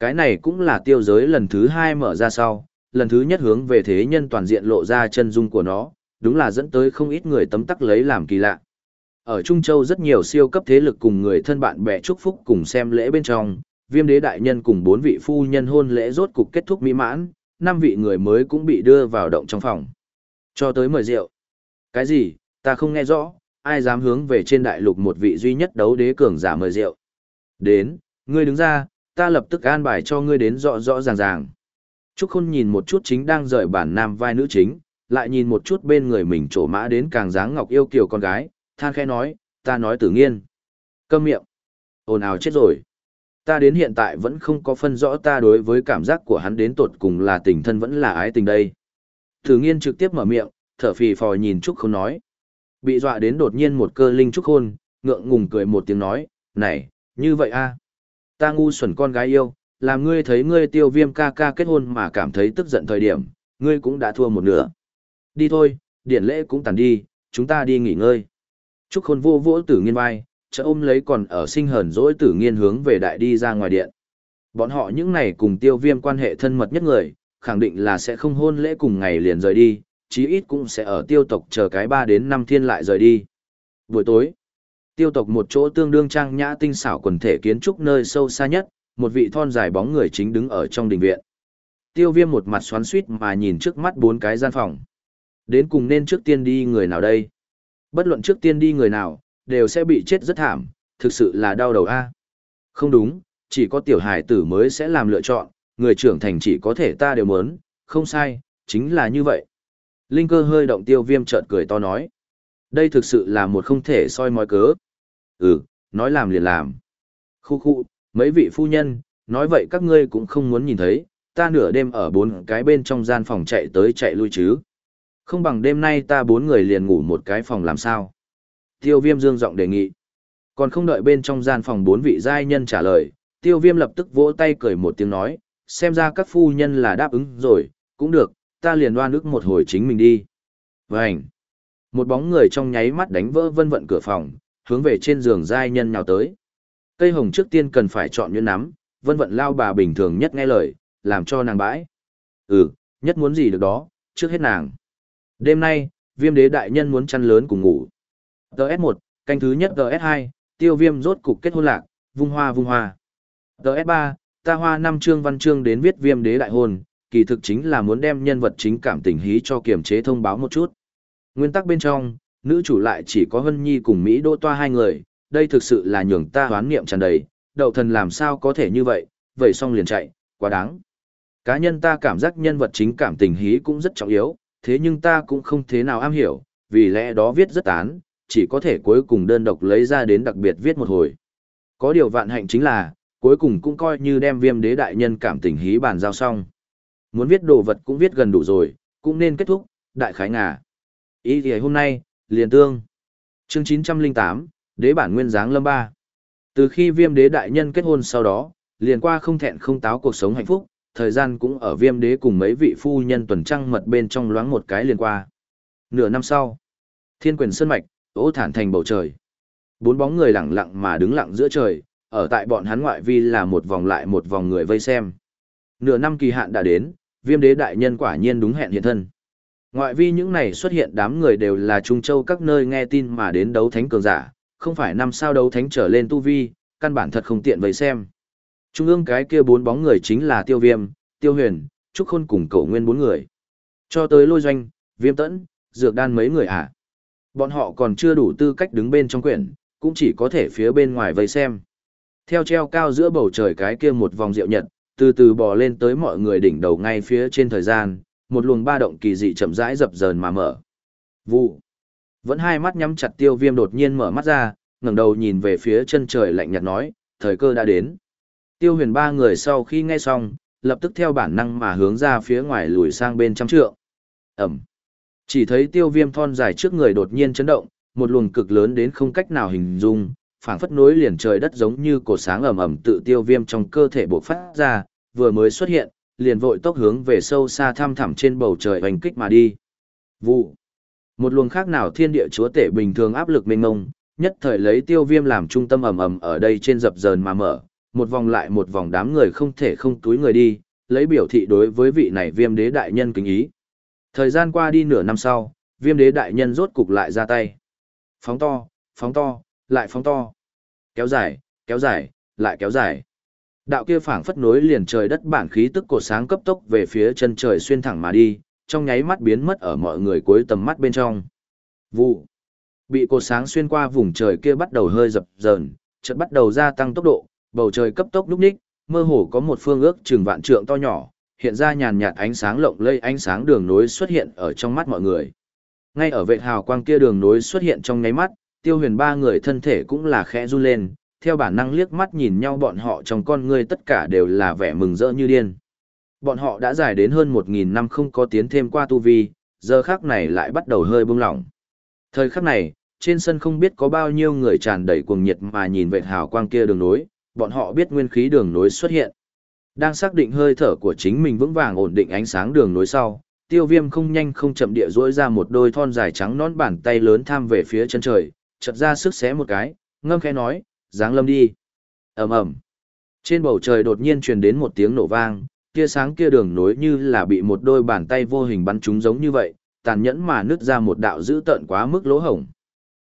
Cái này cũng là tiêu giới lần thứ hai mở ra sau, lần thứ nhất hướng về thế nhân toàn diện lộ ra chân dung của nó, đúng là dẫn tới không ít người tấm tắc lấy làm kỳ lạ. Ở Trung Châu rất nhiều siêu cấp thế lực cùng người thân bạn bè chúc phúc cùng xem lễ bên trong, viêm đế đại nhân cùng bốn vị phu nhân hôn lễ rốt cục kết thúc mỹ mãn, năm vị người mới cũng bị đưa vào động trong phòng. Cho tới mời rượu. Cái gì, ta không nghe rõ, ai dám hướng về trên đại lục một vị duy nhất đấu đế cường giả mời rượu. Đến, ngươi đứng ra, ta lập tức an bài cho ngươi đến rõ rõ ràng ràng. Trúc Khôn nhìn một chút chính đang rời bản nam vai nữ chính, lại nhìn một chút bên người mình trổ mã đến càng dáng ngọc yêu kiều con gái, than khẽ nói, ta nói tử nghiên. Câm miệng. Ồn ào chết rồi. Ta đến hiện tại vẫn không có phân rõ ta đối với cảm giác của hắn đến tột cùng là tình thân vẫn là ái tình đây. Tử nghiên trực tiếp mở miệng, thở phì phò nhìn Trúc Khôn nói. Bị dọa đến đột nhiên một cơ linh Trúc Khôn, ngượng ngùng cười một tiếng nói, này, như vậy a Ta ngu xuẩn con gái yêu, làm ngươi thấy ngươi tiêu viêm ca ca kết hôn mà cảm thấy tức giận thời điểm, ngươi cũng đã thua một nửa. Đi thôi, điện lễ cũng tàn đi, chúng ta đi nghỉ ngơi. Trúc khôn vô vỗ tử nghiên vai, chợ ôm lấy còn ở sinh hờn dỗi tử nghiên hướng về đại đi ra ngoài điện. Bọn họ những này cùng tiêu viêm quan hệ thân mật nhất người, khẳng định là sẽ không hôn lễ cùng ngày liền rời đi, chí ít cũng sẽ ở tiêu tộc chờ cái 3 đến 5 thiên lại rời đi. Buổi tối, tiêu tộc một chỗ tương đương trang nhã tinh xảo quần thể kiến trúc nơi sâu xa nhất, một vị thon dài bóng người chính đứng ở trong đình viện. Tiêu viêm một mặt xoắn suýt mà nhìn trước mắt bốn cái gian phòng. Đến cùng nên trước tiên đi người nào đây? Bất luận trước tiên đi người nào, đều sẽ bị chết rất thảm, thực sự là đau đầu a. Không đúng, chỉ có tiểu hải tử mới sẽ làm lựa chọn, người trưởng thành chỉ có thể ta đều muốn, không sai, chính là như vậy. Linh cơ hơi động tiêu viêm chợt cười to nói. Đây thực sự là một không thể soi mói cớ. Ừ, nói làm liền làm. Khu khu, mấy vị phu nhân, nói vậy các ngươi cũng không muốn nhìn thấy, ta nửa đêm ở bốn cái bên trong gian phòng chạy tới chạy lui chứ. Không bằng đêm nay ta bốn người liền ngủ một cái phòng làm sao. Tiêu viêm dương giọng đề nghị. Còn không đợi bên trong gian phòng bốn vị giai nhân trả lời, tiêu viêm lập tức vỗ tay cười một tiếng nói, xem ra các phu nhân là đáp ứng rồi, cũng được, ta liền đoan ức một hồi chính mình đi. Vânh! Một bóng người trong nháy mắt đánh vỡ vân vận cửa phòng, hướng về trên giường giai nhân nhào tới. Cây hồng trước tiên cần phải chọn nhuyễn nắm, vân vận lao bà bình thường nhất nghe lời, làm cho nàng bãi. Ừ, nhất muốn gì được đó, trước hết nàng. Đêm nay, viêm đế đại nhân muốn chăn lớn cùng ngủ. TS1, canh thứ nhất TS2, tiêu viêm rốt cục kết hôn lạc, vung hoa vung hoa. TS3, ta hoa năm chương văn chương đến viết viêm đế đại hôn, kỳ thực chính là muốn đem nhân vật chính cảm tình hí cho kiềm chế thông báo một chút. Nguyên tắc bên trong, nữ chủ lại chỉ có Hân Nhi cùng Mỹ Đỗ Toa hai người, đây thực sự là nhường ta hoán niệm tràn đầy, đậu thần làm sao có thể như vậy, vậy xong liền chạy, quá đáng. Cá nhân ta cảm giác nhân vật chính cảm tình hí cũng rất trọng yếu, thế nhưng ta cũng không thế nào am hiểu, vì lẽ đó viết rất tán, chỉ có thể cuối cùng đơn độc lấy ra đến đặc biệt viết một hồi. Có điều vạn hạnh chính là, cuối cùng cũng coi như đem viêm đế đại nhân cảm tình hí bàn giao xong. Muốn viết đồ vật cũng viết gần đủ rồi, cũng nên kết thúc, đại khái ngà. Ý thì hôm nay, liền tương. Chương 908, đế bản nguyên dáng lâm ba. Từ khi viêm đế đại nhân kết hôn sau đó, liền qua không thẹn không táo cuộc sống hạnh phúc, thời gian cũng ở viêm đế cùng mấy vị phu nhân tuần trăng mật bên trong loáng một cái liền qua. Nửa năm sau, thiên quyền sơn mạch, ố thản thành bầu trời. Bốn bóng người lặng lặng mà đứng lặng giữa trời, ở tại bọn hắn ngoại vi là một vòng lại một vòng người vây xem. Nửa năm kỳ hạn đã đến, viêm đế đại nhân quả nhiên đúng hẹn hiện thân. Ngoại vi những này xuất hiện đám người đều là Trung Châu các nơi nghe tin mà đến đấu thánh cường giả, không phải năm sao đấu thánh trở lên tu vi, căn bản thật không tiện vậy xem. Trung ương cái kia bốn bóng người chính là Tiêu Viêm, Tiêu Huyền, Trúc Khôn cùng cậu nguyên bốn người. Cho tới lôi doanh, viêm tẫn, dược đan mấy người à. Bọn họ còn chưa đủ tư cách đứng bên trong quyển, cũng chỉ có thể phía bên ngoài vây xem. Theo treo cao giữa bầu trời cái kia một vòng rượu nhật, từ từ bò lên tới mọi người đỉnh đầu ngay phía trên thời gian, một luồng ba động kỳ dị chậm rãi dập dờn mà mở. Vụ. Vẫn hai mắt nhắm chặt tiêu viêm đột nhiên mở mắt ra, ngẩng đầu nhìn về phía chân trời lạnh nhạt nói, thời cơ đã đến. Tiêu huyền ba người sau khi nghe xong, lập tức theo bản năng mà hướng ra phía ngoài lùi sang bên trăm trượng. Ẩm. Chỉ thấy tiêu viêm thon dài trước người đột nhiên chấn động, một luồng cực lớn đến không cách nào hình dung, phảng phất nối liền trời đất giống như cổ sáng ẩm ẩm tự tiêu viêm trong cơ thể bộc phát ra, vừa mới xuất hiện, liền vội tốc hướng về sâu xa thăm thẳm trên bầu trời hành kích mà đi. Vụ. Một luồng khác nào thiên địa chúa tể bình thường áp lực mênh mông, nhất thời lấy tiêu viêm làm trung tâm ầm ầm ở đây trên dập dờn mà mở, một vòng lại một vòng đám người không thể không túi người đi, lấy biểu thị đối với vị này viêm đế đại nhân kính ý. Thời gian qua đi nửa năm sau, viêm đế đại nhân rốt cục lại ra tay. Phóng to, phóng to, lại phóng to. Kéo dài, kéo dài, lại kéo dài. Đạo kia phảng phất nối liền trời đất bản khí tức cột sáng cấp tốc về phía chân trời xuyên thẳng mà đi, trong nháy mắt biến mất ở mọi người cuối tầm mắt bên trong. Vụ. Bị cột sáng xuyên qua vùng trời kia bắt đầu hơi dập dờn, chợt bắt đầu gia tăng tốc độ, bầu trời cấp tốc lúc ních, mơ hồ có một phương ước chừng vạn trượng to nhỏ, hiện ra nhàn nhạt ánh sáng lộng lây ánh sáng đường nối xuất hiện ở trong mắt mọi người. Ngay ở vệ hào quang kia đường nối xuất hiện trong nháy mắt, tiêu huyền ba người thân thể cũng là khẽ run lên, theo bản năng liếc mắt nhìn nhau bọn họ trong con ngươi tất cả đều là vẻ mừng rỡ như điên. Bọn họ đã dài đến hơn 1.000 năm không có tiến thêm qua tu vi, giờ khắc này lại bắt đầu hơi bông lỏng. Thời khắc này, trên sân không biết có bao nhiêu người tràn đầy cuồng nhiệt mà nhìn vệ hào quang kia đường nối, bọn họ biết nguyên khí đường nối xuất hiện. Đang xác định hơi thở của chính mình vững vàng ổn định ánh sáng đường nối sau, tiêu viêm không nhanh không chậm địa rỗi ra một đôi thon dài trắng nón bàn tay lớn tham về phía chân trời, chật ra sức xé một cái, ngâm khẽ nói, giáng lâm đi. ầm ầm Trên bầu trời đột nhiên truyền đến một tiếng nổ vang, tia sáng kia đường nối như là bị một đôi bàn tay vô hình bắn trúng giống như vậy, tàn nhẫn mà nứt ra một đạo dữ tợn quá mức lỗ hổng.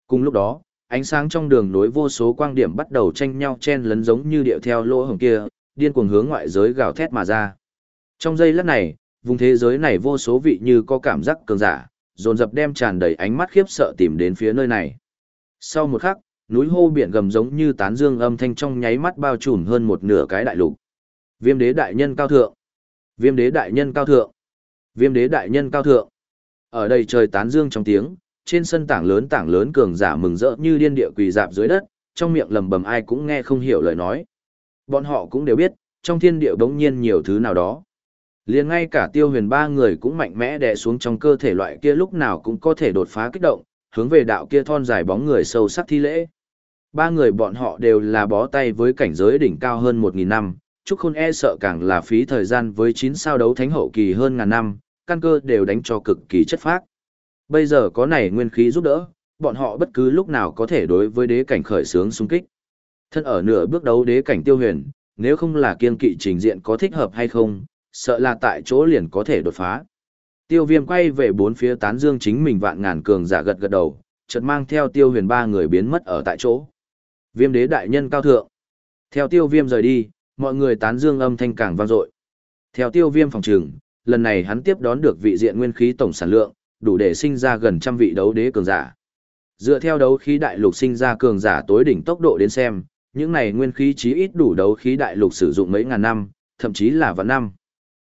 Cùng lúc đó, ánh sáng trong đường nối vô số quang điểm bắt đầu tranh nhau chen lấn giống như điệu theo lỗ hổng kia, điên cuồng hướng ngoại giới gào thét mà ra. Trong giây lát này, vùng thế giới này vô số vị như có cảm giác cường giả, dồn dập đem tràn đầy ánh mắt khiếp sợ tìm đến phía nơi này. Sau một khắc, núi hô biển gầm giống như tán dương âm thanh trong nháy mắt bao trùm hơn một nửa cái đại lục. Viêm đế đại nhân cao thượng. Viêm đế đại nhân cao thượng. Viêm đế đại nhân cao thượng. Ở đây trời tán dương trong tiếng, trên sân tảng lớn tảng lớn cường giả mừng rỡ như điên địa quỳ dạp dưới đất, trong miệng lầm bầm ai cũng nghe không hiểu lời nói. Bọn họ cũng đều biết, trong thiên địa đống nhiên nhiều thứ nào đó. liền ngay cả tiêu huyền ba người cũng mạnh mẽ đè xuống trong cơ thể loại kia lúc nào cũng có thể đột phá kích động, hướng về đạo kia thon dài bóng người sâu sắc thi lễ. Ba người bọn họ đều là bó tay với cảnh giới đỉnh cao hơn 1.000 năm, Trúc Khôn e sợ càng là phí thời gian với 9 sao đấu thánh hậu kỳ hơn ngàn năm, căn cơ đều đánh cho cực kỳ chất phác. Bây giờ có này nguyên khí giúp đỡ, bọn họ bất cứ lúc nào có thể đối với đế cảnh khởi sướng xung kích. Thân ở nửa bước đấu đế cảnh tiêu huyền, nếu không là kiên kỵ trình diện có thích hợp hay không, sợ là tại chỗ liền có thể đột phá. Tiêu viêm quay về bốn phía tán dương chính mình vạn ngàn cường giả gật gật đầu, chợt mang theo tiêu huyền ba người biến mất ở tại chỗ. Viêm đế đại nhân cao thượng. Theo tiêu viêm rời đi, mọi người tán dương âm thanh càng vang dội. Theo tiêu viêm phòng trường, lần này hắn tiếp đón được vị diện nguyên khí tổng sản lượng, đủ để sinh ra gần trăm vị đấu đế cường giả. Dựa theo đấu khí đại lục sinh ra cường giả tối đỉnh tốc độ đến xem, những này nguyên khí chí ít đủ đấu khí đại lục sử dụng mấy ngàn năm, thậm chí là vạn năm.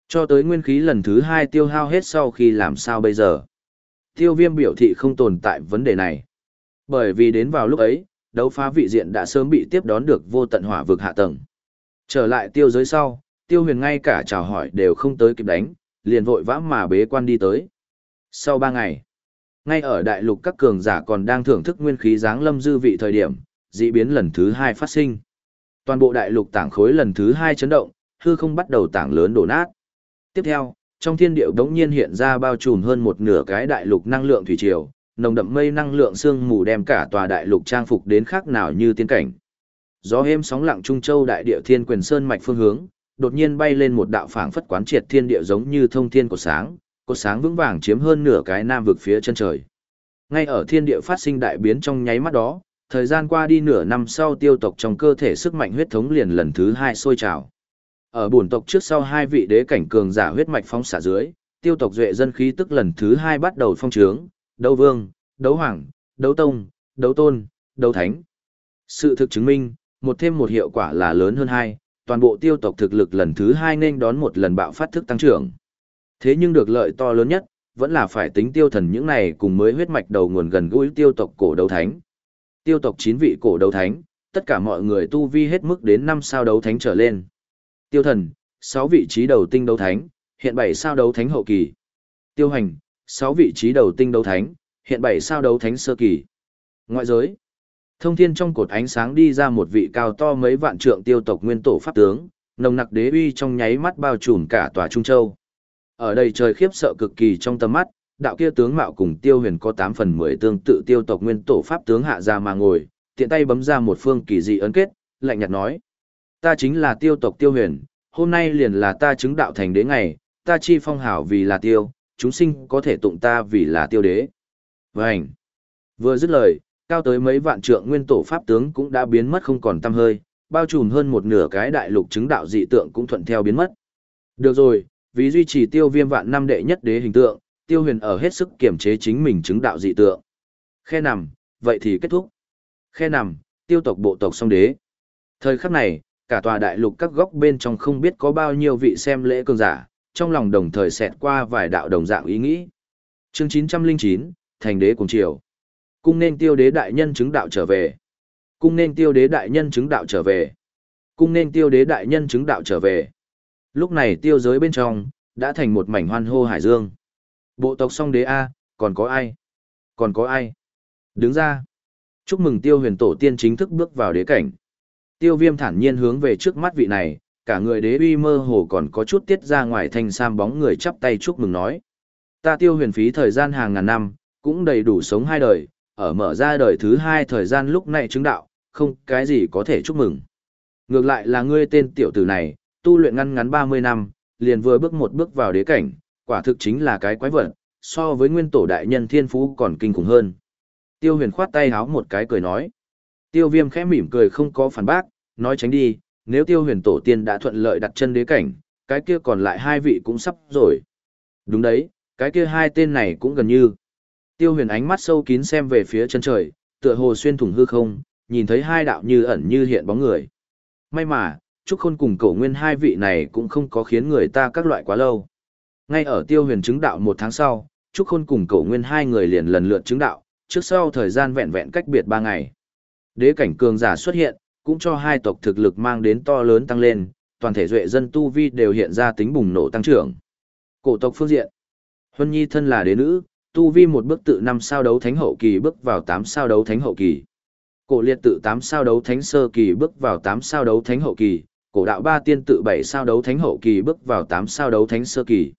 Cho tới nguyên khí lần thứ hai tiêu hao hết sau khi làm sao bây giờ. Tiêu viêm biểu thị không tồn tại vấn đề này. Bởi vì đến vào lúc ấy, đấu phá vị diện đã sớm bị tiếp đón được vô tận hỏa vực hạ tầng. Trở lại tiêu giới sau, tiêu huyền ngay cả chào hỏi đều không tới kịp đánh, liền vội vã mà bế quan đi tới. Sau ba ngày, ngay ở đại lục các cường giả còn đang thưởng thức nguyên khí dáng lâm dư vị thời điểm, dị biến lần thứ hai phát sinh. Toàn bộ đại lục tảng khối lần thứ hai chấn động, hư không bắt đầu tảng lớn đổ nát. Tiếp theo, trong thiên điệu đống nhiên hiện ra bao trùm hơn một nửa cái đại lục năng lượng thủy triều, nồng đậm mây năng lượng sương mù đem cả tòa đại lục trang phục đến khác nào như tiên cảnh. Gió êm sóng lặng trung châu đại địa thiên quyền sơn mạch phương hướng, đột nhiên bay lên một đạo phảng phất quán triệt thiên địa giống như thông thiên của sáng, cột sáng vững vàng chiếm hơn nửa cái nam vực phía chân trời. Ngay ở thiên địa phát sinh đại biến trong nháy mắt đó, thời gian qua đi nửa năm sau tiêu tộc trong cơ thể sức mạnh huyết thống liền lần thứ hai sôi trào. Ở bổn tộc trước sau hai vị đế cảnh cường giả huyết mạch phóng xả dưới, tiêu tộc duệ dân khí tức lần thứ hai bắt đầu phong trướng, đấu vương, đấu hoàng, đấu tông, đấu tôn, đấu thánh. Sự thực chứng minh, một thêm một hiệu quả là lớn hơn hai, toàn bộ tiêu tộc thực lực lần thứ hai nên đón một lần bạo phát thức tăng trưởng. Thế nhưng được lợi to lớn nhất, vẫn là phải tính tiêu thần những này cùng mới huyết mạch đầu nguồn gần gũi tiêu tộc cổ đấu thánh. Tiêu tộc chín vị cổ đấu thánh, tất cả mọi người tu vi hết mức đến năm sao đấu thánh trở lên. Tiêu thần, sáu vị trí đầu tinh đấu thánh, hiện bảy sao đấu thánh hậu kỳ. Tiêu hành, sáu vị trí đầu tinh đấu thánh, hiện bảy sao đấu thánh sơ kỳ. Ngoại giới, thông thiên trong cột ánh sáng đi ra một vị cao to mấy vạn trượng tiêu tộc nguyên tổ pháp tướng, nồng nặc đế uy trong nháy mắt bao trùm cả tòa Trung Châu. Ở đây trời khiếp sợ cực kỳ trong tầm mắt, đạo kia tướng mạo cùng tiêu huyền có 8 phần 10 tương tự tiêu tộc nguyên tổ pháp tướng hạ ra mà ngồi, tiện tay bấm ra một phương kỳ dị ấn kết, lạnh nhạt nói. Ta chính là tiêu tộc tiêu huyền, hôm nay liền là ta chứng đạo thành đế ngày, ta chi phong hảo vì là tiêu, chúng sinh có thể tụng ta vì là tiêu đế. Vânh! Vừa dứt lời, cao tới mấy vạn trượng nguyên tổ pháp tướng cũng đã biến mất không còn tăm hơi, bao trùm hơn một nửa cái đại lục chứng đạo dị tượng cũng thuận theo biến mất. Được rồi, vì duy trì tiêu viêm vạn năm đệ nhất đế hình tượng, tiêu huyền ở hết sức kiểm chế chính mình chứng đạo dị tượng. Khe nằm, vậy thì kết thúc. Khe nằm, tiêu tộc bộ tộc song đế. Thời khắc này, cả tòa đại lục các góc bên trong không biết có bao nhiêu vị xem lễ cường giả, trong lòng đồng thời xẹt qua vài đạo đồng dạng ý nghĩ. Chương 909, Thành đế cùng triều. Cung nên tiêu đế đại nhân chứng đạo trở về. Cung nên tiêu đế đại nhân chứng đạo trở về. Cung nên tiêu đế đại nhân chứng đạo trở về. Lúc này tiêu giới bên trong, đã thành một mảnh hoan hô hải dương. Bộ tộc song đế A, còn có ai? Còn có ai? Đứng ra. Chúc mừng tiêu huyền tổ tiên chính thức bước vào đế cảnh. Tiêu viêm thản nhiên hướng về trước mắt vị này, cả người đế uy mơ hồ còn có chút tiết ra ngoài thanh sam bóng người chắp tay chúc mừng nói. Ta tiêu huyền phí thời gian hàng ngàn năm, cũng đầy đủ sống hai đời, ở mở ra đời thứ hai thời gian lúc này chứng đạo, không cái gì có thể chúc mừng. Ngược lại là ngươi tên tiểu tử này, tu luyện ngăn ngắn 30 năm, liền vừa bước một bước vào đế cảnh, quả thực chính là cái quái vật, so với nguyên tổ đại nhân thiên phú còn kinh khủng hơn. Tiêu huyền khoát tay háo một cái cười nói. Tiêu viêm khẽ mỉm cười không có phản bác, nói tránh đi, nếu tiêu huyền tổ tiên đã thuận lợi đặt chân đế cảnh, cái kia còn lại hai vị cũng sắp rồi. Đúng đấy, cái kia hai tên này cũng gần như. Tiêu huyền ánh mắt sâu kín xem về phía chân trời, tựa hồ xuyên thủng hư không, nhìn thấy hai đạo như ẩn như hiện bóng người. May mà, Trúc Khôn cùng cổ nguyên hai vị này cũng không có khiến người ta các loại quá lâu. Ngay ở tiêu huyền chứng đạo một tháng sau, Trúc Khôn cùng cổ nguyên hai người liền lần lượt chứng đạo, trước sau thời gian vẹn vẹn cách biệt ba ngày. Đế cảnh cường giả xuất hiện, cũng cho hai tộc thực lực mang đến to lớn tăng lên, toàn thể duệ dân tu vi đều hiện ra tính bùng nổ tăng trưởng. Cổ tộc phương diện, Huân Nhi thân là đế nữ, tu vi một bước tự năm sao đấu thánh hậu kỳ bước vào tám sao đấu thánh hậu kỳ. Cổ liệt tự tám sao đấu thánh sơ kỳ bước vào tám sao đấu thánh hậu kỳ, cổ đạo ba tiên tự bảy sao đấu thánh hậu kỳ bước vào tám sao đấu thánh sơ kỳ.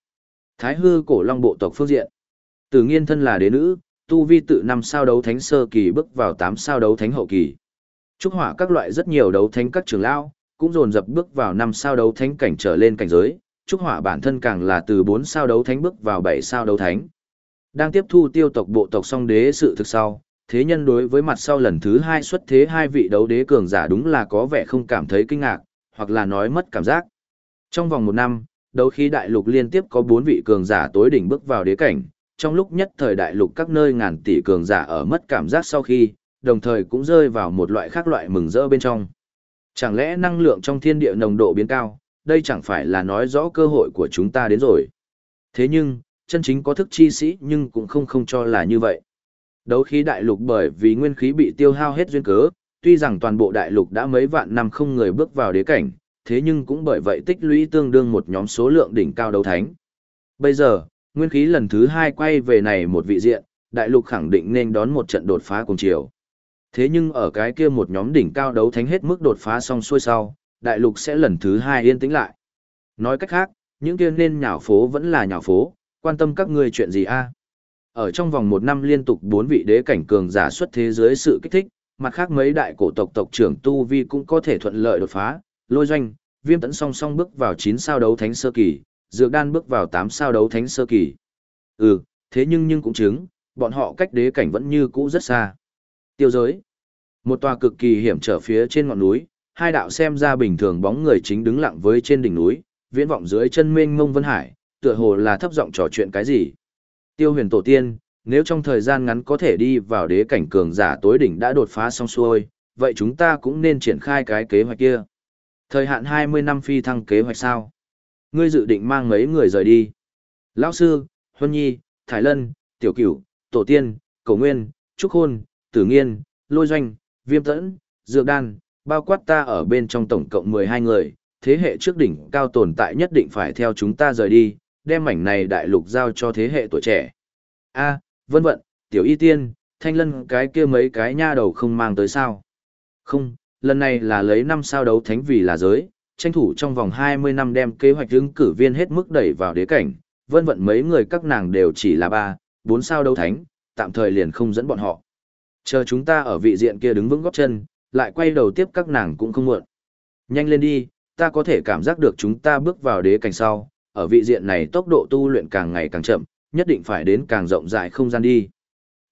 Thái hư cổ long bộ tộc phương diện. Tử nghiên thân là đế nữ, tu vi tự năm sao đấu thánh sơ kỳ bước vào tám sao đấu thánh hậu kỳ. Trúc hỏa các loại rất nhiều đấu thánh các trường lão cũng dồn dập bước vào năm sao đấu thánh cảnh trở lên cảnh giới, Trúc hỏa bản thân càng là từ bốn sao đấu thánh bước vào bảy sao đấu thánh. Đang tiếp thu tiêu tộc bộ tộc song đế sự thực sau, thế nhân đối với mặt sau lần thứ hai xuất thế hai vị đấu đế cường giả đúng là có vẻ không cảm thấy kinh ngạc, hoặc là nói mất cảm giác. Trong vòng một năm, đấu khí đại lục liên tiếp có bốn vị cường giả tối đỉnh bước vào đế cảnh, trong lúc nhất thời đại lục các nơi ngàn tỷ cường giả ở mất cảm giác sau khi, đồng thời cũng rơi vào một loại khác loại mừng rỡ bên trong. Chẳng lẽ năng lượng trong thiên địa nồng độ biến cao, đây chẳng phải là nói rõ cơ hội của chúng ta đến rồi. Thế nhưng, chân chính có thức chi sĩ nhưng cũng không không cho là như vậy. Đấu khí đại lục bởi vì nguyên khí bị tiêu hao hết duyên cớ, tuy rằng toàn bộ đại lục đã mấy vạn năm không người bước vào đế cảnh, thế nhưng cũng bởi vậy tích lũy tương đương một nhóm số lượng đỉnh cao đấu thánh. Bây giờ, nguyên khí lần thứ hai quay về này một vị diện, đại lục khẳng định nên đón một trận đột phá cùng chiều. Thế nhưng ở cái kia một nhóm đỉnh cao đấu thánh hết mức đột phá xong xuôi sau, đại lục sẽ lần thứ hai yên tĩnh lại. Nói cách khác, những kia nên nhảo phố vẫn là nhảo phố, quan tâm các ngươi chuyện gì a? Ở trong vòng một năm liên tục bốn vị đế cảnh cường giả xuất thế giới sự kích thích, mặt khác mấy đại cổ tộc tộc trưởng Tu Vi cũng có thể thuận lợi đột phá, lôi doanh, viêm tẫn song song bước vào 9 sao đấu thánh sơ kỳ, dược đan bước vào 8 sao đấu thánh sơ kỳ. Ừ, thế nhưng nhưng cũng chứng, bọn họ cách đế cảnh vẫn như cũ rất xa. Tiêu giới. Một tòa cực kỳ hiểm trở phía trên ngọn núi, hai đạo xem ra bình thường bóng người chính đứng lặng với trên đỉnh núi, viễn vọng dưới chân mênh mông vân hải, tựa hồ là thấp giọng trò chuyện cái gì. Tiêu huyền tổ tiên, nếu trong thời gian ngắn có thể đi vào đế cảnh cường giả tối đỉnh đã đột phá xong xuôi, vậy chúng ta cũng nên triển khai cái kế hoạch kia. Thời hạn 20 năm phi thăng kế hoạch sao? Ngươi dự định mang mấy người rời đi? Lão sư, Huân Nhi, Thái Lân, Tiểu Cửu, Tổ Tiên, Cầu Nguyên, Trúc Hôn. Tử Nghiên, Lôi Doanh, Viêm Tẫn, Dược Đan, bao quát ta ở bên trong tổng cộng 12 người, thế hệ trước đỉnh cao tồn tại nhất định phải theo chúng ta rời đi, đem mảnh này đại lục giao cho thế hệ tuổi trẻ. A, vân vận, tiểu y tiên, thanh lân cái kia mấy cái nha đầu không mang tới sao. Không, lần này là lấy năm sao đấu thánh vì là giới, tranh thủ trong vòng 20 năm đem kế hoạch ứng cử viên hết mức đẩy vào đế cảnh, vân vận mấy người các nàng đều chỉ là ba, bốn sao đấu thánh, tạm thời liền không dẫn bọn họ. Chờ chúng ta ở vị diện kia đứng vững góp chân, lại quay đầu tiếp các nàng cũng không muộn. Nhanh lên đi, ta có thể cảm giác được chúng ta bước vào đế cảnh sau, ở vị diện này tốc độ tu luyện càng ngày càng chậm, nhất định phải đến càng rộng rãi không gian đi.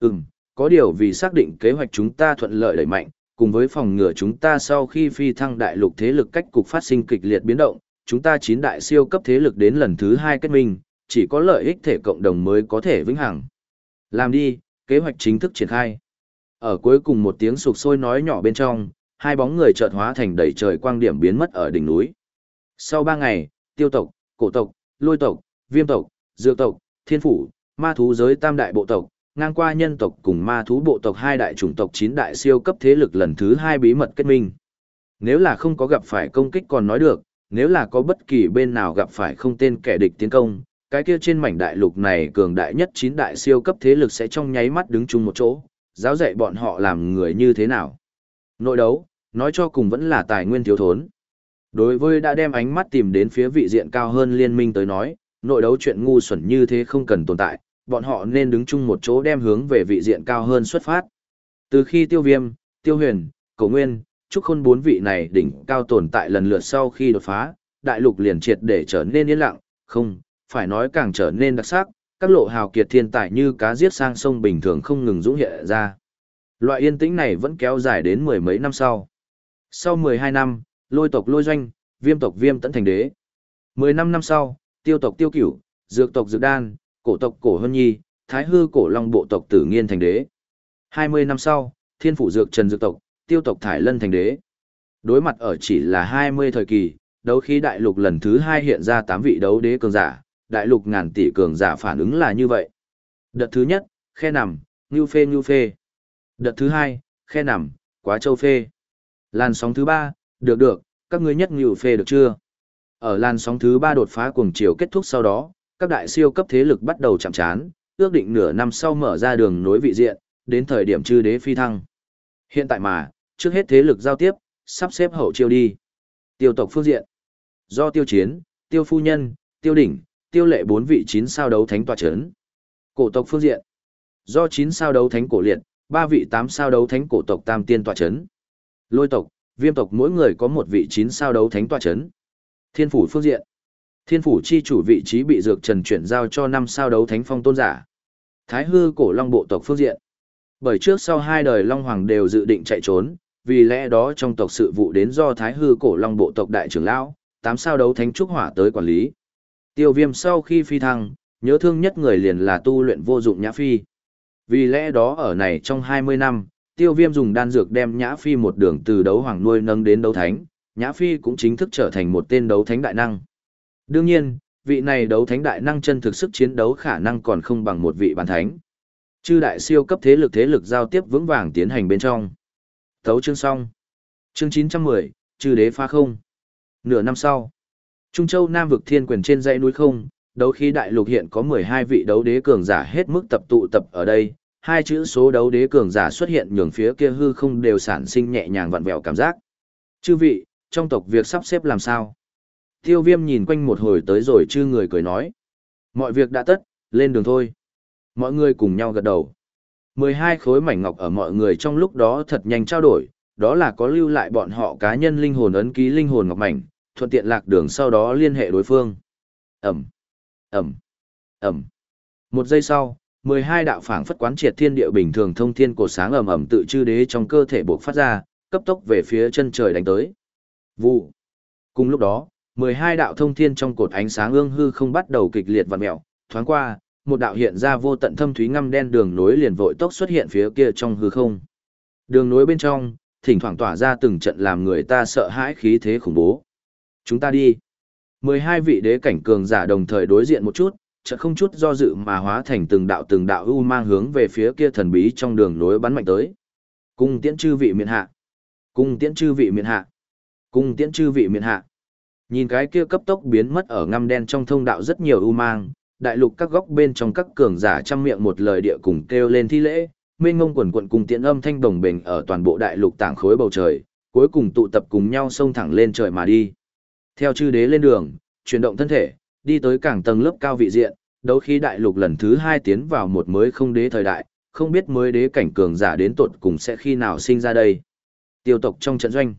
Ừm, có điều vì xác định kế hoạch chúng ta thuận lợi đẩy mạnh, cùng với phòng ngừa chúng ta sau khi phi thăng đại lục thế lực cách cục phát sinh kịch liệt biến động, chúng ta chín đại siêu cấp thế lực đến lần thứ hai kết minh, chỉ có lợi ích thể cộng đồng mới có thể vĩnh hằng. Làm đi, kế hoạch chính thức triển khai. Ở cuối cùng một tiếng sục sôi nói nhỏ bên trong, hai bóng người chợt hóa thành đầy trời quang điểm biến mất ở đỉnh núi. Sau ba ngày, tiêu tộc, cổ tộc, lôi tộc, viêm tộc, dược tộc, thiên phủ, ma thú giới tam đại bộ tộc, ngang qua nhân tộc cùng ma thú bộ tộc hai đại chủng tộc chín đại siêu cấp thế lực lần thứ hai bí mật kết minh. Nếu là không có gặp phải công kích còn nói được, nếu là có bất kỳ bên nào gặp phải không tên kẻ địch tiến công, cái kia trên mảnh đại lục này cường đại nhất chín đại siêu cấp thế lực sẽ trong nháy mắt đứng chung một chỗ, giáo dạy bọn họ làm người như thế nào. Nội đấu, nói cho cùng vẫn là tài nguyên thiếu thốn. Đối với đã đem ánh mắt tìm đến phía vị diện cao hơn liên minh tới nói, nội đấu chuyện ngu xuẩn như thế không cần tồn tại, bọn họ nên đứng chung một chỗ đem hướng về vị diện cao hơn xuất phát. Từ khi tiêu viêm, tiêu huyền, cổ nguyên, trúc khôn bốn vị này đỉnh cao tồn tại lần lượt sau khi đột phá, đại lục liền triệt để trở nên yên lặng, không, phải nói càng trở nên đặc sắc, các lộ hào kiệt thiên tài như cá giết sang sông bình thường không ngừng dũng hiện ra. Loại yên tĩnh này vẫn kéo dài đến mười mấy năm sau. Sau 12 năm, lôi tộc lôi doanh, viêm tộc viêm tận thành đế. 15 năm sau, tiêu tộc tiêu cửu, dược tộc dược đan, cổ tộc cổ hân nhi, thái hư cổ long bộ tộc tử nghiên thành đế. 20 năm sau, thiên phủ dược trần dược tộc, tiêu tộc thải lân thành đế. Đối mặt ở chỉ là 20 thời kỳ, đấu khí đại lục lần thứ 2 hiện ra 8 vị đấu đế cường giả, đại lục ngàn tỷ cường giả phản ứng là như vậy. Đợt thứ nhất, khe nằm, như phê như phê. Đợt thứ hai, khe nằm, quá châu phê. Làn sóng thứ ba, được được, các ngươi nhất như phê được chưa? Ở làn sóng thứ ba đột phá cuồng chiều kết thúc sau đó, các đại siêu cấp thế lực bắt đầu chạm chán, ước định nửa năm sau mở ra đường nối vị diện, đến thời điểm chư đế phi thăng. Hiện tại mà, trước hết thế lực giao tiếp, sắp xếp hậu chiêu đi. Tiêu tộc phương diện. Do tiêu chiến, tiêu phu nhân, tiêu đỉnh, tiêu lệ bốn vị chín sao đấu thánh tòa chấn. Cổ tộc phương diện. Do chín sao đấu thánh cổ liệt, ba vị tám sao đấu thánh cổ tộc tam tiên tòa chấn. Lôi tộc, viêm tộc mỗi người có một vị chín sao đấu thánh tòa chấn. Thiên phủ phương diện. Thiên phủ chi chủ vị trí bị dược trần chuyển giao cho năm sao đấu thánh phong tôn giả. Thái hư cổ long bộ tộc phương diện. Bởi trước sau hai đời long hoàng đều dự định chạy trốn, vì lẽ đó trong tộc sự vụ đến do thái hư cổ long bộ tộc đại trưởng lão, tám sao đấu thánh trúc hỏa tới quản lý. Tiêu viêm sau khi phi thăng, nhớ thương nhất người liền là tu luyện vô dụng nhã phi. Vì lẽ đó ở này trong 20 năm, tiêu viêm dùng đan dược đem nhã phi một đường từ đấu hoàng nuôi nâng đến đấu thánh, nhã phi cũng chính thức trở thành một tên đấu thánh đại năng. Đương nhiên, vị này đấu thánh đại năng chân thực sức chiến đấu khả năng còn không bằng một vị bản thánh. Chư đại siêu cấp thế lực thế lực giao tiếp vững vàng tiến hành bên trong. Thấu chương xong. Chương 910, chư đế pha không. Nửa năm sau, Trung Châu Nam vực thiên quyền trên dãy núi không, đấu khí đại lục hiện có 12 vị đấu đế cường giả hết mức tập tụ tập ở đây, hai chữ số đấu đế cường giả xuất hiện nhường phía kia hư không đều sản sinh nhẹ nhàng vặn vẹo cảm giác. Chư vị, trong tộc việc sắp xếp làm sao? Tiêu viêm nhìn quanh một hồi tới rồi chư người cười nói. Mọi việc đã tất, lên đường thôi. Mọi người cùng nhau gật đầu. 12 khối mảnh ngọc ở mọi người trong lúc đó thật nhanh trao đổi, đó là có lưu lại bọn họ cá nhân linh hồn ấn ký linh hồn ngọc mảnh, thuận tiện lạc đường sau đó liên hệ đối phương. Ẩm, Ẩm, Ẩm. Một giây sau, 12 đạo phảng phất quán triệt thiên địa bình thường thông thiên cổ sáng ầm ầm tự chư đế trong cơ thể bộc phát ra, cấp tốc về phía chân trời đánh tới. Vụ. Cùng lúc đó, 12 đạo thông thiên trong cột ánh sáng ương hư không bắt đầu kịch liệt vặn mèo, thoáng qua, một đạo hiện ra vô tận thâm thúy ngăm đen đường nối liền vội tốc xuất hiện phía kia trong hư không. Đường nối bên trong, thỉnh thoảng tỏa ra từng trận làm người ta sợ hãi khí thế khủng bố. Chúng ta đi. 12 vị đế cảnh cường giả đồng thời đối diện một chút, chợt không chút do dự mà hóa thành từng đạo từng đạo u mang hướng về phía kia thần bí trong đường nối bắn mạnh tới. Cung tiễn chư vị miện hạ. Cung tiễn chư vị miện hạ. Cung tiễn chư vị miện hạ. Nhìn cái kia cấp tốc biến mất ở ngăm đen trong thông đạo rất nhiều u mang, đại lục các góc bên trong các cường giả trăm miệng một lời địa cùng kêu lên thi lễ, mênh ngông quần quận cùng tiễn âm thanh đồng bình ở toàn bộ đại lục tảng khối bầu trời, cuối cùng tụ tập cùng nhau xông thẳng lên trời mà đi. Theo chư đế lên đường, chuyển động thân thể, đi tới cảng tầng lớp cao vị diện, đấu khí đại lục lần thứ hai tiến vào một mới không đế thời đại, không biết mới đế cảnh cường giả đến tột cùng sẽ khi nào sinh ra đây. Tiêu tộc trong trận doanh.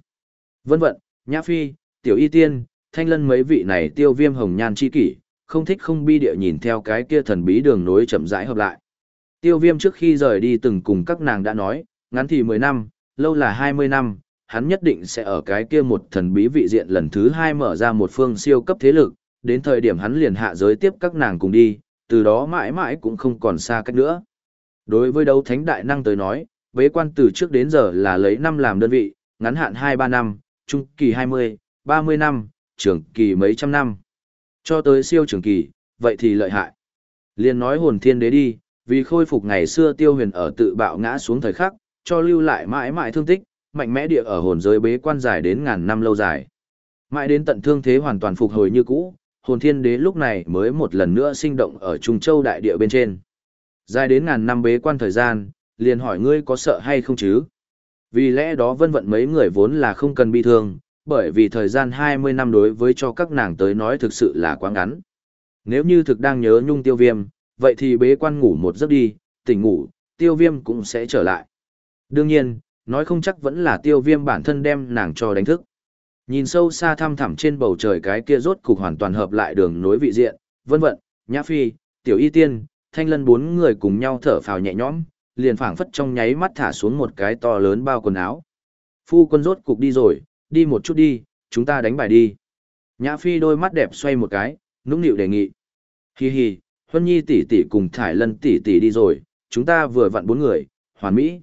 Vân vận, Nhã Phi, Tiểu Y Tiên, Thanh Lân mấy vị này tiêu viêm hồng nhan chi kỷ, không thích không bi địa nhìn theo cái kia thần bí đường nối chậm rãi hợp lại. Tiêu viêm trước khi rời đi từng cùng các nàng đã nói, ngắn thì 10 năm, lâu là 20 năm, hắn nhất định sẽ ở cái kia một thần bí vị diện lần thứ hai mở ra một phương siêu cấp thế lực, đến thời điểm hắn liền hạ giới tiếp các nàng cùng đi, từ đó mãi mãi cũng không còn xa cách nữa. Đối với đấu thánh đại năng tới nói, bế quan từ trước đến giờ là lấy năm làm đơn vị, ngắn hạn 2-3 năm, trung kỳ 20, 30 năm, trường kỳ mấy trăm năm. Cho tới siêu trường kỳ, vậy thì lợi hại. Liên nói hồn thiên đế đi, vì khôi phục ngày xưa tiêu huyền ở tự bạo ngã xuống thời khắc, cho lưu lại mãi mãi thương tích, mạnh mẽ địa ở hồn giới bế quan dài đến ngàn năm lâu dài. Mãi đến tận thương thế hoàn toàn phục hồi như cũ, hồn thiên đế lúc này mới một lần nữa sinh động ở Trung Châu đại địa bên trên. Dài đến ngàn năm bế quan thời gian, liền hỏi ngươi có sợ hay không chứ? Vì lẽ đó vân vận mấy người vốn là không cần bi thương, bởi vì thời gian 20 năm đối với cho các nàng tới nói thực sự là quá ngắn. Nếu như thực đang nhớ nhung tiêu viêm, vậy thì bế quan ngủ một giấc đi, tỉnh ngủ, tiêu viêm cũng sẽ trở lại. Đương nhiên, nói không chắc vẫn là tiêu viêm bản thân đem nàng cho đánh thức. Nhìn sâu xa thăm thẳm trên bầu trời cái kia rốt cục hoàn toàn hợp lại đường nối vị diện, vân vận, nhã phi, tiểu y tiên, thanh lân bốn người cùng nhau thở phào nhẹ nhõm, liền phảng phất trong nháy mắt thả xuống một cái to lớn bao quần áo. Phu quân rốt cục đi rồi, đi một chút đi, chúng ta đánh bài đi. Nhã phi đôi mắt đẹp xoay một cái, nũng nịu đề nghị. Hi hi, Huân Nhi tỷ tỷ cùng Thải Lân tỷ tỷ đi rồi, chúng ta vừa vặn bốn người, hoàn mỹ.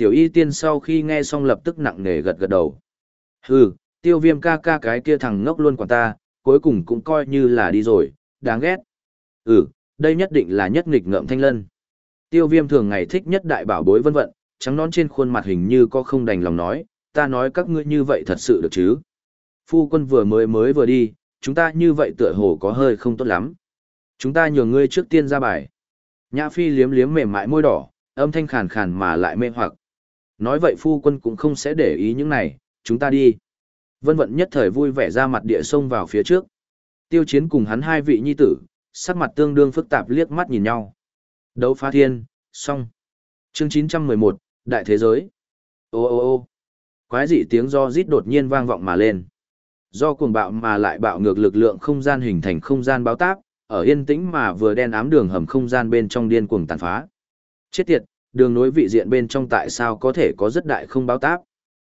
Tiểu y tiên sau khi nghe xong lập tức nặng nề gật gật đầu. Hừ, tiêu viêm ca ca cái kia thằng ngốc luôn quản ta, cuối cùng cũng coi như là đi rồi, đáng ghét. Ừ, đây nhất định là nhất nghịch ngợm thanh lân. Tiêu viêm thường ngày thích nhất đại bảo bối vân vận, trắng nón trên khuôn mặt hình như có không đành lòng nói, ta nói các ngươi như vậy thật sự được chứ. Phu quân vừa mới mới vừa đi, chúng ta như vậy tựa hồ có hơi không tốt lắm. Chúng ta nhường ngươi trước tiên ra bài. Nhã phi liếm liếm mềm mại môi đỏ, âm thanh khàn khàn mà lại mê hoặc. Nói vậy phu quân cũng không sẽ để ý những này, chúng ta đi. Vân vận nhất thời vui vẻ ra mặt địa sông vào phía trước. Tiêu chiến cùng hắn hai vị nhi tử, sắc mặt tương đương phức tạp liếc mắt nhìn nhau. Đấu phá thiên, xong. Chương 911, Đại Thế Giới. Ô ô ô quái dị tiếng do rít đột nhiên vang vọng mà lên. Do cuồng bạo mà lại bạo ngược lực lượng không gian hình thành không gian báo táp, ở yên tĩnh mà vừa đen ám đường hầm không gian bên trong điên cuồng tàn phá. Chết tiệt, đường nối vị diện bên trong tại sao có thể có rất đại không báo táp.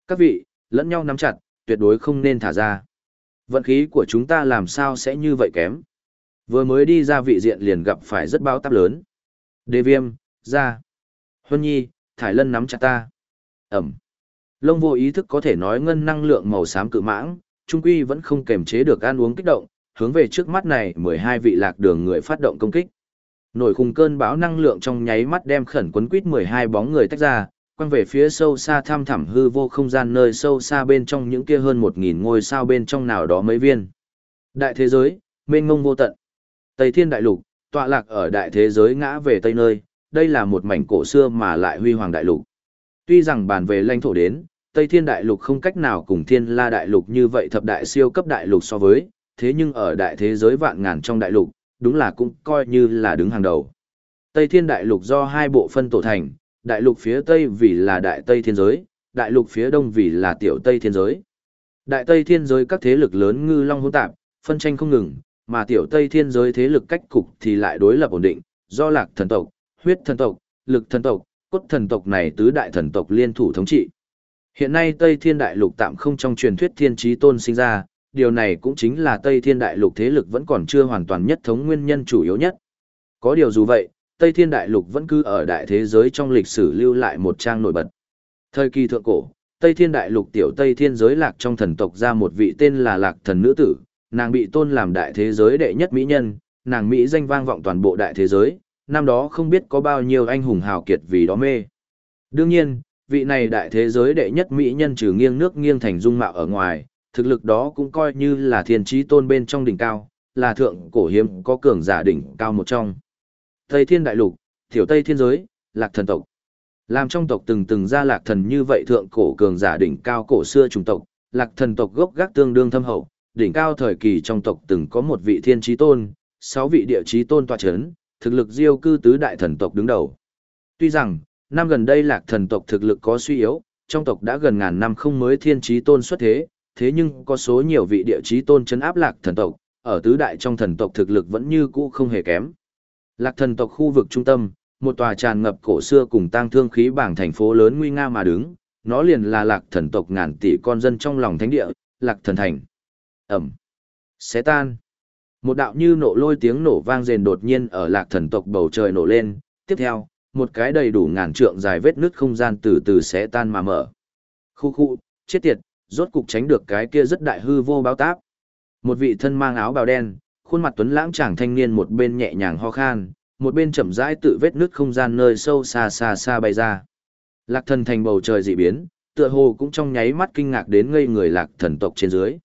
Các vị, lẫn nhau nắm chặt, tuyệt đối không nên thả ra. Vận khí của chúng ta làm sao sẽ như vậy kém. Vừa mới đi ra vị diện liền gặp phải rất báo táp lớn. Đê viêm, ra. Huân nhi, thải lân nắm chặt ta. Ẩm. Lông vô ý thức có thể nói ngân năng lượng màu xám cự mãng, trung quy vẫn không kềm chế được ăn uống kích động, hướng về trước mắt này 12 vị lạc đường người phát động công kích. Nổi khung cơn bão năng lượng trong nháy mắt đem khẩn quấn quýt 12 bóng người tách ra, quăng về phía sâu xa thăm thẳm hư vô không gian nơi sâu xa bên trong những kia hơn 1000 ngôi sao bên trong nào đó mấy viên. Đại thế giới, mênh mông vô tận. Tây Thiên đại lục, tọa lạc ở đại thế giới ngã về tây nơi, đây là một mảnh cổ xưa mà lại huy hoàng đại lục. Tuy rằng bàn về lãnh thổ đến, Tây Thiên đại lục không cách nào cùng Thiên La đại lục như vậy thập đại siêu cấp đại lục so với, thế nhưng ở đại thế giới vạn ngàn trong đại lục, đúng là cũng coi như là đứng hàng đầu. Tây Thiên đại lục do hai bộ phân tổ thành, đại lục phía Tây vì là đại Tây thiên giới, đại lục phía Đông vì là tiểu Tây thiên giới. Đại Tây thiên giới các thế lực lớn ngư long hỗn tạp, phân tranh không ngừng, mà tiểu Tây thiên giới thế lực cách cục thì lại đối lập ổn định, do lạc thần tộc, huyết thần tộc, lực thần tộc, cốt thần tộc này tứ đại thần tộc liên thủ thống trị. Hiện nay Tây Thiên Đại Lục tạm không trong truyền thuyết thiên trí tôn sinh ra, điều này cũng chính là Tây Thiên Đại Lục thế lực vẫn còn chưa hoàn toàn nhất thống nguyên nhân chủ yếu nhất. Có điều dù vậy, Tây Thiên Đại Lục vẫn cứ ở đại thế giới trong lịch sử lưu lại một trang nổi bật. Thời kỳ thượng cổ, Tây Thiên Đại Lục tiểu Tây Thiên giới lạc trong thần tộc ra một vị tên là Lạc Thần nữ tử, nàng bị tôn làm đại thế giới đệ nhất mỹ nhân, nàng mỹ danh vang vọng toàn bộ đại thế giới, năm đó không biết có bao nhiêu anh hùng hào kiệt vì đó mê. Đương nhiên, vị này đại thế giới đệ nhất mỹ nhân trừ nghiêng nước nghiêng thành dung mạo ở ngoài, thực lực đó cũng coi như là thiên trí tôn bên trong đỉnh cao, là thượng cổ hiếm có cường giả đỉnh cao một trong. Tây Thiên Đại Lục, Tiểu Tây Thiên Giới, Lạc Thần Tộc. Làm trong tộc từng từng ra Lạc Thần như vậy thượng cổ cường giả đỉnh cao cổ xưa trùng tộc, Lạc Thần tộc gốc gác tương đương thâm hậu, đỉnh cao thời kỳ trong tộc từng có một vị thiên trí tôn, sáu vị địa trí tôn tọa chấn, thực lực diêu cư tứ đại thần tộc đứng đầu. Tuy rằng, năm gần đây Lạc Thần tộc thực lực có suy yếu, trong tộc đã gần ngàn năm không mới thiên trí tôn xuất thế, thế nhưng có số nhiều vị địa chí tôn chấn áp lạc thần tộc, ở tứ đại trong thần tộc thực lực vẫn như cũ không hề kém. Lạc thần tộc khu vực trung tâm, một tòa tràn ngập cổ xưa cùng tang thương khí bảng thành phố lớn nguy nga mà đứng, nó liền là lạc thần tộc ngàn tỷ con dân trong lòng thánh địa, lạc thần thành. Ẩm. Xé tan. Một đạo như nổ lôi tiếng nổ vang rền đột nhiên ở lạc thần tộc bầu trời nổ lên, tiếp theo, một cái đầy đủ ngàn trượng dài vết nứt không gian từ từ xé tan mà mở. Khu khu, chết tiệt, rốt cục tránh được cái kia rất đại hư vô báo táp. Một vị thân mang áo bào đen, khuôn mặt tuấn lãng chàng thanh niên một bên nhẹ nhàng ho khan, một bên chậm rãi tự vết nứt không gian nơi sâu xa xa xa bay ra. Lạc thần thành bầu trời dị biến, tựa hồ cũng trong nháy mắt kinh ngạc đến ngây người lạc thần tộc trên dưới.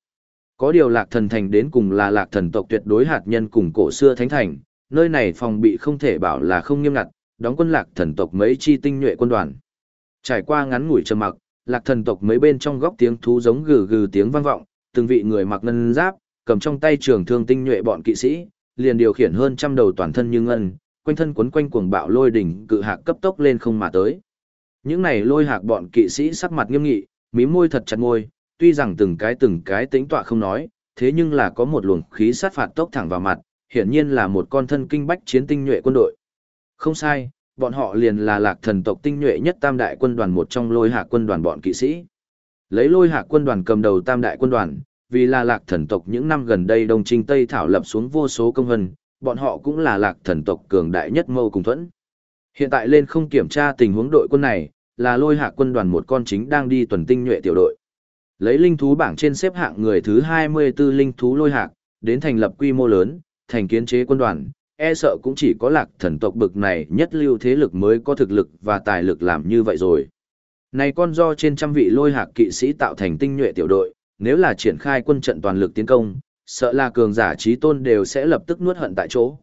Có điều lạc thần thành đến cùng là lạc thần tộc tuyệt đối hạt nhân cùng cổ xưa thánh thành, nơi này phòng bị không thể bảo là không nghiêm ngặt, đóng quân lạc thần tộc mấy chi tinh nhuệ quân đoàn. Trải qua ngắn ngủi trầm mặc, lạc thần tộc mấy bên trong góc tiếng thú giống gừ gừ tiếng vang vọng, từng vị người mặc ngân giáp, cầm trong tay trường thương tinh nhuệ bọn kỵ sĩ, liền điều khiển hơn trăm đầu toàn thân như ngân, quanh thân quấn quanh cuồng bạo lôi đỉnh cự hạc cấp tốc lên không mà tới. Những này lôi hạc bọn kỵ sĩ sắc mặt nghiêm nghị, mí môi thật chặt môi, tuy rằng từng cái từng cái tính tọa không nói, thế nhưng là có một luồng khí sát phạt tốc thẳng vào mặt, hiển nhiên là một con thân kinh bách chiến tinh nhuệ quân đội. Không sai, bọn họ liền là lạc thần tộc tinh nhuệ nhất tam đại quân đoàn một trong lôi hạ quân đoàn bọn kỵ sĩ. Lấy lôi hạ quân đoàn cầm đầu tam đại quân đoàn, vì là lạc thần tộc những năm gần đây đông trinh Tây thảo lập xuống vô số công vân, bọn họ cũng là lạc thần tộc cường đại nhất mâu cùng thuẫn. Hiện tại lên không kiểm tra tình huống đội quân này, là lôi hạ quân đoàn một con chính đang đi tuần tinh nhuệ tiểu đội. Lấy linh thú bảng trên xếp hạng người thứ 24 linh thú lôi hạc, đến thành lập quy mô lớn, thành kiến chế quân đoàn, e sợ cũng chỉ có lạc thần tộc bực này nhất lưu thế lực mới có thực lực và tài lực làm như vậy rồi. Này con do trên trăm vị lôi hạc kỵ sĩ tạo thành tinh nhuệ tiểu đội, nếu là triển khai quân trận toàn lực tiến công, sợ là cường giả trí tôn đều sẽ lập tức nuốt hận tại chỗ.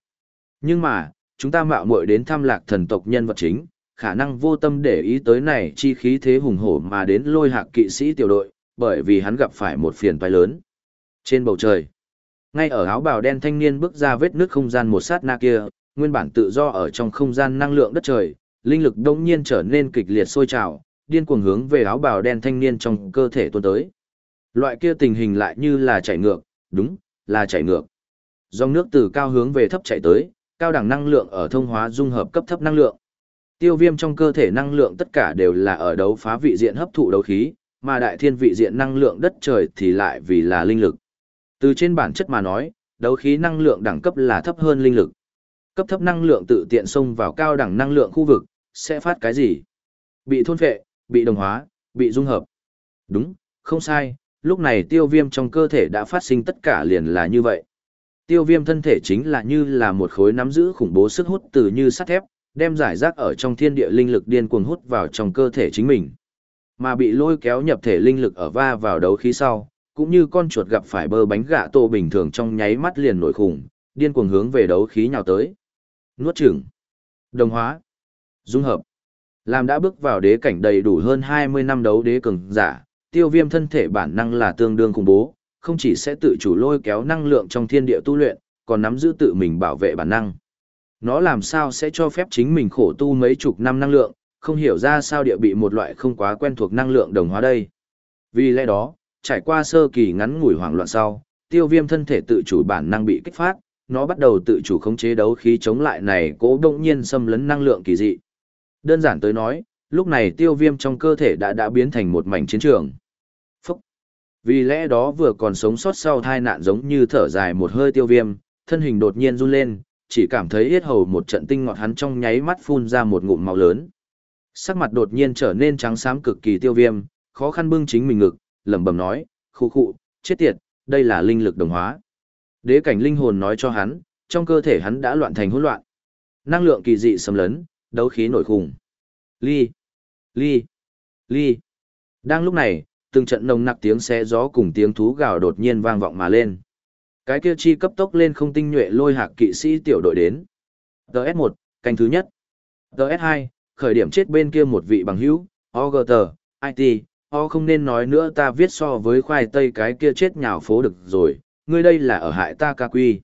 Nhưng mà, chúng ta mạo muội đến thăm lạc thần tộc nhân vật chính, khả năng vô tâm để ý tới này chi khí thế hùng hổ mà đến lôi hạc kỵ sĩ tiểu đội, bởi vì hắn gặp phải một phiền toái lớn. Trên bầu trời, ngay ở áo bào đen thanh niên bước ra vết nước không gian một sát na kia, nguyên bản tự do ở trong không gian năng lượng đất trời, linh lực đông nhiên trở nên kịch liệt sôi trào, điên cuồng hướng về áo bào đen thanh niên trong cơ thể tuôn tới. Loại kia tình hình lại như là chảy ngược, đúng, là chảy ngược. Dòng nước từ cao hướng về thấp chảy tới, cao đẳng năng lượng ở thông hóa dung hợp cấp thấp năng lượng. Tiêu viêm trong cơ thể năng lượng tất cả đều là ở đấu phá vị diện hấp thụ đấu khí, mà đại thiên vị diện năng lượng đất trời thì lại vì là linh lực. Từ trên bản chất mà nói, đấu khí năng lượng đẳng cấp là thấp hơn linh lực. Cấp thấp năng lượng tự tiện xông vào cao đẳng năng lượng khu vực, sẽ phát cái gì? Bị thôn phệ, bị đồng hóa, bị dung hợp. Đúng, không sai, lúc này tiêu viêm trong cơ thể đã phát sinh tất cả liền là như vậy. Tiêu viêm thân thể chính là như là một khối nắm giữ khủng bố sức hút từ như sắt thép, đem giải rác ở trong thiên địa linh lực điên cuồng hút vào trong cơ thể chính mình. Mà bị lôi kéo nhập thể linh lực ở va vào đấu khí sau, cũng như con chuột gặp phải bơ bánh gạ tô bình thường trong nháy mắt liền nổi khủng, điên cuồng hướng về đấu khí nhào tới. Nuốt chửng, đồng hóa, dung hợp. Làm đã bước vào đế cảnh đầy đủ hơn 20 năm đấu đế cường giả, tiêu viêm thân thể bản năng là tương đương khủng bố, không chỉ sẽ tự chủ lôi kéo năng lượng trong thiên địa tu luyện, còn nắm giữ tự mình bảo vệ bản năng. Nó làm sao sẽ cho phép chính mình khổ tu mấy chục năm năng lượng, không hiểu ra sao địa bị một loại không quá quen thuộc năng lượng đồng hóa đây. Vì lẽ đó, trải qua sơ kỳ ngắn ngủi hoảng loạn sau, tiêu viêm thân thể tự chủ bản năng bị kích phát, nó bắt đầu tự chủ khống chế đấu khí chống lại này cố động nhiên xâm lấn năng lượng kỳ dị. Đơn giản tới nói, lúc này tiêu viêm trong cơ thể đã đã biến thành một mảnh chiến trường. Phúc! Vì lẽ đó vừa còn sống sót sau tai nạn giống như thở dài một hơi tiêu viêm, thân hình đột nhiên run lên, chỉ cảm thấy yết hầu một trận tinh ngọt hắn trong nháy mắt phun ra một ngụm máu lớn. Sắc mặt đột nhiên trở nên trắng xám cực kỳ tiêu viêm, khó khăn bưng chính mình ngực, lẩm bẩm nói, khu khụ, chết tiệt, đây là linh lực đồng hóa. Đế cảnh linh hồn nói cho hắn, trong cơ thể hắn đã loạn thành hỗn loạn. Năng lượng kỳ dị xâm lấn, đấu khí nổi khủng. Ly, ly, ly. Đang lúc này, từng trận nồng nặc tiếng xe gió cùng tiếng thú gào đột nhiên vang vọng mà lên. Cái kia chi cấp tốc lên không tinh nhuệ lôi hạc kỵ sĩ tiểu đội đến. TS1, canh thứ nhất. TS2, khởi điểm chết bên kia một vị bằng hữu, OGT, IT, O không nên nói nữa ta viết so với khoai tây cái kia chết nhào phố được rồi, ngươi đây là ở hại ta ca quy.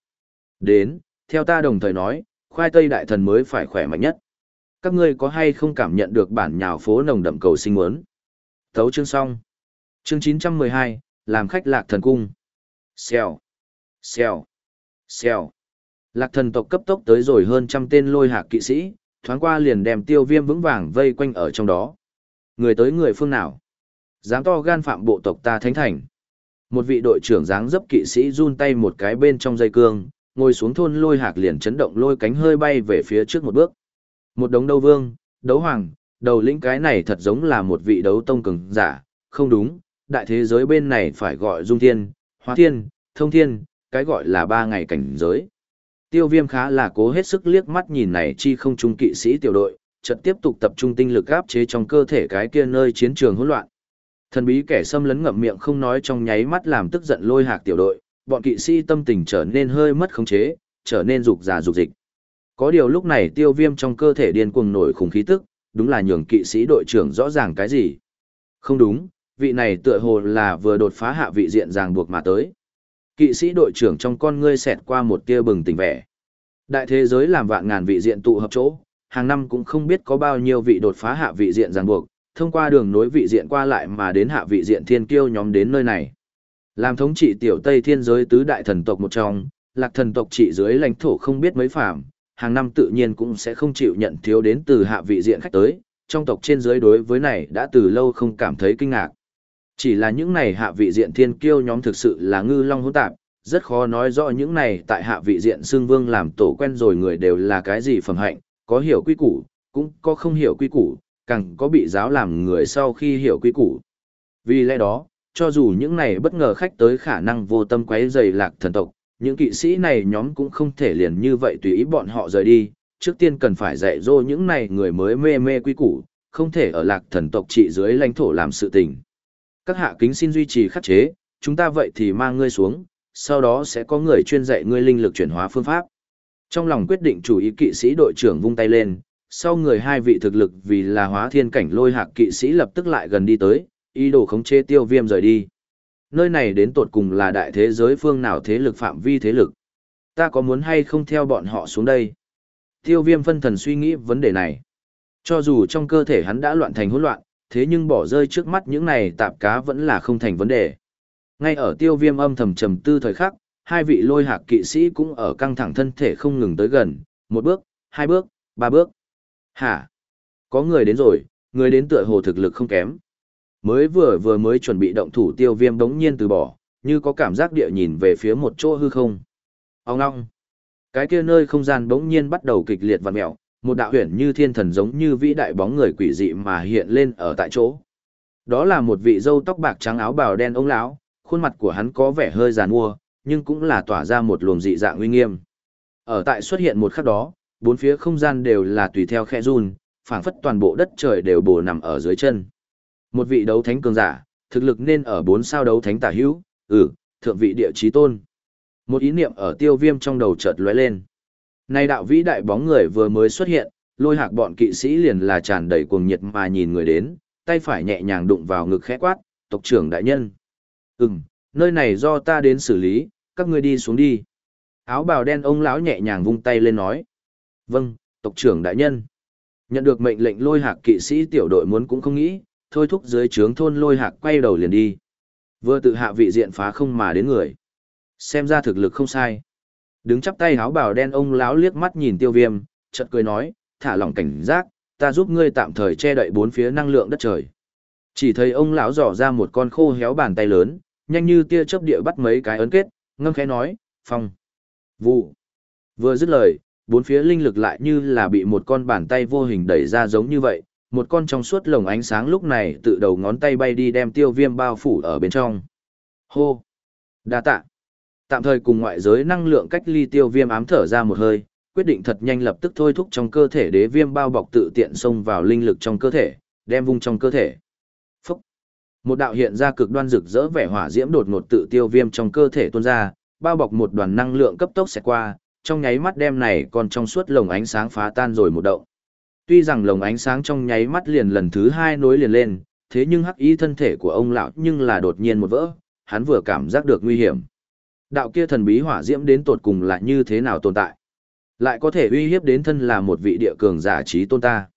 Đến, theo ta đồng thời nói, khoai tây đại thần mới phải khỏe mạnh nhất. Các ngươi có hay không cảm nhận được bản nhào phố nồng đậm cầu sinh muốn? Thấu chương xong. Chương 912, làm khách lạc thần cung. Xèo, xèo, xèo. Lạc thần tộc cấp tốc tới rồi hơn trăm tên lôi hạc kỵ sĩ, thoáng qua liền đem tiêu viêm vững vàng vây quanh ở trong đó. Người tới người phương nào? Dám to gan phạm bộ tộc ta thánh thành. Một vị đội trưởng dáng dấp kỵ sĩ run tay một cái bên trong dây cương, ngồi xuống thôn lôi hạc liền chấn động lôi cánh hơi bay về phía trước một bước. Một đống đấu vương, đấu hoàng, đầu lĩnh cái này thật giống là một vị đấu tông cường giả, không đúng, đại thế giới bên này phải gọi dung thiên, hóa thiên, thông thiên, cái gọi là ba ngày cảnh giới. Tiêu viêm khá là cố hết sức liếc mắt nhìn này chi không trung kỵ sĩ tiểu đội, chợt tiếp tục tập trung tinh lực áp chế trong cơ thể cái kia nơi chiến trường hỗn loạn. Thần bí kẻ xâm lấn ngậm miệng không nói trong nháy mắt làm tức giận lôi hạc tiểu đội, bọn kỵ sĩ tâm tình trở nên hơi mất khống chế, trở nên rục rà rục dịch. Có điều lúc này tiêu viêm trong cơ thể điên cuồng nổi khủng khí tức, đúng là nhường kỵ sĩ đội trưởng rõ ràng cái gì. Không đúng, vị này tựa hồ là vừa đột phá hạ vị diện ràng buộc mà tới. Kỵ sĩ đội trưởng trong con ngươi xẹt qua một tia bừng tỉnh vẻ. Đại thế giới làm vạn ngàn vị diện tụ hợp chỗ, hàng năm cũng không biết có bao nhiêu vị đột phá hạ vị diện ràng buộc, thông qua đường nối vị diện qua lại mà đến hạ vị diện thiên kiêu nhóm đến nơi này. Làm thống trị tiểu Tây thiên giới tứ đại thần tộc một trong, lạc thần tộc trị dưới lãnh thổ không biết mấy phạm, hàng năm tự nhiên cũng sẽ không chịu nhận thiếu đến từ hạ vị diện khách tới, trong tộc trên giới đối với này đã từ lâu không cảm thấy kinh ngạc. Chỉ là những này hạ vị diện thiên kiêu nhóm thực sự là ngư long hỗn tạp, rất khó nói rõ những này tại hạ vị diện xương vương làm tổ quen rồi người đều là cái gì phẩm hạnh, có hiểu quy củ, cũng có không hiểu quy củ, càng có bị giáo làm người sau khi hiểu quy củ. Vì lẽ đó, cho dù những này bất ngờ khách tới khả năng vô tâm quấy rầy lạc thần tộc, những kỵ sĩ này nhóm cũng không thể liền như vậy tùy ý bọn họ rời đi, trước tiên cần phải dạy dỗ những này người mới mê mê quy củ, không thể ở lạc thần tộc trị dưới lãnh thổ làm sự tình. Các hạ kính xin duy trì khắc chế, chúng ta vậy thì mang ngươi xuống, sau đó sẽ có người chuyên dạy ngươi linh lực chuyển hóa phương pháp. Trong lòng quyết định chủ ý kỵ sĩ đội trưởng vung tay lên, sau người hai vị thực lực vì là hóa thiên cảnh lôi hạc kỵ sĩ lập tức lại gần đi tới, ý đồ khống chế tiêu viêm rời đi. Nơi này đến tột cùng là đại thế giới phương nào thế lực phạm vi thế lực. Ta có muốn hay không theo bọn họ xuống đây? Tiêu viêm phân thần suy nghĩ vấn đề này. Cho dù trong cơ thể hắn đã loạn thành hỗn loạn, thế nhưng bỏ rơi trước mắt những này tạp cá vẫn là không thành vấn đề. Ngay ở tiêu viêm âm thầm trầm tư thời khắc, hai vị lôi hạc kỵ sĩ cũng ở căng thẳng thân thể không ngừng tới gần, một bước, hai bước, ba bước. Hả? Có người đến rồi, người đến tựa hồ thực lực không kém. Mới vừa vừa mới chuẩn bị động thủ tiêu viêm đống nhiên từ bỏ, như có cảm giác địa nhìn về phía một chỗ hư không. Ông ngong. Cái kia nơi không gian bỗng nhiên bắt đầu kịch liệt vặn mẹo, một đạo huyền như thiên thần giống như vĩ đại bóng người quỷ dị mà hiện lên ở tại chỗ. Đó là một vị dâu tóc bạc trắng áo bào đen ông lão, khuôn mặt của hắn có vẻ hơi giàn mua, nhưng cũng là tỏa ra một luồng dị dạng uy nghiêm. Ở tại xuất hiện một khắc đó, bốn phía không gian đều là tùy theo khe run, phảng phất toàn bộ đất trời đều bổ nằm ở dưới chân. Một vị đấu thánh cường giả, thực lực nên ở bốn sao đấu thánh tả hữu, ừ, thượng vị địa chí tôn. Một ý niệm ở tiêu viêm trong đầu chợt lóe lên. Nay đạo vĩ đại bóng người vừa mới xuất hiện, lôi hạc bọn kỵ sĩ liền là tràn đầy cuồng nhiệt mà nhìn người đến, tay phải nhẹ nhàng đụng vào ngực khẽ quát, tộc trưởng đại nhân. Ừm, nơi này do ta đến xử lý, các ngươi đi xuống đi. Áo bào đen ông lão nhẹ nhàng vung tay lên nói. Vâng, tộc trưởng đại nhân. Nhận được mệnh lệnh lôi hạc kỵ sĩ tiểu đội muốn cũng không nghĩ, thôi thúc dưới trướng thôn lôi hạc quay đầu liền đi. Vừa tự hạ vị diện phá không mà đến người. Xem ra thực lực không sai. Đứng chắp tay háo bảo đen ông lão liếc mắt nhìn tiêu viêm, chợt cười nói, thả lỏng cảnh giác, ta giúp ngươi tạm thời che đậy bốn phía năng lượng đất trời. Chỉ thấy ông lão dò ra một con khô héo bàn tay lớn, nhanh như tia chớp địa bắt mấy cái ấn kết, ngâm khẽ nói, phong, vụ. Vừa dứt lời, bốn phía linh lực lại như là bị một con bàn tay vô hình đẩy ra giống như vậy, một con trong suốt lồng ánh sáng lúc này tự đầu ngón tay bay đi đem tiêu viêm bao phủ ở bên trong. Hô! Đa tạ! Tạm thời cùng ngoại giới năng lượng cách ly tiêu viêm ám thở ra một hơi, quyết định thật nhanh lập tức thôi thúc trong cơ thể đế viêm bao bọc tự tiện xông vào linh lực trong cơ thể, đem vung trong cơ thể. Phúc! Một đạo hiện ra cực đoan rực rỡ vẻ hỏa diễm đột ngột tự tiêu viêm trong cơ thể tuôn ra, bao bọc một đoàn năng lượng cấp tốc sẽ qua, trong nháy mắt đem này còn trong suốt lồng ánh sáng phá tan rồi một động. Tuy rằng lồng ánh sáng trong nháy mắt liền lần thứ hai nối liền lên, thế nhưng hắc ý thân thể của ông lão nhưng là đột nhiên một vỡ, hắn vừa cảm giác được nguy hiểm. Đạo kia thần bí hỏa diễm đến tột cùng là như thế nào tồn tại? Lại có thể uy hiếp đến thân là một vị địa cường giả trí tôn ta.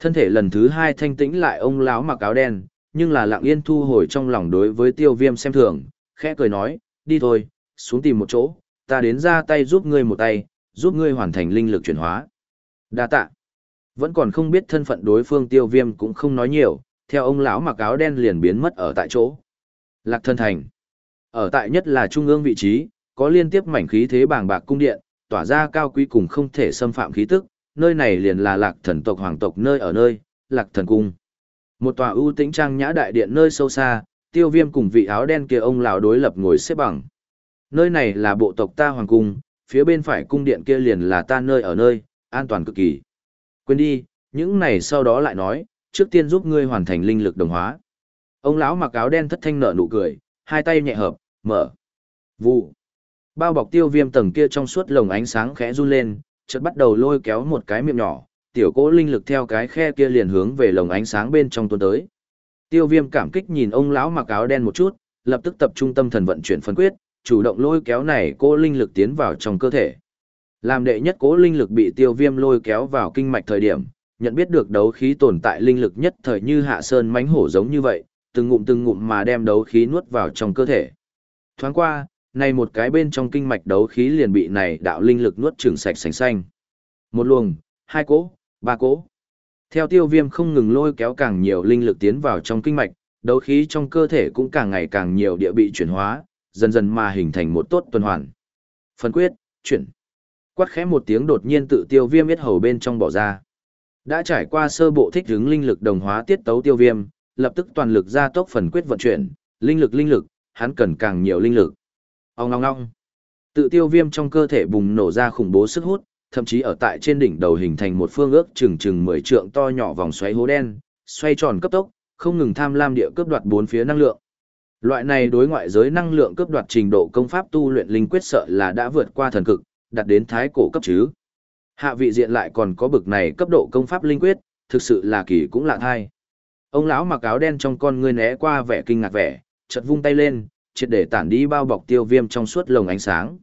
Thân thể lần thứ hai thanh tĩnh lại ông lão mặc áo đen, nhưng là lặng yên thu hồi trong lòng đối với tiêu viêm xem thường, khẽ cười nói, đi thôi, xuống tìm một chỗ, ta đến ra tay giúp ngươi một tay, giúp ngươi hoàn thành linh lực chuyển hóa. Đa tạ. Vẫn còn không biết thân phận đối phương tiêu viêm cũng không nói nhiều, theo ông lão mặc áo đen liền biến mất ở tại chỗ. Lạc thân thành. Ở tại nhất là trung ương vị trí, có liên tiếp mảnh khí thế bàng bạc cung điện, tỏa ra cao quý cùng không thể xâm phạm khí tức, nơi này liền là lạc thần tộc hoàng tộc nơi ở nơi, lạc thần cung. Một tòa ưu tĩnh trang nhã đại điện nơi sâu xa, tiêu viêm cùng vị áo đen kia ông lão đối lập ngồi xếp bằng. Nơi này là bộ tộc ta hoàng cung, phía bên phải cung điện kia liền là ta nơi ở nơi, an toàn cực kỳ. Quên đi, những này sau đó lại nói, trước tiên giúp ngươi hoàn thành linh lực đồng hóa. Ông lão mặc áo đen thất thanh nở nụ cười, hai tay nhẹ hợp, mở. Vụ. Bao bọc tiêu viêm tầng kia trong suốt lồng ánh sáng khẽ run lên, chợt bắt đầu lôi kéo một cái miệng nhỏ, tiểu cỗ linh lực theo cái khe kia liền hướng về lồng ánh sáng bên trong tuôn tới. Tiêu viêm cảm kích nhìn ông lão mặc áo đen một chút, lập tức tập trung tâm thần vận chuyển phân quyết, chủ động lôi kéo này cỗ linh lực tiến vào trong cơ thể. Làm đệ nhất cỗ linh lực bị tiêu viêm lôi kéo vào kinh mạch thời điểm, nhận biết được đấu khí tồn tại linh lực nhất thời như hạ sơn mánh hổ giống như vậy, từng ngụm từng ngụm mà đem đấu khí nuốt vào trong cơ thể. Thoáng qua, này một cái bên trong kinh mạch đấu khí liền bị này đạo linh lực nuốt trường sạch sành xanh. Một luồng, hai cỗ, ba cỗ. Theo tiêu viêm không ngừng lôi kéo càng nhiều linh lực tiến vào trong kinh mạch, đấu khí trong cơ thể cũng càng ngày càng nhiều địa bị chuyển hóa, dần dần mà hình thành một tốt tuần hoàn. Phân quyết, chuyển. Quát khẽ một tiếng đột nhiên tự tiêu viêm biết hầu bên trong bỏ ra. Đã trải qua sơ bộ thích ứng linh lực đồng hóa tiết tấu tiêu viêm, lập tức toàn lực ra tốc phần quyết vận chuyển, linh lực linh lực, hắn cần càng nhiều linh lực. Ông ngong ngong. Tự tiêu viêm trong cơ thể bùng nổ ra khủng bố sức hút, thậm chí ở tại trên đỉnh đầu hình thành một phương ước chừng chừng 10 trượng to nhỏ vòng xoáy hố đen, xoay tròn cấp tốc, không ngừng tham lam địa cướp đoạt bốn phía năng lượng. Loại này đối ngoại giới năng lượng cướp đoạt trình độ công pháp tu luyện linh quyết sợ là đã vượt qua thần cực, đạt đến thái cổ cấp chứ. Hạ vị diện lại còn có bực này cấp độ công pháp linh quyết, thực sự là kỳ cũng lạ thay. Ông lão mặc áo đen trong con ngươi né qua vẻ kinh ngạc vẻ, chợt vung tay lên, triệt để tản đi bao bọc tiêu viêm trong suốt lồng ánh sáng.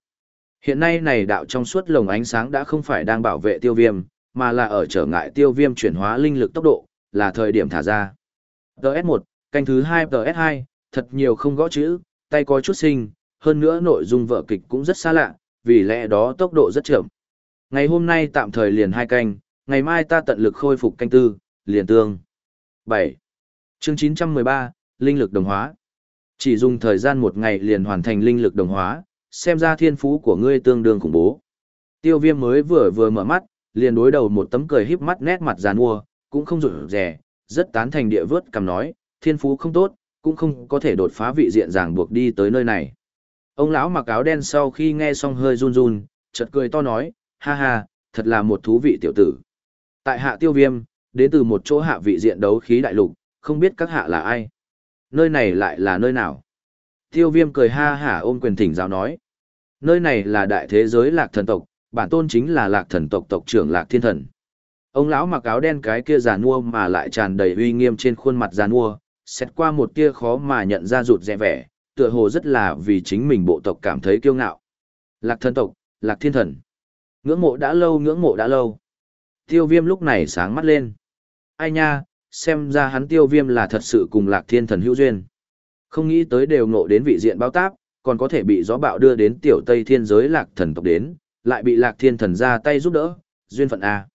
Hiện nay này đạo trong suốt lồng ánh sáng đã không phải đang bảo vệ tiêu viêm, mà là ở trở ngại tiêu viêm chuyển hóa linh lực tốc độ, là thời điểm thả ra. TS1, canh thứ 2 TS2, thật nhiều không gõ chữ, tay có chút sinh, hơn nữa nội dung vở kịch cũng rất xa lạ, vì lẽ đó tốc độ rất chậm. Ngày hôm nay tạm thời liền hai canh, ngày mai ta tận lực khôi phục canh tư, liền tương. 7. Chương 913, Linh lực đồng hóa. Chỉ dùng thời gian một ngày liền hoàn thành linh lực đồng hóa, xem ra thiên phú của ngươi tương đương khủng bố. Tiêu viêm mới vừa vừa mở mắt, liền đối đầu một tấm cười híp mắt nét mặt giàn mua, cũng không rủi rẻ, rất tán thành địa vớt cầm nói, thiên phú không tốt, cũng không có thể đột phá vị diện ràng buộc đi tới nơi này. Ông lão mặc áo đen sau khi nghe xong hơi run run, chợt cười to nói, ha ha, thật là một thú vị tiểu tử. Tại hạ tiêu viêm, đến từ một chỗ hạ vị diện đấu khí đại lục, không biết các hạ là ai. Nơi này lại là nơi nào? Tiêu viêm cười ha hả ôm quyền thỉnh giáo nói. Nơi này là đại thế giới lạc thần tộc, bản tôn chính là lạc thần tộc tộc trưởng lạc thiên thần. Ông lão mặc áo đen cái kia giàn mua mà lại tràn đầy uy nghiêm trên khuôn mặt giàn mua xét qua một tia khó mà nhận ra rụt rẻ vẻ, tựa hồ rất là vì chính mình bộ tộc cảm thấy kiêu ngạo. Lạc thần tộc, lạc thiên thần. Ngưỡng mộ đã lâu ngưỡng mộ đã lâu. Tiêu viêm lúc này sáng mắt lên. Ai nha, xem ra hắn tiêu viêm là thật sự cùng lạc thiên thần hữu duyên. Không nghĩ tới đều ngộ đến vị diện bao táp, còn có thể bị gió bạo đưa đến tiểu tây thiên giới lạc thần tộc đến, lại bị lạc thiên thần ra tay giúp đỡ, duyên phận A.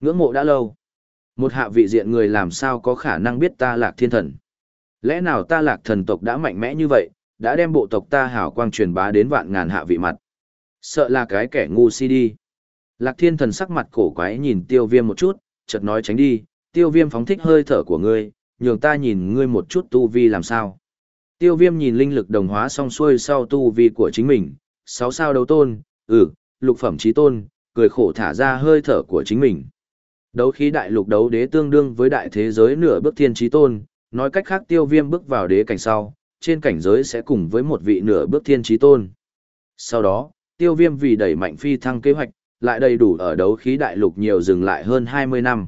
Ngưỡng mộ đã lâu. Một hạ vị diện người làm sao có khả năng biết ta lạc thiên thần. Lẽ nào ta lạc thần tộc đã mạnh mẽ như vậy, đã đem bộ tộc ta hảo quang truyền bá đến vạn ngàn hạ vị mặt. Sợ là cái kẻ ngu si đi. Lạc thiên thần sắc mặt cổ quái nhìn tiêu viêm một chút, chợt nói tránh đi, tiêu viêm phóng thích hơi thở của ngươi, nhường ta nhìn ngươi một chút tu vi làm sao. Tiêu viêm nhìn linh lực đồng hóa xong xuôi sau tu vi của chính mình, sáu sao đấu tôn, ừ, lục phẩm trí tôn, cười khổ thả ra hơi thở của chính mình. Đấu khí đại lục đấu đế tương đương với đại thế giới nửa bước thiên trí tôn, nói cách khác tiêu viêm bước vào đế cảnh sau, trên cảnh giới sẽ cùng với một vị nửa bước thiên trí tôn. Sau đó, tiêu viêm vì đẩy mạnh phi thăng kế hoạch, lại đầy đủ ở đấu khí đại lục nhiều dừng lại hơn 20 năm.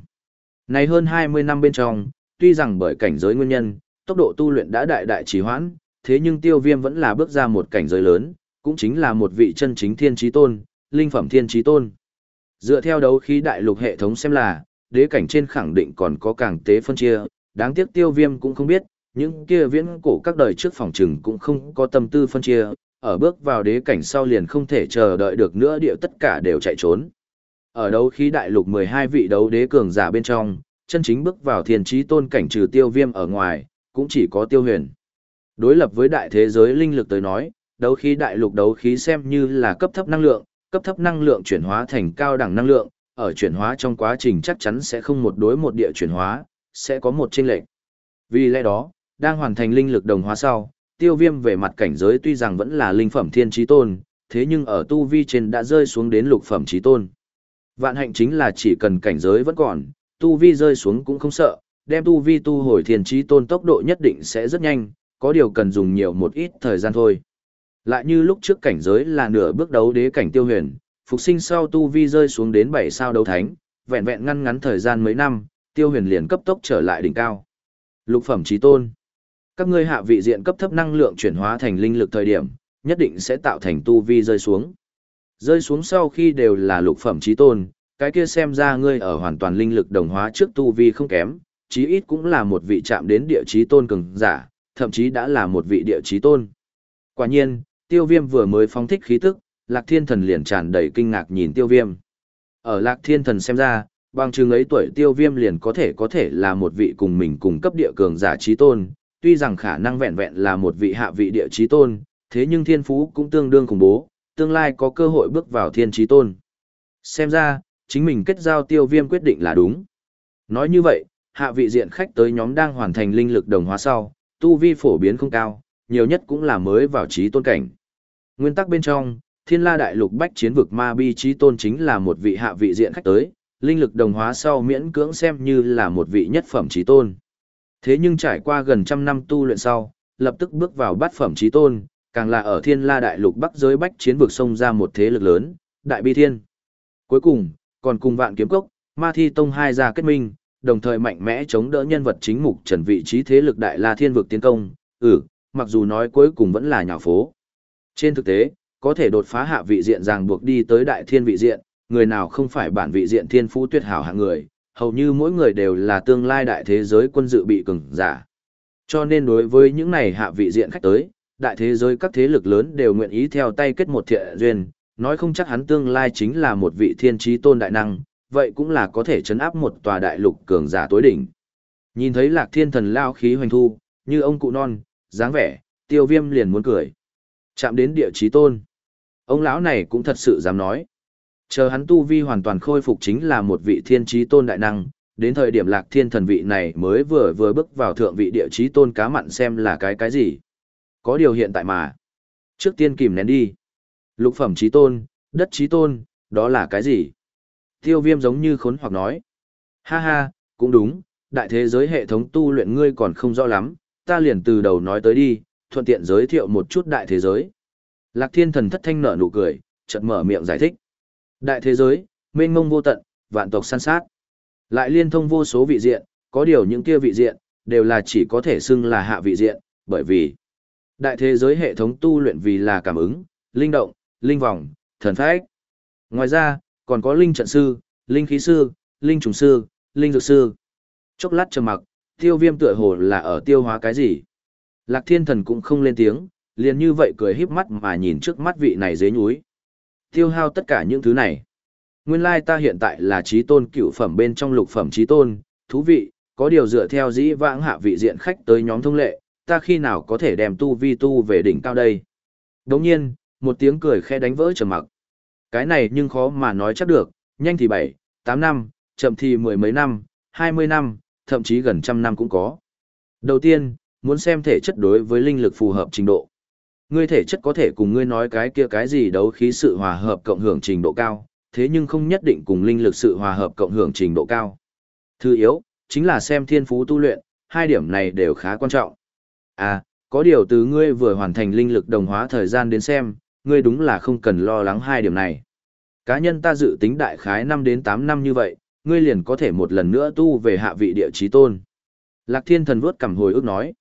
Này hơn 20 năm bên trong, tuy rằng bởi cảnh giới nguyên nhân, tốc độ tu luyện đã đại đại trì hoãn, thế nhưng tiêu viêm vẫn là bước ra một cảnh giới lớn, cũng chính là một vị chân chính thiên trí tôn, linh phẩm thiên trí tôn. Dựa theo đấu khí đại lục hệ thống xem là, đế cảnh trên khẳng định còn có càng tế phân chia, đáng tiếc tiêu viêm cũng không biết, những kia viễn cổ các đời trước phòng trừng cũng không có tâm tư phân chia, ở bước vào đế cảnh sau liền không thể chờ đợi được nữa điệu tất cả đều chạy trốn. Ở đấu khí đại lục 12 vị đấu đế cường giả bên trong, chân chính bước vào thiên trí tôn cảnh trừ tiêu viêm ở ngoài, cũng chỉ có tiêu huyền. Đối lập với đại thế giới linh lực tới nói, đấu khí đại lục đấu khí xem như là cấp thấp năng lượng, cấp thấp năng lượng chuyển hóa thành cao đẳng năng lượng, ở chuyển hóa trong quá trình chắc chắn sẽ không một đối một địa chuyển hóa, sẽ có một chênh lệch. Vì lẽ đó, đang hoàn thành linh lực đồng hóa sau, tiêu viêm về mặt cảnh giới tuy rằng vẫn là linh phẩm thiên trí tôn, thế nhưng ở tu vi trên đã rơi xuống đến lục phẩm trí tôn. Vạn hạnh chính là chỉ cần cảnh giới vẫn còn, tu vi rơi xuống cũng không sợ, đem tu vi tu hồi thiên trí tôn tốc độ nhất định sẽ rất nhanh, có điều cần dùng nhiều một ít thời gian thôi. Lại như lúc trước cảnh giới là nửa bước đấu đế cảnh tiêu huyền, phục sinh sau tu vi rơi xuống đến 7 sao đấu thánh, vẹn vẹn ngăn ngắn thời gian mấy năm, tiêu huyền liền cấp tốc trở lại đỉnh cao. Lục phẩm trí tôn. Các ngươi hạ vị diện cấp thấp năng lượng chuyển hóa thành linh lực thời điểm, nhất định sẽ tạo thành tu vi rơi xuống. Rơi xuống sau khi đều là lục phẩm trí tôn, cái kia xem ra ngươi ở hoàn toàn linh lực đồng hóa trước tu vi không kém, chí ít cũng là một vị chạm đến địa trí tôn cường giả, thậm chí đã là một vị địa trí tôn. Quả nhiên, tiêu viêm vừa mới phóng thích khí tức, lạc thiên thần liền tràn đầy kinh ngạc nhìn tiêu viêm. Ở lạc thiên thần xem ra, bằng chừng ấy tuổi tiêu viêm liền có thể có thể là một vị cùng mình cùng cấp địa cường giả trí tôn, tuy rằng khả năng vẹn vẹn là một vị hạ vị địa trí tôn, thế nhưng thiên phú cũng tương đương khủng bố, tương lai có cơ hội bước vào thiên trí tôn. Xem ra, chính mình kết giao tiêu viêm quyết định là đúng. Nói như vậy, hạ vị diện khách tới nhóm đang hoàn thành linh lực đồng hóa sau, tu vi phổ biến không cao, nhiều nhất cũng là mới vào trí tôn cảnh. Nguyên tắc bên trong, thiên la đại lục bách chiến vực ma bi trí tôn chính là một vị hạ vị diện khách tới, linh lực đồng hóa sau miễn cưỡng xem như là một vị nhất phẩm trí tôn. Thế nhưng trải qua gần trăm năm tu luyện sau, lập tức bước vào bát phẩm trí tôn, càng là ở thiên la đại lục bắc giới bách chiến vực sông ra một thế lực lớn, đại bi thiên. Cuối cùng, còn cùng vạn kiếm cốc, ma thi tông hai gia kết minh, đồng thời mạnh mẽ chống đỡ nhân vật chính mục trần vị trí thế lực đại la thiên vực tiến công, ừ, mặc dù nói cuối cùng vẫn là nhà phố. Trên thực tế, có thể đột phá hạ vị diện ràng buộc đi tới đại thiên vị diện, người nào không phải bản vị diện thiên phú tuyệt hảo hạng người, hầu như mỗi người đều là tương lai đại thế giới quân dự bị cường giả. Cho nên đối với những này hạ vị diện khách tới, đại thế giới các thế lực lớn đều nguyện ý theo tay kết một thiện duyên, nói không chắc hắn tương lai chính là một vị thiên trí tôn đại năng, vậy cũng là có thể chấn áp một tòa đại lục cường giả tối đỉnh. Nhìn thấy lạc thiên thần lao khí hoành thu, như ông cụ non, dáng vẻ, tiêu viêm liền muốn cười. Chạm đến địa trí tôn. Ông lão này cũng thật sự dám nói. Chờ hắn tu vi hoàn toàn khôi phục chính là một vị thiên trí tôn đại năng, đến thời điểm lạc thiên thần vị này mới vừa vừa bước vào thượng vị địa trí tôn cá mặn xem là cái cái gì. Có điều hiện tại mà. Trước tiên kìm nén đi. Lục phẩm trí tôn, đất trí tôn, đó là cái gì? Tiêu viêm giống như khốn hoặc nói. Ha ha, cũng đúng, đại thế giới hệ thống tu luyện ngươi còn không rõ lắm, ta liền từ đầu nói tới đi, thuận tiện giới thiệu một chút đại thế giới. Lạc thiên thần thất thanh nở nụ cười, chợt mở miệng giải thích. Đại thế giới, mênh mông vô tận, vạn tộc săn sát. Lại liên thông vô số vị diện, có điều những kia vị diện, đều là chỉ có thể xưng là hạ vị diện, bởi vì đại thế giới hệ thống tu luyện vì là cảm ứng, linh động, linh vòng, thần phách. Ngoài ra, còn có linh trận sư, linh khí sư, linh trùng sư, linh dược sư. Chốc lát trầm mặc, tiêu viêm tựa hồ là ở tiêu hóa cái gì. Lạc thiên thần cũng không lên tiếng, liền như vậy cười híp mắt mà nhìn trước mắt vị này dế núi. Tiêu hao tất cả những thứ này. Nguyên lai ta hiện tại là trí tôn cựu phẩm bên trong lục phẩm trí tôn, thú vị, có điều dựa theo dĩ vãng hạ vị diện khách tới nhóm thông lệ, ta khi nào có thể đem tu vi tu về đỉnh cao đây. Đồng nhiên, một tiếng cười khe đánh vỡ trầm mặc. Cái này nhưng khó mà nói chắc được, nhanh thì 7, 8 năm, chậm thì mười mấy năm, 20 năm, thậm chí gần trăm năm cũng có. Đầu tiên, muốn xem thể chất đối với linh lực phù hợp trình độ. Ngươi thể chất có thể cùng ngươi nói cái kia cái gì đấu khí sự hòa hợp cộng hưởng trình độ cao, thế nhưng không nhất định cùng linh lực sự hòa hợp cộng hưởng trình độ cao. Thứ yếu, chính là xem thiên phú tu luyện, hai điểm này đều khá quan trọng. À, có điều từ ngươi vừa hoàn thành linh lực đồng hóa thời gian đến xem, ngươi đúng là không cần lo lắng hai điểm này. Cá nhân ta dự tính đại khái 5 đến 8 năm như vậy, ngươi liền có thể một lần nữa tu về hạ vị địa chí tôn. Lạc thiên thần vuốt cầm hồi ước nói.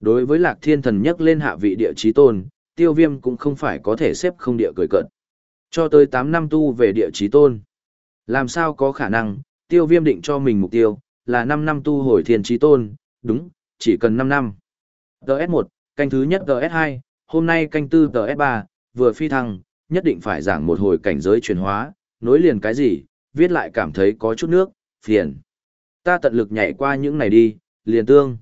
Đối với lạc thiên thần nhắc lên hạ vị địa chí tôn, tiêu viêm cũng không phải có thể xếp không địa cười cận. Cho tới 8 năm tu về địa chí tôn. Làm sao có khả năng, tiêu viêm định cho mình mục tiêu, là 5 năm tu hồi thiên chí tôn, đúng, chỉ cần 5 năm, TS1, canh thứ nhất TS2, hôm nay canh tư TS3, vừa phi thăng, nhất định phải giảng một hồi cảnh giới chuyển hóa, nối liền cái gì, viết lại cảm thấy có chút nước, phiền. Ta tận lực nhảy qua những này đi, liền tương.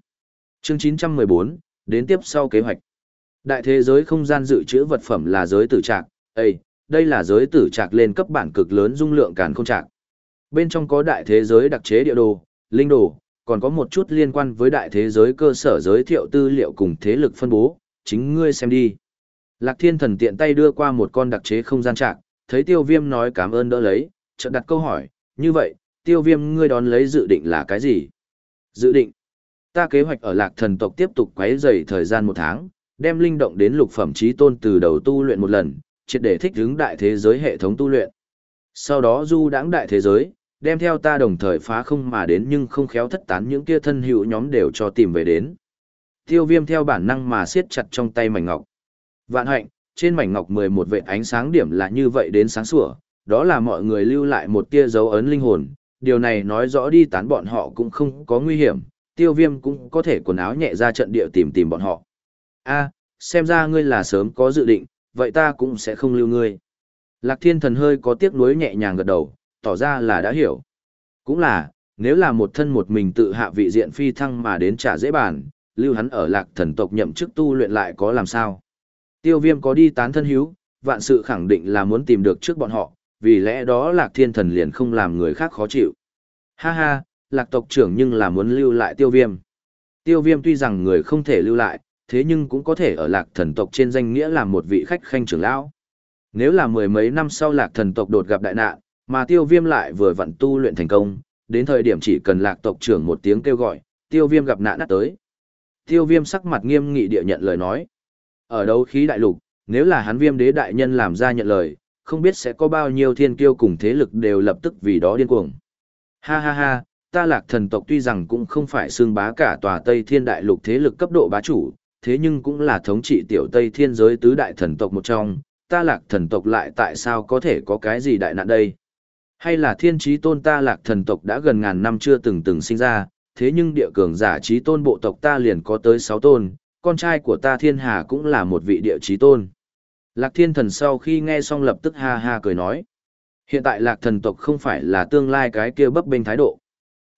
Chương 914, đến tiếp sau kế hoạch. Đại thế giới không gian dự trữ vật phẩm là giới tử trạc, Ê, đây là giới tử trạc lên cấp bản cực lớn dung lượng càn không trạc. Bên trong có đại thế giới đặc chế địa đồ, linh đồ, còn có một chút liên quan với đại thế giới cơ sở giới thiệu tư liệu cùng thế lực phân bố, chính ngươi xem đi. Lạc thiên thần tiện tay đưa qua một con đặc chế không gian trạc, thấy tiêu viêm nói cảm ơn đỡ lấy, chợt đặt câu hỏi, như vậy, tiêu viêm ngươi đón lấy dự định là cái gì? Dự định. Ta kế hoạch ở lạc thần tộc tiếp tục quấy dày thời gian một tháng, đem linh động đến lục phẩm trí tôn từ đầu tu luyện một lần, triệt để thích ứng đại thế giới hệ thống tu luyện. Sau đó du đãng đại thế giới, đem theo ta đồng thời phá không mà đến nhưng không khéo thất tán những kia thân hữu nhóm đều cho tìm về đến. Tiêu viêm theo bản năng mà siết chặt trong tay mảnh ngọc. Vạn hạnh, trên mảnh ngọc 11 vệ ánh sáng điểm là như vậy đến sáng sủa, đó là mọi người lưu lại một tia dấu ấn linh hồn, điều này nói rõ đi tán bọn họ cũng không có nguy hiểm, tiêu viêm cũng có thể quần áo nhẹ ra trận địa tìm tìm bọn họ. a xem ra ngươi là sớm có dự định, vậy ta cũng sẽ không lưu ngươi. Lạc thiên thần hơi có tiếc nuối nhẹ nhàng gật đầu, tỏ ra là đã hiểu. Cũng là, nếu là một thân một mình tự hạ vị diện phi thăng mà đến trả dễ bàn, lưu hắn ở lạc thần tộc nhậm chức tu luyện lại có làm sao. Tiêu viêm có đi tán thân hiếu, vạn sự khẳng định là muốn tìm được trước bọn họ, vì lẽ đó lạc thiên thần liền không làm người khác khó chịu. Ha ha, lạc tộc trưởng nhưng là muốn lưu lại tiêu viêm. Tiêu viêm tuy rằng người không thể lưu lại, thế nhưng cũng có thể ở lạc thần tộc trên danh nghĩa làm một vị khách khanh trưởng lão. Nếu là mười mấy năm sau lạc thần tộc đột gặp đại nạn, mà tiêu viêm lại vừa vặn tu luyện thành công, đến thời điểm chỉ cần lạc tộc trưởng một tiếng kêu gọi, tiêu viêm gặp nạn nát tới. Tiêu viêm sắc mặt nghiêm nghị địa nhận lời nói. Ở đấu khí đại lục, nếu là hắn viêm đế đại nhân làm ra nhận lời, không biết sẽ có bao nhiêu thiên kiêu cùng thế lực đều lập tức vì đó điên cuồng. Ha ha ha, ta lạc thần tộc tuy rằng cũng không phải xương bá cả tòa Tây Thiên Đại Lục thế lực cấp độ bá chủ, thế nhưng cũng là thống trị tiểu Tây Thiên giới tứ đại thần tộc một trong, ta lạc thần tộc lại tại sao có thể có cái gì đại nạn đây? Hay là thiên trí tôn ta lạc thần tộc đã gần ngàn năm chưa từng từng sinh ra, thế nhưng địa cường giả trí tôn bộ tộc ta liền có tới sáu tôn, con trai của ta thiên hà cũng là một vị địa trí tôn. Lạc thiên thần sau khi nghe xong lập tức ha ha cười nói. Hiện tại lạc thần tộc không phải là tương lai cái kia bấp bênh thái độ.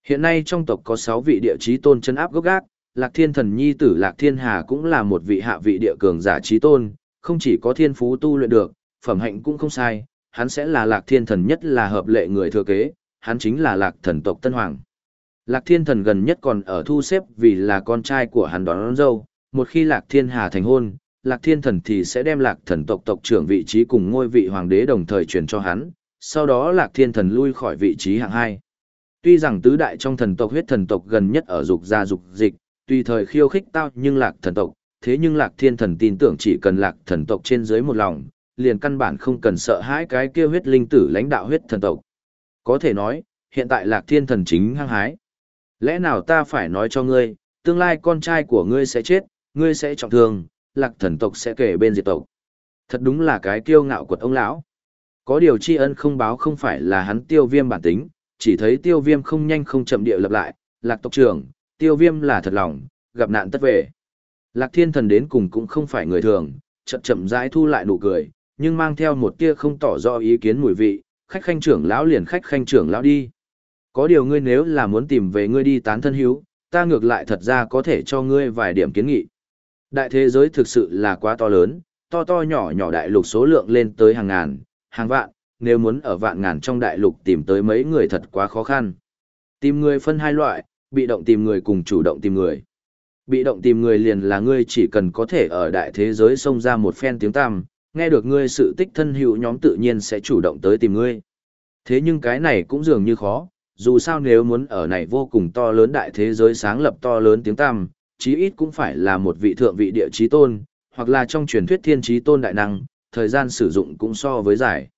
Hiện nay trong tộc có 6 vị địa chí tôn chân áp gốc gác, lạc thiên thần nhi tử lạc thiên hà cũng là một vị hạ vị địa cường giả chí tôn, không chỉ có thiên phú tu luyện được, phẩm hạnh cũng không sai, hắn sẽ là lạc thiên thần nhất là hợp lệ người thừa kế, hắn chính là lạc thần tộc Tân Hoàng. Lạc thiên thần gần nhất còn ở thu xếp vì là con trai của hắn đón, dâu, một khi lạc thiên hà thành hôn, lạc thiên thần thì sẽ đem lạc thần tộc tộc trưởng vị trí cùng ngôi vị hoàng đế đồng thời truyền cho hắn, sau đó lạc thiên thần lui khỏi vị trí hạng hai. Tuy rằng tứ đại trong thần tộc huyết thần tộc gần nhất ở dục gia dục dịch, tùy thời khiêu khích tao nhưng lạc thần tộc, thế nhưng lạc thiên thần tin tưởng chỉ cần lạc thần tộc trên dưới một lòng, liền căn bản không cần sợ hãi cái kia huyết linh tử lãnh đạo huyết thần tộc. Có thể nói, hiện tại lạc thiên thần chính hăng hái. Lẽ nào ta phải nói cho ngươi, tương lai con trai của ngươi sẽ chết, ngươi sẽ trọng thương, lạc thần tộc sẽ kể bên diệt tộc. Thật đúng là cái kiêu ngạo của ông lão. Có điều tri ân không báo không phải là hắn tiêu viêm bản tính, chỉ thấy tiêu viêm không nhanh không chậm địa lập lại, lạc tộc trưởng, tiêu viêm là thật lòng, gặp nạn tất về. Lạc thiên thần đến cùng cũng không phải người thường, chậm chậm rãi thu lại nụ cười, nhưng mang theo một tia không tỏ rõ ý kiến mùi vị, khách khanh trưởng lão liền khách khanh trưởng lão đi. Có điều ngươi nếu là muốn tìm về ngươi đi tán thân hiếu, ta ngược lại thật ra có thể cho ngươi vài điểm kiến nghị. Đại thế giới thực sự là quá to lớn, to to nhỏ nhỏ đại lục số lượng lên tới hàng ngàn, hàng vạn, nếu muốn ở vạn ngàn trong đại lục tìm tới mấy người thật quá khó khăn. Tìm người phân hai loại, bị động tìm người cùng chủ động tìm người. Bị động tìm người liền là ngươi chỉ cần có thể ở đại thế giới xông ra một phen tiếng tăm, nghe được ngươi sự tích thân hữu nhóm tự nhiên sẽ chủ động tới tìm ngươi. Thế nhưng cái này cũng dường như khó, dù sao nếu muốn ở này vô cùng to lớn đại thế giới sáng lập to lớn tiếng tăm, chí ít cũng phải là một vị thượng vị địa chí tôn, hoặc là trong truyền thuyết thiên chí tôn đại năng, thời gian sử dụng cũng so với giải.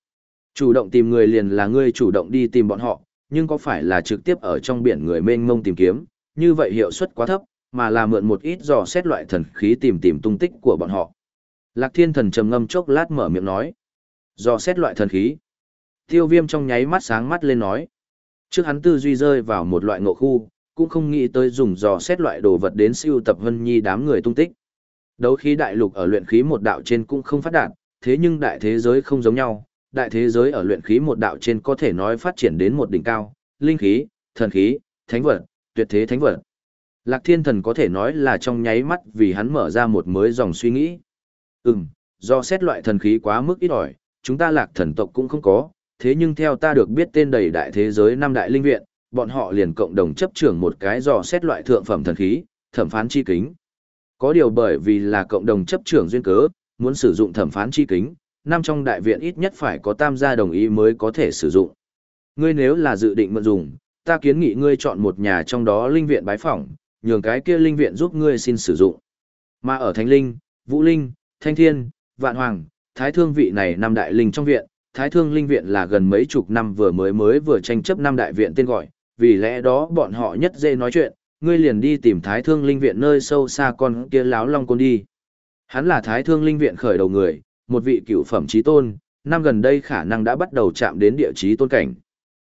Chủ động tìm người liền là ngươi chủ động đi tìm bọn họ, nhưng có phải là trực tiếp ở trong biển người mênh mông tìm kiếm, như vậy hiệu suất quá thấp, mà là mượn một ít dò xét loại thần khí tìm tìm tung tích của bọn họ. Lạc thiên thần trầm ngâm chốc lát mở miệng nói. Dò xét loại thần khí. Tiêu viêm trong nháy mắt sáng mắt lên nói. Trước hắn tư duy rơi vào một loại ngộ khu, cũng không nghĩ tới dùng dò xét loại đồ vật đến siêu tập Vân Nhi đám người tung tích. Đấu khí đại lục ở luyện khí một đạo trên cũng không phát đạt, thế nhưng đại thế giới không giống nhau, đại thế giới ở luyện khí một đạo trên có thể nói phát triển đến một đỉnh cao, linh khí, thần khí, thánh vật, tuyệt thế thánh vật. Lạc Thiên Thần có thể nói là trong nháy mắt vì hắn mở ra một mới dòng suy nghĩ. Ừm, do xét loại thần khí quá mức ít ỏi, chúng ta lạc thần tộc cũng không có, thế nhưng theo ta được biết tên đầy đại thế giới năm đại linh viện, bọn họ liền cộng đồng chấp trưởng một cái dò xét loại thượng phẩm thần khí, thẩm phán chi kính. Có điều bởi vì là cộng đồng chấp trưởng duyên cớ, muốn sử dụng thẩm phán chi kính, năm trong đại viện ít nhất phải có tam gia đồng ý mới có thể sử dụng. Ngươi nếu là dự định mượn dùng, ta kiến nghị ngươi chọn một nhà trong đó linh viện bái phỏng, nhường cái kia linh viện giúp ngươi xin sử dụng. Mà ở Thánh Linh, Vũ Linh, Thanh Thiên, Vạn Hoàng, Thái Thương vị này năm đại linh trong viện, Thái Thương Linh Viện là gần mấy chục năm vừa mới mới vừa tranh chấp năm đại viện tên gọi, vì lẽ đó bọn họ nhất dễ nói chuyện, ngươi liền đi tìm Thái Thương Linh Viện nơi sâu xa con kia láo long côn đi. Hắn là Thái Thương Linh Viện khởi đầu người, một vị cựu phẩm trí tôn, năm gần đây khả năng đã bắt đầu chạm đến địa trí tôn cảnh.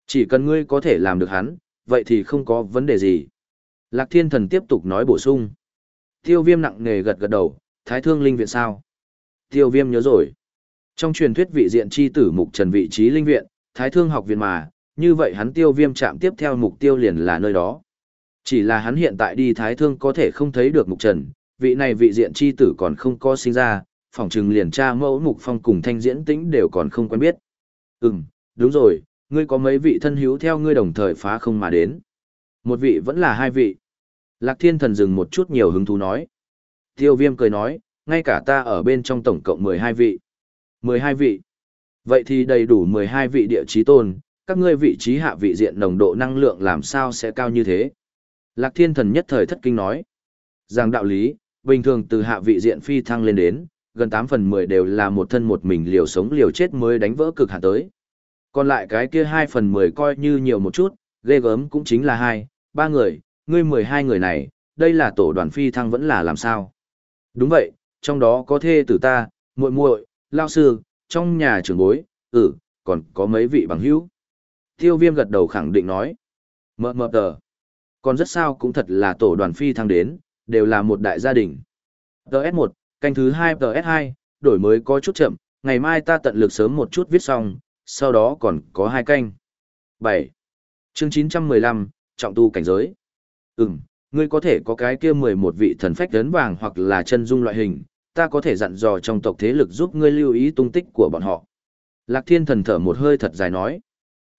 Chỉ cần ngươi có thể làm được hắn, vậy thì không có vấn đề gì. Lạc Thiên Thần tiếp tục nói bổ sung. Tiêu viêm nặng nề gật gật đầu, Thái Thương Linh Viện sao? Tiêu viêm nhớ rồi. Trong truyền thuyết vị diện chi tử mục trần vị trí linh viện, Thái Thương học viện mà, như vậy hắn tiêu viêm chạm tiếp theo mục tiêu liền là nơi đó. Chỉ là hắn hiện tại đi Thái Thương có thể không thấy được mục trần, vị này vị diện chi tử còn không có sinh ra, phỏng chừng liền tra mẫu mục phong cùng thanh diễn tĩnh đều còn không quen biết. Ừm, đúng rồi, ngươi có mấy vị thân hữu theo ngươi đồng thời phá không mà đến. Một vị vẫn là hai vị. Lạc thiên thần dừng một chút nhiều hứng thú nói. Tiêu viêm cười nói, ngay cả ta ở bên trong tổng cộng 12 vị. 12 vị. Vậy thì đầy đủ 12 vị địa chí tôn, các ngươi vị trí hạ vị diện nồng độ năng lượng làm sao sẽ cao như thế. Lạc thiên thần nhất thời thất kinh nói. Rằng đạo lý, bình thường từ hạ vị diện phi thăng lên đến, gần 8 phần 10 đều là một thân một mình liều sống liều chết mới đánh vỡ cực hạn tới. Còn lại cái kia 2 phần 10 coi như nhiều một chút, ghê gớm cũng chính là 2, 3 người, ngươi 12 người này, đây là tổ đoàn phi thăng vẫn là làm sao? Đúng vậy, trong đó có thê tử ta, muội muội, lao sư, trong nhà trưởng bối, ừ, còn có mấy vị bằng hữu. Tiêu viêm gật đầu khẳng định nói. Mờ mờ tờ. Còn rất sao cũng thật là tổ đoàn phi thăng đến, đều là một đại gia đình. TS1, canh thứ 2 TS2, đổi mới có chút chậm, ngày mai ta tận lực sớm một chút viết xong, sau đó còn có hai canh. 7. Chương 915, trọng tu cảnh giới. Ừm, ngươi có thể có cái kia 11 vị thần phách lớn vàng hoặc là chân dung loại hình, ta có thể dặn dò trong tộc thế lực giúp ngươi lưu ý tung tích của bọn họ. Lạc thiên thần thở một hơi thật dài nói.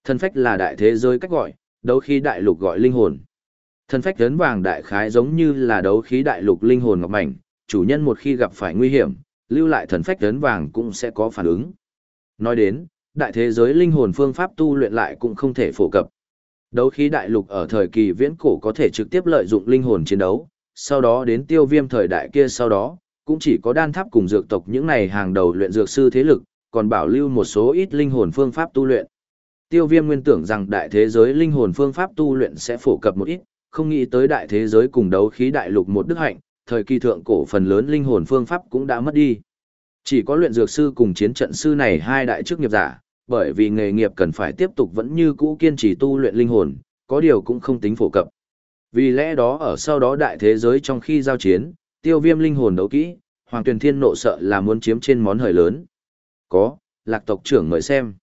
Thần phách là đại thế giới cách gọi, đấu khí đại lục gọi linh hồn. Thần phách lớn vàng đại khái giống như là đấu khí đại lục linh hồn ngọc mảnh, chủ nhân một khi gặp phải nguy hiểm, lưu lại thần phách lớn vàng cũng sẽ có phản ứng. Nói đến, đại thế giới linh hồn phương pháp tu luyện lại cũng không thể phổ cập. Đấu khí đại lục ở thời kỳ viễn cổ có thể trực tiếp lợi dụng linh hồn chiến đấu, sau đó đến tiêu viêm thời đại kia sau đó, cũng chỉ có đan tháp cùng dược tộc những này hàng đầu luyện dược sư thế lực, còn bảo lưu một số ít linh hồn phương pháp tu luyện. Tiêu viêm nguyên tưởng rằng đại thế giới linh hồn phương pháp tu luyện sẽ phổ cập một ít, không nghĩ tới đại thế giới cùng đấu khí đại lục một đức hạnh, thời kỳ thượng cổ phần lớn linh hồn phương pháp cũng đã mất đi. Chỉ có luyện dược sư cùng chiến trận sư này hai đại chức nghiệp giả, bởi vì nghề nghiệp cần phải tiếp tục vẫn như cũ kiên trì tu luyện linh hồn, có điều cũng không tính phổ cập. Vì lẽ đó ở sau đó đại thế giới trong khi giao chiến, tiêu viêm linh hồn đấu kỹ, Hoàng Tuyền Thiên nộ sợ là muốn chiếm trên món hời lớn. Có, lạc tộc trưởng mời xem.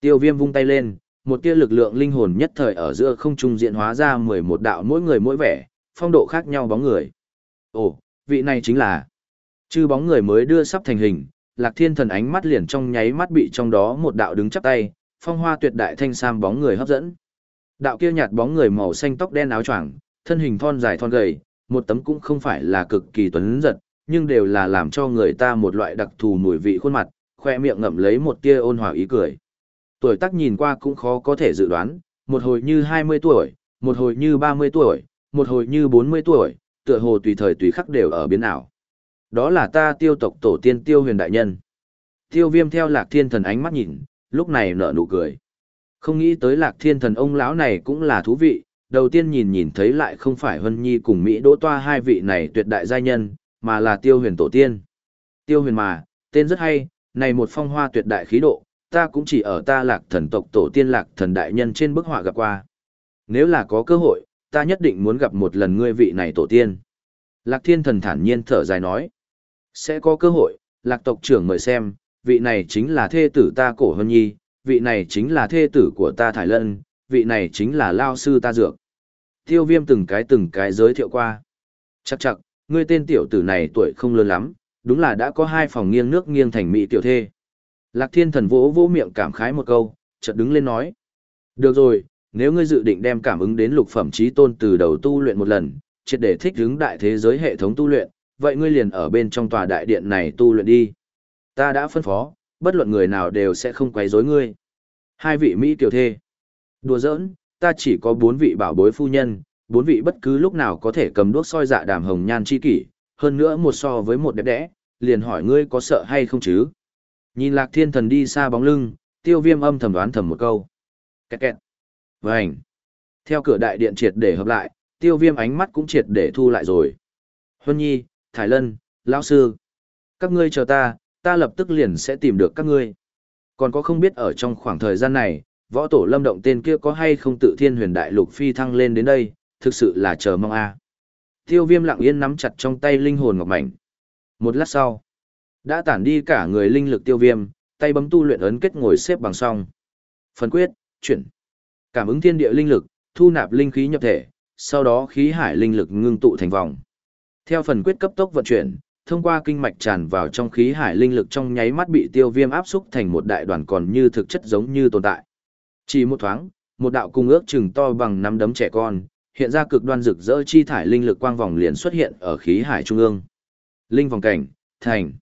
Tiêu viêm vung tay lên, một tia lực lượng linh hồn nhất thời ở giữa không trung diện hóa ra 11 đạo mỗi người mỗi vẻ, phong độ khác nhau bóng người. Ồ, vị này chính là... Chư bóng người mới đưa sắp thành hình, lạc thiên thần ánh mắt liền trong nháy mắt bị trong đó một đạo đứng chắp tay, phong hoa tuyệt đại thanh sam bóng người hấp dẫn. Đạo kia nhạt bóng người màu xanh tóc đen áo choàng, thân hình thon dài thon gầy, một tấm cũng không phải là cực kỳ tuấn giật, nhưng đều là làm cho người ta một loại đặc thù mùi vị khuôn mặt, khoe miệng ngậm lấy một tia ôn hòa ý cười. Tuổi tác nhìn qua cũng khó có thể dự đoán, một hồi như 20 tuổi, một hồi như 30 tuổi, một hồi như 40 tuổi, tựa hồ tùy thời tùy khắc đều ở biến ảo. Đó là ta tiêu tộc tổ tiên tiêu huyền đại nhân. Tiêu viêm theo lạc thiên thần ánh mắt nhìn, lúc này nở nụ cười. Không nghĩ tới lạc thiên thần ông lão này cũng là thú vị, đầu tiên nhìn nhìn thấy lại không phải Hân Nhi cùng Mỹ Đỗ Toa hai vị này tuyệt đại giai nhân, mà là tiêu huyền tổ tiên. Tiêu huyền mà, tên rất hay, này một phong hoa tuyệt đại khí độ, ta cũng chỉ ở ta lạc thần tộc tổ tiên lạc thần đại nhân trên bức họa gặp qua. Nếu là có cơ hội, ta nhất định muốn gặp một lần ngươi vị này tổ tiên. Lạc thiên thần thản nhiên thở dài nói. Sẽ có cơ hội, lạc tộc trưởng mời xem, vị này chính là thê tử ta cổ hân nhi, vị này chính là thê tử của ta thải lân, vị này chính là lao sư ta dược. Tiêu viêm từng cái từng cái giới thiệu qua. Chắc chắc, ngươi tên tiểu tử này tuổi không lớn lắm, đúng là đã có hai phòng nghiêng nước nghiêng thành mỹ tiểu thê. Lạc thiên thần vỗ vỗ miệng cảm khái một câu, chợt đứng lên nói. Được rồi, nếu ngươi dự định đem cảm ứng đến lục phẩm trí tôn từ đầu tu luyện một lần, triệt để thích ứng đại thế giới hệ thống tu luyện, vậy ngươi liền ở bên trong tòa đại điện này tu luyện đi. Ta đã phân phó, bất luận người nào đều sẽ không quấy rối ngươi. Hai vị Mỹ tiểu thê. Đùa giỡn, ta chỉ có bốn vị bảo bối phu nhân, bốn vị bất cứ lúc nào có thể cầm đuốc soi dạ đàm hồng nhan chi kỷ, hơn nữa một so với một đẹp đẽ, liền hỏi ngươi có sợ hay không chứ? Nhìn lạc thiên thần đi xa bóng lưng, tiêu viêm âm thầm đoán thầm một câu. Kẹt kẹt. Vânh. Theo cửa đại điện triệt để hợp lại, tiêu viêm ánh mắt cũng triệt để thu lại rồi. Huân Nhi, Thái Lân, Lão Sư. Các ngươi chờ ta, ta lập tức liền sẽ tìm được các ngươi. Còn có không biết ở trong khoảng thời gian này, võ tổ lâm động tên kia có hay không tự thiên huyền đại lục phi thăng lên đến đây, thực sự là chờ mong a. Tiêu viêm lặng yên nắm chặt trong tay linh hồn ngọc mảnh. Một lát sau, đã tản đi cả người linh lực tiêu viêm, tay bấm tu luyện ấn kết ngồi xếp bằng song. Phần quyết, chuyển. Cảm ứng thiên địa linh lực, thu nạp linh khí nhập thể, sau đó khí hải linh lực ngưng tụ thành vòng. Theo phần quyết cấp tốc vận chuyển, thông qua kinh mạch tràn vào trong khí hải linh lực trong nháy mắt bị tiêu viêm áp xúc thành một đại đoàn còn như thực chất giống như tồn tại. Chỉ một thoáng, một đạo cung ước chừng to bằng nắm đấm trẻ con, hiện ra cực đoan rực rỡ chi thải linh lực quang vòng liền xuất hiện ở khí hải trung ương. Linh vòng cảnh, thành.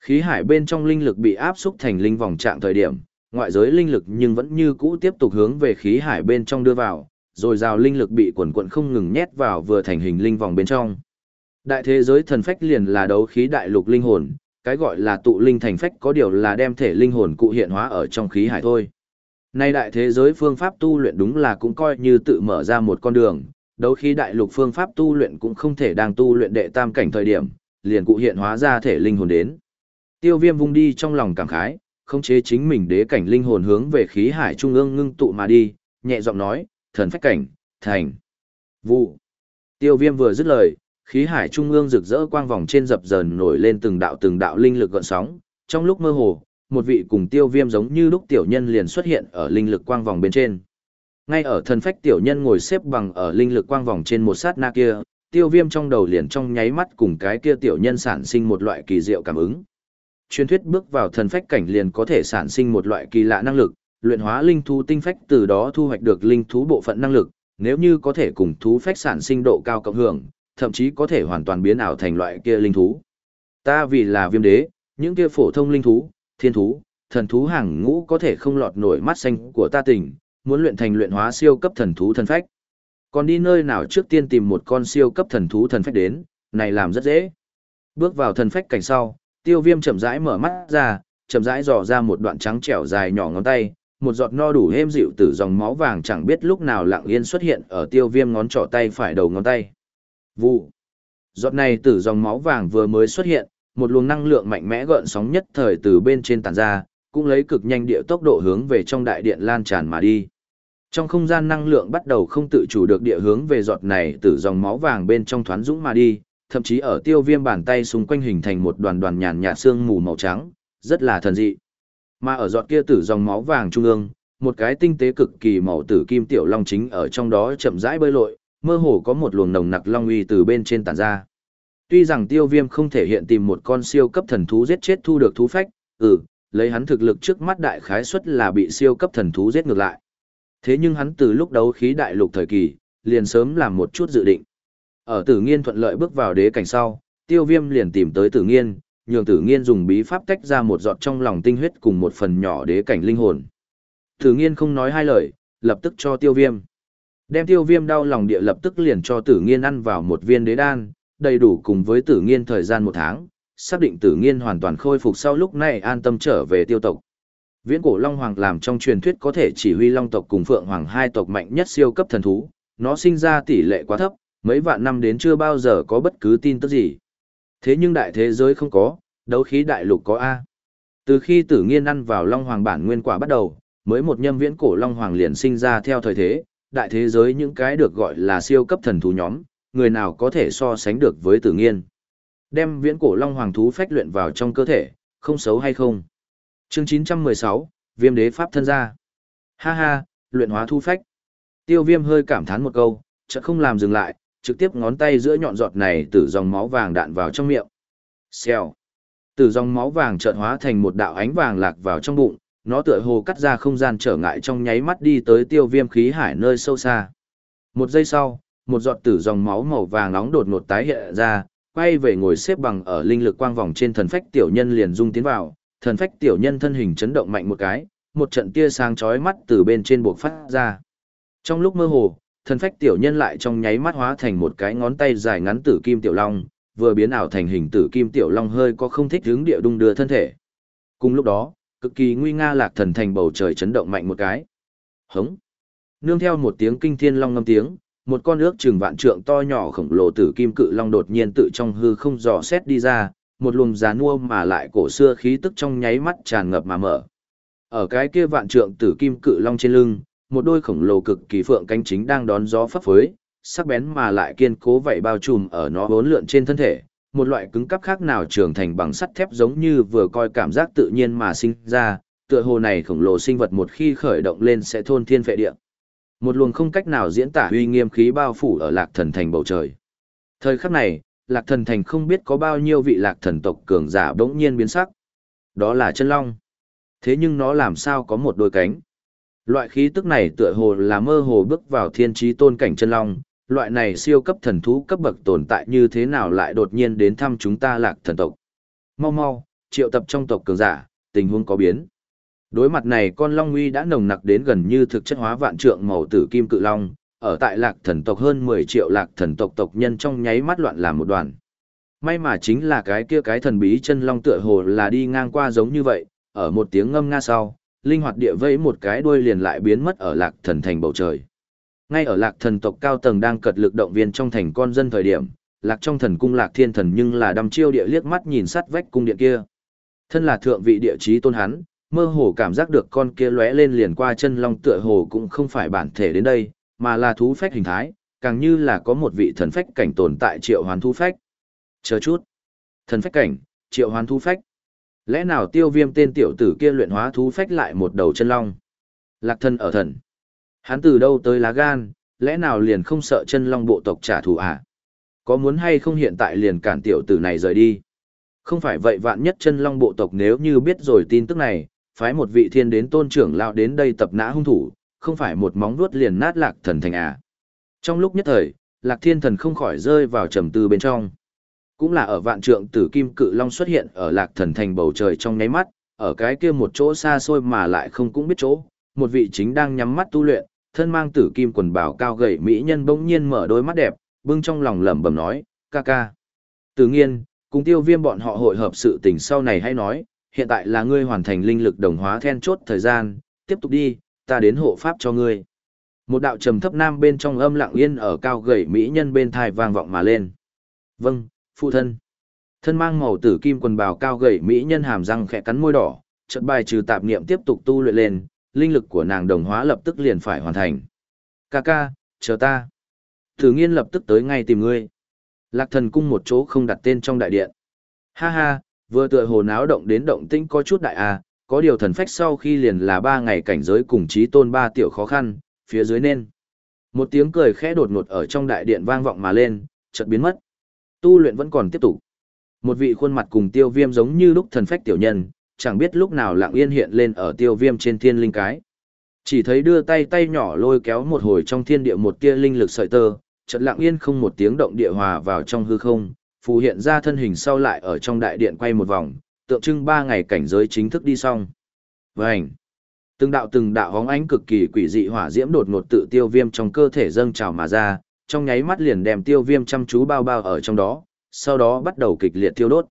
Khí hải bên trong linh lực bị áp xúc thành linh vòng trạng thời điểm, ngoại giới linh lực nhưng vẫn như cũ tiếp tục hướng về khí hải bên trong đưa vào, rồi rào linh lực bị quần quận không ngừng nhét vào vừa thành hình linh vòng bên trong. Đại thế giới thần phách liền là đấu khí đại lục linh hồn, cái gọi là tụ linh thành phách có điều là đem thể linh hồn cụ hiện hóa ở trong khí hải thôi. Nay đại thế giới phương pháp tu luyện đúng là cũng coi như tự mở ra một con đường, đấu khí đại lục phương pháp tu luyện cũng không thể đang tu luyện đệ tam cảnh thời điểm, liền cụ hiện hóa ra thể linh hồn đến. Tiêu viêm vung đi trong lòng cảm khái, khống chế chính mình đế cảnh linh hồn hướng về khí hải trung ương ngưng tụ mà đi, nhẹ giọng nói, thần phách cảnh, thành. Vụ. Tiêu viêm vừa dứt lời, khí hải trung ương rực rỡ quang vòng trên dập dờn nổi lên từng đạo từng đạo linh lực gợn sóng, trong lúc mơ hồ, một vị cùng tiêu viêm giống như lúc tiểu nhân liền xuất hiện ở linh lực quang vòng bên trên. Ngay ở thần phách tiểu nhân ngồi xếp bằng ở linh lực quang vòng trên một sát na kia, tiêu viêm trong đầu liền trong nháy mắt cùng cái kia tiểu nhân sản sinh một loại kỳ diệu cảm ứng. Truyền thuyết bước vào thần phách cảnh liền có thể sản sinh một loại kỳ lạ năng lực, luyện hóa linh thú tinh phách từ đó thu hoạch được linh thú bộ phận năng lực, nếu như có thể cùng thú phách sản sinh độ cao cộng hưởng, thậm chí có thể hoàn toàn biến ảo thành loại kia linh thú. Ta vì là viêm đế, những kia phổ thông linh thú, thiên thú, thần thú hàng ngũ có thể không lọt nổi mắt xanh của ta tỉnh, muốn luyện thành luyện hóa siêu cấp thần thú thần phách. Còn đi nơi nào trước tiên tìm một con siêu cấp thần thú thần phách đến, này làm rất dễ. Bước vào thần phách cảnh sau, tiêu viêm chậm rãi mở mắt ra, chậm rãi dò ra một đoạn trắng trẻo dài nhỏ ngón tay, một giọt no đủ êm dịu từ dòng máu vàng chẳng biết lúc nào lặng yên xuất hiện ở tiêu viêm ngón trỏ tay phải đầu ngón tay. Vụ. Giọt này từ dòng máu vàng vừa mới xuất hiện, một luồng năng lượng mạnh mẽ gợn sóng nhất thời từ bên trên tàn ra, cũng lấy cực nhanh địa tốc độ hướng về trong đại điện lan tràn mà đi. Trong không gian năng lượng bắt đầu không tự chủ được địa hướng về giọt này từ dòng máu vàng bên trong thoán dũng mà đi, thậm chí ở tiêu viêm bàn tay xung quanh hình thành một đoàn đoàn nhàn nhạt xương mù màu trắng, rất là thần dị. Mà ở giọt kia tử dòng máu vàng trung ương, một cái tinh tế cực kỳ màu tử kim tiểu long chính ở trong đó chậm rãi bơi lội, mơ hồ có một luồng nồng nặc long uy từ bên trên tản ra. Tuy rằng tiêu viêm không thể hiện tìm một con siêu cấp thần thú giết chết thu được thú phách, ừ, lấy hắn thực lực trước mắt đại khái suất là bị siêu cấp thần thú giết ngược lại. Thế nhưng hắn từ lúc đấu khí đại lục thời kỳ, liền sớm làm một chút dự định. Ở tử nghiên thuận lợi bước vào đế cảnh sau, tiêu viêm liền tìm tới tử nghiên, nhường tử nghiên dùng bí pháp tách ra một giọt trong lòng tinh huyết cùng một phần nhỏ đế cảnh linh hồn. Tử nghiên không nói hai lời, lập tức cho tiêu viêm. Đem tiêu viêm đau lòng địa lập tức liền cho tử nghiên ăn vào một viên đế đan, đầy đủ cùng với tử nghiên thời gian một tháng, xác định tử nghiên hoàn toàn khôi phục sau lúc này an tâm trở về tiêu tộc. Viễn cổ Long Hoàng làm trong truyền thuyết có thể chỉ huy Long tộc cùng Phượng Hoàng hai tộc mạnh nhất siêu cấp thần thú, nó sinh ra tỷ lệ quá thấp, mấy vạn năm đến chưa bao giờ có bất cứ tin tức gì. Thế nhưng đại thế giới không có, đấu khí đại lục có A. Từ khi tử nghiên ăn vào Long Hoàng bản nguyên quả bắt đầu, mới một nhâm viễn cổ Long Hoàng liền sinh ra theo thời thế, đại thế giới những cái được gọi là siêu cấp thần thú nhóm, người nào có thể so sánh được với tử nghiên. Đem viễn cổ long hoàng thú phách luyện vào trong cơ thể, không xấu hay không. Chương 916, Viêm đế pháp thân ra. Ha ha, luyện hóa thu phách. Tiêu viêm hơi cảm thán một câu, chợt không làm dừng lại, trực tiếp ngón tay giữa nhọn giọt này từ dòng máu vàng đạn vào trong miệng. Xèo. Từ dòng máu vàng chợt hóa thành một đạo ánh vàng lạc vào trong bụng, nó tựa hồ cắt ra không gian trở ngại trong nháy mắt đi tới tiêu viêm khí hải nơi sâu xa. Một giây sau, một giọt tử dòng máu màu vàng nóng đột ngột tái hiện ra, quay về ngồi xếp bằng ở linh lực quang vòng trên thần phách tiểu nhân liền dung tiến vào, thần phách tiểu nhân thân hình chấn động mạnh một cái, một trận tia sáng chói mắt từ bên trên buộc phát ra. Trong lúc mơ hồ, thần phách tiểu nhân lại trong nháy mắt hóa thành một cái ngón tay dài ngắn tử kim tiểu long, vừa biến ảo thành hình tử kim tiểu long hơi có không thích hướng địa đung đưa thân thể. Cùng lúc đó, cực kỳ nguy nga lạc thần thành bầu trời chấn động mạnh một cái. Hống. Nương theo một tiếng kinh thiên long ngâm tiếng, một con ước chừng vạn trượng to nhỏ khổng lồ tử kim cự long đột nhiên tự trong hư không dò xét đi ra, một luồng giá nua mà lại cổ xưa khí tức trong nháy mắt tràn ngập mà mở. Ở cái kia vạn trượng tử kim cự long trên lưng, một đôi khổng lồ cực kỳ phượng cánh chính đang đón gió phấp phới, sắc bén mà lại kiên cố vậy bao trùm ở nó bốn lượn trên thân thể, một loại cứng cắp khác nào trưởng thành bằng sắt thép giống như vừa coi cảm giác tự nhiên mà sinh ra, tựa hồ này khổng lồ sinh vật một khi khởi động lên sẽ thôn thiên phệ địa. Một luồng không cách nào diễn tả uy nghiêm khí bao phủ ở lạc thần thành bầu trời. Thời khắc này, lạc thần thành không biết có bao nhiêu vị lạc thần tộc cường giả bỗng nhiên biến sắc. Đó là chân long. Thế nhưng nó làm sao có một đôi cánh? Loại khí tức này tựa hồ là mơ hồ bước vào thiên trí tôn cảnh chân long, loại này siêu cấp thần thú cấp bậc tồn tại như thế nào lại đột nhiên đến thăm chúng ta lạc thần tộc. Mau mau, triệu tập trong tộc cường giả, tình huống có biến. Đối mặt này con long uy đã nồng nặc đến gần như thực chất hóa vạn trượng màu tử kim cự long, ở tại lạc thần tộc hơn 10 triệu lạc thần tộc tộc nhân trong nháy mắt loạn làm một đoàn. May mà chính là cái kia cái thần bí chân long tựa hồ là đi ngang qua giống như vậy, ở một tiếng ngâm nga sau, linh hoạt địa vẫy một cái đuôi liền lại biến mất ở lạc thần thành bầu trời. Ngay ở lạc thần tộc cao tầng đang cật lực động viên trong thành con dân thời điểm, lạc trong thần cung lạc thiên thần nhưng là đăm chiêu địa liếc mắt nhìn sát vách cung điện kia. Thân là thượng vị địa chí tôn hắn, mơ hồ cảm giác được con kia lóe lên liền qua chân long tựa hồ cũng không phải bản thể đến đây, mà là thú phách hình thái, càng như là có một vị thần phách cảnh tồn tại triệu hoán thú phách. Chờ chút. Thần phách cảnh, triệu hoán thú phách. Lẽ nào tiêu viêm tên tiểu tử kia luyện hóa thú phách lại một đầu chân long? Lạc thân ở thần. Hắn từ đâu tới lá gan, lẽ nào liền không sợ chân long bộ tộc trả thù à? Có muốn hay không hiện tại liền cản tiểu tử này rời đi? Không phải vậy vạn nhất chân long bộ tộc nếu như biết rồi tin tức này, phái một vị thiên đến tôn trưởng lao đến đây tập nã hung thủ, không phải một móng vuốt liền nát lạc thần thành à. Trong lúc nhất thời, lạc thiên thần không khỏi rơi vào trầm tư bên trong. Cũng là ở vạn trượng tử kim cự long xuất hiện ở lạc thần thành bầu trời trong nháy mắt, ở cái kia một chỗ xa xôi mà lại không cũng biết chỗ, một vị chính đang nhắm mắt tu luyện, thân mang tử kim quần bào cao gầy mỹ nhân bỗng nhiên mở đôi mắt đẹp, bưng trong lòng lẩm bẩm nói, ca ca. Tự nhiên, cùng tiêu viêm bọn họ hội hợp sự tình sau này hay nói, hiện tại là ngươi hoàn thành linh lực đồng hóa then chốt thời gian, tiếp tục đi, ta đến hộ pháp cho ngươi. Một đạo trầm thấp nam bên trong âm lặng yên ở cao gầy mỹ nhân bên thai vang vọng mà lên. Vâng, phụ thân. Thân mang màu tử kim quần bào cao gầy mỹ nhân hàm răng khẽ cắn môi đỏ, chợt bài trừ tạp niệm tiếp tục tu luyện lên, linh lực của nàng đồng hóa lập tức liền phải hoàn thành. Ca ca, chờ ta. Thử nghiên lập tức tới ngay tìm ngươi. Lạc thần cung một chỗ không đặt tên trong đại điện. Ha ha, vừa tựa hồ náo động đến động tĩnh có chút đại à, có điều thần phách sau khi liền là ba ngày cảnh giới cùng trí tôn ba tiểu khó khăn, phía dưới nên. Một tiếng cười khẽ đột ngột ở trong đại điện vang vọng mà lên, chợt biến mất. Tu luyện vẫn còn tiếp tục. Một vị khuôn mặt cùng tiêu viêm giống như lúc thần phách tiểu nhân, chẳng biết lúc nào lặng yên hiện lên ở tiêu viêm trên thiên linh cái. Chỉ thấy đưa tay tay nhỏ lôi kéo một hồi trong thiên địa một tia linh lực sợi tơ, chợt lặng yên không một tiếng động địa hòa vào trong hư không, phù hiện ra thân hình sau lại ở trong đại điện quay một vòng, tượng trưng ba ngày cảnh giới chính thức đi xong. Vành! Từng đạo từng đạo hóng ánh cực kỳ quỷ dị hỏa diễm đột ngột tự tiêu viêm trong cơ thể dâng trào mà ra, trong nháy mắt liền đem tiêu viêm chăm chú bao bao ở trong đó, sau đó bắt đầu kịch liệt tiêu đốt.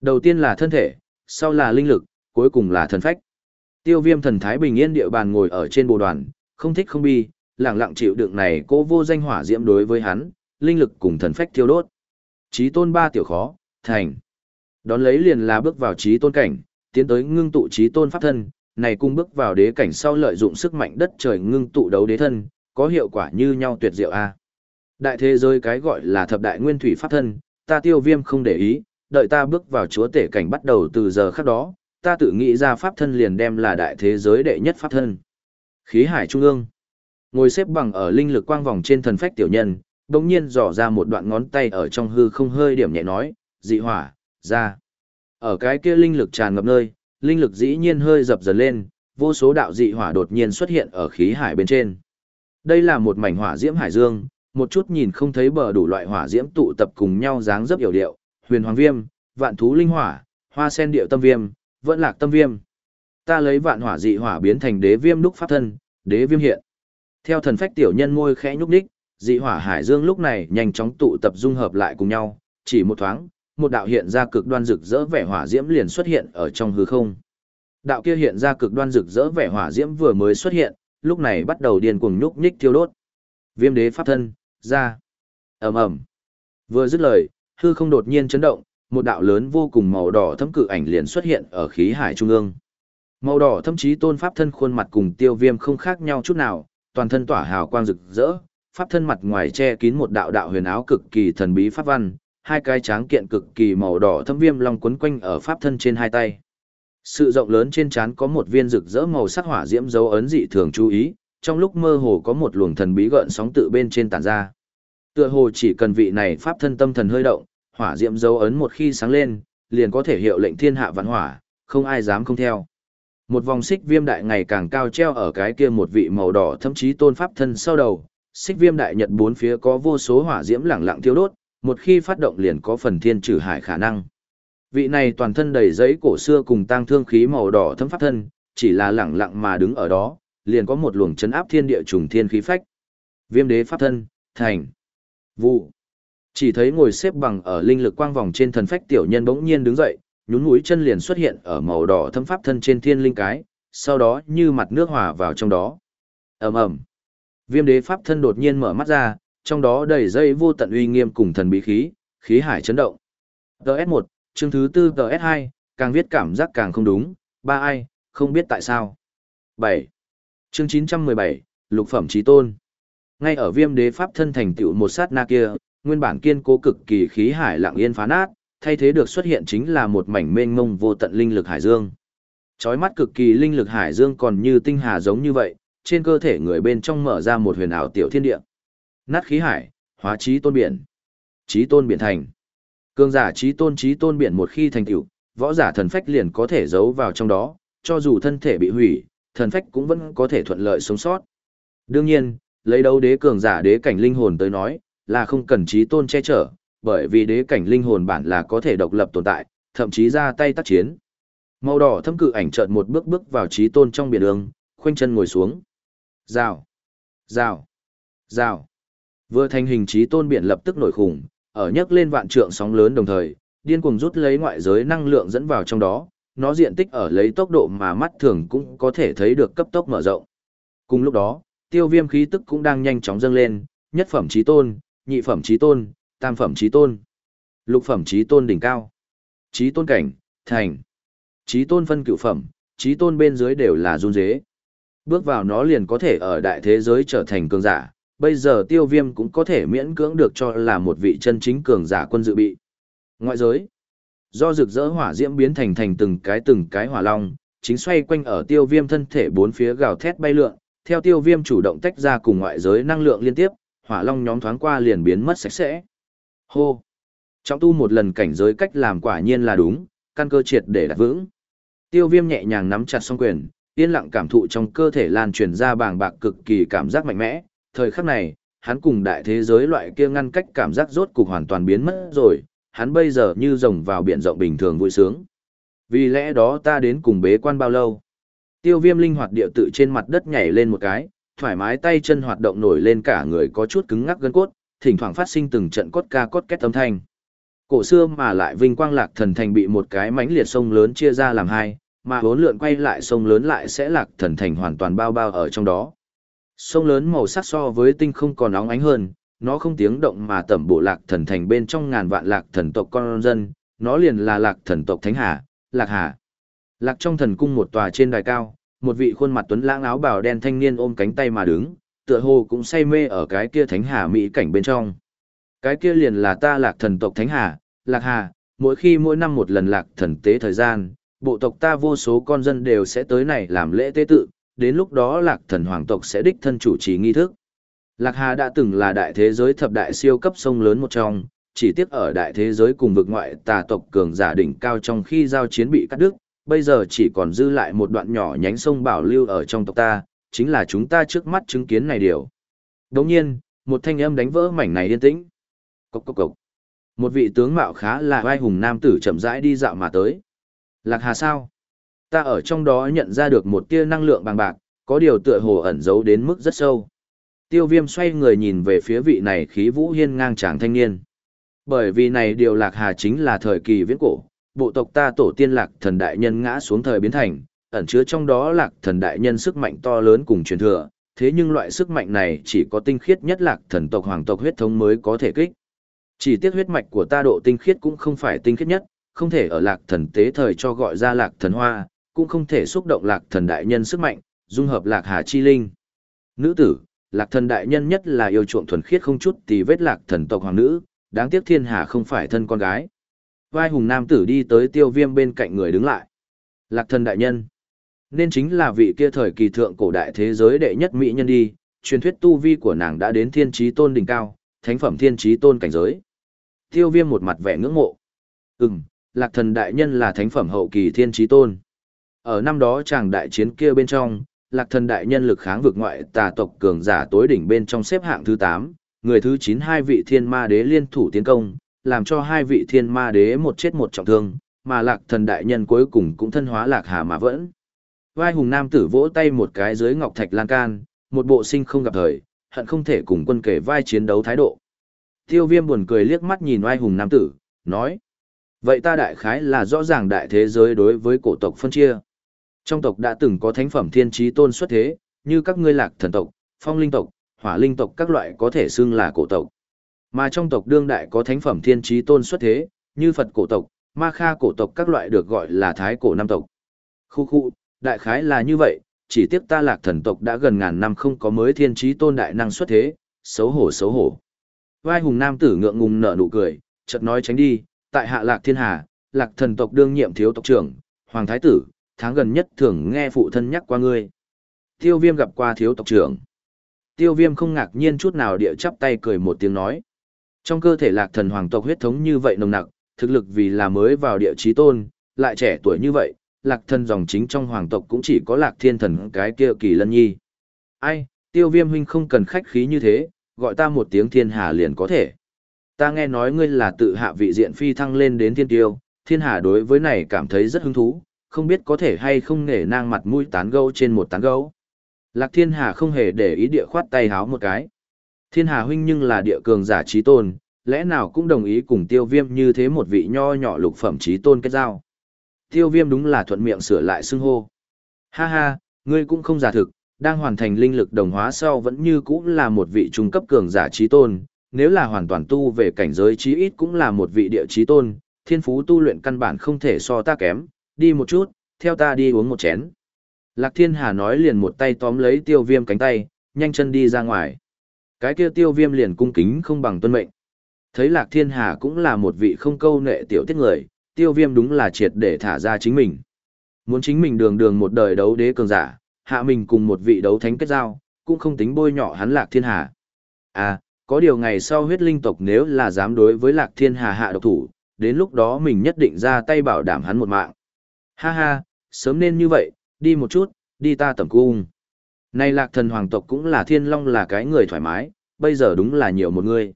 Đầu tiên là thân thể, sau là linh lực, cuối cùng là thần phách. Tiêu viêm thần thái bình yên địa bàn ngồi ở trên bồ đoàn, không thích không bi, lặng lặng chịu đựng này cố vô danh hỏa diễm đối với hắn, linh lực cùng thần phách tiêu đốt. Chí tôn ba tiểu khó, thành. Đón lấy liền là bước vào chí tôn cảnh, tiến tới ngưng tụ chí tôn pháp thân, này cung bước vào đế cảnh sau lợi dụng sức mạnh đất trời ngưng tụ đấu đế thân, có hiệu quả như nhau tuyệt diệu a. Đại thế giới cái gọi là thập đại nguyên thủy pháp thân, ta tiêu viêm không để ý, đợi ta bước vào chúa tể cảnh bắt đầu từ giờ khắc đó, ta tự nghĩ ra pháp thân liền đem là đại thế giới đệ nhất pháp thân. Khí hải trung ương. Ngồi xếp bằng ở linh lực quang vòng trên thần phách tiểu nhân, đồng nhiên dò ra một đoạn ngón tay ở trong hư không hơi điểm nhẹ nói, dị hỏa, ra. Ở cái kia linh lực tràn ngập nơi, linh lực dĩ nhiên hơi dập dần lên, vô số đạo dị hỏa đột nhiên xuất hiện ở khí hải bên trên. Đây là một mảnh hỏa diễm hải dương, một chút nhìn không thấy bờ đủ loại hỏa diễm tụ tập cùng nhau dáng dấp hiểu điệu, huyền hoàng viêm, vạn thú linh hỏa, hoa sen điệu tâm viêm, vẫn lạc tâm viêm. Ta lấy vạn hỏa dị hỏa biến thành đế viêm đúc pháp thân, đế viêm hiện. Theo thần phách tiểu nhân môi khẽ nhúc đích, dị hỏa hải dương lúc này nhanh chóng tụ tập dung hợp lại cùng nhau, chỉ một thoáng, một đạo hiện ra cực đoan rực rỡ vẻ hỏa diễm liền xuất hiện ở trong hư không. Đạo kia hiện ra cực đoan rực rỡ vẻ hỏa diễm vừa mới xuất hiện, lúc này bắt đầu điên cuồng nhúc nhích thiêu đốt. Viêm đế pháp thân, ra. Ầm ầm. Vừa dứt lời, hư không đột nhiên chấn động, một đạo lớn vô cùng màu đỏ thâm cự ảnh liền xuất hiện ở khí hải trung ương. Màu đỏ thâm chí tôn pháp thân khuôn mặt cùng tiêu viêm không khác nhau chút nào, toàn thân tỏa hào quang rực rỡ, pháp thân mặt ngoài che kín một đạo đạo huyền áo cực kỳ thần bí pháp văn, hai cái tráng kiện cực kỳ màu đỏ thâm viêm long quấn quanh ở pháp thân trên hai tay. Sự rộng lớn trên trán có một viên rực rỡ màu sắc hỏa diễm dấu ấn dị thường chú ý, trong lúc mơ hồ có một luồng thần bí gợn sóng tự bên trên tản ra. Tựa hồ chỉ cần vị này pháp thân tâm thần hơi động, hỏa diễm dấu ấn một khi sáng lên, liền có thể hiệu lệnh thiên hạ vạn hỏa, không ai dám không theo. Một vòng xích viêm đại ngày càng cao treo ở cái kia một vị màu đỏ thậm chí tôn pháp thân sau đầu, xích viêm đại nhật bốn phía có vô số hỏa diễm lẳng lặng thiêu đốt, một khi phát động liền có phần thiên trừ hải khả năng. Vị này toàn thân đầy giấy cổ xưa cùng tăng thương khí màu đỏ thấm pháp thân, chỉ là lẳng lặng mà đứng ở đó, liền có một luồng chấn áp thiên địa trùng thiên khí phách. Viêm đế pháp thân, thành. Vụ. Chỉ thấy ngồi xếp bằng ở linh lực quang vòng trên thần phách tiểu nhân bỗng nhiên đứng dậy, nhún mũi chân liền xuất hiện ở màu đỏ thâm pháp thân trên thiên linh cái, sau đó như mặt nước hòa vào trong đó. Ầm ầm. Viêm đế pháp thân đột nhiên mở mắt ra, trong đó đầy dây vô tận uy nghiêm cùng thần bí khí, khí hải chấn động. DS1, chương thứ tư DS2, càng viết cảm giác càng không đúng, ba ai, không biết tại sao. 7. Chương 917, Lục phẩm chí tôn. Ngay ở Viêm Đế pháp thân thành tựu một sát na kia, nguyên bản kiên cố cực kỳ khí hải lặng yên phá nát, thay thế được xuất hiện chính là một mảnh mênh mông vô tận linh lực hải dương. Chói mắt cực kỳ linh lực hải dương còn như tinh hà giống như vậy, trên cơ thể người bên trong mở ra một huyền ảo tiểu thiên địa. Nát khí hải, hóa chí tôn biển. chí tôn biển thành. Cương giả chí tôn chí tôn biển một khi thành tựu, võ giả thần phách liền có thể giấu vào trong đó, cho dù thân thể bị hủy, thần phách cũng vẫn có thể thuận lợi sống sót. Đương nhiên, lấy đấu đế cường giả đế cảnh linh hồn tới nói, là không cần trí tôn che chở, bởi vì đế cảnh linh hồn bản là có thể độc lập tồn tại, thậm chí ra tay tác chiến. Màu đỏ thâm cự ảnh chợt một bước bước vào trí tôn trong biển đường, khoanh chân ngồi xuống. Rào, rào, rào. Vừa thành hình trí tôn biển lập tức nổi khủng, ở nhấc lên vạn trượng sóng lớn đồng thời, điên cuồng rút lấy ngoại giới năng lượng dẫn vào trong đó, nó diện tích ở lấy tốc độ mà mắt thường cũng có thể thấy được cấp tốc mở rộng. Cùng lúc đó, tiêu viêm khí tức cũng đang nhanh chóng dâng lên, nhất phẩm trí tôn, nhị phẩm trí tôn, tam phẩm trí tôn, lục phẩm trí tôn đỉnh cao, trí tôn cảnh, thành, trí tôn phân cựu phẩm, trí tôn bên dưới đều là run dế. Bước vào nó liền có thể ở đại thế giới trở thành cường giả, bây giờ tiêu viêm cũng có thể miễn cưỡng được cho là một vị chân chính cường giả quân dự bị. Ngoại giới, do rực rỡ hỏa diễm biến thành thành từng cái từng cái hỏa long, chính xoay quanh ở tiêu viêm thân thể bốn phía gào thét bay lượn, theo tiêu viêm chủ động tách ra cùng ngoại giới năng lượng liên tiếp, hỏa long nhóm thoáng qua liền biến mất sạch sẽ. Hô! Trọng tu một lần cảnh giới cách làm quả nhiên là đúng, căn cơ triệt để đặt vững. Tiêu viêm nhẹ nhàng nắm chặt song quyền, yên lặng cảm thụ trong cơ thể lan truyền ra bàng bạc cực kỳ cảm giác mạnh mẽ, thời khắc này, hắn cùng đại thế giới loại kia ngăn cách cảm giác rốt cục hoàn toàn biến mất rồi, hắn bây giờ như rồng vào biển rộng bình thường vui sướng. Vì lẽ đó ta đến cùng bế quan bao lâu? Tiêu viêm linh hoạt địa tự trên mặt đất nhảy lên một cái, thoải mái tay chân hoạt động nổi lên cả người có chút cứng ngắc gân cốt, thỉnh thoảng phát sinh từng trận cốt ca cốt két âm thanh. Cổ xưa mà lại vinh quang lạc thần thành bị một cái mãnh liệt sông lớn chia ra làm hai, mà bốn lượn quay lại sông lớn lại sẽ lạc thần thành hoàn toàn bao bao ở trong đó. Sông lớn màu sắc so với tinh không còn óng ánh hơn, nó không tiếng động mà tẩm bộ lạc thần thành bên trong ngàn vạn lạc thần tộc con dân, nó liền là lạc thần tộc Thánh Hà, Lạc Hà. Lạc trong thần cung một tòa trên đài cao, một vị khuôn mặt tuấn lãng áo bào đen thanh niên ôm cánh tay mà đứng, tựa hồ cũng say mê ở cái kia thánh hà mỹ cảnh bên trong. Cái kia liền là ta lạc thần tộc thánh hà, lạc hà, mỗi khi mỗi năm một lần lạc thần tế thời gian, bộ tộc ta vô số con dân đều sẽ tới này làm lễ tế tự, đến lúc đó lạc thần hoàng tộc sẽ đích thân chủ trì nghi thức. Lạc Hà đã từng là đại thế giới thập đại siêu cấp sông lớn một trong, chỉ tiếc ở đại thế giới cùng vực ngoại tà tộc cường giả đỉnh cao trong khi giao chiến bị cắt đứt, bây giờ chỉ còn dư lại một đoạn nhỏ nhánh sông bảo lưu ở trong tộc ta, chính là chúng ta trước mắt chứng kiến này điều. Đồng nhiên, một thanh âm đánh vỡ mảnh này yên tĩnh. Cốc cốc cốc. Một vị tướng mạo khá là vai hùng nam tử chậm rãi đi dạo mà tới. Lạc Hà sao? Ta ở trong đó nhận ra được một tia năng lượng bằng bạc, có điều tựa hồ ẩn giấu đến mức rất sâu. Tiêu viêm xoay người nhìn về phía vị này khí vũ hiên ngang tráng thanh niên. Bởi vì này điều lạc hà chính là thời kỳ viễn cổ, bộ tộc ta tổ tiên lạc thần đại nhân ngã xuống thời biến thành, ẩn chứa trong đó lạc thần đại nhân sức mạnh to lớn cùng truyền thừa, thế nhưng loại sức mạnh này chỉ có tinh khiết nhất lạc thần tộc hoàng tộc huyết thống mới có thể kích. Chỉ tiếc huyết mạch của ta độ tinh khiết cũng không phải tinh khiết nhất, không thể ở lạc thần tế thời cho gọi ra lạc thần hoa, cũng không thể xúc động lạc thần đại nhân sức mạnh, dung hợp lạc hà chi linh. Nữ tử, lạc thần đại nhân nhất là yêu chuộng thuần khiết không chút tì vết lạc thần tộc hoàng nữ, đáng tiếc thiên hà không phải thân con gái. Vai hùng nam tử đi tới tiêu viêm bên cạnh người đứng lại. Lạc thần đại nhân. Nên chính là vị kia thời kỳ thượng cổ đại thế giới đệ nhất mỹ nhân đi, truyền thuyết tu vi của nàng đã đến thiên trí tôn đỉnh cao, thánh phẩm thiên trí tôn cảnh giới. Tiêu viêm một mặt vẻ ngưỡng mộ. Ừm, lạc thần đại nhân là thánh phẩm hậu kỳ thiên trí tôn. Ở năm đó chàng đại chiến kia bên trong, lạc thần đại nhân lực kháng vực ngoại tà tộc cường giả tối đỉnh bên trong xếp hạng thứ 8, người thứ 9 hai vị thiên ma đế liên thủ tiến công, làm cho hai vị thiên ma đế một chết một trọng thương, mà lạc thần đại nhân cuối cùng cũng thân hóa lạc hà mà vẫn. Vai hùng nam tử vỗ tay một cái dưới ngọc thạch lan can, một bộ sinh không gặp thời, hận không thể cùng quân kể vai chiến đấu thái độ. Tiêu viêm buồn cười liếc mắt nhìn oai hùng nam tử, nói. Vậy ta đại khái là rõ ràng đại thế giới đối với cổ tộc phân chia. Trong tộc đã từng có thánh phẩm thiên trí tôn xuất thế, như các ngươi lạc thần tộc, phong linh tộc, hỏa linh tộc các loại có thể xưng là cổ tộc. Mà trong tộc đương đại có thánh phẩm thiên trí tôn xuất thế, như Phật cổ tộc, ma kha cổ tộc các loại được gọi là thái cổ nam tộc. Khu khu, đại khái là như vậy, chỉ tiếc ta lạc thần tộc đã gần ngàn năm không có mới thiên trí tôn đại năng xuất thế, xấu hổ xấu hổ. Vai hùng nam tử ngượng ngùng nở nụ cười, chợt nói tránh đi, tại hạ lạc thiên hà, lạc thần tộc đương nhiệm thiếu tộc trưởng, hoàng thái tử, tháng gần nhất thường nghe phụ thân nhắc qua ngươi. Tiêu viêm gặp qua thiếu tộc trưởng. Tiêu viêm không ngạc nhiên chút nào địa chắp tay cười một tiếng nói. Trong cơ thể lạc thần hoàng tộc huyết thống như vậy nồng nặc, thực lực vì là mới vào địa trí tôn, lại trẻ tuổi như vậy, lạc thần dòng chính trong hoàng tộc cũng chỉ có lạc thiên thần cái kia kỳ lân nhi. Ai, tiêu viêm huynh không cần khách khí như thế, gọi ta một tiếng thiên hà liền có thể. Ta nghe nói ngươi là tự hạ vị diện phi thăng lên đến thiên tiêu, thiên hà đối với này cảm thấy rất hứng thú, không biết có thể hay không nể nang mặt mũi tán gẫu trên một tán gẫu. Lạc thiên hà không hề để ý địa khoát tay háo một cái. Thiên hà huynh nhưng là địa cường giả trí tôn, lẽ nào cũng đồng ý cùng tiêu viêm như thế một vị nho nhỏ lục phẩm trí tôn kết giao. Tiêu viêm đúng là thuận miệng sửa lại xưng hô. Ha ha, ngươi cũng không giả thực, đang hoàn thành linh lực đồng hóa sau vẫn như cũng là một vị trung cấp cường giả trí tôn, nếu là hoàn toàn tu về cảnh giới trí ít cũng là một vị địa trí tôn, thiên phú tu luyện căn bản không thể so ta kém, đi một chút, theo ta đi uống một chén. Lạc Thiên Hà nói liền một tay tóm lấy tiêu viêm cánh tay, nhanh chân đi ra ngoài. Cái kia tiêu viêm liền cung kính không bằng tuân mệnh. Thấy Lạc Thiên Hà cũng là một vị không câu nệ tiểu tiết người, tiêu viêm đúng là triệt để thả ra chính mình. Muốn chính mình đường đường một đời đấu đế cường giả, hạ mình cùng một vị đấu thánh kết giao, cũng không tính bôi nhọ hắn Lạc Thiên Hà. À, có điều ngày sau huyết linh tộc nếu là dám đối với Lạc Thiên Hà hạ độc thủ, đến lúc đó mình nhất định ra tay bảo đảm hắn một mạng. Ha ha, sớm nên như vậy, đi một chút, đi ta tẩm cung. Này lạc thần hoàng tộc cũng là thiên long là cái người thoải mái, bây giờ đúng là nhiều một người.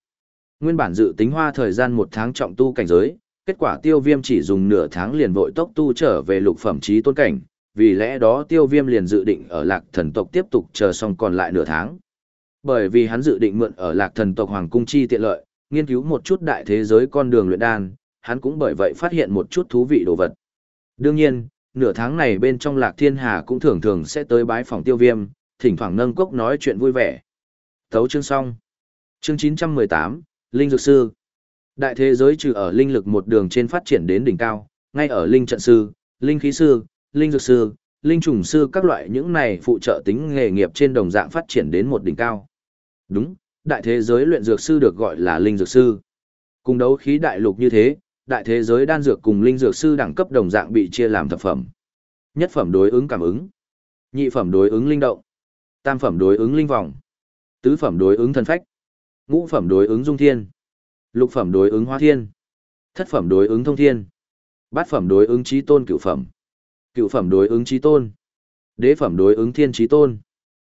Nguyên bản dự tính hoa thời gian một tháng trọng tu cảnh giới, kết quả tiêu viêm chỉ dùng nửa tháng liền vội tốc tu trở về lục phẩm trí tôn cảnh, vì lẽ đó tiêu viêm liền dự định ở lạc thần tộc tiếp tục chờ xong còn lại nửa tháng. Bởi vì hắn dự định mượn ở lạc thần tộc hoàng cung chi tiện lợi, nghiên cứu một chút đại thế giới con đường luyện đan, hắn cũng bởi vậy phát hiện một chút thú vị đồ vật. Đương nhiên, nửa tháng này bên trong Lạc Thiên Hà cũng thường thường sẽ tới bái phòng tiêu viêm, thỉnh thoảng nâng cốc nói chuyện vui vẻ. Thấu chương xong. Chương 918, Linh Dược Sư. Đại thế giới trừ ở linh lực một đường trên phát triển đến đỉnh cao, ngay ở Linh Trận Sư, Linh Khí Sư, Linh Dược Sư, linh trùng sư các loại những này phụ trợ tính nghề nghiệp trên đồng dạng phát triển đến một đỉnh cao. Đúng, đại thế giới luyện dược sư được gọi là linh dược sư. Cùng đấu khí đại lục như thế, đại thế giới đan dược cùng linh dược sư đẳng cấp đồng dạng bị chia làm thập phẩm. Nhất phẩm đối ứng cảm ứng, nhị phẩm đối ứng linh động, tam phẩm đối ứng linh vòng, tứ phẩm đối ứng thần phách, ngũ phẩm đối ứng dung thiên, lục phẩm đối ứng hoa thiên, thất phẩm đối ứng thông thiên, bát phẩm đối ứng trí tôn cửu phẩm, cửu phẩm đối ứng trí tôn, đế phẩm đối ứng thiên trí tôn.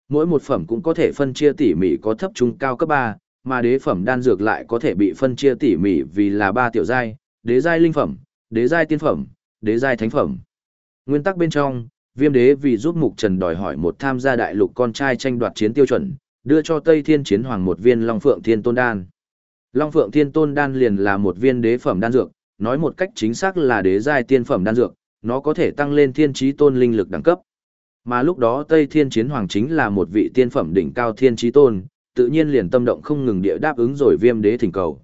Mỗi một phẩm cũng có thể phân chia tỉ mỉ có thấp trung cao cấp 3, mà đế phẩm đan dược lại có thể bị phân chia tỉ mỉ vì là ba tiểu giai, đế giai linh phẩm, đế giai tiên phẩm, đế giai thánh phẩm. Nguyên tắc bên trong, Viêm Đế vì giúp Mục Trần đòi hỏi một tham gia đại lục con trai tranh đoạt chiến tiêu chuẩn, đưa cho Tây Thiên Chiến Hoàng một viên Long Phượng Thiên Tôn đan. Long Phượng Thiên Tôn đan liền là một viên đế phẩm đan dược, nói một cách chính xác là đế giai tiên phẩm đan dược, nó có thể tăng lên thiên trí tôn linh lực đẳng cấp. Mà lúc đó Tây Thiên Chiến Hoàng chính là một vị tiên phẩm đỉnh cao thiên trí tôn, tự nhiên liền tâm động không ngừng địa đáp ứng rồi viêm đế thỉnh cầu.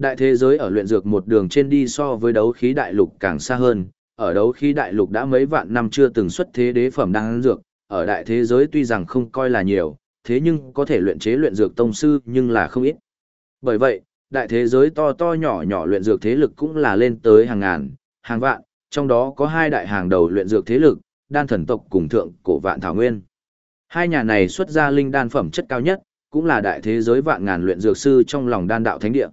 Đại thế giới ở luyện dược một đường trên đi so với đấu khí đại lục càng xa hơn, ở đấu khí đại lục đã mấy vạn năm chưa từng xuất thế đế phẩm đan dược, ở đại thế giới tuy rằng không coi là nhiều, thế nhưng có thể luyện chế luyện dược tông sư nhưng là không ít. Bởi vậy, đại thế giới to to nhỏ nhỏ luyện dược thế lực cũng là lên tới hàng ngàn, hàng vạn, trong đó có hai đại hàng đầu luyện dược thế lực, đan thần tộc cùng thượng cổ vạn thảo nguyên. Hai nhà này xuất ra linh đan phẩm chất cao nhất, cũng là đại thế giới vạn ngàn luyện dược sư trong lòng đan đạo thánh địa.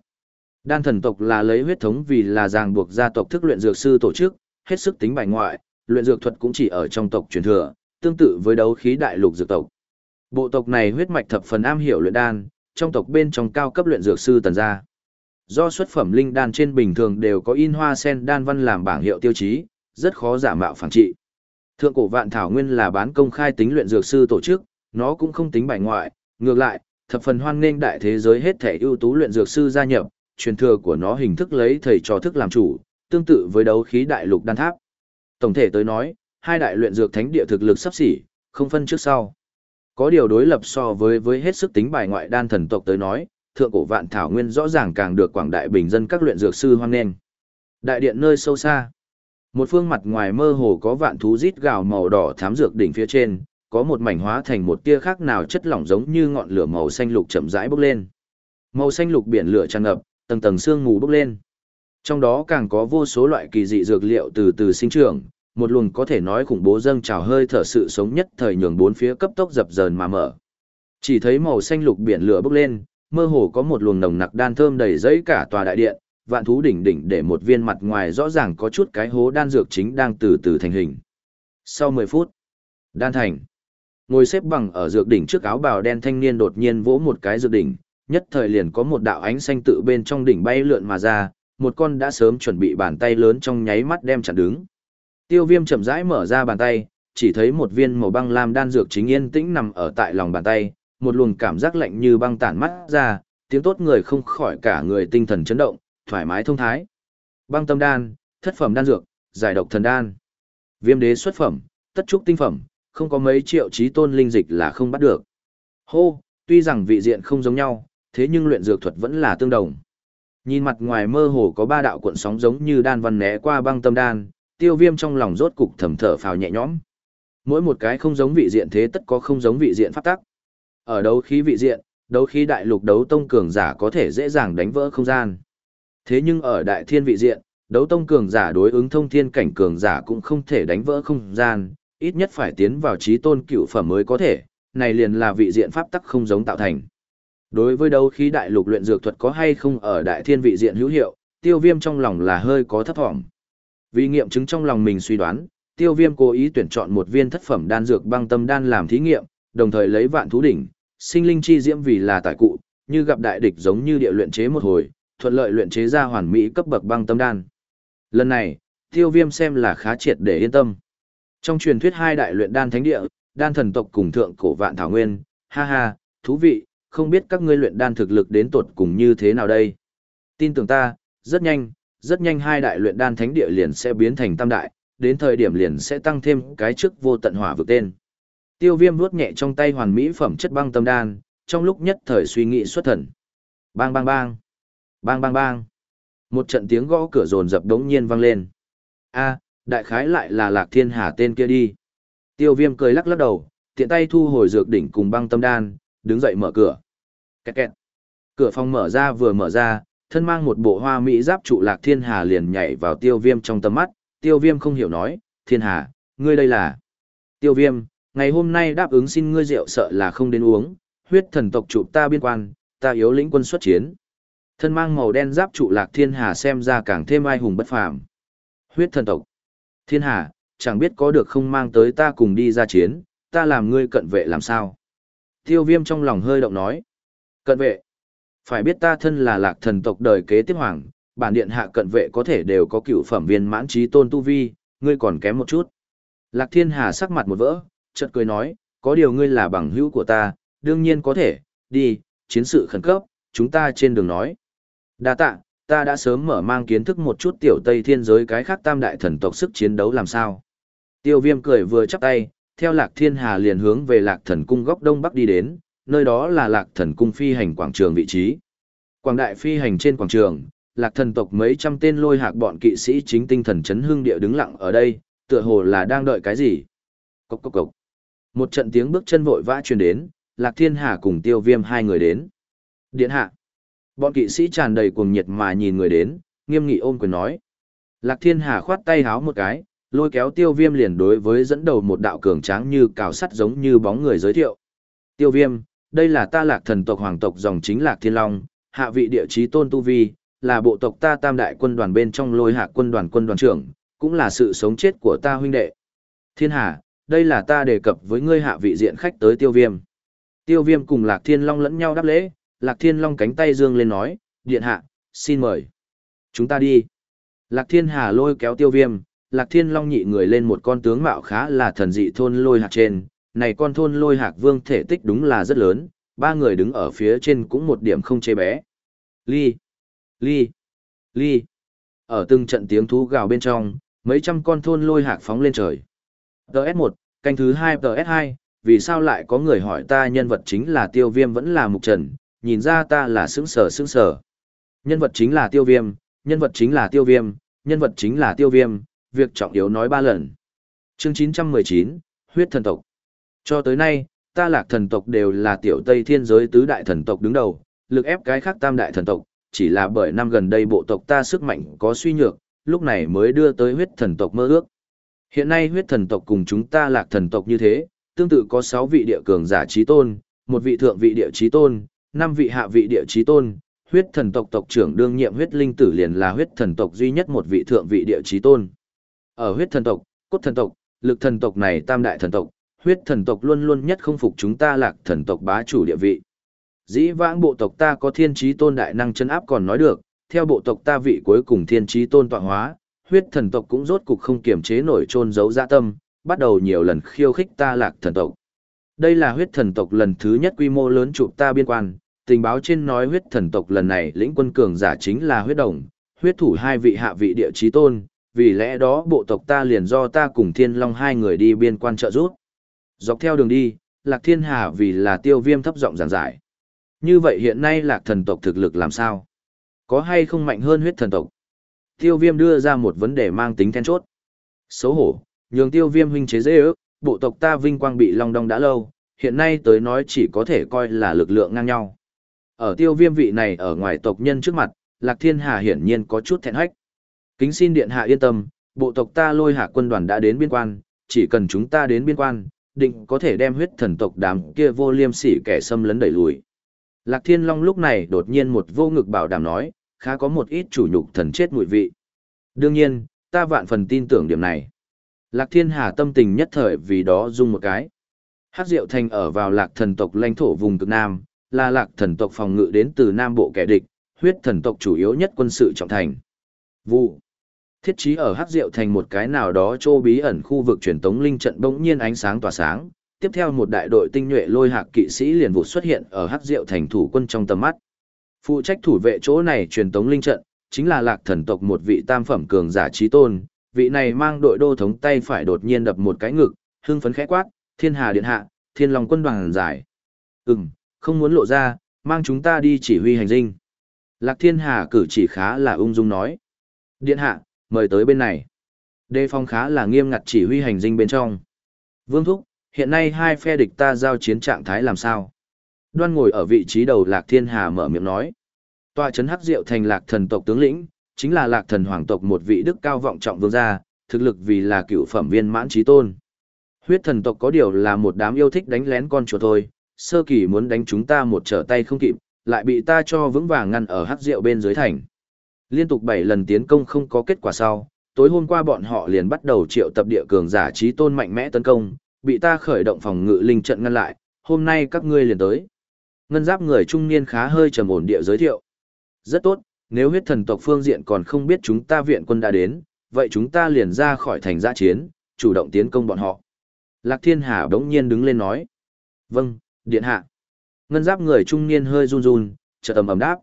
Đan thần tộc là lấy huyết thống vì là ràng buộc gia tộc thức luyện dược sư tổ chức, hết sức tính bài ngoại, luyện dược thuật cũng chỉ ở trong tộc truyền thừa, tương tự với đấu khí đại lục dược tộc. Bộ tộc này huyết mạch thập phần am hiểu luyện đan, trong tộc bên trong cao cấp luyện dược sư tần gia. Do xuất phẩm linh đan trên bình thường đều có in hoa sen đan văn làm bảng hiệu tiêu chí, rất khó giả mạo phản trị. Thượng cổ vạn thảo nguyên là bán công khai tính luyện dược sư tổ chức, nó cũng không tính bài ngoại, ngược lại, thập phần hoan nghênh đại thế giới hết thể ưu tú luyện dược sư gia nhập, truyền thừa của nó hình thức lấy thầy trò thức làm chủ, tương tự với đấu khí đại lục đan tháp. Tổng thể tới nói, hai đại luyện dược thánh địa thực lực sắp xỉ, không phân trước sau. Có điều đối lập so với với hết sức tính bài ngoại đan thần tộc tới nói, thượng cổ vạn thảo nguyên rõ ràng càng được quảng đại bình dân các luyện dược sư hoan nghênh. Đại điện nơi sâu xa, một phương mặt ngoài mơ hồ có vạn thú rít gào màu đỏ thám dược đỉnh phía trên, có một mảnh hóa thành một tia khác nào chất lỏng giống như ngọn lửa màu xanh lục chậm rãi bốc lên. Màu xanh lục biển lửa tràn ngập, tầng tầng sương mù bốc lên. Trong đó càng có vô số loại kỳ dị dược liệu từ từ sinh trưởng, một luồng có thể nói khủng bố dâng trào hơi thở sự sống nhất thời nhường bốn phía cấp tốc dập dờn mà mở. Chỉ thấy màu xanh lục biển lửa bốc lên, mơ hồ có một luồng nồng nặc đan thơm đầy dẫy cả tòa đại điện, vạn thú đỉnh đỉnh để một viên mặt ngoài rõ ràng có chút cái hố đan dược chính đang từ từ thành hình. Sau 10 phút, đan thành. Ngồi xếp bằng ở dược đỉnh trước áo bào đen thanh niên đột nhiên vỗ một cái dược đỉnh, nhất thời liền có một đạo ánh xanh tự bên trong đỉnh bay lượn mà ra, một con đã sớm chuẩn bị bàn tay lớn trong nháy mắt đem chặn đứng. Tiêu viêm chậm rãi mở ra bàn tay, chỉ thấy một viên màu băng lam đan dược chính yên tĩnh nằm ở tại lòng bàn tay, một luồng cảm giác lạnh như băng tản mắt ra, tiếng tốt người không khỏi cả người tinh thần chấn động, thoải mái thông thái. Băng tâm đan, thất phẩm đan dược, giải độc thần đan. Viêm đế xuất phẩm, tất trúc tinh phẩm, không có mấy triệu trí tôn linh dịch là không bắt được. Hô, tuy rằng vị diện không giống nhau, thế nhưng luyện dược thuật vẫn là tương đồng. Nhìn mặt ngoài mơ hồ có ba đạo cuộn sóng giống như đan văn né qua băng tâm đan, tiêu viêm trong lòng rốt cục thầm thở phào nhẹ nhõm. Mỗi một cái không giống vị diện thế tất có không giống vị diện pháp tắc. Ở đấu khí vị diện, đấu khí đại lục đấu tông cường giả có thể dễ dàng đánh vỡ không gian. Thế nhưng ở đại thiên vị diện, đấu tông cường giả đối ứng thông thiên cảnh cường giả cũng không thể đánh vỡ không gian, ít nhất phải tiến vào trí tôn cựu phẩm mới có thể, này liền là vị diện pháp tắc không giống tạo thành. Đối với đấu khí đại lục luyện dược thuật có hay không ở đại thiên vị diện hữu hiệu, tiêu viêm trong lòng là hơi có thấp thỏm. Vì nghiệm chứng trong lòng mình suy đoán, tiêu viêm cố ý tuyển chọn một viên thất phẩm đan dược băng tâm đan làm thí nghiệm, đồng thời lấy vạn thú đỉnh, sinh linh chi diễm vì là tài cụ, như gặp đại địch giống như địa luyện chế một hồi, thuận lợi luyện chế ra hoàn mỹ cấp bậc băng tâm đan. Lần này, tiêu viêm xem là khá triệt để yên tâm. Trong truyền thuyết hai đại luyện đan thánh địa, đan thần tộc cùng thượng cổ vạn thảo nguyên, ha ha, thú vị, không biết các ngươi luyện đan thực lực đến tột cùng như thế nào đây. Tin tưởng ta, rất nhanh, rất nhanh hai đại luyện đan thánh địa liền sẽ biến thành tam đại, đến thời điểm liền sẽ tăng thêm cái trước vô tận hỏa vực tên. Tiêu viêm vuốt nhẹ trong tay hoàn mỹ phẩm chất băng tâm đan, trong lúc nhất thời suy nghĩ xuất thần. Bang bang bang. Bang bang bang. Một trận tiếng gõ cửa rồn rập đống nhiên vang lên. A, đại khái lại là lạc thiên hà tên kia đi. Tiêu viêm cười lắc lắc đầu, tiện tay thu hồi dược đỉnh cùng băng tâm đan, đứng dậy mở cửa. Kẹt kẹt. Cửa phòng mở ra vừa mở ra, thân mang một bộ hoa mỹ giáp trụ lạc thiên hà liền nhảy vào tiêu viêm trong tầm mắt, tiêu viêm không hiểu nói, thiên hà, ngươi đây là. Tiêu viêm, ngày hôm nay đáp ứng xin ngươi rượu sợ là không đến uống, huyết thần tộc trụ ta biên quan, ta yếu lĩnh quân xuất chiến. Thân mang màu đen giáp trụ lạc thiên hà xem ra càng thêm ai hùng bất phàm. Huyết thần tộc. Thiên hà, chẳng biết có được không mang tới ta cùng đi ra chiến, ta làm ngươi cận vệ làm sao. Tiêu viêm trong lòng hơi động nói. Cận vệ. Phải biết ta thân là lạc thần tộc đời kế tiếp hoàng, bản điện hạ cận vệ có thể đều có cựu phẩm viên mãn trí tôn tu vi, ngươi còn kém một chút. Lạc thiên hà sắc mặt một vỡ, chợt cười nói, có điều ngươi là bằng hữu của ta, đương nhiên có thể, đi, chiến sự khẩn cấp, chúng ta trên đường nói. Đa tạ, ta đã sớm mở mang kiến thức một chút tiểu Tây thiên giới cái khác tam đại thần tộc sức chiến đấu làm sao. Tiêu viêm cười vừa chắp tay, theo lạc thiên hà liền hướng về lạc thần cung góc đông bắc đi đến, nơi đó là lạc thần cung phi hành quảng trường vị trí. Quảng đại phi hành trên quảng trường, lạc thần tộc mấy trăm tên lôi hạc bọn kỵ sĩ chính tinh thần chấn hương địa đứng lặng ở đây, tựa hồ là đang đợi cái gì. Cốc cốc cốc. Một trận tiếng bước chân vội vã truyền đến, lạc thiên hà cùng tiêu viêm hai người đến. Điện hạ. Bọn kỵ sĩ tràn đầy cuồng nhiệt mà nhìn người đến, nghiêm nghị ôm quyền nói. Lạc thiên hà khoát tay háo một cái, lôi kéo tiêu viêm liền đối với dẫn đầu một đạo cường tráng như cào sắt giống như bóng người giới thiệu. Tiêu viêm, đây là ta lạc thần tộc hoàng tộc dòng chính lạc thiên long, hạ vị địa chí tôn tu vi, là bộ tộc ta tam đại quân đoàn bên trong lôi hạ quân đoàn quân đoàn trưởng, cũng là sự sống chết của ta huynh đệ. Thiên hà, đây là ta đề cập với ngươi hạ vị diện khách tới tiêu viêm. Tiêu viêm cùng lạc thiên long lẫn nhau đáp lễ, lạc thiên long cánh tay dương lên nói, điện hạ, xin mời. Chúng ta đi. Lạc thiên hà lôi kéo tiêu viêm, lạc thiên long nhị người lên một con tướng mạo khá là thần dị thôn lôi hạt trên, này con thôn lôi hạc vương thể tích đúng là rất lớn, ba người đứng ở phía trên cũng một điểm không chê bé. Ly, ly, ly. Ở từng trận tiếng thú gào bên trong, mấy trăm con thôn lôi hạc phóng lên trời. TS1, canh thứ 2 TS2, vì sao lại có người hỏi ta nhân vật chính là tiêu viêm vẫn là mục trần, nhìn ra ta là sững sở sững sở. Nhân vật chính là tiêu viêm, nhân vật chính là tiêu viêm, nhân vật chính là tiêu viêm, việc trọng yếu nói ba lần. Chương 919, huyết thần tộc. Cho tới nay, ta lạc thần tộc đều là tiểu tây thiên giới tứ đại thần tộc đứng đầu, lực ép cái khác tam đại thần tộc, chỉ là bởi năm gần đây bộ tộc ta sức mạnh có suy nhược, lúc này mới đưa tới huyết thần tộc mơ ước. Hiện nay huyết thần tộc cùng chúng ta lạc thần tộc như thế, tương tự có 6 vị địa cường giả trí tôn, một vị thượng vị địa trí tôn, 5 vị hạ vị địa trí tôn, huyết thần tộc tộc trưởng đương nhiệm huyết linh tử liền là huyết thần tộc duy nhất một vị thượng vị địa trí tôn. Ở huyết thần tộc, cốt thần tộc, lực thần tộc này tam đại thần tộc, huyết thần tộc luôn luôn nhất không phục chúng ta lạc thần tộc bá chủ địa vị. Dĩ vãng bộ tộc ta có thiên trí tôn đại năng chân áp còn nói được, theo bộ tộc ta vị cuối cùng thiên trí tôn tọa hóa, huyết thần tộc cũng rốt cục không kiềm chế nổi trôn giấu dạ tâm, bắt đầu nhiều lần khiêu khích ta lạc thần tộc. Đây là huyết thần tộc lần thứ nhất quy mô lớn chụp ta biên quan, tình báo trên nói huyết thần tộc lần này lĩnh quân cường giả chính là huyết đồng, huyết thủ hai vị hạ vị địa trí tôn, vì lẽ đó bộ tộc ta liền do ta cùng thiên long hai người đi biên quan trợ giúp. Dọc theo đường đi, Lạc Thiên Hà vì là tiêu viêm thấp giọng giảng giải. Như vậy hiện nay Lạc thần tộc thực lực làm sao? Có hay không mạnh hơn huyết thần tộc? Tiêu viêm đưa ra một vấn đề mang tính then chốt. Xấu hổ, nhường tiêu viêm huynh chế dễ ước, bộ tộc ta vinh quang bị long đong đã lâu, hiện nay tới nói chỉ có thể coi là lực lượng ngang nhau. Ở tiêu viêm vị này ở ngoài tộc nhân trước mặt, Lạc Thiên Hà hiển nhiên có chút thẹn hách. Kính xin điện hạ yên tâm, bộ tộc ta lôi hạ quân đoàn đã đến biên quan, chỉ cần chúng ta đến biên quan, định có thể đem huyết thần tộc đám kia vô liêm sỉ kẻ xâm lấn đẩy lùi. Lạc Thiên Long lúc này đột nhiên một vô ngực bảo đảm nói, khá có một ít chủ nhục thần chết mùi vị. Đương nhiên, ta vạn phần tin tưởng điểm này. Lạc Thiên Hà tâm tình nhất thời vì đó dung một cái. Hắc Diệu Thành ở vào Lạc thần tộc lãnh thổ vùng cực Nam, là Lạc thần tộc phòng ngự đến từ Nam bộ kẻ địch, huyết thần tộc chủ yếu nhất quân sự trọng thành. Vụ. Thiết trí ở Hắc Diệu thành một cái nào đó trô bí ẩn khu vực truyền tống linh trận bỗng nhiên ánh sáng tỏa sáng, tiếp theo một đại đội tinh nhuệ lôi hạc kỵ sĩ liền vụ xuất hiện ở Hắc Diệu thành thủ quân trong tầm mắt. Phụ trách thủ vệ chỗ này truyền tống linh trận, chính là Lạc Thần tộc một vị tam phẩm cường giả trí tôn, vị này mang đội đô thống tay phải đột nhiên đập một cái ngực, hưng phấn khẽ quát, "Thiên Hà điện hạ, Thiên Long quân đoàn giải." "Ừm, không muốn lộ ra, mang chúng ta đi chỉ huy hành dinh." Lạc Thiên Hà cử chỉ khá là ung dung nói. "Điện hạ, mời tới bên này. Đề phòng khá là nghiêm ngặt chỉ huy hành dinh bên trong. Vương Thúc, hiện nay hai phe địch ta giao chiến trạng thái làm sao? Đoan ngồi ở vị trí đầu Lạc Thiên Hà mở miệng nói. Tòa chấn hắc diệu thành Lạc thần tộc tướng lĩnh, chính là Lạc thần hoàng tộc một vị đức cao vọng trọng vương gia, thực lực vì là cựu phẩm viên mãn trí tôn. Huyết thần tộc có điều là một đám yêu thích đánh lén con chuột thôi, sơ kỳ muốn đánh chúng ta một trở tay không kịp, lại bị ta cho vững vàng ngăn ở hắc rượu bên dưới thành. Liên tục 7 lần tiến công không có kết quả sau, tối hôm qua bọn họ liền bắt đầu triệu tập địa cường giả trí tôn mạnh mẽ tấn công, bị ta khởi động phòng ngự linh trận ngăn lại, hôm nay các ngươi liền tới. Ngân giáp người trung niên khá hơi trầm ổn địa giới thiệu. Rất tốt, nếu huyết thần tộc phương diện còn không biết chúng ta viện quân đã đến, vậy chúng ta liền ra khỏi thành giã chiến, chủ động tiến công bọn họ. Lạc Thiên Hà đống nhiên đứng lên nói. Vâng, điện hạ. Ngân giáp người trung niên hơi run run, chợt ầm ầm đáp.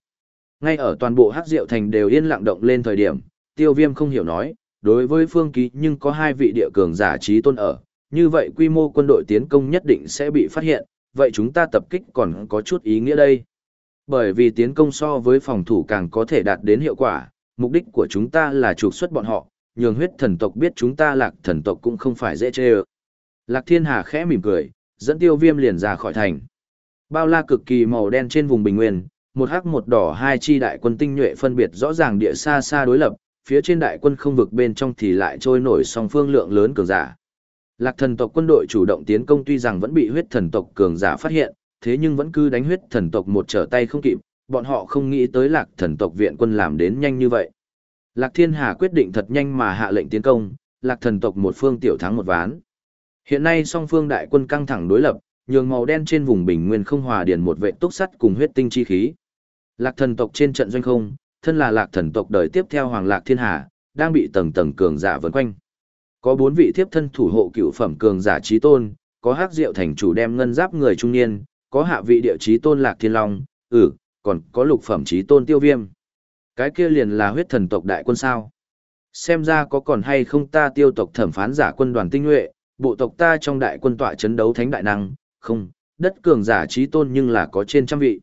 Ngay ở toàn bộ hắc diệu thành đều yên lặng động lên thời điểm, tiêu viêm không hiểu nói, đối với phương ký nhưng có hai vị địa cường giả trí tôn ở, như vậy quy mô quân đội tiến công nhất định sẽ bị phát hiện, vậy chúng ta tập kích còn có chút ý nghĩa đây. Bởi vì tiến công so với phòng thủ càng có thể đạt đến hiệu quả, mục đích của chúng ta là trục xuất bọn họ, nhường huyết thần tộc biết chúng ta lạc thần tộc cũng không phải dễ chê ơ. Lạc thiên hà khẽ mỉm cười, dẫn tiêu viêm liền ra khỏi thành. Bao la cực kỳ màu đen trên vùng bình nguyên, một hắc một đỏ hai chi đại quân tinh nhuệ phân biệt rõ ràng địa xa xa đối lập, phía trên đại quân không vực bên trong thì lại trôi nổi song phương lượng lớn cường giả. Lạc thần tộc quân đội chủ động tiến công tuy rằng vẫn bị huyết thần tộc cường giả phát hiện, thế nhưng vẫn cứ đánh huyết thần tộc một trở tay không kịp, bọn họ không nghĩ tới lạc thần tộc viện quân làm đến nhanh như vậy. Lạc thiên hà quyết định thật nhanh mà hạ lệnh tiến công, lạc thần tộc một phương tiểu thắng một ván. Hiện nay song phương đại quân căng thẳng đối lập, nhường màu đen trên vùng bình nguyên không hòa điền một vệ túc sắt cùng huyết tinh chi khí. Lạc thần tộc trên trận doanh không, thân là lạc thần tộc đời tiếp theo hoàng lạc thiên hà, đang bị tầng tầng cường giả vấn quanh. Có bốn vị thiếp thân thủ hộ cựu phẩm cường giả trí tôn, có hắc diệu thành chủ đem ngân giáp người trung niên, có hạ vị địa trí tôn lạc thiên long, ừ, còn có lục phẩm trí tôn tiêu viêm. Cái kia liền là huyết thần tộc đại quân sao. Xem ra có còn hay không ta tiêu tộc thẩm phán giả quân đoàn tinh nhuệ, bộ tộc ta trong đại quân tọa chấn đấu thánh đại năng, không, đất cường giả trí tôn nhưng là có trên trăm vị.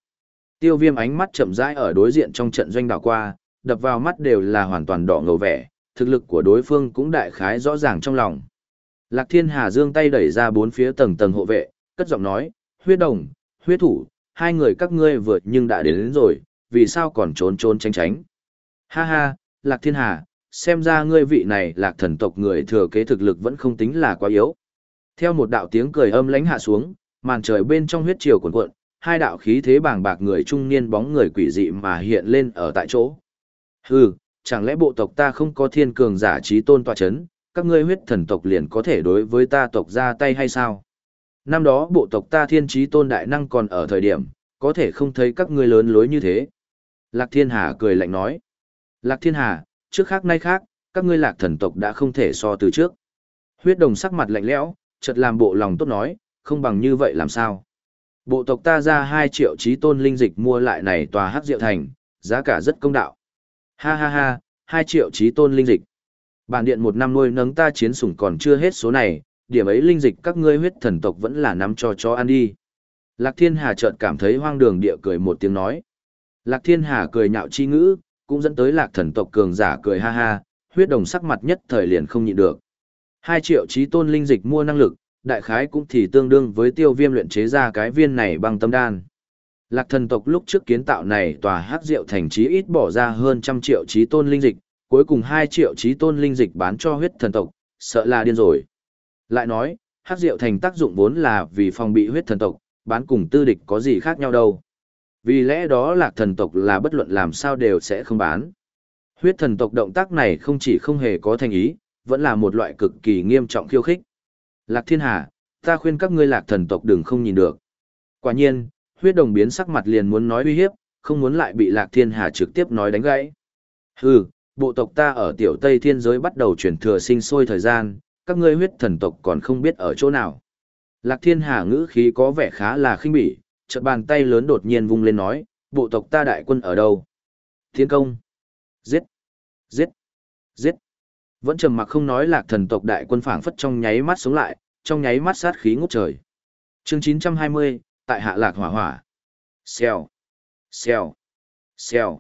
Tiêu viêm ánh mắt chậm rãi ở đối diện trong trận doanh đảo qua, đập vào mắt đều là hoàn toàn đỏ ngầu vẻ, thực lực của đối phương cũng đại khái rõ ràng trong lòng. Lạc Thiên Hà dương tay đẩy ra bốn phía tầng tầng hộ vệ, cất giọng nói, huyết đồng, huyết thủ, hai người các ngươi vượt nhưng đã đến, đến rồi, vì sao còn trốn trốn tránh tránh. Ha ha, Lạc Thiên Hà, xem ra ngươi vị này lạc thần tộc người thừa kế thực lực vẫn không tính là quá yếu. Theo một đạo tiếng cười âm lãnh hạ xuống, màn trời bên trong huyết triều cuộn cuộn, hai đạo khí thế bàng bạc người trung niên bóng người quỷ dị mà hiện lên ở tại chỗ. Hừ, chẳng lẽ bộ tộc ta không có thiên cường giả trí tôn tọa chấn, các ngươi huyết thần tộc liền có thể đối với ta tộc ra tay hay sao? Năm đó bộ tộc ta thiên trí tôn đại năng còn ở thời điểm, có thể không thấy các ngươi lớn lối như thế. Lạc Thiên Hà cười lạnh nói. Lạc Thiên Hà, trước khác nay khác, các ngươi lạc thần tộc đã không thể so từ trước. Huyết đồng sắc mặt lạnh lẽo, chợt làm bộ lòng tốt nói, không bằng như vậy làm sao? Bộ tộc ta ra 2 triệu trí tôn linh dịch mua lại này tòa hắc diệu thành, giá cả rất công đạo. Ha ha ha, 2 triệu trí tôn linh dịch. Bản điện một năm nuôi nấng ta chiến sủng còn chưa hết số này, điểm ấy linh dịch các ngươi huyết thần tộc vẫn là nắm cho chó ăn đi. Lạc Thiên Hà chợt cảm thấy hoang đường địa cười một tiếng nói. Lạc Thiên Hà cười nhạo chi ngữ, cũng dẫn tới lạc thần tộc cường giả cười ha ha, huyết đồng sắc mặt nhất thời liền không nhịn được. 2 triệu trí tôn linh dịch mua năng lực, đại khái cũng thì tương đương với tiêu viêm luyện chế ra cái viên này bằng tâm đan. Lạc thần tộc lúc trước kiến tạo này tòa hắc rượu thành trí ít bỏ ra hơn trăm triệu trí tôn linh dịch, cuối cùng 2 triệu trí tôn linh dịch bán cho huyết thần tộc, sợ là điên rồi. Lại nói, hắc rượu thành tác dụng vốn là vì phòng bị huyết thần tộc, bán cùng tư địch có gì khác nhau đâu. Vì lẽ đó lạc thần tộc là bất luận làm sao đều sẽ không bán. Huyết thần tộc động tác này không chỉ không hề có thành ý, vẫn là một loại cực kỳ nghiêm trọng khiêu khích. Lạc thiên hà, ta khuyên các ngươi lạc thần tộc đừng không nhìn được. Quả nhiên, huyết đồng biến sắc mặt liền muốn nói uy hiếp, không muốn lại bị lạc thiên hà trực tiếp nói đánh gãy. Hừ, bộ tộc ta ở tiểu Tây thiên giới bắt đầu chuyển thừa sinh sôi thời gian, các ngươi huyết thần tộc còn không biết ở chỗ nào. Lạc thiên hà ngữ khí có vẻ khá là khinh bỉ, chợt bàn tay lớn đột nhiên vung lên nói, bộ tộc ta đại quân ở đâu? Thiên công! Giết! Giết! Giết! Vẫn trầm mặc không nói lạc thần tộc đại quân phảng phất trong nháy mắt sống lại, trong nháy mắt sát khí ngút trời. Chương 920, tại hạ lạc hỏa hỏa. Xèo! Xèo! Xèo!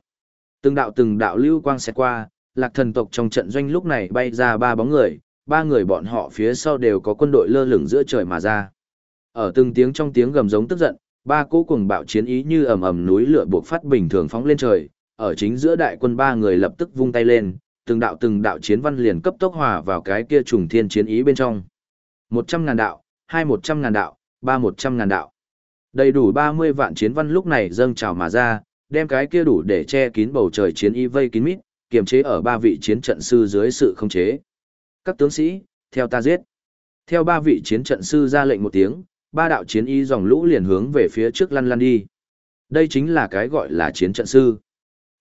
Từng đạo từng đạo lưu quang xẹt qua, lạc thần tộc trong trận doanh lúc này bay ra ba bóng người, ba người bọn họ phía sau đều có quân đội lơ lửng giữa trời mà ra. Ở từng tiếng trong tiếng gầm giống tức giận, ba cỗ cùng bạo chiến ý như ầm ầm núi lửa buộc phát bình thường phóng lên trời, ở chính giữa đại quân ba người lập tức vung tay lên, từng đạo từng đạo chiến văn liền cấp tốc hòa vào cái kia trùng thiên chiến ý bên trong. Một trăm ngàn đạo, hai một trăm ngàn đạo, ba một trăm ngàn đạo. Đầy đủ ba mươi vạn chiến văn lúc này dâng trào mà ra, đem cái kia đủ để che kín bầu trời chiến y vây kín mít, kiềm chế ở ba vị chiến trận sư dưới sự khống chế. Các tướng sĩ, theo ta giết. Theo ba vị chiến trận sư ra lệnh một tiếng, ba đạo chiến y dòng lũ liền hướng về phía trước lăn lăn đi. Đây chính là cái gọi là chiến trận sư.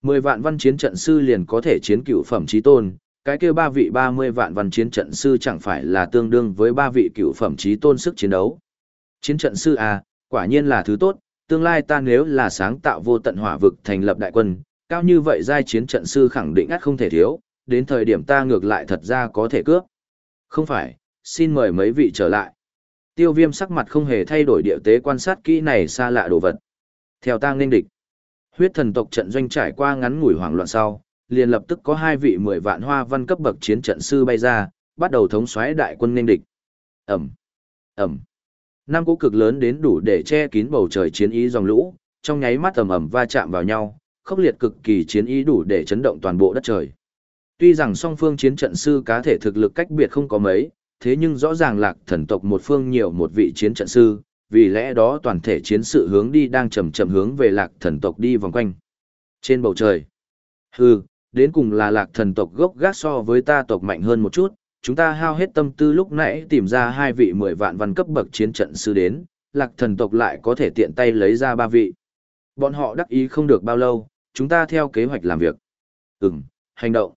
Mười vạn văn chiến trận sư liền có thể chiến cựu phẩm trí tôn, cái kia ba vị ba mươi vạn văn chiến trận sư chẳng phải là tương đương với ba vị cựu phẩm trí tôn sức chiến đấu. Chiến trận sư à, quả nhiên là thứ tốt, tương lai ta nếu là sáng tạo vô tận hỏa vực thành lập đại quân, cao như vậy giai chiến trận sư khẳng định ắt không thể thiếu, đến thời điểm ta ngược lại thật ra có thể cướp. Không phải, xin mời mấy vị trở lại. Tiêu viêm sắc mặt không hề thay đổi địa tế quan sát kỹ này xa lạ đồ vật. Theo ta nên địch, huyết thần tộc trận doanh trải qua ngắn ngủi hoảng loạn sau, liền lập tức có hai vị mười vạn hoa văn cấp bậc chiến trận sư bay ra, bắt đầu thống xoáy đại quân nên địch. Ẩm, Ẩm. Năm cỗ cực lớn đến đủ để che kín bầu trời chiến ý dòng lũ, trong nháy mắt ầm ầm va chạm vào nhau, khốc liệt cực kỳ chiến ý đủ để chấn động toàn bộ đất trời. Tuy rằng song phương chiến trận sư cá thể thực lực cách biệt không có mấy, thế nhưng rõ ràng lạc thần tộc một phương nhiều một vị chiến trận sư, vì lẽ đó toàn thể chiến sự hướng đi đang chậm chậm hướng về lạc thần tộc đi vòng quanh. Trên bầu trời, hừ, đến cùng là lạc thần tộc gốc gác so với ta tộc mạnh hơn một chút, chúng ta hao hết tâm tư lúc nãy tìm ra hai vị mười vạn văn cấp bậc chiến trận sư đến, lạc thần tộc lại có thể tiện tay lấy ra ba vị. Bọn họ đắc ý không được bao lâu, chúng ta theo kế hoạch làm việc. Ừm, hành động.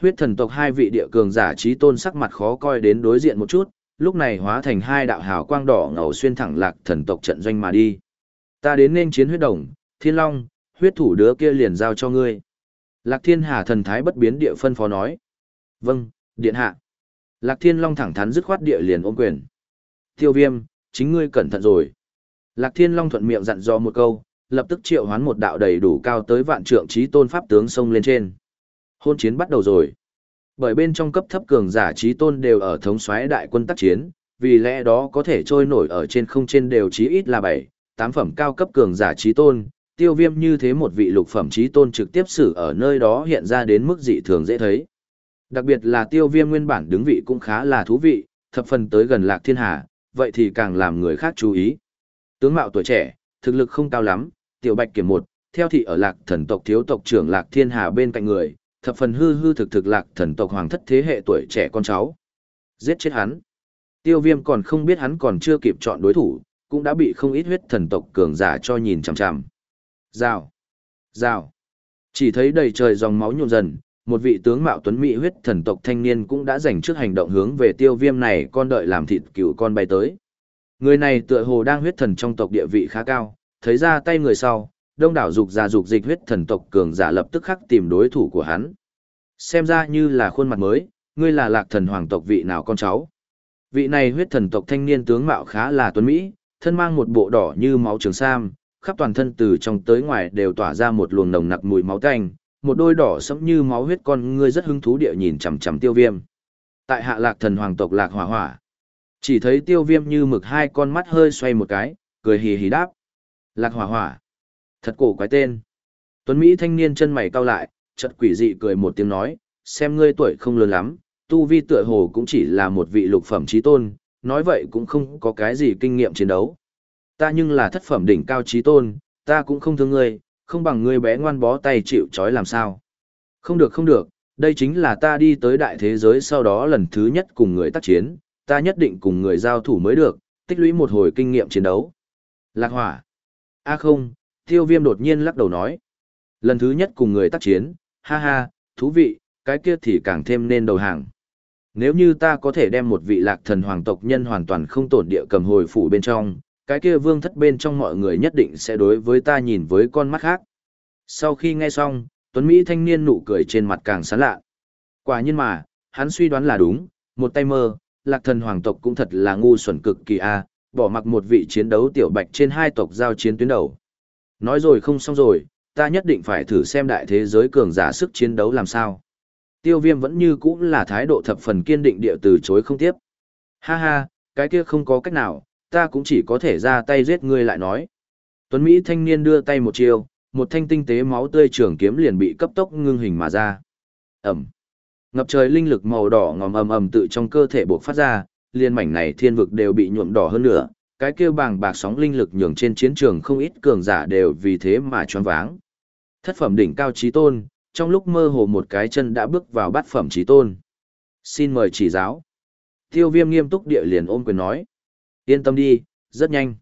Huyết thần tộc hai vị địa cường giả trí tôn sắc mặt khó coi đến đối diện một chút, lúc này hóa thành hai đạo hào quang đỏ ngầu xuyên thẳng lạc thần tộc trận doanh mà đi. Ta đến nên chiến huyết đồng, thiên long, huyết thủ đứa kia liền giao cho ngươi. Lạc thiên hà thần thái bất biến địa phân phó nói. Vâng, điện hạ. Lạc thiên long thẳng thắn dứt khoát địa liền ôm quyền. Tiêu viêm, chính ngươi cẩn thận rồi. Lạc thiên long thuận miệng dặn dò một câu, lập tức triệu hoán một đạo đầy đủ cao tới vạn trượng trí tôn pháp tướng sông lên trên. Hôn chiến bắt đầu rồi. Bởi bên trong cấp thấp cường giả trí tôn đều ở thống soái đại quân tác chiến, vì lẽ đó có thể trôi nổi ở trên không trên đều chí ít là 7, 8 phẩm cao cấp cường giả trí tôn, tiêu viêm như thế một vị lục phẩm trí tôn trực tiếp xử ở nơi đó hiện ra đến mức dị thường dễ thấy. Đặc biệt là tiêu viêm nguyên bản đứng vị cũng khá là thú vị, thập phần tới gần lạc thiên hà, vậy thì càng làm người khác chú ý. Tướng mạo tuổi trẻ, thực lực không cao lắm, tiểu bạch kiểm một, theo thị ở lạc thần tộc thiếu tộc trưởng lạc thiên hà bên cạnh người, thập phần hư hư thực thực lạc thần tộc hoàng thất thế hệ tuổi trẻ con cháu. Giết chết hắn. Tiêu viêm còn không biết hắn còn chưa kịp chọn đối thủ, cũng đã bị không ít huyết thần tộc cường giả cho nhìn chằm chằm. Rào. Rào. Chỉ thấy đầy trời dòng máu nhộn dần, một vị tướng mạo tuấn mỹ huyết thần tộc thanh niên cũng đã dành trước hành động hướng về tiêu viêm này con đợi làm thịt cựu con bay tới. Người này tựa hồ đang huyết thần trong tộc địa vị khá cao, thấy ra tay người sau, đông đảo dục già dục dịch huyết thần tộc cường giả lập tức khắc tìm đối thủ của hắn. Xem ra như là khuôn mặt mới, ngươi là lạc thần hoàng tộc vị nào con cháu. Vị này huyết thần tộc thanh niên tướng mạo khá là tuấn mỹ, thân mang một bộ đỏ như máu trường sam, khắp toàn thân từ trong tới ngoài đều tỏa ra một luồng nồng nặc mùi máu tanh, một đôi đỏ sẫm như máu huyết con ngươi rất hứng thú địa nhìn chằm chằm tiêu viêm. Tại hạ lạc thần hoàng tộc lạc hỏa hỏa. Chỉ thấy tiêu viêm như mực hai con mắt hơi xoay một cái, cười hì hì đáp. Lạc hỏa hỏa. Thật cổ quái tên. Tuấn Mỹ thanh niên chân mày cau lại, chợt quỷ dị cười một tiếng nói, xem ngươi tuổi không lớn lắm, tu vi tựa hồ cũng chỉ là một vị lục phẩm trí tôn, nói vậy cũng không có cái gì kinh nghiệm chiến đấu. Ta nhưng là thất phẩm đỉnh cao trí tôn, ta cũng không thương ngươi, không bằng ngươi bé ngoan bó tay chịu trói làm sao. Không được không được, đây chính là ta đi tới đại thế giới sau đó lần thứ nhất cùng người tác chiến, ta nhất định cùng người giao thủ mới được, tích lũy một hồi kinh nghiệm chiến đấu. Lạc hỏa. a không, tiêu viêm đột nhiên lắc đầu nói. Lần thứ nhất cùng người tác chiến, ha ha, thú vị, cái kia thì càng thêm nên đầu hàng. Nếu như ta có thể đem một vị lạc thần hoàng tộc nhân hoàn toàn không tổn địa cầm hồi phủ bên trong, cái kia vương thất bên trong mọi người nhất định sẽ đối với ta nhìn với con mắt khác. Sau khi nghe xong, Tuấn Mỹ thanh niên nụ cười trên mặt càng sán lạ. Quả nhiên mà, hắn suy đoán là đúng, một tay mơ, lạc thần hoàng tộc cũng thật là ngu xuẩn cực kỳ a, bỏ mặc một vị chiến đấu tiểu bạch trên hai tộc giao chiến tuyến đầu. Nói rồi không xong rồi, ta nhất định phải thử xem đại thế giới cường giả sức chiến đấu làm sao. Tiêu viêm vẫn như cũ là thái độ thập phần kiên định địa từ chối không tiếp. Ha ha, cái kia không có cách nào, ta cũng chỉ có thể ra tay giết ngươi lại nói. Tuấn Mỹ thanh niên đưa tay một chiều, một thanh tinh tế máu tươi trường kiếm liền bị cấp tốc ngưng hình mà ra. Ẩm. Ngập trời linh lực màu đỏ ngòm ầm ầm tự trong cơ thể bộc phát ra, liên mảnh này thiên vực đều bị nhuộm đỏ hơn nữa, cái kia bàng bạc sóng linh lực nhường trên chiến trường không ít cường giả đều vì thế mà choáng váng. Thất phẩm đỉnh cao trí tôn, trong lúc mơ hồ một cái chân đã bước vào bát phẩm trí tôn. Xin mời chỉ giáo. Tiêu viêm nghiêm túc địa liền ôm quyền nói. Yên tâm đi, rất nhanh.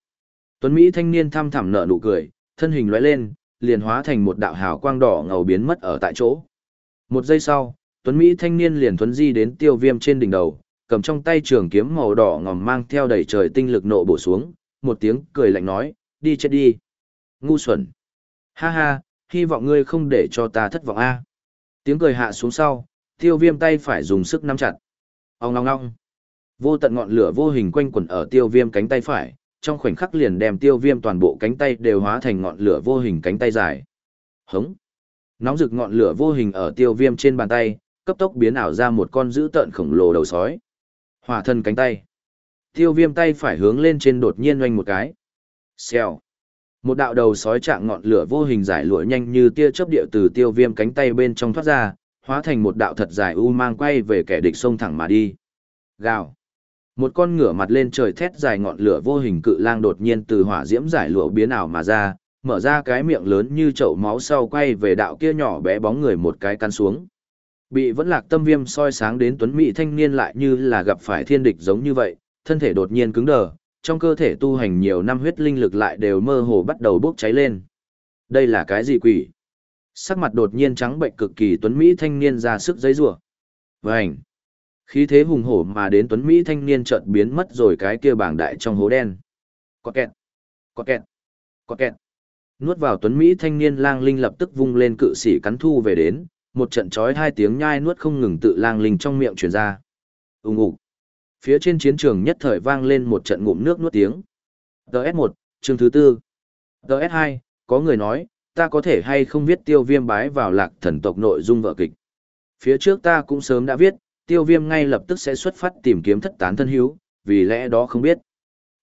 Tuấn Mỹ thanh niên thăm thẳm nở nụ cười, thân hình lóe lên, liền hóa thành một đạo hào quang đỏ ngầu biến mất ở tại chỗ. Một giây sau, Tuấn Mỹ thanh niên liền thuấn di đến tiêu viêm trên đỉnh đầu, cầm trong tay trường kiếm màu đỏ ngòm mang theo đầy trời tinh lực nộ bổ xuống, một tiếng cười lạnh nói, đi chết đi. Ngu xuẩn. Ha ha, hy vọng ngươi không để cho ta thất vọng a. Tiếng cười hạ xuống sau, tiêu viêm tay phải dùng sức nắm chặt. Ông ngong ngong. Vô tận ngọn lửa vô hình quanh quẩn ở tiêu viêm cánh tay phải, trong khoảnh khắc liền đem tiêu viêm toàn bộ cánh tay đều hóa thành ngọn lửa vô hình cánh tay dài. Hống. Nóng rực ngọn lửa vô hình ở tiêu viêm trên bàn tay, cấp tốc biến ảo ra một con dữ tợn khổng lồ đầu sói. Hỏa thân cánh tay. Tiêu viêm tay phải hướng lên trên đột nhiên oanh một cái. Xèo. Một đạo đầu sói trạng ngọn lửa vô hình giải lụa nhanh như tia chớp địa từ tiêu viêm cánh tay bên trong thoát ra, hóa thành một đạo thật dài u mang quay về kẻ địch sông thẳng mà đi. Gào. Một con ngửa mặt lên trời thét dài ngọn lửa vô hình cự lang đột nhiên từ hỏa diễm giải lụa biến ảo mà ra, mở ra cái miệng lớn như chậu máu sau quay về đạo kia nhỏ bé bóng người một cái căn xuống. Bị vẫn lạc tâm viêm soi sáng đến tuấn mỹ thanh niên lại như là gặp phải thiên địch giống như vậy, thân thể đột nhiên cứng đờ, trong cơ thể tu hành nhiều năm huyết linh lực lại đều mơ hồ bắt đầu bốc cháy lên. Đây là cái gì quỷ? Sắc mặt đột nhiên trắng bệnh cực kỳ tuấn mỹ thanh niên ra sức giấy rủa. Vành. Khí thế hùng hổ mà đến tuấn Mỹ thanh niên chợt biến mất rồi cái kia bảng đại trong hố đen. Có kẹt, có kẹt, có kẹt. Nuốt vào tuấn Mỹ thanh niên lang linh lập tức vung lên cự sĩ cắn thu về đến, một trận chói hai tiếng nhai nuốt không ngừng tự lang linh trong miệng truyền ra. Ùng ục. Phía trên chiến trường nhất thời vang lên một trận ngụm nước nuốt tiếng. DS1, chương thứ tư. DS2, có người nói, ta có thể hay không viết tiêu viêm bái vào lạc thần tộc nội dung vợ kịch. Phía trước ta cũng sớm đã viết, tiêu viêm ngay lập tức sẽ xuất phát tìm kiếm thất tán thân hữu, vì lẽ đó không biết.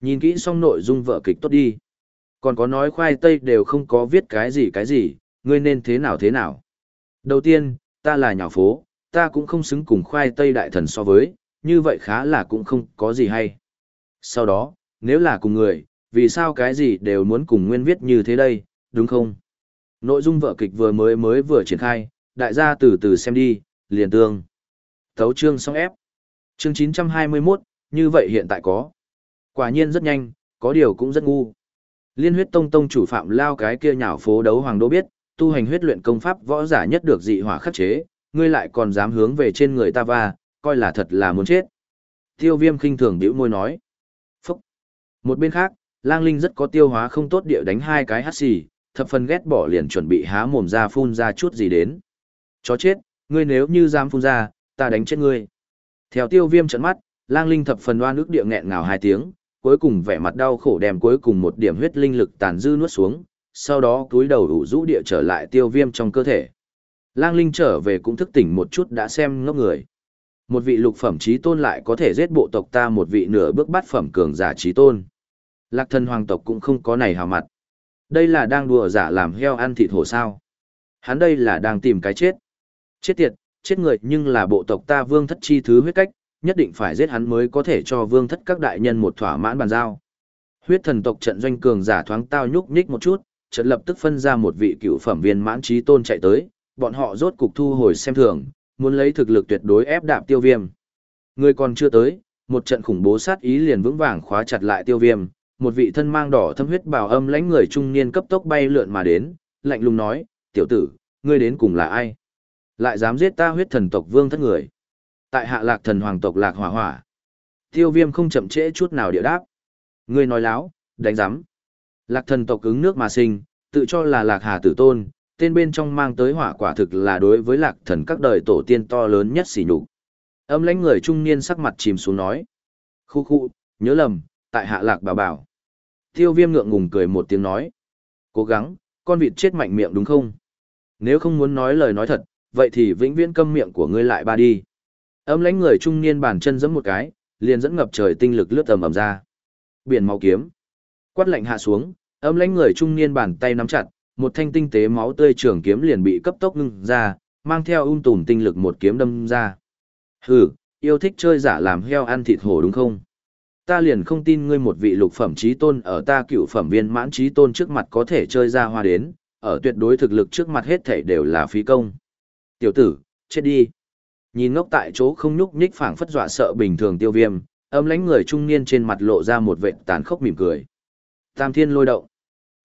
Nhìn kỹ xong nội dung vợ kịch tốt đi. Còn có nói khoai tây đều không có viết cái gì cái gì, ngươi nên thế nào thế nào. Đầu tiên, ta là nhà phố, ta cũng không xứng cùng khoai tây đại thần so với, như vậy khá là cũng không có gì hay. Sau đó, nếu là cùng người, vì sao cái gì đều muốn cùng nguyên viết như thế đây, đúng không? Nội dung vợ kịch vừa mới mới vừa triển khai, đại gia từ từ xem đi, liền tương. Thấu chương xong ép. Chương 921, như vậy hiện tại có. Quả nhiên rất nhanh, có điều cũng rất ngu. Liên huyết tông tông chủ phạm lao cái kia nhảo phố đấu hoàng đô biết, tu hành huyết luyện công pháp võ giả nhất được dị hỏa khắc chế, ngươi lại còn dám hướng về trên người ta va, coi là thật là muốn chết. Tiêu viêm khinh thường bĩu môi nói. Phúc. Một bên khác, lang linh rất có tiêu hóa không tốt địa đánh hai cái hát xì, thập phần ghét bỏ liền chuẩn bị há mồm ra phun ra chút gì đến. Chó chết, ngươi nếu như dám phun ra, ta đánh chết ngươi. Theo tiêu viêm trận mắt, lang linh thập phần oan ức địa nghẹn ngào hai tiếng, cuối cùng vẻ mặt đau khổ đem cuối cùng một điểm huyết linh lực tàn dư nuốt xuống, sau đó túi đầu ủ rũ địa trở lại tiêu viêm trong cơ thể. Lang linh trở về cũng thức tỉnh một chút đã xem ngốc người. Một vị lục phẩm trí tôn lại có thể giết bộ tộc ta một vị nửa bước bát phẩm cường giả trí tôn. Lạc thần hoàng tộc cũng không có này hào mặt. Đây là đang đùa giả làm heo ăn thịt hổ sao. Hắn đây là đang tìm cái chết. Chết tiệt, chết người nhưng là bộ tộc ta vương thất chi thứ huyết cách, nhất định phải giết hắn mới có thể cho vương thất các đại nhân một thỏa mãn bàn giao. Huyết thần tộc trận doanh cường giả thoáng tao nhúc nhích một chút, chợt lập tức phân ra một vị cựu phẩm viên mãn trí tôn chạy tới, bọn họ rốt cục thu hồi xem thường, muốn lấy thực lực tuyệt đối ép đạp tiêu viêm. Người còn chưa tới, một trận khủng bố sát ý liền vững vàng khóa chặt lại tiêu viêm, một vị thân mang đỏ thâm huyết bào âm lãnh người trung niên cấp tốc bay lượn mà đến, lạnh lùng nói, tiểu tử, ngươi đến cùng là ai? Lại dám giết ta huyết thần tộc vương thất người. Tại hạ lạc thần hoàng tộc lạc hỏa hỏa. Tiêu viêm không chậm trễ chút nào địa đáp. Ngươi nói láo, đánh giám. Lạc thần tộc ứng nước mà sinh, tự cho là lạc hà tử tôn, tên bên trong mang tới hỏa quả thực là đối với lạc thần các đời tổ tiên to lớn nhất xỉ nhục. Âm lãnh người trung niên sắc mặt chìm xuống nói. Khu khu, nhớ lầm, tại hạ lạc bảo bảo. Tiêu viêm ngượng ngùng cười một tiếng nói. Cố gắng, con vịt chết mạnh miệng đúng không? Nếu không muốn nói lời nói thật, vậy thì vĩnh viễn câm miệng của ngươi lại ba đi. Âm lãnh người trung niên bàn chân giẫm một cái, liền dẫn ngập trời tinh lực lướt tầm ầm ra. Biển máu kiếm. Quát lạnh hạ xuống, âm lãnh người trung niên bàn tay nắm chặt, một thanh tinh tế máu tươi trường kiếm liền bị cấp tốc ngưng ra, mang theo ung tùm tinh lực một kiếm đâm ra. Hừ, yêu thích chơi giả làm heo ăn thịt hổ đúng không? Ta liền không tin ngươi một vị lục phẩm trí tôn ở ta cựu phẩm viên mãn trí tôn trước mặt có thể chơi ra hoa đến, ở tuyệt đối thực lực trước mặt hết thảy đều là phí công. Tiểu tử, chết đi. Nhìn ngốc tại chỗ không nhúc nhích phảng phất dọa sợ bình thường tiêu viêm, âm lãnh người trung niên trên mặt lộ ra một vệt tàn khốc mỉm cười. Tam thiên lôi động.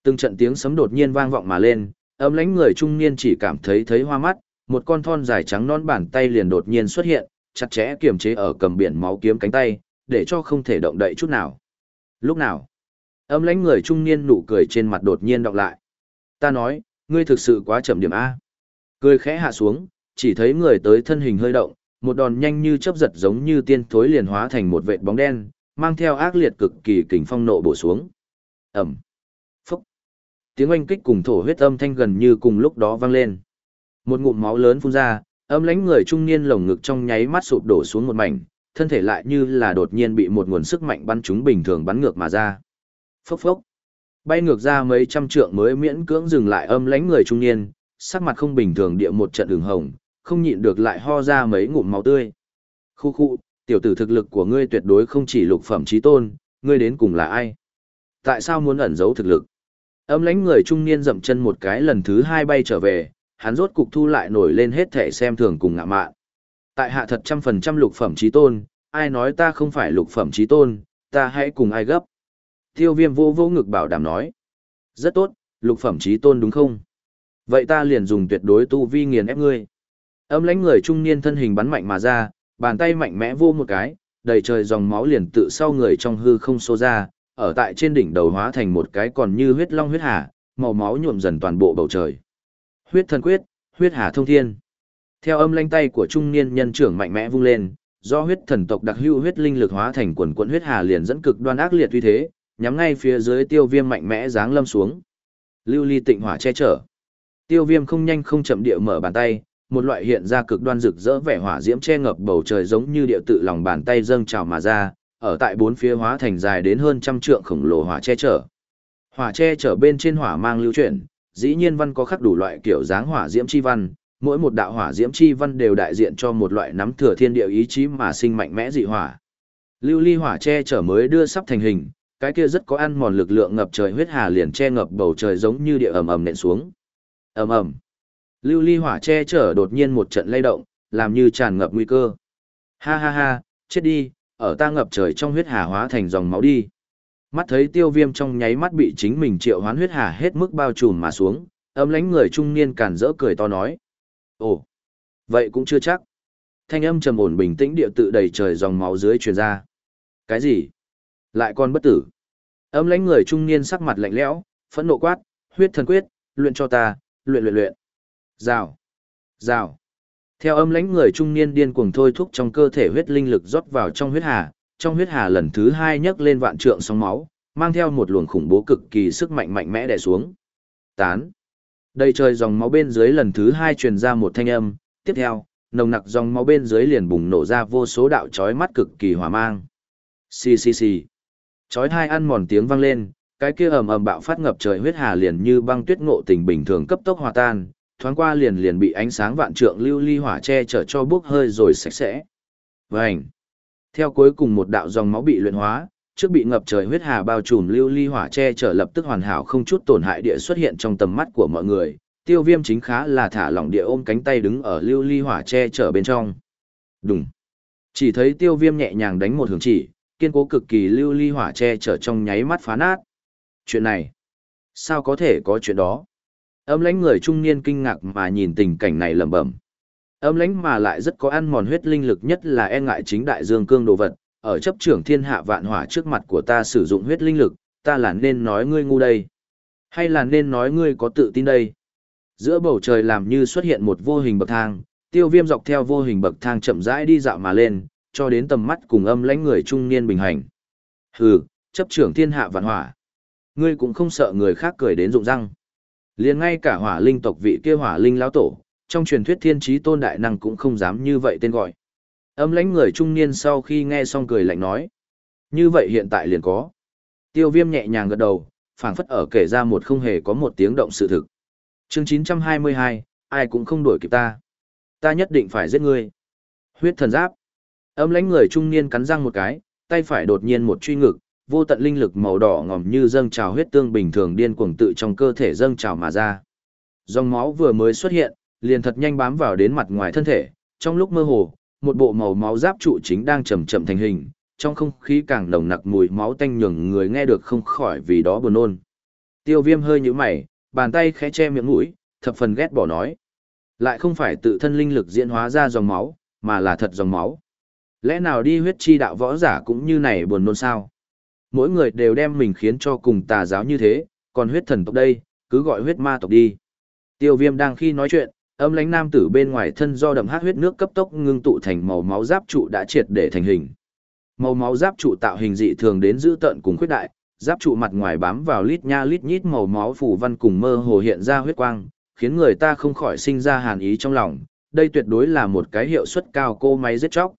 Từng trận tiếng sấm đột nhiên vang vọng mà lên, âm lãnh người trung niên chỉ cảm thấy thấy hoa mắt, một con thon dài trắng non bàn tay liền đột nhiên xuất hiện, chặt chẽ kiềm chế ở cầm biển máu kiếm cánh tay, để cho không thể động đậy chút nào. Lúc nào? Âm lãnh người trung niên nụ cười trên mặt đột nhiên đọc lại. Ta nói, ngươi thực sự quá chậm điểm A. Cười khẽ hạ xuống, chỉ thấy người tới thân hình hơi động, một đòn nhanh như chớp giật giống như tiên thối liền hóa thành một vệt bóng đen, mang theo ác liệt cực kỳ kình phong nộ bổ xuống. Ẩm. Phúc. Tiếng oanh kích cùng thổ huyết âm thanh gần như cùng lúc đó vang lên. Một ngụm máu lớn phun ra, âm lãnh người trung niên lồng ngực trong nháy mắt sụp đổ xuống một mảnh, thân thể lại như là đột nhiên bị một nguồn sức mạnh bắn chúng bình thường bắn ngược mà ra. Phốc phốc. Bay ngược ra mấy trăm trượng mới miễn cưỡng dừng lại âm lãnh người trung niên, sắc mặt không bình thường địa một trận đường hồng, không nhịn được lại ho ra mấy ngụm máu tươi. Khu khu, tiểu tử thực lực của ngươi tuyệt đối không chỉ lục phẩm trí tôn, ngươi đến cùng là ai? Tại sao muốn ẩn giấu thực lực? Âm lãnh người trung niên dậm chân một cái lần thứ hai bay trở về, hắn rốt cục thu lại nổi lên hết thể xem thường cùng ngạ mạn. Tại hạ thật trăm phần trăm lục phẩm trí tôn, ai nói ta không phải lục phẩm trí tôn, ta hãy cùng ai gấp. Tiêu viêm vô vô ngực bảo đảm nói. Rất tốt, lục phẩm trí tôn đúng không? Vậy ta liền dùng tuyệt đối tu vi nghiền ép ngươi. Âm lãnh người trung niên thân hình bắn mạnh mà ra, bàn tay mạnh mẽ vô một cái, đầy trời dòng máu liền tự sau người trong hư không xô ra, ở tại trên đỉnh đầu hóa thành một cái còn như huyết long huyết hà, màu máu nhuộm dần toàn bộ bầu trời. Huyết thần quyết, huyết hà thông thiên. Theo âm lanh tay của trung niên nhân trưởng mạnh mẽ vung lên, do huyết thần tộc đặc hữu huyết linh lực hóa thành quần quần huyết hà liền dẫn cực đoan ác liệt uy thế, nhắm ngay phía dưới tiêu viêm mạnh mẽ giáng lâm xuống. Lưu ly tịnh hỏa che chở. Tiêu viêm không nhanh không chậm địa mở bàn tay, một loại hiện ra cực đoan rực rỡ vẻ hỏa diễm che ngập bầu trời giống như địa tự lòng bàn tay dâng trào mà ra, ở tại bốn phía hóa thành dài đến hơn trăm trượng khổng lồ hỏa che chở. Hỏa che chở bên trên hỏa mang lưu chuyển, dĩ nhiên văn có khắc đủ loại kiểu dáng hỏa diễm chi văn, mỗi một đạo hỏa diễm chi văn đều đại diện cho một loại nắm thừa thiên địa ý chí mà sinh mạnh mẽ dị hỏa. Lưu ly hỏa che chở mới đưa sắp thành hình, cái kia rất có ăn mòn lực lượng ngập trời huyết hà liền che ngập bầu trời giống như địa ầm ầm nện xuống. Ầm ầm. Lưu ly hỏa che chở đột nhiên một trận lay động, làm như tràn ngập nguy cơ. Ha ha ha, chết đi, ở ta ngập trời trong huyết hà hóa thành dòng máu đi. Mắt thấy tiêu viêm trong nháy mắt bị chính mình triệu hoán huyết hà hết mức bao trùm mà xuống, ấm lánh người trung niên cản rỡ cười to nói. Ồ, vậy cũng chưa chắc. Thanh âm trầm ổn bình tĩnh địa tự đầy trời dòng máu dưới truyền ra. Cái gì? Lại còn bất tử. ấm lãnh người trung niên sắc mặt lạnh lẽo, phẫn nộ quát, huyết thần quyết, luyện cho ta, luyện luyện luyện. Rào. Rào. Theo âm lãnh người trung niên điên cuồng thôi thúc trong cơ thể huyết linh lực rót vào trong huyết hà, trong huyết hà lần thứ hai nhấc lên vạn trượng sóng máu, mang theo một luồng khủng bố cực kỳ sức mạnh mạnh mẽ đè xuống. Tán. Đây trời dòng máu bên dưới lần thứ hai truyền ra một thanh âm, tiếp theo, nồng nặc dòng máu bên dưới liền bùng nổ ra vô số đạo chói mắt cực kỳ hỏa mang. Xì xì xì. Chói hai ăn mòn tiếng vang lên, cái kia ầm ầm bạo phát ngập trời huyết hà liền như băng tuyết ngộ tình bình thường cấp tốc hòa tan, thoáng qua liền liền bị ánh sáng vạn trượng lưu ly hỏa che chở cho bốc hơi rồi sạch sẽ. Vành. Theo cuối cùng một đạo dòng máu bị luyện hóa, trước bị ngập trời huyết hà bao trùm lưu ly hỏa che chở lập tức hoàn hảo không chút tổn hại địa xuất hiện trong tầm mắt của mọi người. Tiêu viêm chính khá là thả lỏng địa ôm cánh tay đứng ở lưu ly hỏa che chở bên trong. Đúng. Chỉ thấy tiêu viêm nhẹ nhàng đánh một hướng chỉ, kiên cố cực kỳ lưu ly hỏa che chở trong nháy mắt phá nát. Chuyện này, sao có thể có chuyện đó? Âm lãnh người trung niên kinh ngạc mà nhìn tình cảnh này lẩm bẩm. Âm lãnh mà lại rất có ăn mòn huyết linh lực nhất là e ngại chính đại dương cương đồ vật, ở chấp trưởng thiên hạ vạn hỏa trước mặt của ta sử dụng huyết linh lực, ta là nên nói ngươi ngu đây, hay là nên nói ngươi có tự tin đây? Giữa bầu trời làm như xuất hiện một vô hình bậc thang, tiêu viêm dọc theo vô hình bậc thang chậm rãi đi dạo mà lên, cho đến tầm mắt cùng âm lãnh người trung niên bình hành. Hừ, chấp trưởng thiên hạ vạn hỏa. Ngươi cũng không sợ người khác cười đến rụng răng. Liền ngay cả hỏa linh tộc vị kia hỏa linh lão tổ, trong truyền thuyết thiên trí tôn đại năng cũng không dám như vậy tên gọi. Âm lãnh người trung niên sau khi nghe xong cười lạnh nói. Như vậy hiện tại liền có. Tiêu viêm nhẹ nhàng gật đầu, phảng phất ở kể ra một không hề có một tiếng động sự thực. chương 922, ai cũng không đuổi kịp ta. Ta nhất định phải giết ngươi. Huyết thần giáp. Âm lãnh người trung niên cắn răng một cái, tay phải đột nhiên một truy ngực, vô tận linh lực màu đỏ ngòm như dâng trào huyết tương bình thường điên cuồng tự trong cơ thể dâng trào mà ra. Dòng máu vừa mới xuất hiện, liền thật nhanh bám vào đến mặt ngoài thân thể, trong lúc mơ hồ, một bộ màu máu giáp trụ chính đang chậm chậm thành hình, trong không khí càng nồng nặc mùi máu tanh nhường người nghe được không khỏi vì đó buồn nôn. Tiêu Viêm hơi nhíu mày, bàn tay khẽ che miệng mũi, thập phần ghét bỏ nói: "Lại không phải tự thân linh lực diễn hóa ra dòng máu, mà là thật dòng máu. Lẽ nào đi huyết chi đạo võ giả cũng như này buồn nôn sao?" Mỗi người đều đem mình khiến cho cùng tà giáo như thế, còn huyết thần tộc đây, cứ gọi huyết ma tộc đi. Tiêu Viêm đang khi nói chuyện, âm lãnh nam tử bên ngoài thân do đậm hát huyết nước cấp tốc ngưng tụ thành màu máu giáp trụ đã triệt để thành hình. Màu máu giáp trụ tạo hình dị thường đến giữ tận cùng khuyết đại, giáp trụ mặt ngoài bám vào lít nha lít nhít màu máu phủ văn cùng mơ hồ hiện ra huyết quang, khiến người ta không khỏi sinh ra hàn ý trong lòng. Đây tuyệt đối là một cái hiệu suất cao cô máy giết chóc.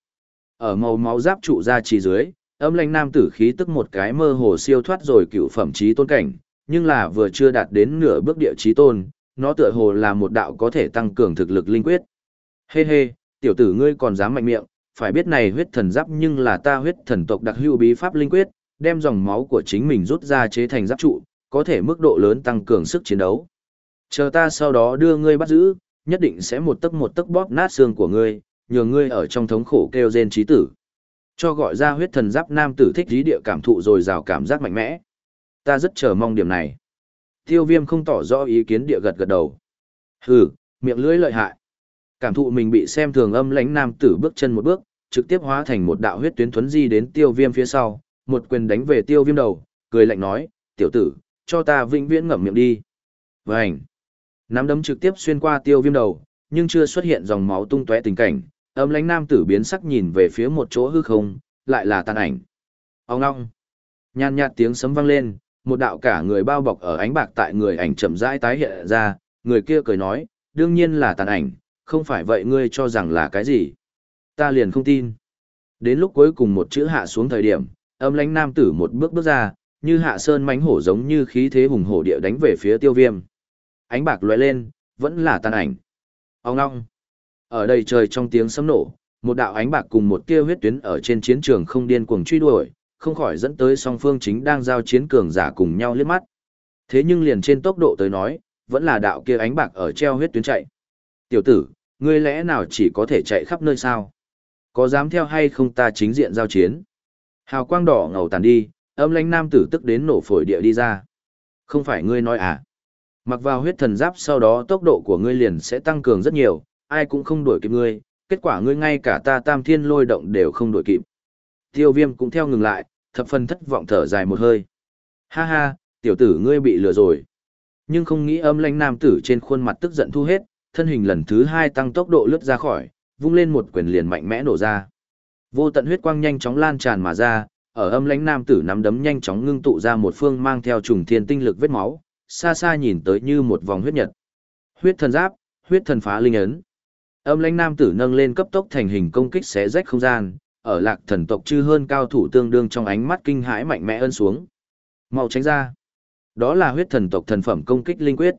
Ở màu máu giáp trụ ra chỉ dưới, âm lãnh nam tử khí tức một cái mơ hồ siêu thoát rồi cựu phẩm trí tôn cảnh, nhưng là vừa chưa đạt đến nửa bước địa trí tôn, nó tựa hồ là một đạo có thể tăng cường thực lực linh quyết. Hê hey hê, tiểu tử ngươi còn dám mạnh miệng, phải biết này huyết thần giáp nhưng là ta huyết thần tộc đặc hữu bí pháp linh quyết, đem dòng máu của chính mình rút ra chế thành giáp trụ, có thể mức độ lớn tăng cường sức chiến đấu. Chờ ta sau đó đưa ngươi bắt giữ, nhất định sẽ một tấc một tấc bóp nát xương của ngươi, nhờ ngươi ở trong thống khổ kêu rên trí tử. Cho gọi ra huyết thần giáp nam tử thích lý địa cảm thụ rồi rào cảm giác mạnh mẽ. Ta rất chờ mong điểm này. Tiêu viêm không tỏ rõ ý kiến địa gật gật đầu. Hừ, miệng lưỡi lợi hại. Cảm thụ mình bị xem thường âm lãnh nam tử bước chân một bước, trực tiếp hóa thành một đạo huyết tuyến thuấn di đến tiêu viêm phía sau, một quyền đánh về tiêu viêm đầu, cười lạnh nói, tiểu tử, cho ta vĩnh viễn ngậm miệng đi. Vânh! Nắm đấm trực tiếp xuyên qua tiêu viêm đầu, nhưng chưa xuất hiện dòng máu tung tóe tình cảnh, âm lãnh nam tử biến sắc nhìn về phía một chỗ hư không, lại là tàn ảnh. Ông ngong! Nhàn nhạt tiếng sấm vang lên, một đạo cả người bao bọc ở ánh bạc tại người ảnh chậm rãi tái hiện ra, người kia cười nói, đương nhiên là tàn ảnh, không phải vậy ngươi cho rằng là cái gì? Ta liền không tin. Đến lúc cuối cùng một chữ hạ xuống thời điểm, âm lãnh nam tử một bước bước ra, như hạ sơn mánh hổ giống như khí thế hùng hổ địa đánh về phía tiêu viêm. Ánh bạc lóe lên, vẫn là tàn ảnh. Ông ngong. Ở đây trời trong tiếng sấm nổ, một đạo ánh bạc cùng một tia huyết tuyến ở trên chiến trường không điên cuồng truy đuổi, không khỏi dẫn tới song phương chính đang giao chiến cường giả cùng nhau liếc mắt. Thế nhưng liền trên tốc độ tới nói, vẫn là đạo kia ánh bạc ở treo huyết tuyến chạy. Tiểu tử, ngươi lẽ nào chỉ có thể chạy khắp nơi sao? Có dám theo hay không ta chính diện giao chiến? Hào quang đỏ ngầu tàn đi, âm lãnh nam tử tức đến nổ phổi địa đi ra. Không phải ngươi nói à? Mặc vào huyết thần giáp sau đó tốc độ của ngươi liền sẽ tăng cường rất nhiều, ai cũng không đuổi kịp ngươi, kết quả ngươi ngay cả ta tam thiên lôi động đều không đuổi kịp. Tiêu viêm cũng theo ngừng lại, thập phần thất vọng thở dài một hơi. Ha ha, tiểu tử ngươi bị lừa rồi. Nhưng không nghĩ âm lãnh nam tử trên khuôn mặt tức giận thu hết, thân hình lần thứ hai tăng tốc độ lướt ra khỏi, vung lên một quyền liền mạnh mẽ nổ ra. Vô tận huyết quang nhanh chóng lan tràn mà ra, ở âm lãnh nam tử nắm đấm nhanh chóng ngưng tụ ra một phương mang theo trùng thiên tinh lực vết máu, xa xa nhìn tới như một vòng huyết nhật. Huyết thần giáp, huyết thần phá linh ấn. Âm lãnh nam tử nâng lên cấp tốc thành hình công kích xé rách không gian, ở lạc thần tộc chư hơn cao thủ tương đương trong ánh mắt kinh hãi mạnh mẽ ân xuống. Mau tránh ra. Đó là huyết thần tộc thần phẩm công kích linh quyết.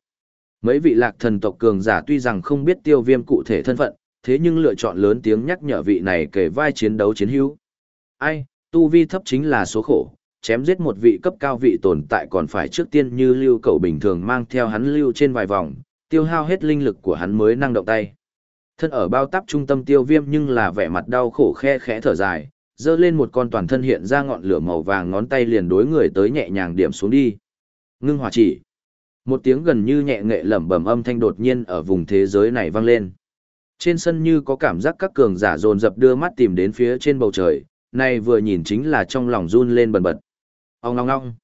Mấy vị lạc thần tộc cường giả tuy rằng không biết tiêu viêm cụ thể thân phận, thế nhưng lựa chọn lớn tiếng nhắc nhở vị này kể vai chiến đấu chiến hữu. Ai, tu vi thấp chính là số khổ, chém giết một vị cấp cao vị tồn tại còn phải trước tiên như lưu cầu bình thường mang theo hắn lưu trên vài vòng, tiêu hao hết linh lực của hắn mới năng động tay. Thân ở bao tắp trung tâm tiêu viêm nhưng là vẻ mặt đau khổ khe khẽ thở dài, dơ lên một con toàn thân hiện ra ngọn lửa màu vàng ngón tay liền đối người tới nhẹ nhàng điểm xuống đi. Ngưng hỏa chỉ. Một tiếng gần như nhẹ nghệ lẩm bẩm âm thanh đột nhiên ở vùng thế giới này vang lên. Trên sân như có cảm giác các cường giả dồn dập đưa mắt tìm đến phía trên bầu trời, này vừa nhìn chính là trong lòng run lên bần bật. Ông ngong ngong.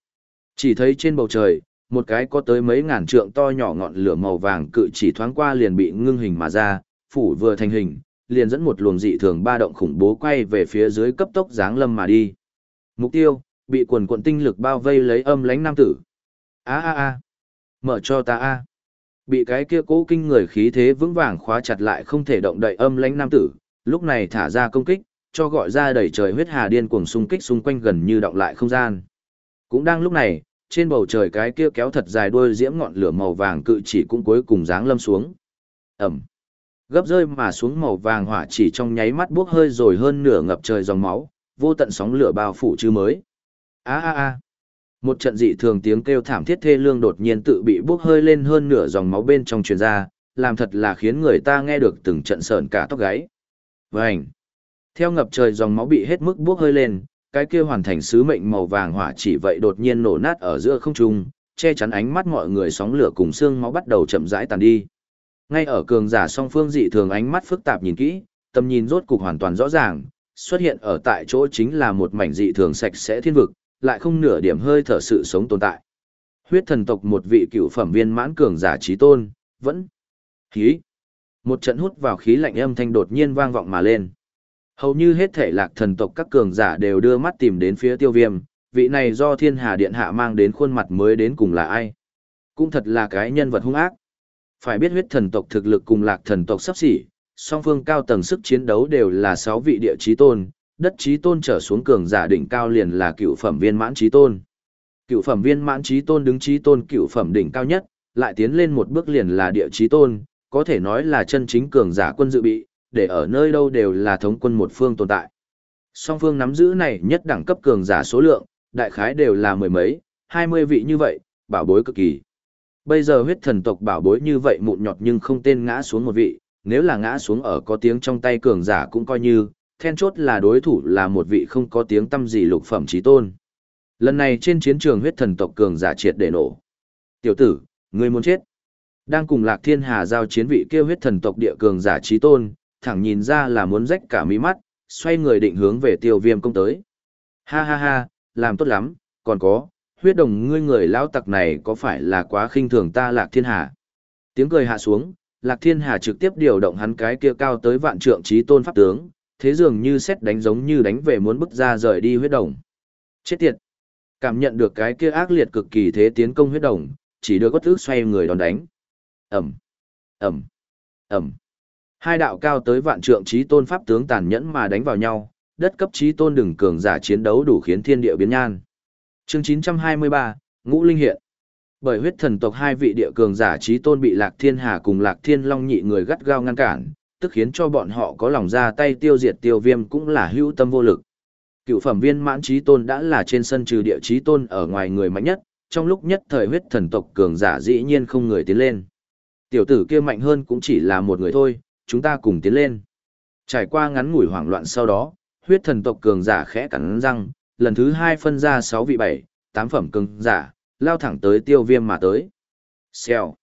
Chỉ thấy trên bầu trời, một cái có tới mấy ngàn trượng to nhỏ ngọn lửa màu vàng cự chỉ thoáng qua liền bị ngưng hình mà ra, phủ vừa thành hình, liền dẫn một luồng dị thường ba động khủng bố quay về phía dưới cấp tốc giáng lâm mà đi. Mục tiêu, bị quần quần tinh lực bao vây lấy âm lãnh nam tử. A a a, mở cho ta a. Bị cái kia cố kinh người khí thế vững vàng khóa chặt lại không thể động đậy âm lãnh nam tử, lúc này thả ra công kích, cho gọi ra đầy trời huyết hà điên cuồng xung kích xung quanh gần như động lại không gian. Cũng đang lúc này, trên bầu trời cái kia kéo thật dài đuôi diễm ngọn lửa màu vàng cự chỉ cũng cuối cùng giáng lâm xuống. Ẩm. Gấp rơi mà xuống màu vàng hỏa chỉ trong nháy mắt buốc hơi rồi hơn nửa ngập trời dòng máu, vô tận sóng lửa bao phủ chứ mới. A a a. Một trận dị thường tiếng kêu thảm thiết thê lương đột nhiên tự bị buốc hơi lên hơn nửa dòng máu bên trong truyền ra, làm thật là khiến người ta nghe được từng trận sợn cả tóc gáy. Vành. Theo ngập trời dòng máu bị hết mức buốc hơi lên, cái kia hoàn thành sứ mệnh màu vàng hỏa chỉ vậy đột nhiên nổ nát ở giữa không trung, che chắn ánh mắt mọi người sóng lửa cùng xương máu bắt đầu chậm rãi tàn đi. Ngay ở cường giả song phương dị thường ánh mắt phức tạp nhìn kỹ, tầm nhìn rốt cục hoàn toàn rõ ràng, xuất hiện ở tại chỗ chính là một mảnh dị thường sạch sẽ thiên vực, lại không nửa điểm hơi thở sự sống tồn tại. Huyết thần tộc một vị cựu phẩm viên mãn cường giả trí tôn, vẫn khí. Một trận hút vào khí lạnh âm thanh đột nhiên vang vọng mà lên. Hầu như hết thể lạc thần tộc các cường giả đều đưa mắt tìm đến phía tiêu viêm, vị này do thiên hà điện hạ mang đến khuôn mặt mới đến cùng là ai. Cũng thật là cái nhân vật hung ác. Phải biết huyết thần tộc thực lực cùng lạc thần tộc sắp xỉ, song phương cao tầng sức chiến đấu đều là 6 vị địa chí tôn, đất chí tôn trở xuống cường giả đỉnh cao liền là cựu phẩm viên mãn chí tôn. Cựu phẩm viên mãn chí tôn đứng chí tôn cựu phẩm đỉnh cao nhất, lại tiến lên một bước liền là địa chí tôn, có thể nói là chân chính cường giả quân dự bị, để ở nơi đâu đều là thống quân một phương tồn tại. Song phương nắm giữ này nhất đẳng cấp cường giả số lượng, đại khái đều là mười mấy, hai mươi vị như vậy, bảo bối cực kỳ. Bây giờ huyết thần tộc bảo bối như vậy mụn nhọt nhưng không tên ngã xuống một vị, nếu là ngã xuống ở có tiếng trong tay cường giả cũng coi như, then chốt là đối thủ là một vị không có tiếng tâm gì lục phẩm trí tôn. Lần này trên chiến trường huyết thần tộc cường giả triệt để nổ. Tiểu tử, ngươi muốn chết. Đang cùng Lạc Thiên Hà giao chiến vị kêu huyết thần tộc địa cường giả trí tôn, thẳng nhìn ra là muốn rách cả mí mắt, xoay người định hướng về tiêu viêm công tới. Ha ha ha, làm tốt lắm, còn có, huyết đồng ngươi người lão tặc này có phải là quá khinh thường ta Lạc Thiên Hà? Tiếng cười hạ xuống, Lạc Thiên Hà trực tiếp điều động hắn cái kia cao tới vạn trượng trí tôn pháp tướng, thế dường như xét đánh giống như đánh về muốn bức ra rời đi huyết đồng. Chết tiệt! Cảm nhận được cái kia ác liệt cực kỳ thế tiến công huyết đồng, chỉ đưa có ước xoay người đòn đánh. Ẩm! Ẩm! Ẩm! Hai đạo cao tới vạn trượng trí tôn pháp tướng tàn nhẫn mà đánh vào nhau, đất cấp trí tôn đừng cường giả chiến đấu đủ khiến thiên địa biến nhan. Chương 923, Ngũ Linh hiện. Bởi huyết thần tộc hai vị địa cường giả trí tôn bị Lạc Thiên Hà cùng Lạc Thiên Long nhị người gắt gao ngăn cản, tức khiến cho bọn họ có lòng ra tay tiêu diệt tiêu viêm cũng là hữu tâm vô lực. Cựu phẩm viên mãn trí tôn đã là trên sân trừ địa trí tôn ở ngoài người mạnh nhất, trong lúc nhất thời huyết thần tộc cường giả dĩ nhiên không người tiến lên. Tiểu tử kia mạnh hơn cũng chỉ là một người thôi, chúng ta cùng tiến lên. Trải qua ngắn ngủi hoảng loạn sau đó, huyết thần tộc cường giả khẽ cắn răng, lần thứ hai phân ra sáu vị 7, 8 phẩm cường giả, lao thẳng tới tiêu viêm mà tới. Xèo,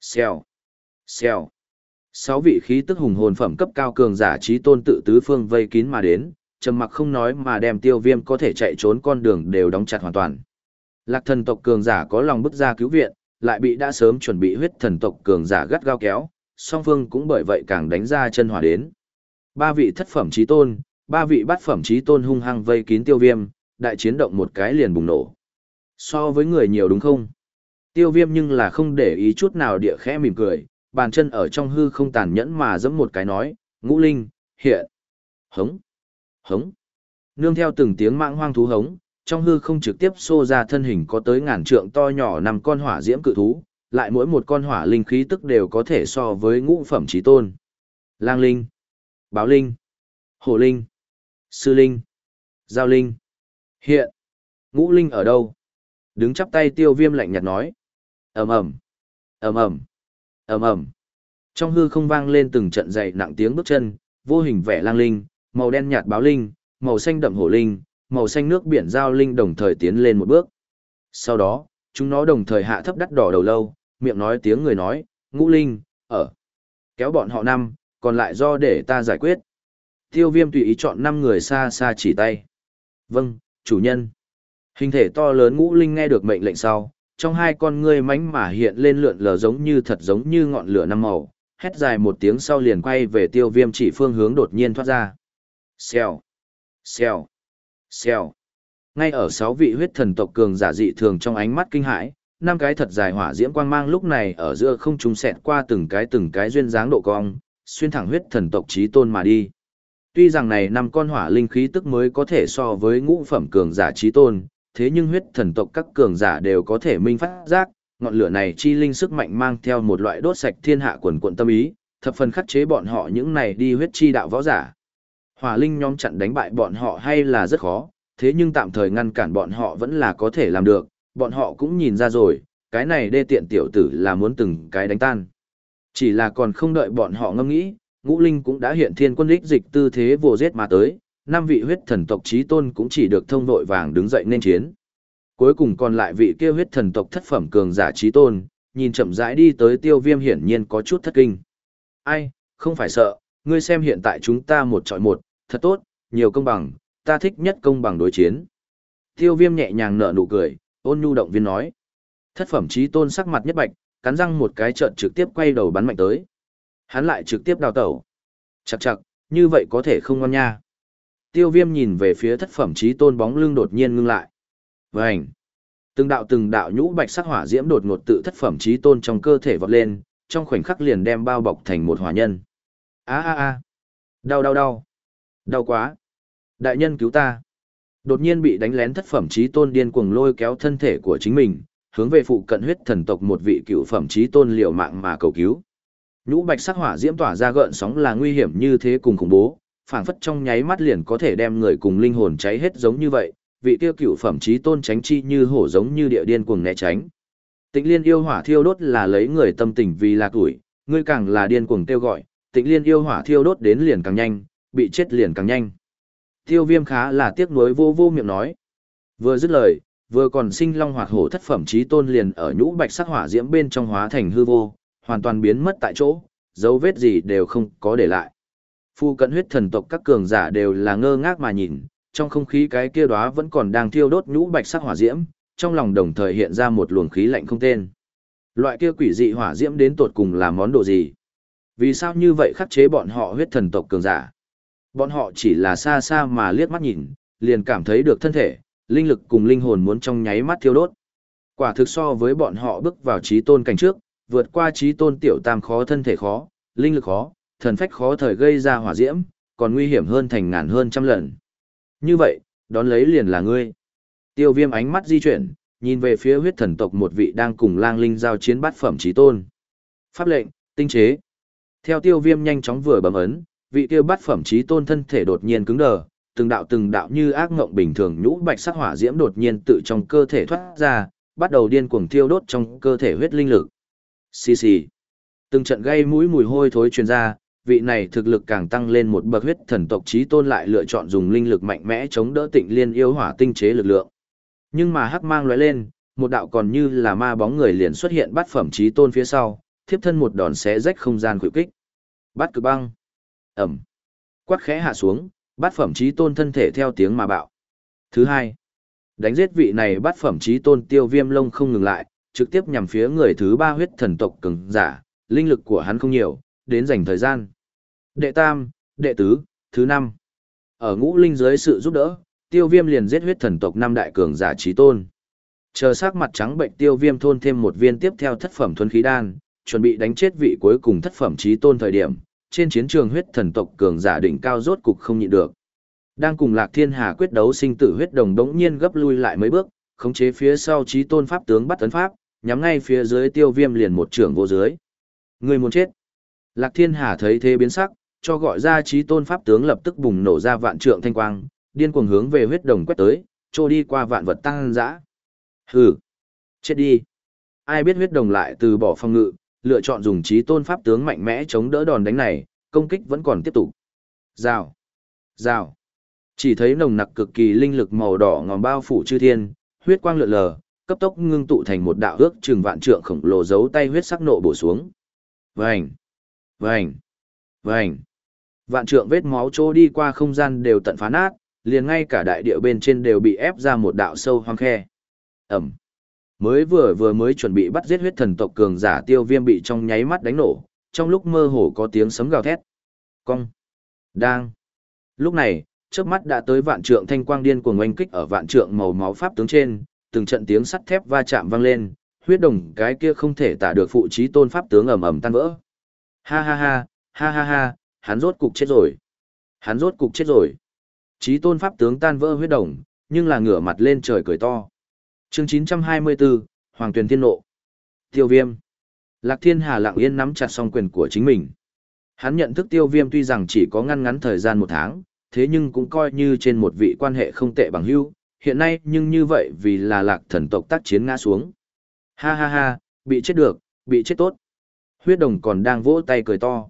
xèo, xèo. Sáu vị khí tức hùng hồn phẩm cấp cao cường giả trí tôn tự tứ phương vây kín mà đến, trầm mặc không nói mà đem tiêu viêm có thể chạy trốn con đường đều đóng chặt hoàn toàn. Lạc thần tộc cường giả có lòng bức ra cứu viện, lại bị đã sớm chuẩn bị huyết thần tộc cường giả gắt gao kéo, song phương cũng bởi vậy càng đánh ra chân hỏa đến. Ba vị thất phẩm trí tôn, ba vị bát phẩm trí tôn hung hăng vây kín tiêu viêm, đại chiến động một cái liền bùng nổ. So với người nhiều đúng không? Tiêu viêm nhưng là không để ý chút nào địa khẽ mỉm cười, bàn chân ở trong hư không tàn nhẫn mà giẫm một cái nói, ngũ linh, hiện, hống, hống. Nương theo từng tiếng mạng hoang thú hống, trong hư không trực tiếp xô ra thân hình có tới ngàn trượng to nhỏ nằm con hỏa diễm cự thú, lại mỗi một con hỏa linh khí tức đều có thể so với ngũ phẩm trí tôn. Lang linh, báo linh, hồ linh, sư linh, giao linh, hiện, ngũ linh ở đâu? Đứng chắp tay tiêu viêm lạnh nhạt nói. ầm ầm ầm ầm ầm ầm Trong hư không vang lên từng trận dày nặng tiếng bước chân, vô hình vẻ lang linh, màu đen nhạt báo linh, màu xanh đậm hổ linh, màu xanh nước biển giao linh đồng thời tiến lên một bước. Sau đó, chúng nó đồng thời hạ thấp đắt đỏ đầu lâu, miệng nói tiếng người nói, ngũ linh, ở. Kéo bọn họ năm, còn lại do để ta giải quyết. Tiêu viêm tùy ý chọn năm người xa xa chỉ tay. Vâng, chủ nhân. Hình thể to lớn ngũ linh nghe được mệnh lệnh sau, trong hai con ngươi mánh mà hiện lên lượn lờ giống như thật giống như ngọn lửa năm màu, hét dài một tiếng sau liền quay về tiêu viêm chỉ phương hướng đột nhiên thoát ra. Xèo, xèo, xèo. Ngay ở sáu vị huyết thần tộc cường giả dị thường trong ánh mắt kinh hãi, năm cái thật dài hỏa diễm quang mang lúc này ở giữa không trung xẹt qua từng cái từng cái duyên dáng độ cong, xuyên thẳng huyết thần tộc chí tôn mà đi. Tuy rằng này năm con hỏa linh khí tức mới có thể so với ngũ phẩm cường giả trí tôn, thế nhưng huyết thần tộc các cường giả đều có thể minh phát giác, ngọn lửa này chi linh sức mạnh mang theo một loại đốt sạch thiên hạ quần quận tâm ý, thập phần khắc chế bọn họ những này đi huyết chi đạo võ giả. Hỏa linh nhóm chặn đánh bại bọn họ hay là rất khó, thế nhưng tạm thời ngăn cản bọn họ vẫn là có thể làm được, bọn họ cũng nhìn ra rồi, cái này đê tiện tiểu tử là muốn từng cái đánh tan. Chỉ là còn không đợi bọn họ ngâm nghĩ, ngũ linh cũng đã hiện thiên quân lích dịch tư thế vô giết mà tới, năm vị huyết thần tộc trí tôn cũng chỉ được thông vội vàng đứng dậy nên chiến. Cuối cùng còn lại vị kia huyết thần tộc thất phẩm cường giả trí tôn, nhìn chậm rãi đi tới tiêu viêm hiển nhiên có chút thất kinh. Ai, không phải sợ, ngươi xem hiện tại chúng ta một trọi một, thật tốt, nhiều công bằng, ta thích nhất công bằng đối chiến. Tiêu viêm nhẹ nhàng nở nụ cười, ôn nhu động viên nói. Thất phẩm trí tôn sắc mặt nhất bạch, cắn răng một cái trợn trực tiếp quay đầu bắn mạnh tới. Hắn lại trực tiếp đào tẩu. Chặt chặt, như vậy có thể không ngon nha. Tiêu viêm nhìn về phía thất phẩm trí tôn bóng lưng đột nhiên ngưng lại. Vânh! Từng đạo từng đạo nhũ bạch sắc hỏa diễm đột ngột tự thất phẩm trí tôn trong cơ thể vọt lên, trong khoảnh khắc liền đem bao bọc thành một hỏa nhân. A a a! Đau đau đau! Đau quá! Đại nhân cứu ta! Đột nhiên bị đánh lén thất phẩm trí tôn điên cuồng lôi kéo thân thể của chính mình, hướng về phụ cận huyết thần tộc một vị cựu phẩm trí tôn liều mạng mà cầu cứu. Nhũ bạch sắc hỏa diễm tỏa ra gợn sóng là nguy hiểm như thế cùng khủng bố, phảng phất trong nháy mắt liền có thể đem người cùng linh hồn cháy hết giống như vậy, vị tiêu cựu phẩm trí tôn tránh chi như hổ giống như địa điên cuồng né tránh. Tịnh Liên yêu hỏa thiêu đốt là lấy người tâm tình vì là tuổi, ngươi càng là điên cuồng kêu gọi, Tịnh Liên yêu hỏa thiêu đốt đến liền càng nhanh, bị chết liền càng nhanh. Tiêu Viêm khá là tiếc nuối vô vô miệng nói. Vừa dứt lời, vừa còn sinh long hoạt hổ thất phẩm trí tôn liền ở nhũ bạch sắc hỏa diễm bên trong hóa thành hư vô, hoàn toàn biến mất tại chỗ, dấu vết gì đều không có để lại. Phu cận huyết thần tộc các cường giả đều là ngơ ngác mà nhìn, trong không khí cái kia đóa vẫn còn đang thiêu đốt nhũ bạch sắc hỏa diễm, trong lòng đồng thời hiện ra một luồng khí lạnh không tên. Loại kia quỷ dị hỏa diễm đến tột cùng là món đồ gì? Vì sao như vậy khắc chế bọn họ huyết thần tộc cường giả? Bọn họ chỉ là xa xa mà liếc mắt nhìn, liền cảm thấy được thân thể, linh lực cùng linh hồn muốn trong nháy mắt thiêu đốt. Quả thực so với bọn họ bước vào trí tôn cảnh trước, vượt qua trí tôn tiểu tam khó thân thể khó, linh lực khó, thần phách khó thời gây ra hỏa diễm, còn nguy hiểm hơn thành ngàn hơn trăm lần. Như vậy, đón lấy liền là ngươi. Tiêu viêm ánh mắt di chuyển, nhìn về phía huyết thần tộc một vị đang cùng lang linh giao chiến bát phẩm trí tôn. Pháp lệnh, tinh chế. Theo tiêu viêm nhanh chóng vừa bấm ấn, vị tiêu bát phẩm trí tôn thân thể đột nhiên cứng đờ, từng đạo từng đạo như ác ngộng bình thường nhũ bạch sắc hỏa diễm đột nhiên tự trong cơ thể thoát ra, bắt đầu điên cuồng thiêu đốt trong cơ thể huyết linh lực. Xì xì. Từng trận gây mũi mùi hôi thối truyền ra, vị này thực lực càng tăng lên một bậc huyết thần tộc trí tôn lại lựa chọn dùng linh lực mạnh mẽ chống đỡ tịnh liên yêu hỏa tinh chế lực lượng. Nhưng mà hắc mang lóe lên, một đạo còn như là ma bóng người liền xuất hiện bắt phẩm trí tôn phía sau, thiếp thân một đòn xé rách không gian khuỷu kích. Bát cực băng. Ẩm. Quát khẽ hạ xuống, bát phẩm trí tôn thân thể theo tiếng mà bạo. Thứ hai, đánh giết vị này bát phẩm trí tôn tiêu viêm lông không ngừng lại, trực tiếp nhằm phía người thứ ba huyết thần tộc cường giả, linh lực của hắn không nhiều, đến dành thời gian. Đệ tam, đệ tứ, thứ năm. Ở ngũ linh dưới sự giúp đỡ, tiêu viêm liền giết huyết thần tộc năm đại cường giả trí tôn. Chờ sắc mặt trắng bệnh tiêu viêm thôn thêm một viên tiếp theo thất phẩm thuần khí đan, chuẩn bị đánh chết vị cuối cùng thất phẩm trí tôn thời điểm, trên chiến trường huyết thần tộc cường giả đỉnh cao rốt cục không nhịn được. Đang cùng Lạc Thiên Hà quyết đấu sinh tử huyết đồng đống nhiên gấp lui lại mấy bước, khống chế phía sau trí tôn pháp tướng bắt tấn pháp, nhắm ngay phía dưới tiêu viêm liền một trưởng vô dưới. Người muốn chết. Lạc Thiên Hà thấy thế biến sắc, cho gọi ra trí tôn pháp tướng lập tức bùng nổ ra vạn trượng thanh quang, điên cuồng hướng về huyết đồng quét tới, trôi đi qua vạn vật tăng dã. Hừ, chết đi. Ai biết huyết đồng lại từ bỏ phòng ngự, lựa chọn dùng trí tôn pháp tướng mạnh mẽ chống đỡ đòn đánh này, công kích vẫn còn tiếp tục. Rào, rào. Chỉ thấy nồng nặc cực kỳ linh lực màu đỏ ngòm bao phủ chư thiên, huyết quang lượn lờ, cấp tốc ngưng tụ thành một đạo ước chừng vạn trượng khổng lồ giấu tay huyết sắc nộ bổ xuống. Vành, vành, vành. Vạn trượng vết máu trô đi qua không gian đều tận phá nát, liền ngay cả đại địa bên trên đều bị ép ra một đạo sâu hoang khe. Ẩm. Mới vừa vừa mới chuẩn bị bắt giết huyết thần tộc cường giả tiêu viêm bị trong nháy mắt đánh nổ, trong lúc mơ hồ có tiếng sấm gào thét. Cong. Đang. Lúc này, trước mắt đã tới vạn trượng thanh quang điên cuồng oanh kích ở vạn trượng màu máu pháp tướng trên, từng trận tiếng sắt thép va chạm vang lên, huyết đồng cái kia không thể tả được phụ trí tôn pháp tướng ầm ầm tan vỡ. Ha ha ha, ha ha ha, hắn rốt cục chết rồi. Hắn rốt cục chết rồi. Trí tôn pháp tướng tan vỡ huyết đồng, nhưng là ngửa mặt lên trời cười to. Chương 924, Hoàng Tuyền Thiên Nộ. Tiêu Viêm. Lạc Thiên Hà lặng yên nắm chặt song quyền của chính mình. Hắn nhận thức Tiêu Viêm tuy rằng chỉ có ngăn ngắn thời gian một tháng, thế nhưng cũng coi như trên một vị quan hệ không tệ bằng hữu, hiện nay nhưng như vậy vì là Lạc thần tộc tác chiến ngã xuống. Ha ha ha, bị chết được, bị chết tốt. Huyết đồng còn đang vỗ tay cười to.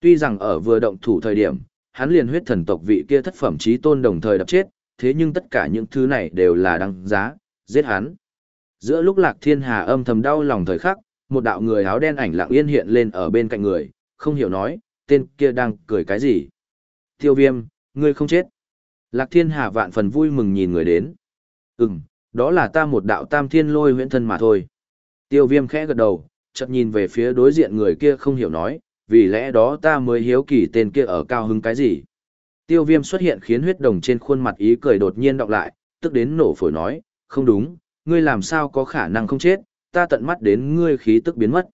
Tuy rằng ở vừa động thủ thời điểm, hắn liền huyết thần tộc vị kia thất phẩm trí tôn đồng thời đập chết, thế nhưng tất cả những thứ này đều là đăng giá, giết hắn. Giữa lúc Lạc Thiên Hà âm thầm đau lòng thời khắc, một đạo người áo đen ảnh lặng yên hiện lên ở bên cạnh người, không hiểu nói, tên kia đang cười cái gì. Tiêu viêm, ngươi không chết. Lạc Thiên Hà vạn phần vui mừng nhìn người đến. Ừm, đó là ta một đạo tam thiên lôi huyễn thân mà thôi. Tiêu viêm khẽ gật đầu, chậm nhìn về phía đối diện người kia không hiểu nói, vì lẽ đó ta mới hiếu kỳ tên kia ở cao hứng cái gì. Tiêu viêm xuất hiện khiến huyết đồng trên khuôn mặt ý cười đột nhiên đọc lại, tức đến nổ phổi nói, không đúng, ngươi làm sao có khả năng không chết, ta tận mắt đến ngươi khí tức biến mất.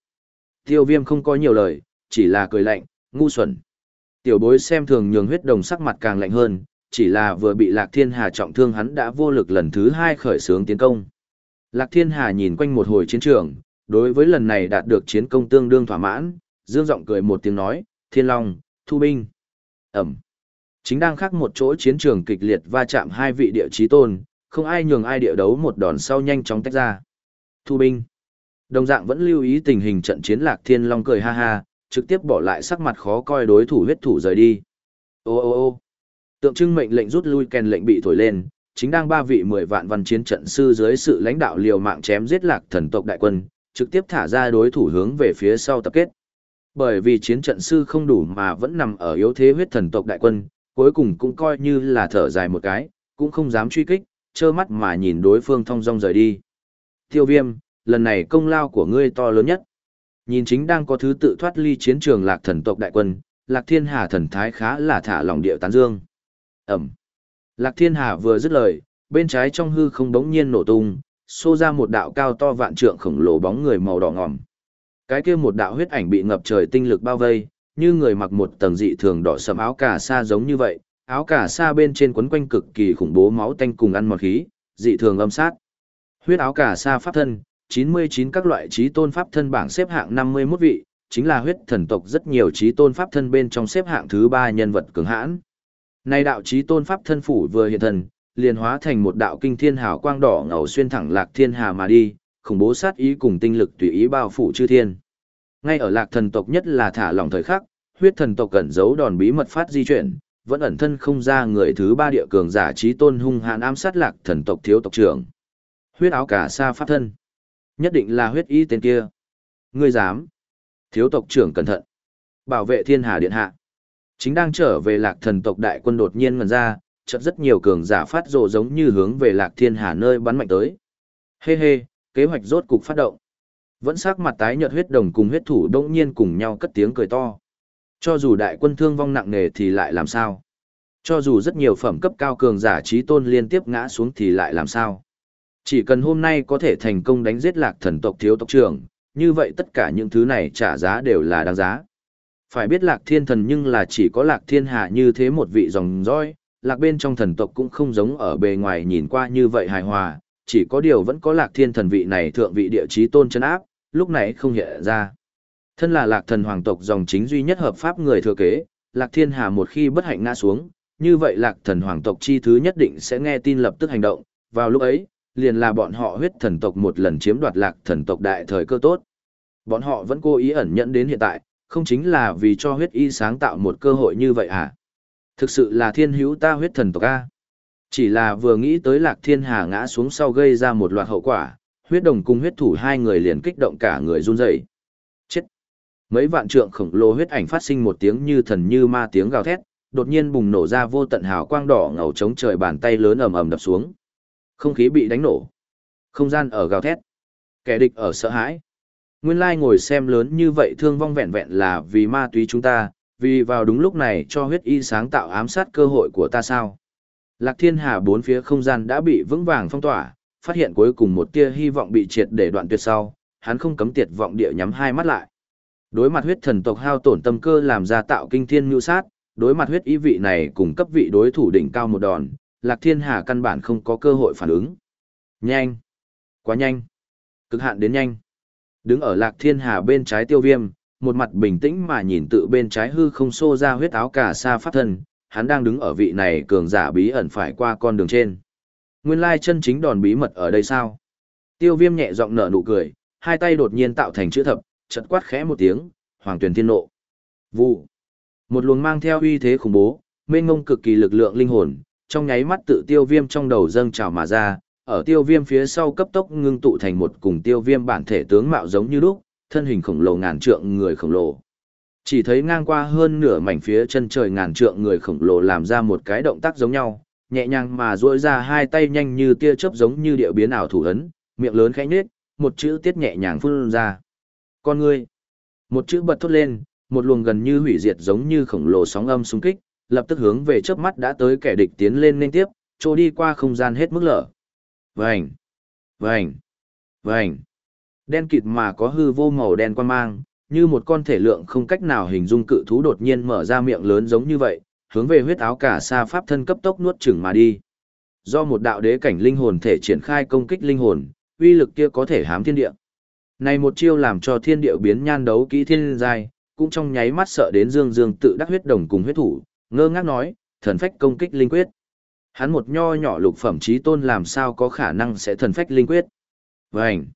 Tiêu viêm không có nhiều lời, chỉ là cười lạnh, ngu xuẩn. Tiểu bối xem thường nhường huyết đồng sắc mặt càng lạnh hơn, chỉ là vừa bị Lạc Thiên Hà trọng thương hắn đã vô lực lần thứ hai khởi xướng tiến công. Lạc Thiên Hà nhìn quanh một hồi chiến trường, đối với lần này đạt được chiến công tương đương thỏa mãn, dương giọng cười một tiếng nói, Thiên Long, thu binh. Ẩm. Chính đang khắc một chỗ chiến trường kịch liệt va chạm hai vị địa chí tôn, không ai nhường ai địa đấu một đòn sau nhanh chóng tách ra. Thu binh. Đồng dạng vẫn lưu ý tình hình trận chiến Lạc Thiên Long cười ha ha, trực tiếp bỏ lại sắc mặt khó coi đối thủ huyết thủ rời đi. Ô ô ô tượng trưng mệnh lệnh rút lui kèn lệnh bị thổi lên, chính đang ba vị mười vạn văn chiến trận sư dưới sự lãnh đạo liều mạng chém giết lạc thần tộc đại quân, trực tiếp thả ra đối thủ hướng về phía sau tập kết. Bởi vì chiến trận sư không đủ mà vẫn nằm ở yếu thế huyết thần tộc đại quân, cuối cùng cũng coi như là thở dài một cái, cũng không dám truy kích, trơ mắt mà nhìn đối phương thong dong rời đi. Tiêu viêm, lần này công lao của ngươi to lớn nhất. Nhìn chính đang có thứ tự thoát ly chiến trường lạc thần tộc đại quân, lạc thiên hà thần thái khá là thả lòng điệu tán dương. Ẩm. Lạc thiên hà vừa dứt lời, bên trái trong hư không đống nhiên nổ tung, xô ra một đạo cao to vạn trượng khổng lồ bóng người màu đỏ ngòm. Cái kia một đạo huyết ảnh bị ngập trời tinh lực bao vây, như người mặc một tầng dị thường đỏ sẫm áo cà sa giống như vậy, áo cà sa bên trên quấn quanh cực kỳ khủng bố máu tanh cùng ăn mòn khí, dị thường âm sát. Huyết áo cà sa pháp thân, 99 các loại trí tôn pháp thân bảng xếp hạng 51 vị, chính là huyết thần tộc rất nhiều trí tôn pháp thân bên trong xếp hạng thứ 3 nhân vật cường hãn. Nay đạo chí tôn pháp thân phủ vừa hiện thần, liền hóa thành một đạo kinh thiên hào quang đỏ ngầu xuyên thẳng lạc thiên hà mà đi, khủng bố sát ý cùng tinh lực tùy ý bao phủ chư thiên. Ngay ở lạc thần tộc nhất là thả lỏng thời khắc, huyết thần tộc cẩn giấu đòn bí mật phát di chuyển, vẫn ẩn thân không ra người thứ ba địa cường giả trí tôn hung hãn ám sát lạc thần tộc thiếu tộc trưởng. Huyết áo cả sa pháp thân. Nhất định là huyết y tên kia. Ngươi dám. Thiếu tộc trưởng cẩn thận. Bảo vệ thiên hà điện hạ. Chính đang trở về lạc thần tộc đại quân đột nhiên ngần ra, chợt rất nhiều cường giả phát rộ giống như hướng về lạc thiên hà nơi bắn mạnh tới. Hê hê, kế hoạch rốt cục phát động. Vẫn sắc mặt tái nhợt huyết đồng cùng huyết thủ đông nhiên cùng nhau cất tiếng cười to. Cho dù đại quân thương vong nặng nề thì lại làm sao? Cho dù rất nhiều phẩm cấp cao cường giả trí tôn liên tiếp ngã xuống thì lại làm sao? Chỉ cần hôm nay có thể thành công đánh giết lạc thần tộc thiếu tộc trưởng, như vậy tất cả những thứ này trả giá đều là đáng giá. Phải biết lạc thiên thần nhưng là chỉ có lạc thiên hạ như thế một vị dòng dõi, lạc bên trong thần tộc cũng không giống ở bề ngoài nhìn qua như vậy hài hòa, chỉ có điều vẫn có lạc thiên thần vị này thượng vị địa chí tôn chân áp, lúc này không hiện ra. Thân là lạc thần hoàng tộc dòng chính duy nhất hợp pháp người thừa kế, lạc thiên hà một khi bất hạnh ngã xuống, như vậy lạc thần hoàng tộc chi thứ nhất định sẽ nghe tin lập tức hành động, vào lúc ấy, liền là bọn họ huyết thần tộc một lần chiếm đoạt lạc thần tộc đại thời cơ tốt. Bọn họ vẫn cố ý ẩn nhẫn đến hiện tại, không chính là vì cho huyết y sáng tạo một cơ hội như vậy à? Thực sự là thiên hữu ta huyết thần tộc A. Chỉ là vừa nghĩ tới lạc thiên hà ngã xuống sau gây ra một loạt hậu quả, huyết đồng cùng huyết thủ hai người liền kích động cả người run rẩy. Chết! Mấy vạn trượng khổng lồ huyết ảnh phát sinh một tiếng như thần như ma tiếng gào thét, đột nhiên bùng nổ ra vô tận hào quang đỏ ngầu chống trời bàn tay lớn ầm ầm đập xuống. Không khí bị đánh nổ. Không gian ở gào thét. Kẻ địch ở sợ hãi. Nguyên lai ngồi xem lớn như vậy thương vong vẹn vẹn là vì ma túy chúng ta, vì vào đúng lúc này cho huyết y sáng tạo ám sát cơ hội của ta sao. Lạc thiên hà bốn phía không gian đã bị vững vàng phong tỏa, phát hiện cuối cùng một tia hy vọng bị triệt để đoạn tuyệt sau, hắn không cấm tiệt vọng địa nhắm hai mắt lại. Đối mặt huyết thần tộc hao tổn tâm cơ làm ra tạo kinh thiên nhu sát, đối mặt huyết ý vị này cùng cấp vị đối thủ đỉnh cao một đòn, Lạc Thiên Hà căn bản không có cơ hội phản ứng. Nhanh! Quá nhanh! Cực hạn đến nhanh! Đứng ở Lạc Thiên Hà bên trái tiêu viêm, một mặt bình tĩnh mà nhìn tự bên trái hư không xô ra huyết áo cả xa pháp thân, hắn đang đứng ở vị này cường giả bí ẩn phải qua con đường trên. Nguyên lai chân chính đòn bí mật ở đây sao? Tiêu viêm nhẹ giọng nở nụ cười, hai tay đột nhiên tạo thành chữ thập, chật quát khẽ một tiếng, hoàng tuyển thiên nộ. Vụ. Một luồng mang theo uy thế khủng bố, mênh ngông cực kỳ lực lượng linh hồn, trong nháy mắt tự tiêu viêm trong đầu dâng trào mà ra, ở tiêu viêm phía sau cấp tốc ngưng tụ thành một cùng tiêu viêm bản thể tướng mạo giống như lúc, thân hình khổng lồ ngàn trượng người khổng lồ. Chỉ thấy ngang qua hơn nửa mảnh phía chân trời ngàn trượng người khổng lồ làm ra một cái động tác giống nhau, nhẹ nhàng mà duỗi ra hai tay nhanh như tia chớp giống như điệu biến ảo thủ ấn, miệng lớn khẽ nhếch, một chữ tiết nhẹ nhàng phun ra. Con ngươi. Một chữ bật thốt lên, một luồng gần như hủy diệt giống như khổng lồ sóng âm xung kích, lập tức hướng về chớp mắt đã tới kẻ địch tiến lên liên tiếp, trôi đi qua không gian hết mức lở. Vành, vành, vành. Đen kịt mà có hư vô màu đen quan mang, như một con thể lượng không cách nào hình dung cự thú đột nhiên mở ra miệng lớn giống như vậy, hướng về huyết áo cả sa pháp thân cấp tốc nuốt chửng mà đi. Do một đạo đế cảnh linh hồn thể triển khai công kích linh hồn, uy lực kia có thể hám thiên địa. Này một chiêu làm cho thiên địa biến nhan đấu kỹ thiên giai, cũng trong nháy mắt sợ đến Dương Dương tự đắc huyết đồng cùng huyết thủ, ngơ ngác nói, thần phách công kích linh quyết. Hắn một nho nhỏ lục phẩm trí tôn làm sao có khả năng sẽ thần phách linh quyết. Vành.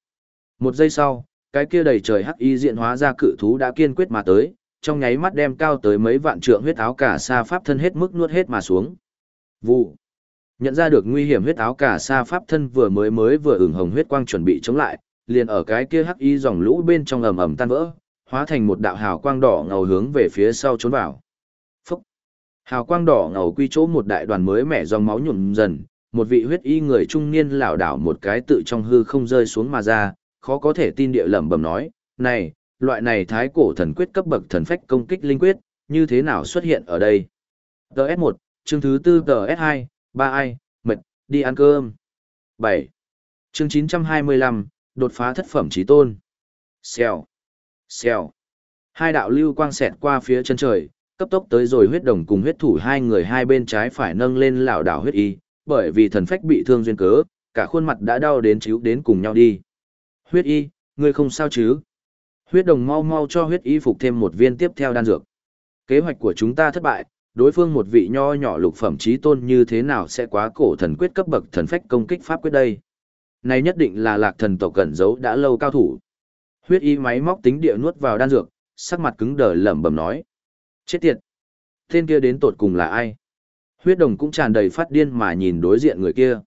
Một giây sau, cái kia đầy trời hắc y diện hóa ra cự thú đã kiên quyết mà tới, trong nháy mắt đem cao tới mấy vạn trượng huyết áo cả sa pháp thân hết mức nuốt hết mà xuống. Vụ. Nhận ra được nguy hiểm huyết áo cả sa pháp thân vừa mới mới vừa ửng hồng huyết quang chuẩn bị chống lại, liền ở cái kia hắc y dòng lũ bên trong ầm ầm tan vỡ, hóa thành một đạo hào quang đỏ ngầu hướng về phía sau trốn vào. Hào quang đỏ ngầu quy chỗ một đại đoàn mới mẻ dòng máu nhuộm dần, một vị huyết y người trung niên lảo đảo một cái tự trong hư không rơi xuống mà ra, khó có thể tin địa lẩm bẩm nói, này, loại này thái cổ thần quyết cấp bậc thần phách công kích linh quyết, như thế nào xuất hiện ở đây? TS1, chương thứ 4 TS2, ba ai, mệt, đi ăn cơm. 7. Chương 925, đột phá thất phẩm trí tôn. Xèo. Xèo. Hai đạo lưu quang xẹt qua phía chân trời, cấp tốc tới rồi huyết đồng cùng huyết thủ hai người hai bên trái phải nâng lên lảo đảo huyết y, bởi vì thần phách bị thương duyên cớ, cả khuôn mặt đã đau đến chíu đến cùng nhau đi. Huyết y, ngươi không sao chứ? Huyết đồng mau mau cho huyết y phục thêm một viên tiếp theo đan dược. Kế hoạch của chúng ta thất bại, đối phương một vị nho nhỏ lục phẩm trí tôn như thế nào sẽ quá cổ thần quyết cấp bậc thần phách công kích pháp quyết đây? Này nhất định là lạc thần tộc cẩn giấu đã lâu cao thủ. Huyết y máy móc tính địa nuốt vào đan dược, sắc mặt cứng đờ lẩm bẩm nói. Chết tiệt! Tên kia đến tột cùng là ai? Huyết đồng cũng tràn đầy phát điên mà nhìn đối diện người kia.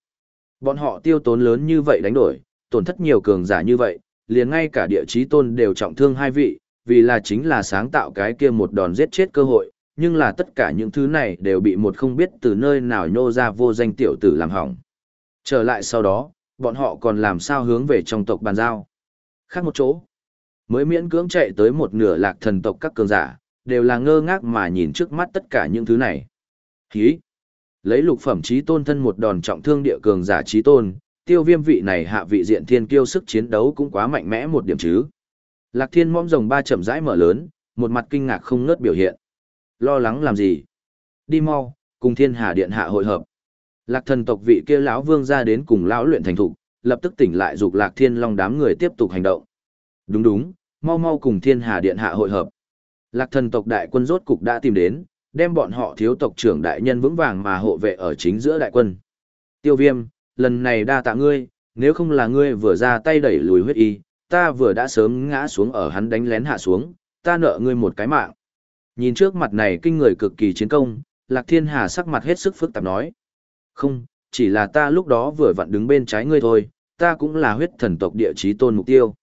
Bọn họ tiêu tốn lớn như vậy đánh đổi, tổn thất nhiều cường giả như vậy, liền ngay cả địa chí tôn đều trọng thương hai vị, vì là chính là sáng tạo cái kia một đòn giết chết cơ hội, nhưng là tất cả những thứ này đều bị một không biết từ nơi nào nhô ra vô danh tiểu tử làm hỏng. Trở lại sau đó, bọn họ còn làm sao hướng về trong tộc bàn giao. Khác một chỗ, mới miễn cưỡng chạy tới một nửa lạc thần tộc các cường giả, đều là ngơ ngác mà nhìn trước mắt tất cả những thứ này. Hí! Lấy lục phẩm trí tôn thân một đòn trọng thương địa cường giả trí tôn, tiêu viêm vị này hạ vị diện thiên kiêu sức chiến đấu cũng quá mạnh mẽ một điểm chứ. Lạc thiên mõm rồng ba chậm rãi mở lớn, một mặt kinh ngạc không ngớt biểu hiện. Lo lắng làm gì? Đi mau, cùng thiên hà điện hạ hội hợp. Lạc thần tộc vị kia lão vương ra đến cùng lão luyện thành thục, lập tức tỉnh lại dục lạc thiên long đám người tiếp tục hành động. Đúng đúng, mau mau cùng thiên hà điện hạ hội hợp. Lạc thần tộc đại quân rốt cục đã tìm đến, đem bọn họ thiếu tộc trưởng đại nhân vững vàng mà hộ vệ ở chính giữa đại quân. Tiêu viêm, lần này đa tạ ngươi, nếu không là ngươi vừa ra tay đẩy lùi huyết y, ta vừa đã sớm ngã xuống ở hắn đánh lén hạ xuống, ta nợ ngươi một cái mạng. Nhìn trước mặt này kinh người cực kỳ chiến công, Lạc Thiên Hà sắc mặt hết sức phức tạp nói. Không, chỉ là ta lúc đó vừa vặn đứng bên trái ngươi thôi, ta cũng là huyết thần tộc địa chí tôn mục tiêu.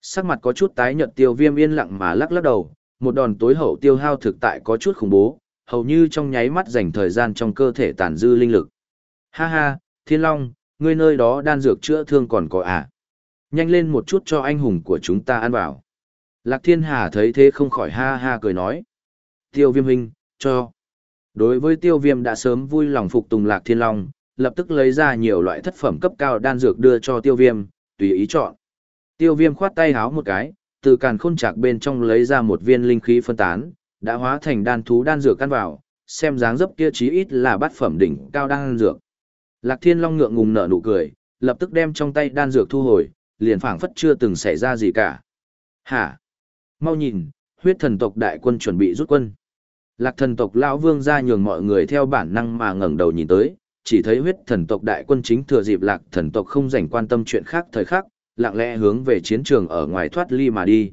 Sắc mặt có chút tái nhợt tiêu viêm yên lặng mà lắc lắc đầu, một đòn tối hậu tiêu hao thực tại có chút khủng bố, hầu như trong nháy mắt dành thời gian trong cơ thể tàn dư linh lực. Ha ha, Thiên Long, ngươi nơi đó đan dược chữa thương còn có à? Nhanh lên một chút cho anh hùng của chúng ta ăn vào. Lạc Thiên Hà thấy thế không khỏi ha ha cười nói. Tiêu viêm hình, cho. Đối với tiêu viêm đã sớm vui lòng phục tùng Lạc Thiên Long, lập tức lấy ra nhiều loại thất phẩm cấp cao đan dược đưa cho tiêu viêm, tùy ý chọn. Tiêu viêm khoát tay háo một cái, từ càn khôn chạc bên trong lấy ra một viên linh khí phân tán, đã hóa thành đan thú đan dược căn vào, xem dáng dấp kia chí ít là bát phẩm đỉnh cao đan dược. Lạc Thiên Long ngượng ngùng nở nụ cười, lập tức đem trong tay đan dược thu hồi, liền phảng phất chưa từng xảy ra gì cả. Hả? Mau nhìn, huyết thần tộc đại quân chuẩn bị rút quân. Lạc thần tộc lão vương ra nhường mọi người theo bản năng mà ngẩng đầu nhìn tới, chỉ thấy huyết thần tộc đại quân chính thừa dịp lạc thần tộc không dành quan tâm chuyện khác thời khắc, lặng lẽ hướng về chiến trường ở ngoài thoát ly mà đi.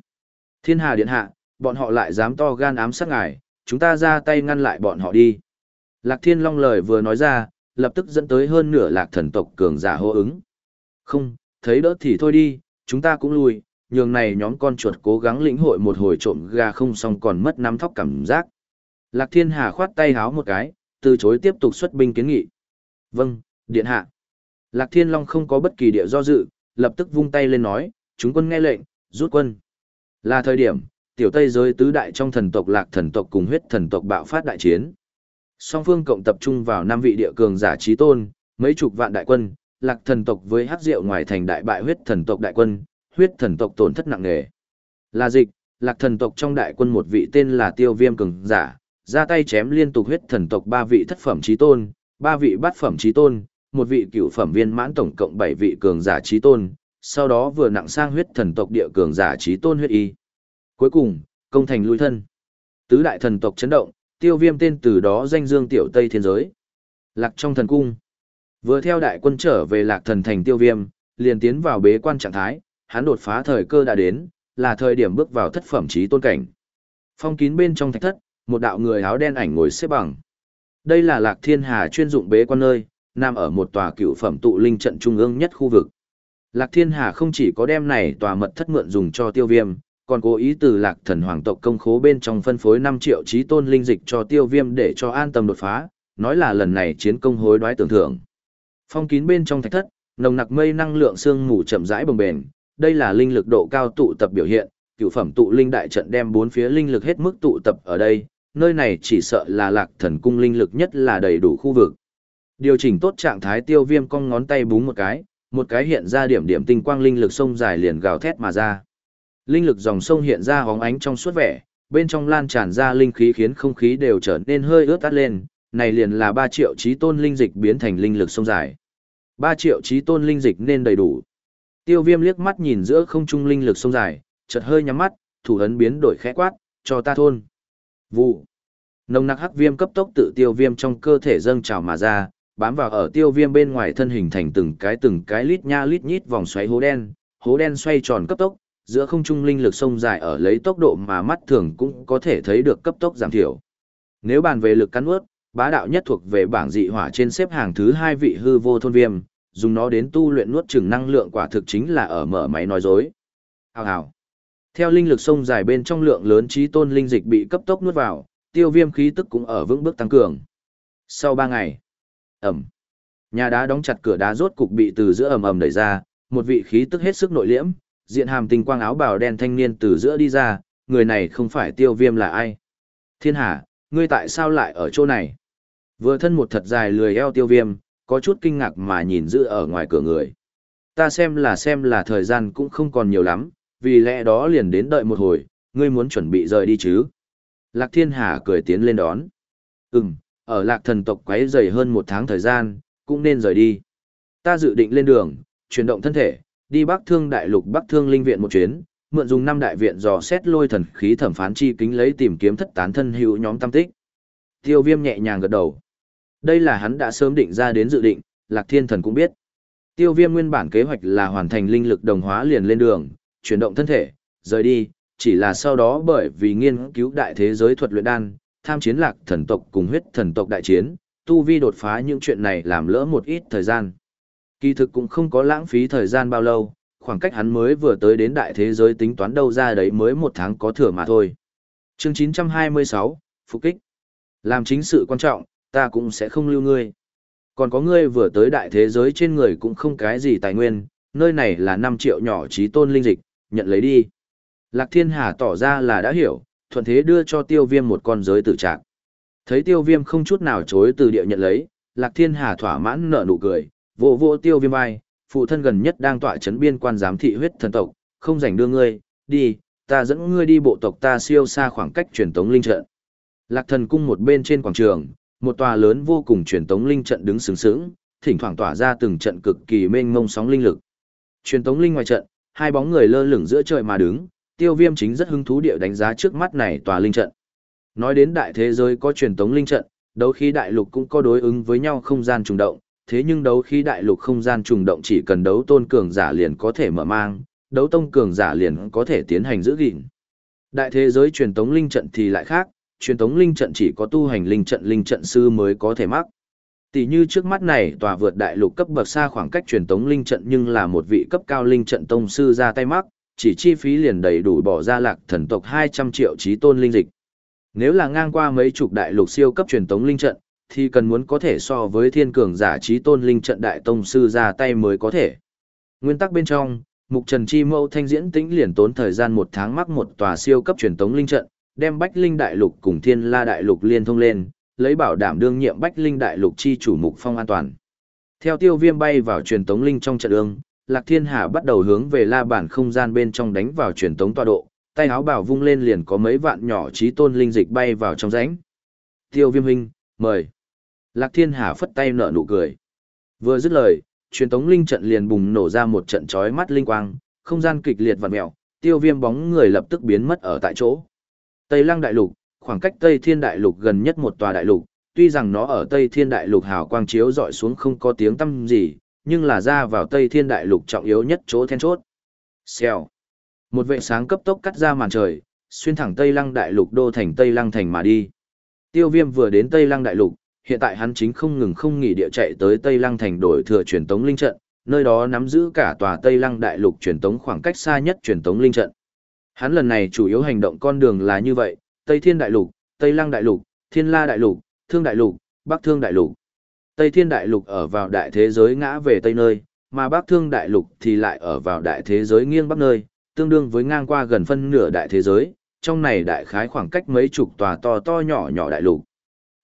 Thiên hà điện hạ, bọn họ lại dám to gan ám sát ngài, chúng ta ra tay ngăn lại bọn họ đi. Lạc thiên long lời vừa nói ra, lập tức dẫn tới hơn nửa lạc thần tộc cường giả hô ứng. Không, thấy đỡ thì thôi đi, chúng ta cũng lui, nhường này nhóm con chuột cố gắng lĩnh hội một hồi trộm gà không xong còn mất nắm thóc cảm giác. Lạc Thiên Hà khoát tay háo một cái, từ chối tiếp tục xuất binh kiến nghị. Vâng, điện hạ. Lạc Thiên Long không có bất kỳ địa do dự, lập tức vung tay lên nói, chúng quân nghe lệnh, rút quân. Là thời điểm, tiểu tây giới tứ đại trong thần tộc lạc thần tộc cùng huyết thần tộc bạo phát đại chiến. Song phương cộng tập trung vào năm vị địa cường giả trí tôn, mấy chục vạn đại quân, lạc thần tộc với hắc diệu ngoài thành đại bại huyết thần tộc đại quân, huyết thần tộc tổn thất nặng nề. Là dịch, lạc thần tộc trong đại quân một vị tên là tiêu viêm cường giả, ra tay chém liên tục huyết thần tộc ba vị thất phẩm trí tôn, ba vị bát phẩm trí tôn, một vị cựu phẩm viên mãn tổng cộng bảy vị cường giả trí tôn, sau đó vừa nặng sang huyết thần tộc địa cường giả trí tôn huyết y. Cuối cùng, công thành lui thân. Tứ đại thần tộc chấn động, tiêu viêm tên từ đó danh dương tiểu Tây thiên giới. Lạc trong thần cung. Vừa theo đại quân trở về lạc thần thành tiêu viêm, liền tiến vào bế quan trạng thái, hắn đột phá thời cơ đã đến, là thời điểm bước vào thất phẩm trí tôn cảnh. Phong kín bên trong thạch thất, một đạo người áo đen ảnh ngồi xếp bằng. Đây là lạc thiên hà chuyên dụng bế quan nơi, nằm ở một tòa cựu phẩm tụ linh trận trung ương nhất khu vực. Lạc thiên hà không chỉ có đem này tòa mật thất mượn dùng cho tiêu viêm, còn cố ý từ lạc thần hoàng tộc công khố bên trong phân phối 5 triệu trí tôn linh dịch cho tiêu viêm để cho an tâm đột phá, nói là lần này chiến công hối đoái tưởng thưởng. Phong kín bên trong thạch thất, nồng nặc mây năng lượng sương mù chậm rãi bồng bềnh, đây là linh lực độ cao tụ tập biểu hiện, cựu phẩm tụ linh đại trận đem bốn phía linh lực hết mức tụ tập ở đây, nơi này chỉ sợ là lạc thần cung linh lực nhất là đầy đủ khu vực. Điều chỉnh tốt trạng thái tiêu viêm cong ngón tay búng một cái, một cái hiện ra điểm điểm tinh quang linh lực sông dài liền gào thét mà ra. Linh lực dòng sông hiện ra hóng ánh trong suốt vẻ, bên trong lan tràn ra linh khí khiến không khí đều trở nên hơi ướt át lên, này liền là 3 triệu trí tôn linh dịch biến thành linh lực sông dài. 3 triệu trí tôn linh dịch nên đầy đủ. Tiêu viêm liếc mắt nhìn giữa không trung linh lực sông dài, chợt hơi nhắm mắt, thủ ấn biến đổi khẽ quát, cho ta thôn. Vụ. Nồng nặc hắc viêm cấp tốc tự tiêu viêm trong cơ thể dâng trào mà ra, bám vào ở tiêu viêm bên ngoài thân hình thành từng cái từng cái lít nha lít nhít vòng xoáy hố đen, hố đen xoay tròn cấp tốc, giữa không trung linh lực sông dài ở lấy tốc độ mà mắt thường cũng có thể thấy được cấp tốc giảm thiểu. Nếu bàn về lực cắn ướt, bá đạo nhất thuộc về bảng dị hỏa trên xếp hàng thứ hai vị hư vô thôn viêm, dùng nó đến tu luyện nuốt chừng năng lượng quả thực chính là ở mở máy nói dối. Hào hào. Theo linh lực sông dài bên trong lượng lớn trí tôn linh dịch bị cấp tốc nuốt vào, tiêu viêm khí tức cũng ở vững bước tăng cường. Sau ba ngày, ẩm, nhà đá đóng chặt cửa đá rốt cục bị từ giữa ầm ầm đẩy ra, một vị khí tức hết sức nội liễm, diện hàm tình quang áo bào đen thanh niên từ giữa đi ra, người này không phải tiêu viêm là ai. Thiên Hà, ngươi tại sao lại ở chỗ này? Vừa thân một thật dài lười eo tiêu viêm, có chút kinh ngạc mà nhìn giữ ở ngoài cửa người. Ta xem là xem là thời gian cũng không còn nhiều lắm, vì lẽ đó liền đến đợi một hồi, ngươi muốn chuẩn bị rời đi chứ. Lạc Thiên Hà cười tiến lên đón. Ừm, ở lạc thần tộc quấy dày hơn một tháng thời gian, cũng nên rời đi. Ta dự định lên đường, chuyển động thân thể, đi Bắc Thương Đại Lục Bắc Thương Linh Viện một chuyến, mượn dùng năm đại viện dò xét lôi thần khí thẩm phán chi kính lấy tìm kiếm thất tán thân hữu nhóm tam tích. Tiêu Viêm nhẹ nhàng gật đầu. Đây là hắn đã sớm định ra đến dự định, Lạc Thiên Thần cũng biết. Tiêu Viêm nguyên bản kế hoạch là hoàn thành linh lực đồng hóa liền lên đường, chuyển động thân thể, rời đi, chỉ là sau đó bởi vì nghiên cứu đại thế giới thuật luyện đan, tham chiến lạc thần tộc cùng huyết thần tộc đại chiến, tu vi đột phá những chuyện này làm lỡ một ít thời gian. Kỳ thực cũng không có lãng phí thời gian bao lâu, khoảng cách hắn mới vừa tới đến đại thế giới tính toán đâu ra đấy mới một tháng có thừa mà thôi. Chương 926, Phục kích. Làm chính sự quan trọng, ta cũng sẽ không lưu ngươi. Còn có ngươi vừa tới đại thế giới trên người cũng không cái gì tài nguyên, nơi này là 5 triệu nhỏ trí tôn linh dịch, nhận lấy đi. Lạc Thiên Hà tỏ ra là đã hiểu, thuận thế đưa cho tiêu viêm một con giới tử trạng. Thấy tiêu viêm không chút nào chối từ địa nhận lấy, Lạc Thiên Hà thỏa mãn nở nụ cười, vô vô tiêu viêm vai, phụ thân gần nhất đang tọa chấn biên quan giám thị huyết thần tộc, không rảnh đưa ngươi, đi, ta dẫn ngươi đi bộ tộc ta siêu xa khoảng cách truyền tống linh trận. Lạc thần cung một bên trên quảng trường, một tòa lớn vô cùng truyền tống linh trận đứng sướng sướng, thỉnh thoảng tỏa ra từng trận cực kỳ mênh mông sóng linh lực. Truyền tống linh ngoài trận, hai bóng người lơ lửng giữa trời mà đứng, tiêu viêm chính rất hứng thú địa đánh giá trước mắt này tòa linh trận. Nói đến đại thế giới có truyền tống linh trận, đấu khí đại lục cũng có đối ứng với nhau không gian trùng động, thế nhưng đấu khí đại lục không gian trùng động chỉ cần đấu tôn cường giả liền có thể mở mang, đấu tông cường giả liền có thể tiến hành giữ gìn. Đại thế giới truyền tống linh trận thì lại khác, truyền tống linh trận chỉ có tu hành linh trận linh trận sư mới có thể mắc. Tỷ như trước mắt này tòa vượt đại lục cấp bậc xa khoảng cách truyền tống linh trận nhưng là một vị cấp cao linh trận tông sư ra tay mắc, chỉ chi phí liền đầy đủ bỏ ra lạc thần tộc 200 triệu trí tôn linh dịch. Nếu là ngang qua mấy chục đại lục siêu cấp truyền tống linh trận, thì cần muốn có thể so với thiên cường giả trí tôn linh trận đại tông sư ra tay mới có thể. Nguyên tắc bên trong, Mục Trần Chi Mâu thanh diễn tĩnh liền tốn thời gian một tháng mắc một tòa siêu cấp truyền tống linh trận, đem Bách Linh Đại Lục cùng Thiên La Đại Lục liên thông lên, lấy bảo đảm đương nhiệm Bách Linh Đại Lục chi chủ Mục Phong an toàn. Theo tiêu viêm bay vào truyền tống linh trong trận ương, Lạc Thiên Hà bắt đầu hướng về la bản không gian bên trong đánh vào truyền tống tọa độ, tay áo bảo vung lên liền có mấy vạn nhỏ trí tôn linh dịch bay vào trong rãnh. Tiêu viêm huynh, mời. Lạc Thiên Hà phất tay nở nụ cười. Vừa dứt lời, truyền tống linh trận liền bùng nổ ra một trận chói mắt linh quang, không gian kịch liệt vặn mèo, tiêu viêm bóng người lập tức biến mất ở tại chỗ. Tây Lăng Đại Lục, khoảng cách Tây Thiên Đại Lục gần nhất một tòa đại lục, tuy rằng nó ở Tây Thiên Đại Lục hào quang chiếu dọi xuống không có tiếng tăm gì, nhưng là ra vào Tây Thiên Đại Lục trọng yếu nhất chỗ then chốt. Xèo. Một vệ sáng cấp tốc cắt ra màn trời, xuyên thẳng Tây Lăng Đại Lục đô thành Tây Lăng thành mà đi. Tiêu Viêm vừa đến Tây Lăng Đại Lục, hiện tại hắn chính không ngừng không nghỉ địa chạy tới Tây Lăng thành đổi thừa truyền tống linh trận, nơi đó nắm giữ cả tòa Tây Lăng Đại Lục truyền tống khoảng cách xa nhất truyền tống linh trận. Hắn lần này chủ yếu hành động con đường là như vậy, Tây Thiên Đại Lục, Tây Lăng Đại Lục, Thiên La Đại Lục, Thương Đại Lục, Bắc Thương Đại Lục. Tây Thiên Đại Lục ở vào đại thế giới ngã về Tây nơi, mà Bắc Thương Đại Lục thì lại ở vào đại thế giới nghiêng Bắc nơi, tương đương với ngang qua gần phân nửa đại thế giới, trong này đại khái khoảng cách mấy chục tòa to to nhỏ nhỏ đại lục.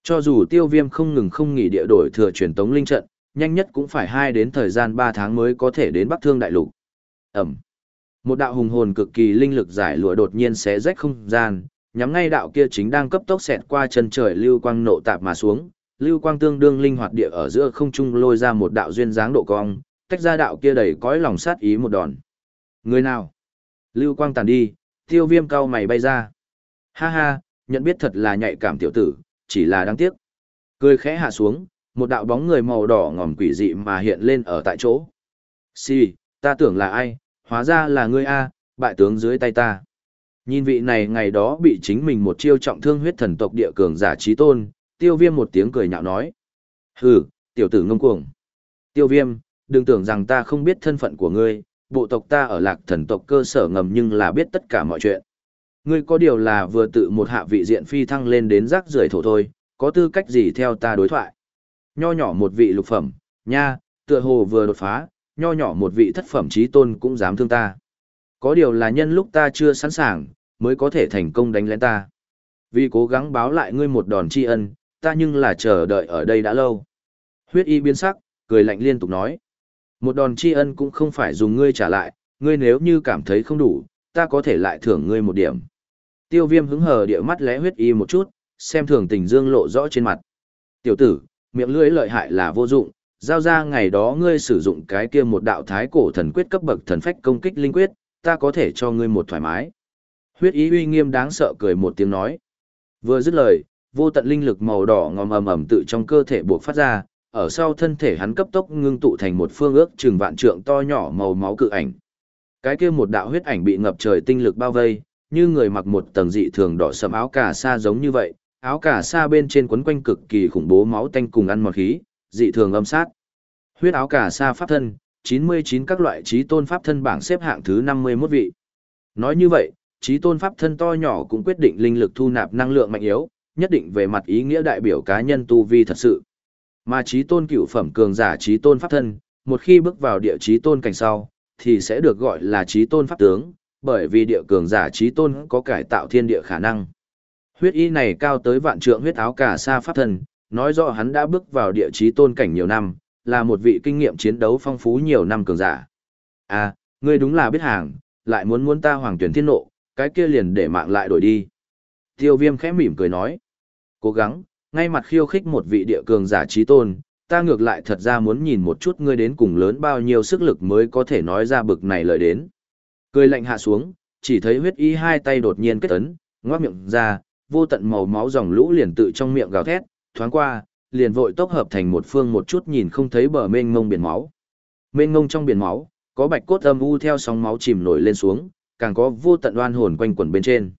Cho dù tiêu viêm không ngừng không nghỉ địa đổi thừa truyền tống linh trận, nhanh nhất cũng phải 2 đến thời gian 3 tháng mới có thể đến Bắc Thương Đại Lục. Ẩm. Một đạo hùng hồn cực kỳ linh lực giải lụa đột nhiên xé rách không gian, nhắm ngay đạo kia chính đang cấp tốc xẹt qua chân trời lưu quang nộ tạp mà xuống, lưu quang tương đương linh hoạt địa ở giữa không trung lôi ra một đạo duyên dáng độ cong, tách ra đạo kia đầy cõi lòng sát ý một đòn. Người nào? Lưu quang tàn đi, tiêu viêm cao mày bay ra. Ha ha, nhận biết thật là nhạy cảm tiểu tử, chỉ là đáng tiếc. Cười khẽ hạ xuống, một đạo bóng người màu đỏ ngòm quỷ dị mà hiện lên ở tại chỗ. Si, ta tưởng là ai, hóa ra là ngươi A, bại tướng dưới tay ta. Nhìn vị này ngày đó bị chính mình một chiêu trọng thương huyết thần tộc địa cường giả trí tôn, tiêu viêm một tiếng cười nhạo nói. Hừ, tiểu tử ngông cuồng. Tiêu viêm, đừng tưởng rằng ta không biết thân phận của ngươi, bộ tộc ta ở lạc thần tộc cơ sở ngầm nhưng là biết tất cả mọi chuyện. Ngươi có điều là vừa tự một hạ vị diện phi thăng lên đến rác rưởi thổ thôi, có tư cách gì theo ta đối thoại. Nho nhỏ một vị lục phẩm, nha, tựa hồ vừa đột phá, nho nhỏ một vị thất phẩm trí tôn cũng dám thương ta. Có điều là nhân lúc ta chưa sẵn sàng, mới có thể thành công đánh lén ta. Vì cố gắng báo lại ngươi một đòn tri ân, ta nhưng là chờ đợi ở đây đã lâu. Huyết y biến sắc, cười lạnh liên tục nói. Một đòn tri ân cũng không phải dùng ngươi trả lại, ngươi nếu như cảm thấy không đủ, ta có thể lại thưởng ngươi một điểm. Tiêu viêm hứng hờ địa mắt lẽ huyết y một chút, xem thường tình dương lộ rõ trên mặt. Tiểu tử, miệng lưỡi lợi hại là vô dụng, giao ra ngày đó ngươi sử dụng cái kia một đạo thái cổ thần quyết cấp bậc thần phách công kích linh quyết, ta có thể cho ngươi một thoải mái. Huyết ý uy nghiêm đáng sợ cười một tiếng nói. Vừa dứt lời, vô tận linh lực màu đỏ ngòm ầm ầm tự trong cơ thể buộc phát ra, ở sau thân thể hắn cấp tốc ngưng tụ thành một phương ước chừng vạn trượng to nhỏ màu máu cự ảnh. Cái kia một đạo huyết ảnh bị ngập trời tinh lực bao vây, như người mặc một tầng dị thường đỏ sẫm áo cà sa giống như vậy, áo cà sa bên trên quấn quanh cực kỳ khủng bố máu tanh cùng ăn mòn khí, dị thường âm sát. Huyết áo cà sa pháp thân, 99 các loại trí tôn pháp thân bảng xếp hạng thứ 51 vị. Nói như vậy, trí tôn pháp thân to nhỏ cũng quyết định linh lực thu nạp năng lượng mạnh yếu, nhất định về mặt ý nghĩa đại biểu cá nhân tu vi thật sự. Mà trí tôn cựu phẩm cường giả trí tôn pháp thân, một khi bước vào địa trí tôn cảnh sau, thì sẽ được gọi là trí tôn pháp tướng, bởi vì địa cường giả trí tôn có cải tạo thiên địa khả năng. Huyết y này cao tới vạn trượng huyết áo cả sa pháp thân, nói rõ hắn đã bước vào địa trí tôn cảnh nhiều năm, là một vị kinh nghiệm chiến đấu phong phú nhiều năm cường giả. À, ngươi đúng là biết hàng, lại muốn muốn ta hoàng tuyển thiên nộ, cái kia liền để mạng lại đổi đi. Tiêu viêm khẽ mỉm cười nói. Cố gắng, ngay mặt khiêu khích một vị địa cường giả trí tôn, ta ngược lại thật ra muốn nhìn một chút ngươi đến cùng lớn bao nhiêu sức lực mới có thể nói ra bực này lời đến. Cười lạnh hạ xuống, chỉ thấy huyết y hai tay đột nhiên kết ấn, ngoác miệng ra, vô tận màu máu dòng lũ liền tự trong miệng gào thét, thoáng qua, liền vội tốc hợp thành một phương một chút nhìn không thấy bờ mênh mông biển máu. Mênh mông trong biển máu, có bạch cốt âm u theo sóng máu chìm nổi lên xuống, càng có vô tận oan hồn quanh quẩn bên trên.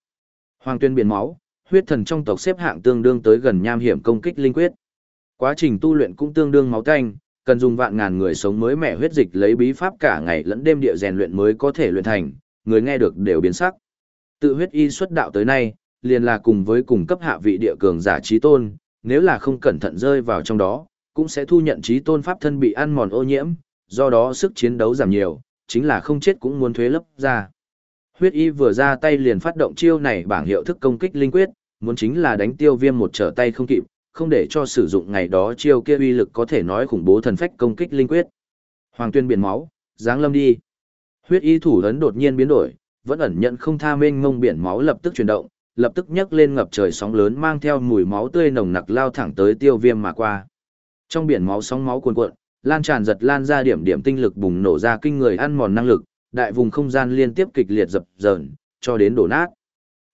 Hoàng tuyên biển máu, huyết thần trong tộc xếp hạng tương đương tới gần nham hiểm công kích linh quyết. Quá trình tu luyện cũng tương đương máu tanh, cần dùng vạn ngàn người sống mới mẻ huyết dịch lấy bí pháp cả ngày lẫn đêm địa rèn luyện mới có thể luyện thành, người nghe được đều biến sắc. Tự huyết y xuất đạo tới nay, liền là cùng với cùng cấp hạ vị địa cường giả trí tôn, nếu là không cẩn thận rơi vào trong đó, cũng sẽ thu nhận trí tôn pháp thân bị ăn mòn ô nhiễm, do đó sức chiến đấu giảm nhiều, chính là không chết cũng muốn thuế lấp ra. Huyết y vừa ra tay liền phát động chiêu này bảng hiệu thức công kích linh quyết, muốn chính là đánh tiêu viêm một trở tay không kịp, không để cho sử dụng ngày đó chiêu kia uy lực có thể nói khủng bố thần phách công kích linh quyết. Hoàng tuyên biển máu, giáng lâm đi. Huyết y thủ ấn đột nhiên biến đổi, vẫn ẩn nhận không tha mênh mông biển máu lập tức chuyển động, lập tức nhấc lên ngập trời sóng lớn mang theo mùi máu tươi nồng nặc lao thẳng tới tiêu viêm mà qua. Trong biển máu sóng máu cuồn cuộn, lan tràn giật lan ra điểm điểm tinh lực bùng nổ ra kinh người ăn mòn năng lực, đại vùng không gian liên tiếp kịch liệt dập dờn, cho đến đổ nát.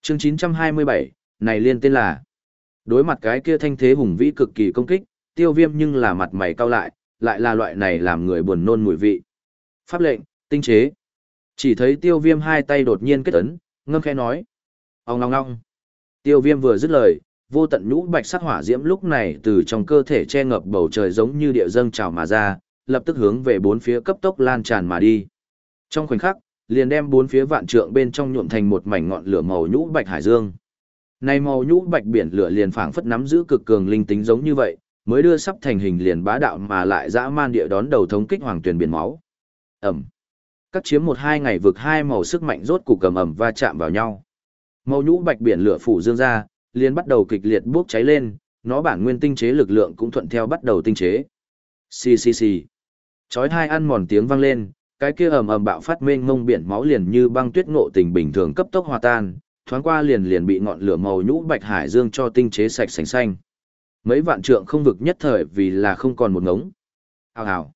Chương 927, này liên tên là Đối mặt cái kia thanh thế hùng vĩ cực kỳ công kích, tiêu viêm nhưng là mặt mày cao lại, lại là loại này làm người buồn nôn mùi vị. Pháp lệnh, tinh chế. Chỉ thấy tiêu viêm hai tay đột nhiên kết ấn, ngâm khẽ nói. Ông ngong ngong. Tiêu viêm vừa dứt lời, vô tận nhũ bạch sắc hỏa diễm lúc này từ trong cơ thể che ngập bầu trời giống như địa dâng trào mà ra, lập tức hướng về bốn phía cấp tốc lan tràn mà đi. Trong khoảnh khắc, liền đem bốn phía vạn trượng bên trong nhuộm thành một mảnh ngọn lửa màu nhũ bạch hải dương. Này màu nhũ bạch biển lửa liền phảng phất nắm giữ cực cường linh tính giống như vậy, mới đưa sắp thành hình liền bá đạo mà lại dã man địa đón đầu thống kích hoàng tuyển biển máu. Ẩm. Cắt chiếm một hai ngày vực hai màu sức mạnh rốt cục cầm ẩm va chạm vào nhau. Màu nhũ bạch biển lửa phủ dương ra, liền bắt đầu kịch liệt bốc cháy lên, nó bản nguyên tinh chế lực lượng cũng thuận theo bắt đầu tinh chế. Xì xì xì. Chói hai ăn mòn tiếng vang lên, cái kia ầm ầm bạo phát mênh mông biển máu liền như băng tuyết ngộ tình bình thường cấp tốc hòa tan, thoáng qua liền liền bị ngọn lửa màu nhũ bạch hải dương cho tinh chế sạch sành xanh. Mấy vạn trượng không vực nhất thời vì là không còn một ngống. Hào hào.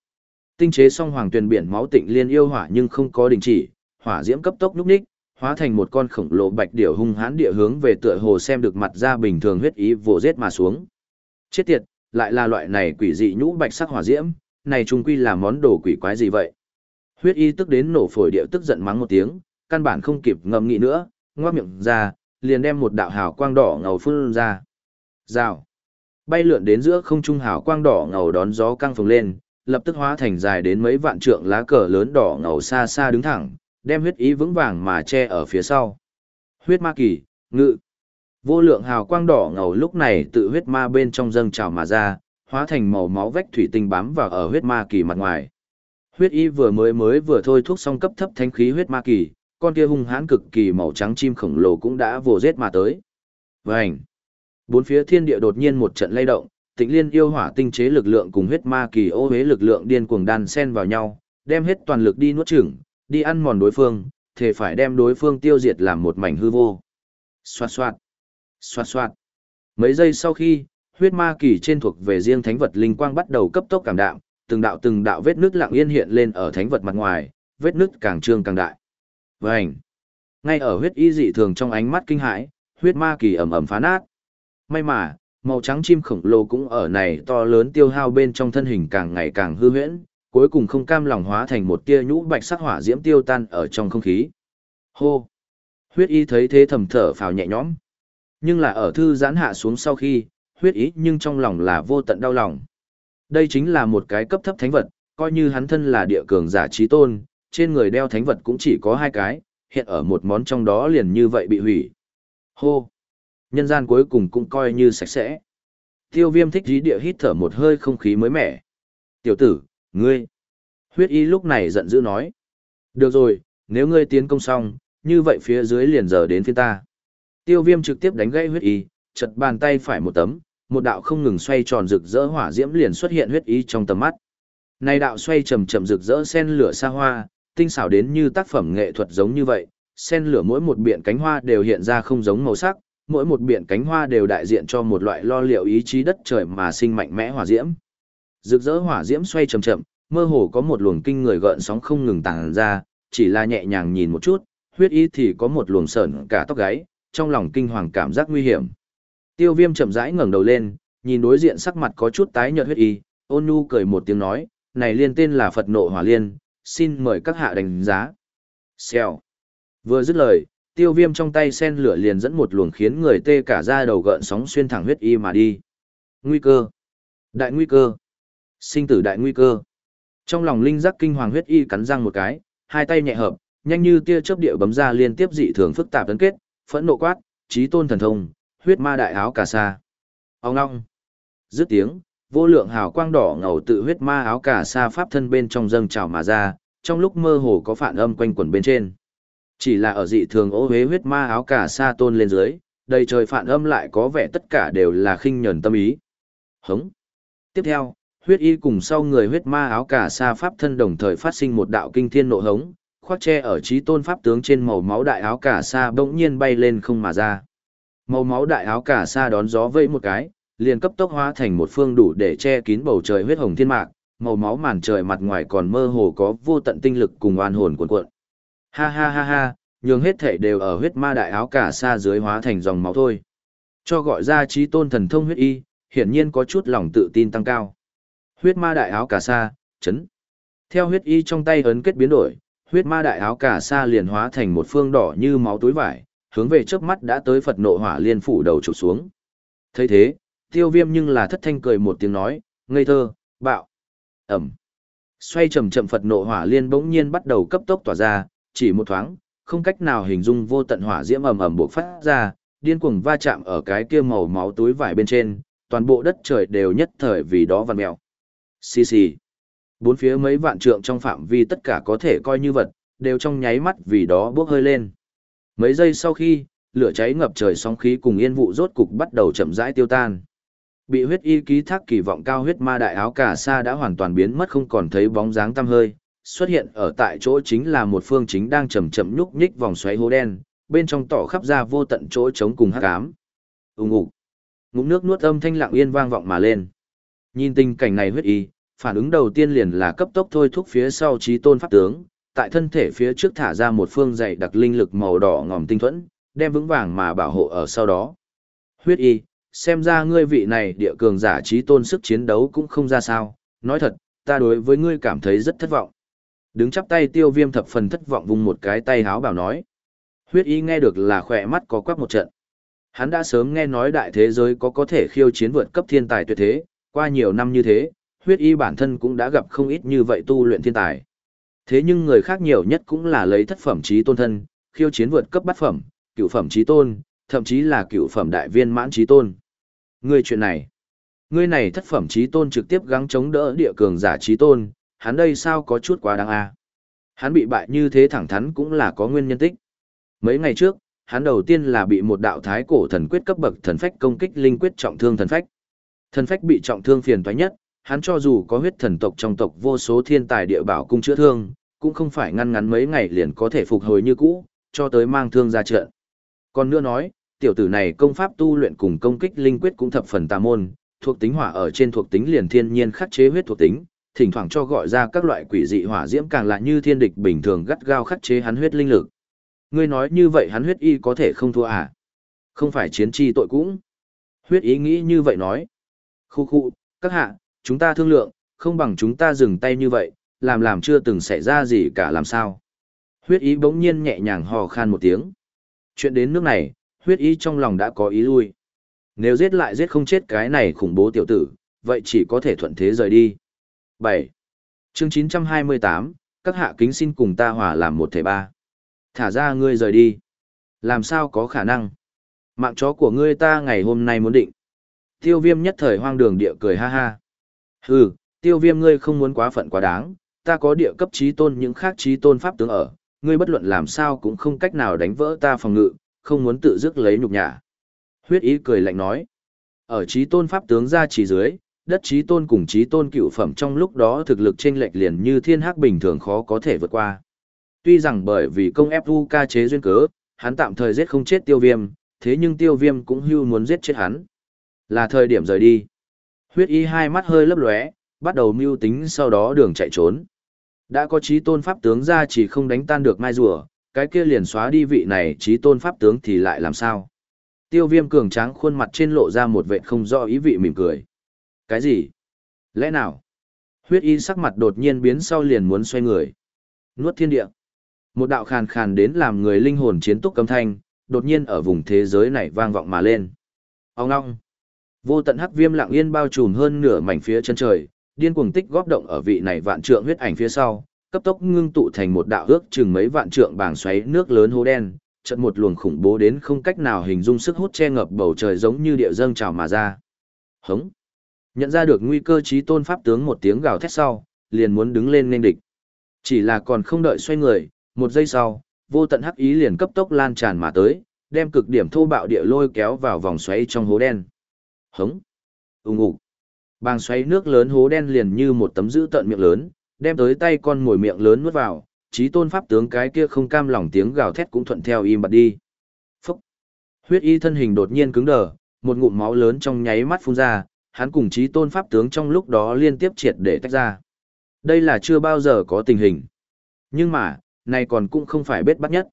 Tinh chế xong hoàng tuyền biển máu tịnh liên yêu hỏa nhưng không có đình chỉ, hỏa diễm cấp tốc núp ních, hóa thành một con khổng lồ bạch điểu hung hãn địa hướng về tựa hồ xem được mặt ra bình thường huyết ý vồ giết mà xuống. Chết tiệt, lại là loại này quỷ dị nhũ bạch sắc hỏa diễm, này trung quy là món đồ quỷ quái gì vậy? Huyết y tức đến nổ phổi điệu tức giận mắng một tiếng, căn bản không kịp ngậm nghĩ nữa, ngoác miệng ra, liền đem một đạo hào quang đỏ ngầu phun ra. Rào. Bay lượn đến giữa không trung hào quang đỏ ngầu đón gió căng phồng lên, lập tức hóa thành dài đến mấy vạn trượng lá cờ lớn đỏ ngầu xa xa đứng thẳng, đem huyết ý vững vàng mà che ở phía sau. Huyết ma kỳ, ngự. Vô lượng hào quang đỏ ngầu lúc này tự huyết ma bên trong dâng trào mà ra, hóa thành màu máu vách thủy tinh bám vào ở huyết ma kỳ mặt ngoài. Huyết y vừa mới mới vừa thôi thuốc xong cấp thấp thánh khí huyết ma kỳ, con kia hung hãn cực kỳ màu trắng chim khổng lồ cũng đã vồ giết mà tới. Vành! Bốn phía thiên địa đột nhiên một trận lay động, tịnh liên yêu hỏa tinh chế lực lượng cùng huyết ma kỳ ô hế lực lượng điên cuồng đan xen vào nhau, đem hết toàn lực đi nuốt chửng, đi ăn mòn đối phương, thể phải đem đối phương tiêu diệt làm một mảnh hư vô. Xoạt xoạt! Xoạt xoạt! Mấy giây sau khi, huyết ma kỳ trên thuộc về riêng thánh vật linh quang bắt đầu cấp tốc cảm đạm, từng đạo từng đạo vết nứt lặng yên hiện lên ở thánh vật mặt ngoài, vết nứt càng trương càng đại. Vành. Ngay ở huyết y dị thường trong ánh mắt kinh hãi, huyết ma kỳ ầm ầm phá nát. May mà, màu trắng chim khổng lồ cũng ở này to lớn tiêu hao bên trong thân hình càng ngày càng hư huyễn, cuối cùng không cam lòng hóa thành một tia nhũ bạch sắc hỏa diễm tiêu tan ở trong không khí. Hô. Huyết y thấy thế thầm thở phào nhẹ nhõm. Nhưng là ở thư giãn hạ xuống sau khi, huyết ý nhưng trong lòng là vô tận đau lòng. Đây chính là một cái cấp thấp thánh vật, coi như hắn thân là địa cường giả trí tôn, trên người đeo thánh vật cũng chỉ có hai cái, hiện ở một món trong đó liền như vậy bị hủy. Hô! Nhân gian cuối cùng cũng coi như sạch sẽ. Tiêu viêm thích dí địa hít thở một hơi không khí mới mẻ. Tiểu tử, ngươi! Huyết y lúc này giận dữ nói. Được rồi, nếu ngươi tiến công xong, như vậy phía dưới liền giờ đến phía ta. Tiêu viêm trực tiếp đánh gãy huyết y, chật bàn tay phải một tấm, một đạo không ngừng xoay tròn rực rỡ hỏa diễm liền xuất hiện huyết ý trong tầm mắt. Này đạo xoay chậm chậm rực rỡ sen lửa xa hoa, tinh xảo đến như tác phẩm nghệ thuật giống như vậy, sen lửa mỗi một biển cánh hoa đều hiện ra không giống màu sắc, mỗi một biển cánh hoa đều đại diện cho một loại lo liệu ý chí đất trời mà sinh mạnh mẽ hỏa diễm. Rực rỡ hỏa diễm xoay chậm chậm, mơ hồ có một luồng kinh người gợn sóng không ngừng tàng ra, chỉ là nhẹ nhàng nhìn một chút, huyết ý thì có một luồng sởn cả tóc gáy, trong lòng kinh hoàng cảm giác nguy hiểm. Tiêu viêm chậm rãi ngẩng đầu lên, nhìn đối diện sắc mặt có chút tái nhợt huyết y, ôn nhu cười một tiếng nói, này liên tên là Phật nộ hỏa liên, xin mời các hạ đánh giá. Xèo. Vừa dứt lời, tiêu viêm trong tay sen lửa liền dẫn một luồng khiến người tê cả da đầu gợn sóng xuyên thẳng huyết y mà đi. Nguy cơ. Đại nguy cơ. Sinh tử đại nguy cơ. Trong lòng linh giác kinh hoàng huyết y cắn răng một cái, hai tay nhẹ hợp, nhanh như tia chớp địa bấm ra liên tiếp dị thường phức tạp tấn kết, phẫn nộ quát, trí tôn thần thông, huyết ma đại áo cà sa. Ông ngong. Dứt tiếng, vô lượng hào quang đỏ ngầu tự huyết ma áo cà sa pháp thân bên trong dâng trào mà ra, trong lúc mơ hồ có phản âm quanh quẩn bên trên. Chỉ là ở dị thường ô hế huyết ma áo cà sa tôn lên dưới, đầy trời phản âm lại có vẻ tất cả đều là khinh nhẫn tâm ý. Hống. Tiếp theo, huyết y cùng sau người huyết ma áo cà sa pháp thân đồng thời phát sinh một đạo kinh thiên nộ hống, khoác che ở trí tôn pháp tướng trên màu máu đại áo cà sa bỗng nhiên bay lên không mà ra. Màu máu đại áo cả sa đón gió vẫy một cái, liền cấp tốc hóa thành một phương đủ để che kín bầu trời huyết hồng thiên mạc, màu máu màn trời mặt ngoài còn mơ hồ có vô tận tinh lực cùng oan hồn cuộn cuộn. Ha ha ha ha, nhường hết thể đều ở huyết ma đại áo cả sa dưới hóa thành dòng máu thôi. Cho gọi ra trí tôn thần thông huyết y, hiển nhiên có chút lòng tự tin tăng cao. Huyết ma đại áo cả sa, chấn. Theo huyết y trong tay ấn kết biến đổi, huyết ma đại áo cả sa liền hóa thành một phương đỏ như máu túi vải, hướng về trước mắt đã tới Phật nộ hỏa liên phủ đầu chụp xuống. thấy thế, tiêu viêm nhưng là thất thanh cười một tiếng nói, ngây thơ, bạo, ẩm. Xoay chậm chậm Phật nộ hỏa liên bỗng nhiên bắt đầu cấp tốc tỏa ra, chỉ một thoáng, không cách nào hình dung vô tận hỏa diễm ầm ầm bộc phát ra, điên cuồng va chạm ở cái kia màu máu túi vải bên trên, toàn bộ đất trời đều nhất thời vì đó vằn mèo. Xì xì. Bốn phía mấy vạn trượng trong phạm vi tất cả có thể coi như vật, đều trong nháy mắt vì đó bốc hơi lên. Mấy giây sau khi, lửa cháy ngập trời sóng khí cùng yên vụ rốt cục bắt đầu chậm rãi tiêu tan. Bị huyết y ký thác kỳ vọng cao huyết ma đại áo cả sa đã hoàn toàn biến mất không còn thấy bóng dáng tăm hơi, xuất hiện ở tại chỗ chính là một phương chính đang chậm chậm nhúc nhích vòng xoáy hố đen, bên trong tỏ khắp ra vô tận chỗ trống cùng hắc ám. Ùng ục. Ngụm nước nuốt âm thanh lặng yên vang vọng mà lên. Nhìn tình cảnh này huyết y, phản ứng đầu tiên liền là cấp tốc thôi thúc phía sau trí tôn pháp tướng, tại thân thể phía trước thả ra một phương dày đặc linh lực màu đỏ ngòm tinh thuẫn, đem vững vàng mà bảo hộ ở sau đó. Huyết y, xem ra ngươi vị này địa cường giả trí tôn sức chiến đấu cũng không ra sao, nói thật, ta đối với ngươi cảm thấy rất thất vọng. Đứng chắp tay tiêu viêm thập phần thất vọng vùng một cái tay háo bảo nói. Huyết y nghe được là khỏe mắt có quắc một trận. Hắn đã sớm nghe nói đại thế giới có có thể khiêu chiến vượt cấp thiên tài tuyệt thế, qua nhiều năm như thế, huyết y bản thân cũng đã gặp không ít như vậy tu luyện thiên tài. Thế nhưng người khác nhiều nhất cũng là lấy thất phẩm trí tôn thân, khiêu chiến vượt cấp bát phẩm, cựu phẩm trí tôn, thậm chí là cựu phẩm đại viên mãn trí tôn. Ngươi chuyện này, ngươi này thất phẩm trí tôn trực tiếp gắng chống đỡ địa cường giả trí tôn, hắn đây sao có chút quá đáng a. Hắn bị bại như thế thẳng thắn cũng là có nguyên nhân tích. Mấy ngày trước, hắn đầu tiên là bị một đạo thái cổ thần quyết cấp bậc thần phách công kích linh quyết trọng thương thần phách. Thần phách bị trọng thương phiền toái nhất, hắn cho dù có huyết thần tộc trong tộc vô số thiên tài địa bảo cung chữa thương, cũng không phải ngăn ngắn mấy ngày liền có thể phục hồi như cũ, cho tới mang thương ra trận. Còn nữa nói, tiểu tử này công pháp tu luyện cùng công kích linh quyết cũng thập phần tà môn, thuộc tính hỏa ở trên thuộc tính liền thiên nhiên khắc chế huyết thuộc tính, thỉnh thoảng cho gọi ra các loại quỷ dị hỏa diễm càng là như thiên địch bình thường gắt gao khắc chế hắn huyết linh lực. Ngươi nói như vậy hắn huyết y có thể không thua à? Không phải chiến chi tội cũng. Huyết ý nghĩ như vậy nói. Khu khu, các hạ, chúng ta thương lượng, không bằng chúng ta dừng tay như vậy, làm làm chưa từng xảy ra gì cả làm sao. Huyết ý bỗng nhiên nhẹ nhàng hò khan một tiếng. Chuyện đến nước này, huyết ý trong lòng đã có ý lui. Nếu giết lại giết không chết cái này khủng bố tiểu tử, vậy chỉ có thể thuận thế rời đi. 7. chương 928, các hạ kính xin cùng ta hòa làm một thể ba. Thả ra ngươi rời đi. Làm sao có khả năng? Mạng chó của ngươi ta ngày hôm nay muốn định. Tiêu viêm nhất thời hoang đường địa cười ha ha. Hừ, tiêu viêm ngươi không muốn quá phận quá đáng, ta có địa cấp trí tôn những khác trí tôn pháp tướng ở, ngươi bất luận làm sao cũng không cách nào đánh vỡ ta phòng ngự, không muốn tự dứt lấy nhục nhã. Huyết ý cười lạnh nói. Ở trí tôn pháp tướng ra chỉ dưới, đất trí tôn cùng trí tôn cựu phẩm trong lúc đó thực lực chênh lệch liền như thiên hắc bình thường khó có thể vượt qua. Tuy rằng bởi vì công ép ca chế duyên cớ, hắn tạm thời giết không chết tiêu viêm, thế nhưng tiêu viêm cũng hưu muốn giết chết hắn. Là thời điểm rời đi. Huyết y hai mắt hơi lấp lóe, bắt đầu mưu tính sau đó đường chạy trốn. Đã có trí tôn pháp tướng ra chỉ không đánh tan được mai rùa, cái kia liền xóa đi vị này trí tôn pháp tướng thì lại làm sao? Tiêu viêm cường tráng khuôn mặt trên lộ ra một vệ không rõ ý vị mỉm cười. Cái gì? Lẽ nào? Huyết y sắc mặt đột nhiên biến sau liền muốn xoay người. Nuốt thiên địa. Một đạo khàn khàn đến làm người linh hồn chiến túc cấm thanh, đột nhiên ở vùng thế giới này vang vọng mà lên. Ông ngong. Vô tận hắc viêm lặng yên bao trùm hơn nửa mảnh phía chân trời, điên cuồng tích góp động ở vị này vạn trượng huyết ảnh phía sau, cấp tốc ngưng tụ thành một đạo ước chừng mấy vạn trượng bàng xoáy nước lớn hố đen, chợt một luồng khủng bố đến không cách nào hình dung sức hút che ngập bầu trời giống như địa dâng trào mà ra. Hống. Nhận ra được nguy cơ chí tôn pháp tướng một tiếng gào thét sau, liền muốn đứng lên nên địch. Chỉ là còn không đợi xoay người, một giây sau, vô tận hắc ý liền cấp tốc lan tràn mà tới, đem cực điểm thô bạo địa lôi kéo vào vòng xoáy trong hố đen. Hống. Ùng ục. Bàng xoáy nước lớn hố đen liền như một tấm giữ tận miệng lớn, đem tới tay con mồi miệng lớn nuốt vào, trí tôn pháp tướng cái kia không cam lòng tiếng gào thét cũng thuận theo im bặt đi. Phúc! Huyết y thân hình đột nhiên cứng đờ, một ngụm máu lớn trong nháy mắt phun ra, hắn cùng trí tôn pháp tướng trong lúc đó liên tiếp triệt để tách ra. Đây là chưa bao giờ có tình hình. Nhưng mà, này còn cũng không phải bết bắt nhất.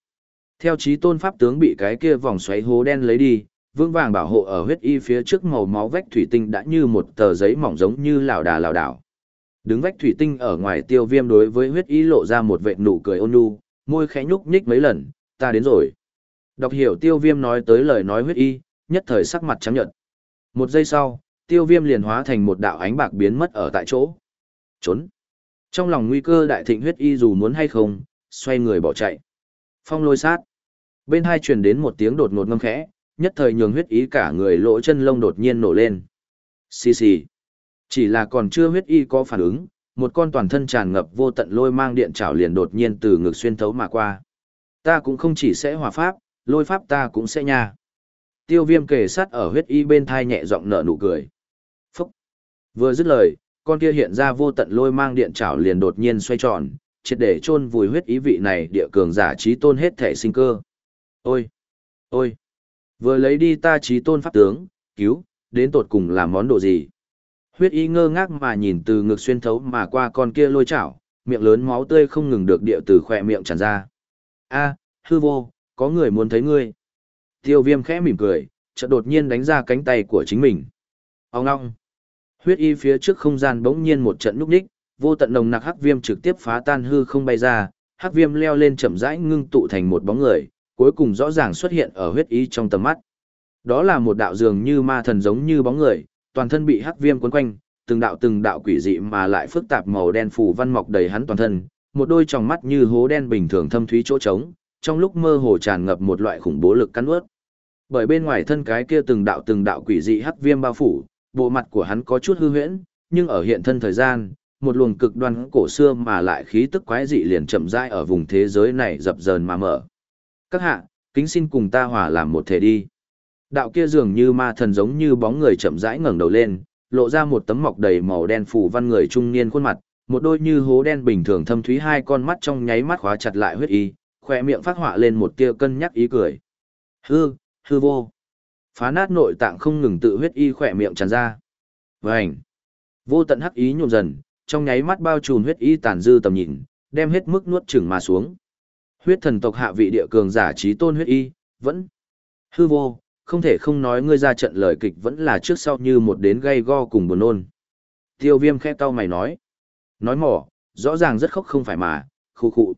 Theo trí tôn pháp tướng bị cái kia vòng xoáy hố đen lấy đi, vương vàng bảo hộ ở huyết y phía trước màu máu vách thủy tinh đã như một tờ giấy mỏng giống như lảo đà lảo đảo. Đứng vách thủy tinh ở ngoài tiêu viêm đối với huyết y lộ ra một vệt nụ cười ôn nhu, môi khẽ nhúc nhích mấy lần, ta đến rồi. Đọc hiểu tiêu viêm nói tới lời nói huyết y, nhất thời sắc mặt trắng nhợt. Một giây sau, tiêu viêm liền hóa thành một đạo ánh bạc biến mất ở tại chỗ. Trốn. Trong lòng nguy cơ đại thịnh huyết y dù muốn hay không, xoay người bỏ chạy. Phong lôi sát. Bên hai truyền đến một tiếng đột ngột ngâm khẽ, nhất thời nhường huyết ý cả người lỗ chân lông đột nhiên nổ lên. Xì xì. Chỉ là còn chưa huyết y có phản ứng, một con toàn thân tràn ngập vô tận lôi mang điện trảo liền đột nhiên từ ngực xuyên thấu mà qua. Ta cũng không chỉ sẽ hòa pháp, lôi pháp ta cũng sẽ nha. Tiêu viêm kề sát ở huyết y bên thai nhẹ giọng nở nụ cười. Phúc! Vừa dứt lời, con kia hiện ra vô tận lôi mang điện trảo liền đột nhiên xoay tròn, triệt để chôn vùi huyết ý vị này địa cường giả trí tôn hết thể sinh cơ. Ôi! Ôi! Vừa lấy đi ta trí tôn pháp tướng, cứu, đến tột cùng là món đồ gì? Huyết y ngơ ngác mà nhìn từ ngực xuyên thấu mà qua con kia lôi chảo, miệng lớn máu tươi không ngừng được địa từ khỏe miệng tràn ra. A, hư vô, có người muốn thấy ngươi. Tiêu viêm khẽ mỉm cười, chợt đột nhiên đánh ra cánh tay của chính mình. Ông ngong. Huyết y phía trước không gian bỗng nhiên một trận núp đích, vô tận nồng nặc hắc viêm trực tiếp phá tan hư không bay ra, hắc viêm leo lên chậm rãi ngưng tụ thành một bóng người, cuối cùng rõ ràng xuất hiện ở huyết ý trong tầm mắt. Đó là một đạo dường như ma thần giống như bóng người, toàn thân bị hắc viêm quấn quanh, từng đạo từng đạo quỷ dị mà lại phức tạp màu đen phủ văn mọc đầy hắn toàn thân, một đôi tròng mắt như hố đen bình thường thâm thúy chỗ trống, trong lúc mơ hồ tràn ngập một loại khủng bố lực cắn nuốt. Bởi bên ngoài thân cái kia từng đạo từng đạo quỷ dị hắc viêm bao phủ, bộ mặt của hắn có chút hư huyễn, nhưng ở hiện thân thời gian, một luồng cực đoan cổ xưa mà lại khí tức quái dị liền chậm rãi ở vùng thế giới này dập dờn mà mở. Các hạ, kính xin cùng ta hòa làm một thể đi. Đạo kia dường như ma thần giống như bóng người chậm rãi ngẩng đầu lên, lộ ra một tấm mọc đầy màu đen phủ văn người trung niên khuôn mặt, một đôi như hố đen bình thường thâm thúy hai con mắt trong nháy mắt khóa chặt lại huyết y, khỏe miệng phát họa lên một tia cân nhắc ý cười. Hư, hư vô. Phá nát nội tạng không ngừng tự huyết y khỏe miệng tràn ra. Vành. Vô tận hắc ý nhộn dần, trong nháy mắt bao trùm huyết y tàn dư tầm nhìn, đem hết mức nuốt chửng mà xuống. Huyết thần tộc hạ vị địa cường giả trí tôn huyết y, vẫn hư vô, không thể không nói ngươi ra trận lời kịch vẫn là trước sau như một đến gây go cùng buồn nôn. Tiêu viêm khẽ cau mày nói. Nói mỏ, rõ ràng rất khóc không phải mà, khu khụ.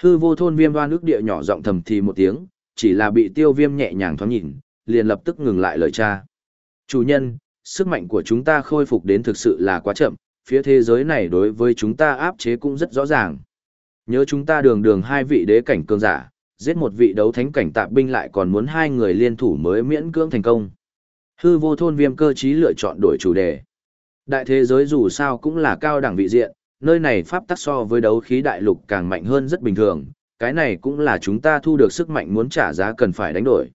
Hư vô thôn viêm đoan ước địa nhỏ giọng thầm thì một tiếng, chỉ là bị tiêu viêm nhẹ nhàng thoáng nhìn, liền lập tức ngừng lại lời cha. Chủ nhân, sức mạnh của chúng ta khôi phục đến thực sự là quá chậm, phía thế giới này đối với chúng ta áp chế cũng rất rõ ràng. Nhớ chúng ta đường đường hai vị đế cảnh cường giả, giết một vị đấu thánh cảnh tạp binh lại còn muốn hai người liên thủ mới miễn cưỡng thành công. Hư vô thôn viêm cơ trí lựa chọn đổi chủ đề. Đại thế giới dù sao cũng là cao đẳng vị diện, nơi này pháp tắc so với đấu khí đại lục càng mạnh hơn rất bình thường, cái này cũng là chúng ta thu được sức mạnh muốn trả giá cần phải đánh đổi.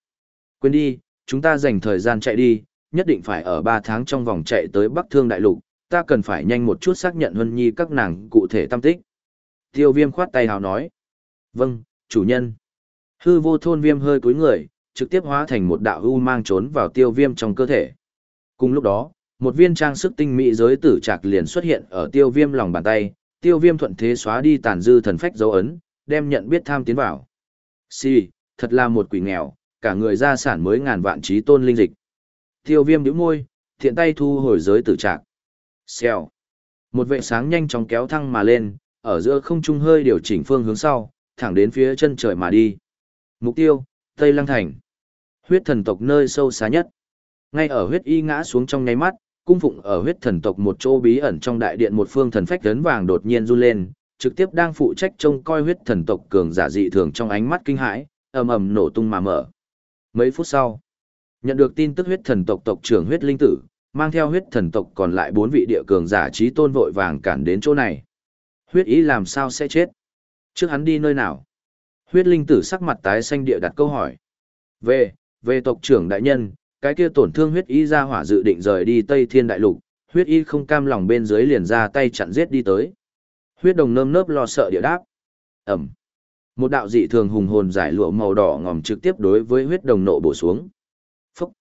Quên đi, chúng ta dành thời gian chạy đi, nhất định phải ở 3 tháng trong vòng chạy tới Bắc Thương Đại Lục, ta cần phải nhanh một chút xác nhận Huân Nhi các nàng cụ thể tâm tích. Tiêu viêm khoát tay hào nói. Vâng, chủ nhân. Hư vô thôn viêm hơi cúi người, trực tiếp hóa thành một đạo u mang trốn vào tiêu viêm trong cơ thể. Cùng lúc đó, một viên trang sức tinh mỹ giới tử trạc liền xuất hiện ở tiêu viêm lòng bàn tay, tiêu viêm thuận thế xóa đi tàn dư thần phách dấu ấn, đem nhận biết tham tiến vào. Si, thật là một quỷ nghèo, cả người gia sản mới ngàn vạn trí tôn linh dịch. Tiêu viêm nhíu môi, thiện tay thu hồi giới tử trạc. Xèo. Một vệ sáng nhanh chóng kéo thăng mà lên, ở giữa không trung hơi điều chỉnh phương hướng sau, thẳng đến phía chân trời mà đi. Mục tiêu, Tây Lăng Thành. Huyết thần tộc nơi sâu xa nhất. Ngay ở huyết y ngã xuống trong nháy mắt, cung phụng ở huyết thần tộc một chỗ bí ẩn trong đại điện một phương thần phách lớn vàng đột nhiên run lên, trực tiếp đang phụ trách trông coi huyết thần tộc cường giả dị thường trong ánh mắt kinh hãi, ầm ầm nổ tung mà mở. Mấy phút sau, nhận được tin tức huyết thần tộc tộc trưởng huyết linh tử, mang theo huyết thần tộc còn lại bốn vị địa cường giả trí tôn vội vàng cản đến chỗ này. Huyết ý làm sao sẽ chết? Trước hắn đi nơi nào? Huyết linh tử sắc mặt tái xanh địa đặt câu hỏi. Về, về tộc trưởng đại nhân, cái kia tổn thương huyết ý ra hỏa dự định rời đi Tây Thiên Đại Lục, huyết y không cam lòng bên dưới liền ra tay chặn giết đi tới. Huyết đồng nơm nớp lo sợ địa đáp. Ẩm. Một đạo dị thường hùng hồn giải lụa màu đỏ ngòm trực tiếp đối với huyết đồng nộ bổ xuống. Phúc.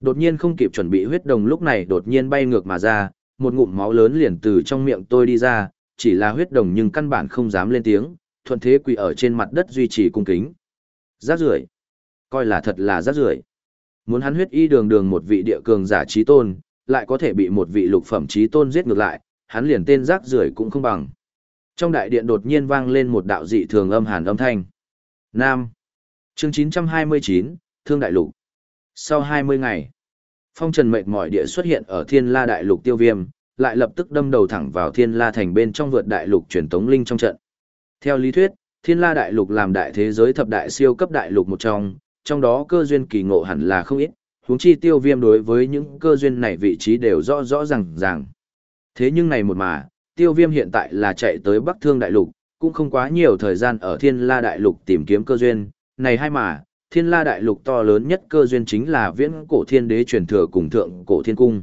Đột nhiên không kịp chuẩn bị huyết đồng lúc này đột nhiên bay ngược mà ra, một ngụm máu lớn liền từ trong miệng tôi đi ra, chỉ là huyết đồng nhưng căn bản không dám lên tiếng, thuận thế quỳ ở trên mặt đất duy trì cung kính. Rác rưởi Coi là thật là rác rưởi Muốn hắn huyết y đường đường một vị địa cường giả trí tôn, lại có thể bị một vị lục phẩm trí tôn giết ngược lại, hắn liền tên rác rưởi cũng không bằng. Trong đại điện đột nhiên vang lên một đạo dị thường âm hàn âm thanh. Nam. Chương 929, Thương Đại Lục. Sau 20 ngày, phong trần mệt mỏi địa xuất hiện ở thiên la đại lục tiêu viêm, lại lập tức đâm đầu thẳng vào thiên la thành bên trong vượt đại lục truyền tống linh trong trận. Theo lý thuyết, thiên la đại lục làm đại thế giới thập đại siêu cấp đại lục một trong, trong đó cơ duyên kỳ ngộ hẳn là không ít, huống chi tiêu viêm đối với những cơ duyên này vị trí đều rõ rõ ràng ràng. Thế nhưng này một mà, tiêu viêm hiện tại là chạy tới Bắc Thương Đại Lục, cũng không quá nhiều thời gian ở Thiên La Đại Lục tìm kiếm cơ duyên, này hai mà, Thiên La Đại Lục to lớn nhất cơ duyên chính là viễn cổ thiên đế truyền thừa cùng thượng cổ thiên cung.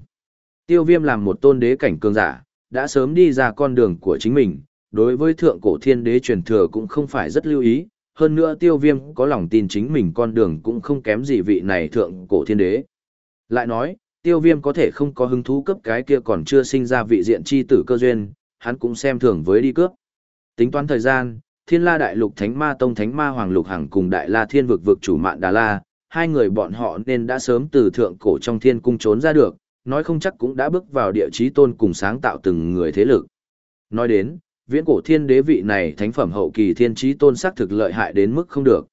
Tiêu viêm làm một tôn đế cảnh cường giả, đã sớm đi ra con đường của chính mình, đối với thượng cổ thiên đế truyền thừa cũng không phải rất lưu ý, hơn nữa tiêu viêm có lòng tin chính mình con đường cũng không kém gì vị này thượng cổ thiên đế. Lại nói, tiêu viêm có thể không có hứng thú cấp cái kia còn chưa sinh ra vị diện chi tử cơ duyên, hắn cũng xem thường với đi cướp. Tính toán thời gian, Thiên La Đại Lục Thánh Ma Tông Thánh Ma Hoàng Lục Hằng cùng Đại La Thiên vực vực chủ Mạn Đà La, hai người bọn họ nên đã sớm từ thượng cổ trong thiên cung trốn ra được, nói không chắc cũng đã bước vào địa chí tôn cùng sáng tạo từng người thế lực. Nói đến, viễn cổ thiên đế vị này thánh phẩm hậu kỳ thiên chí tôn xác thực lợi hại đến mức không được.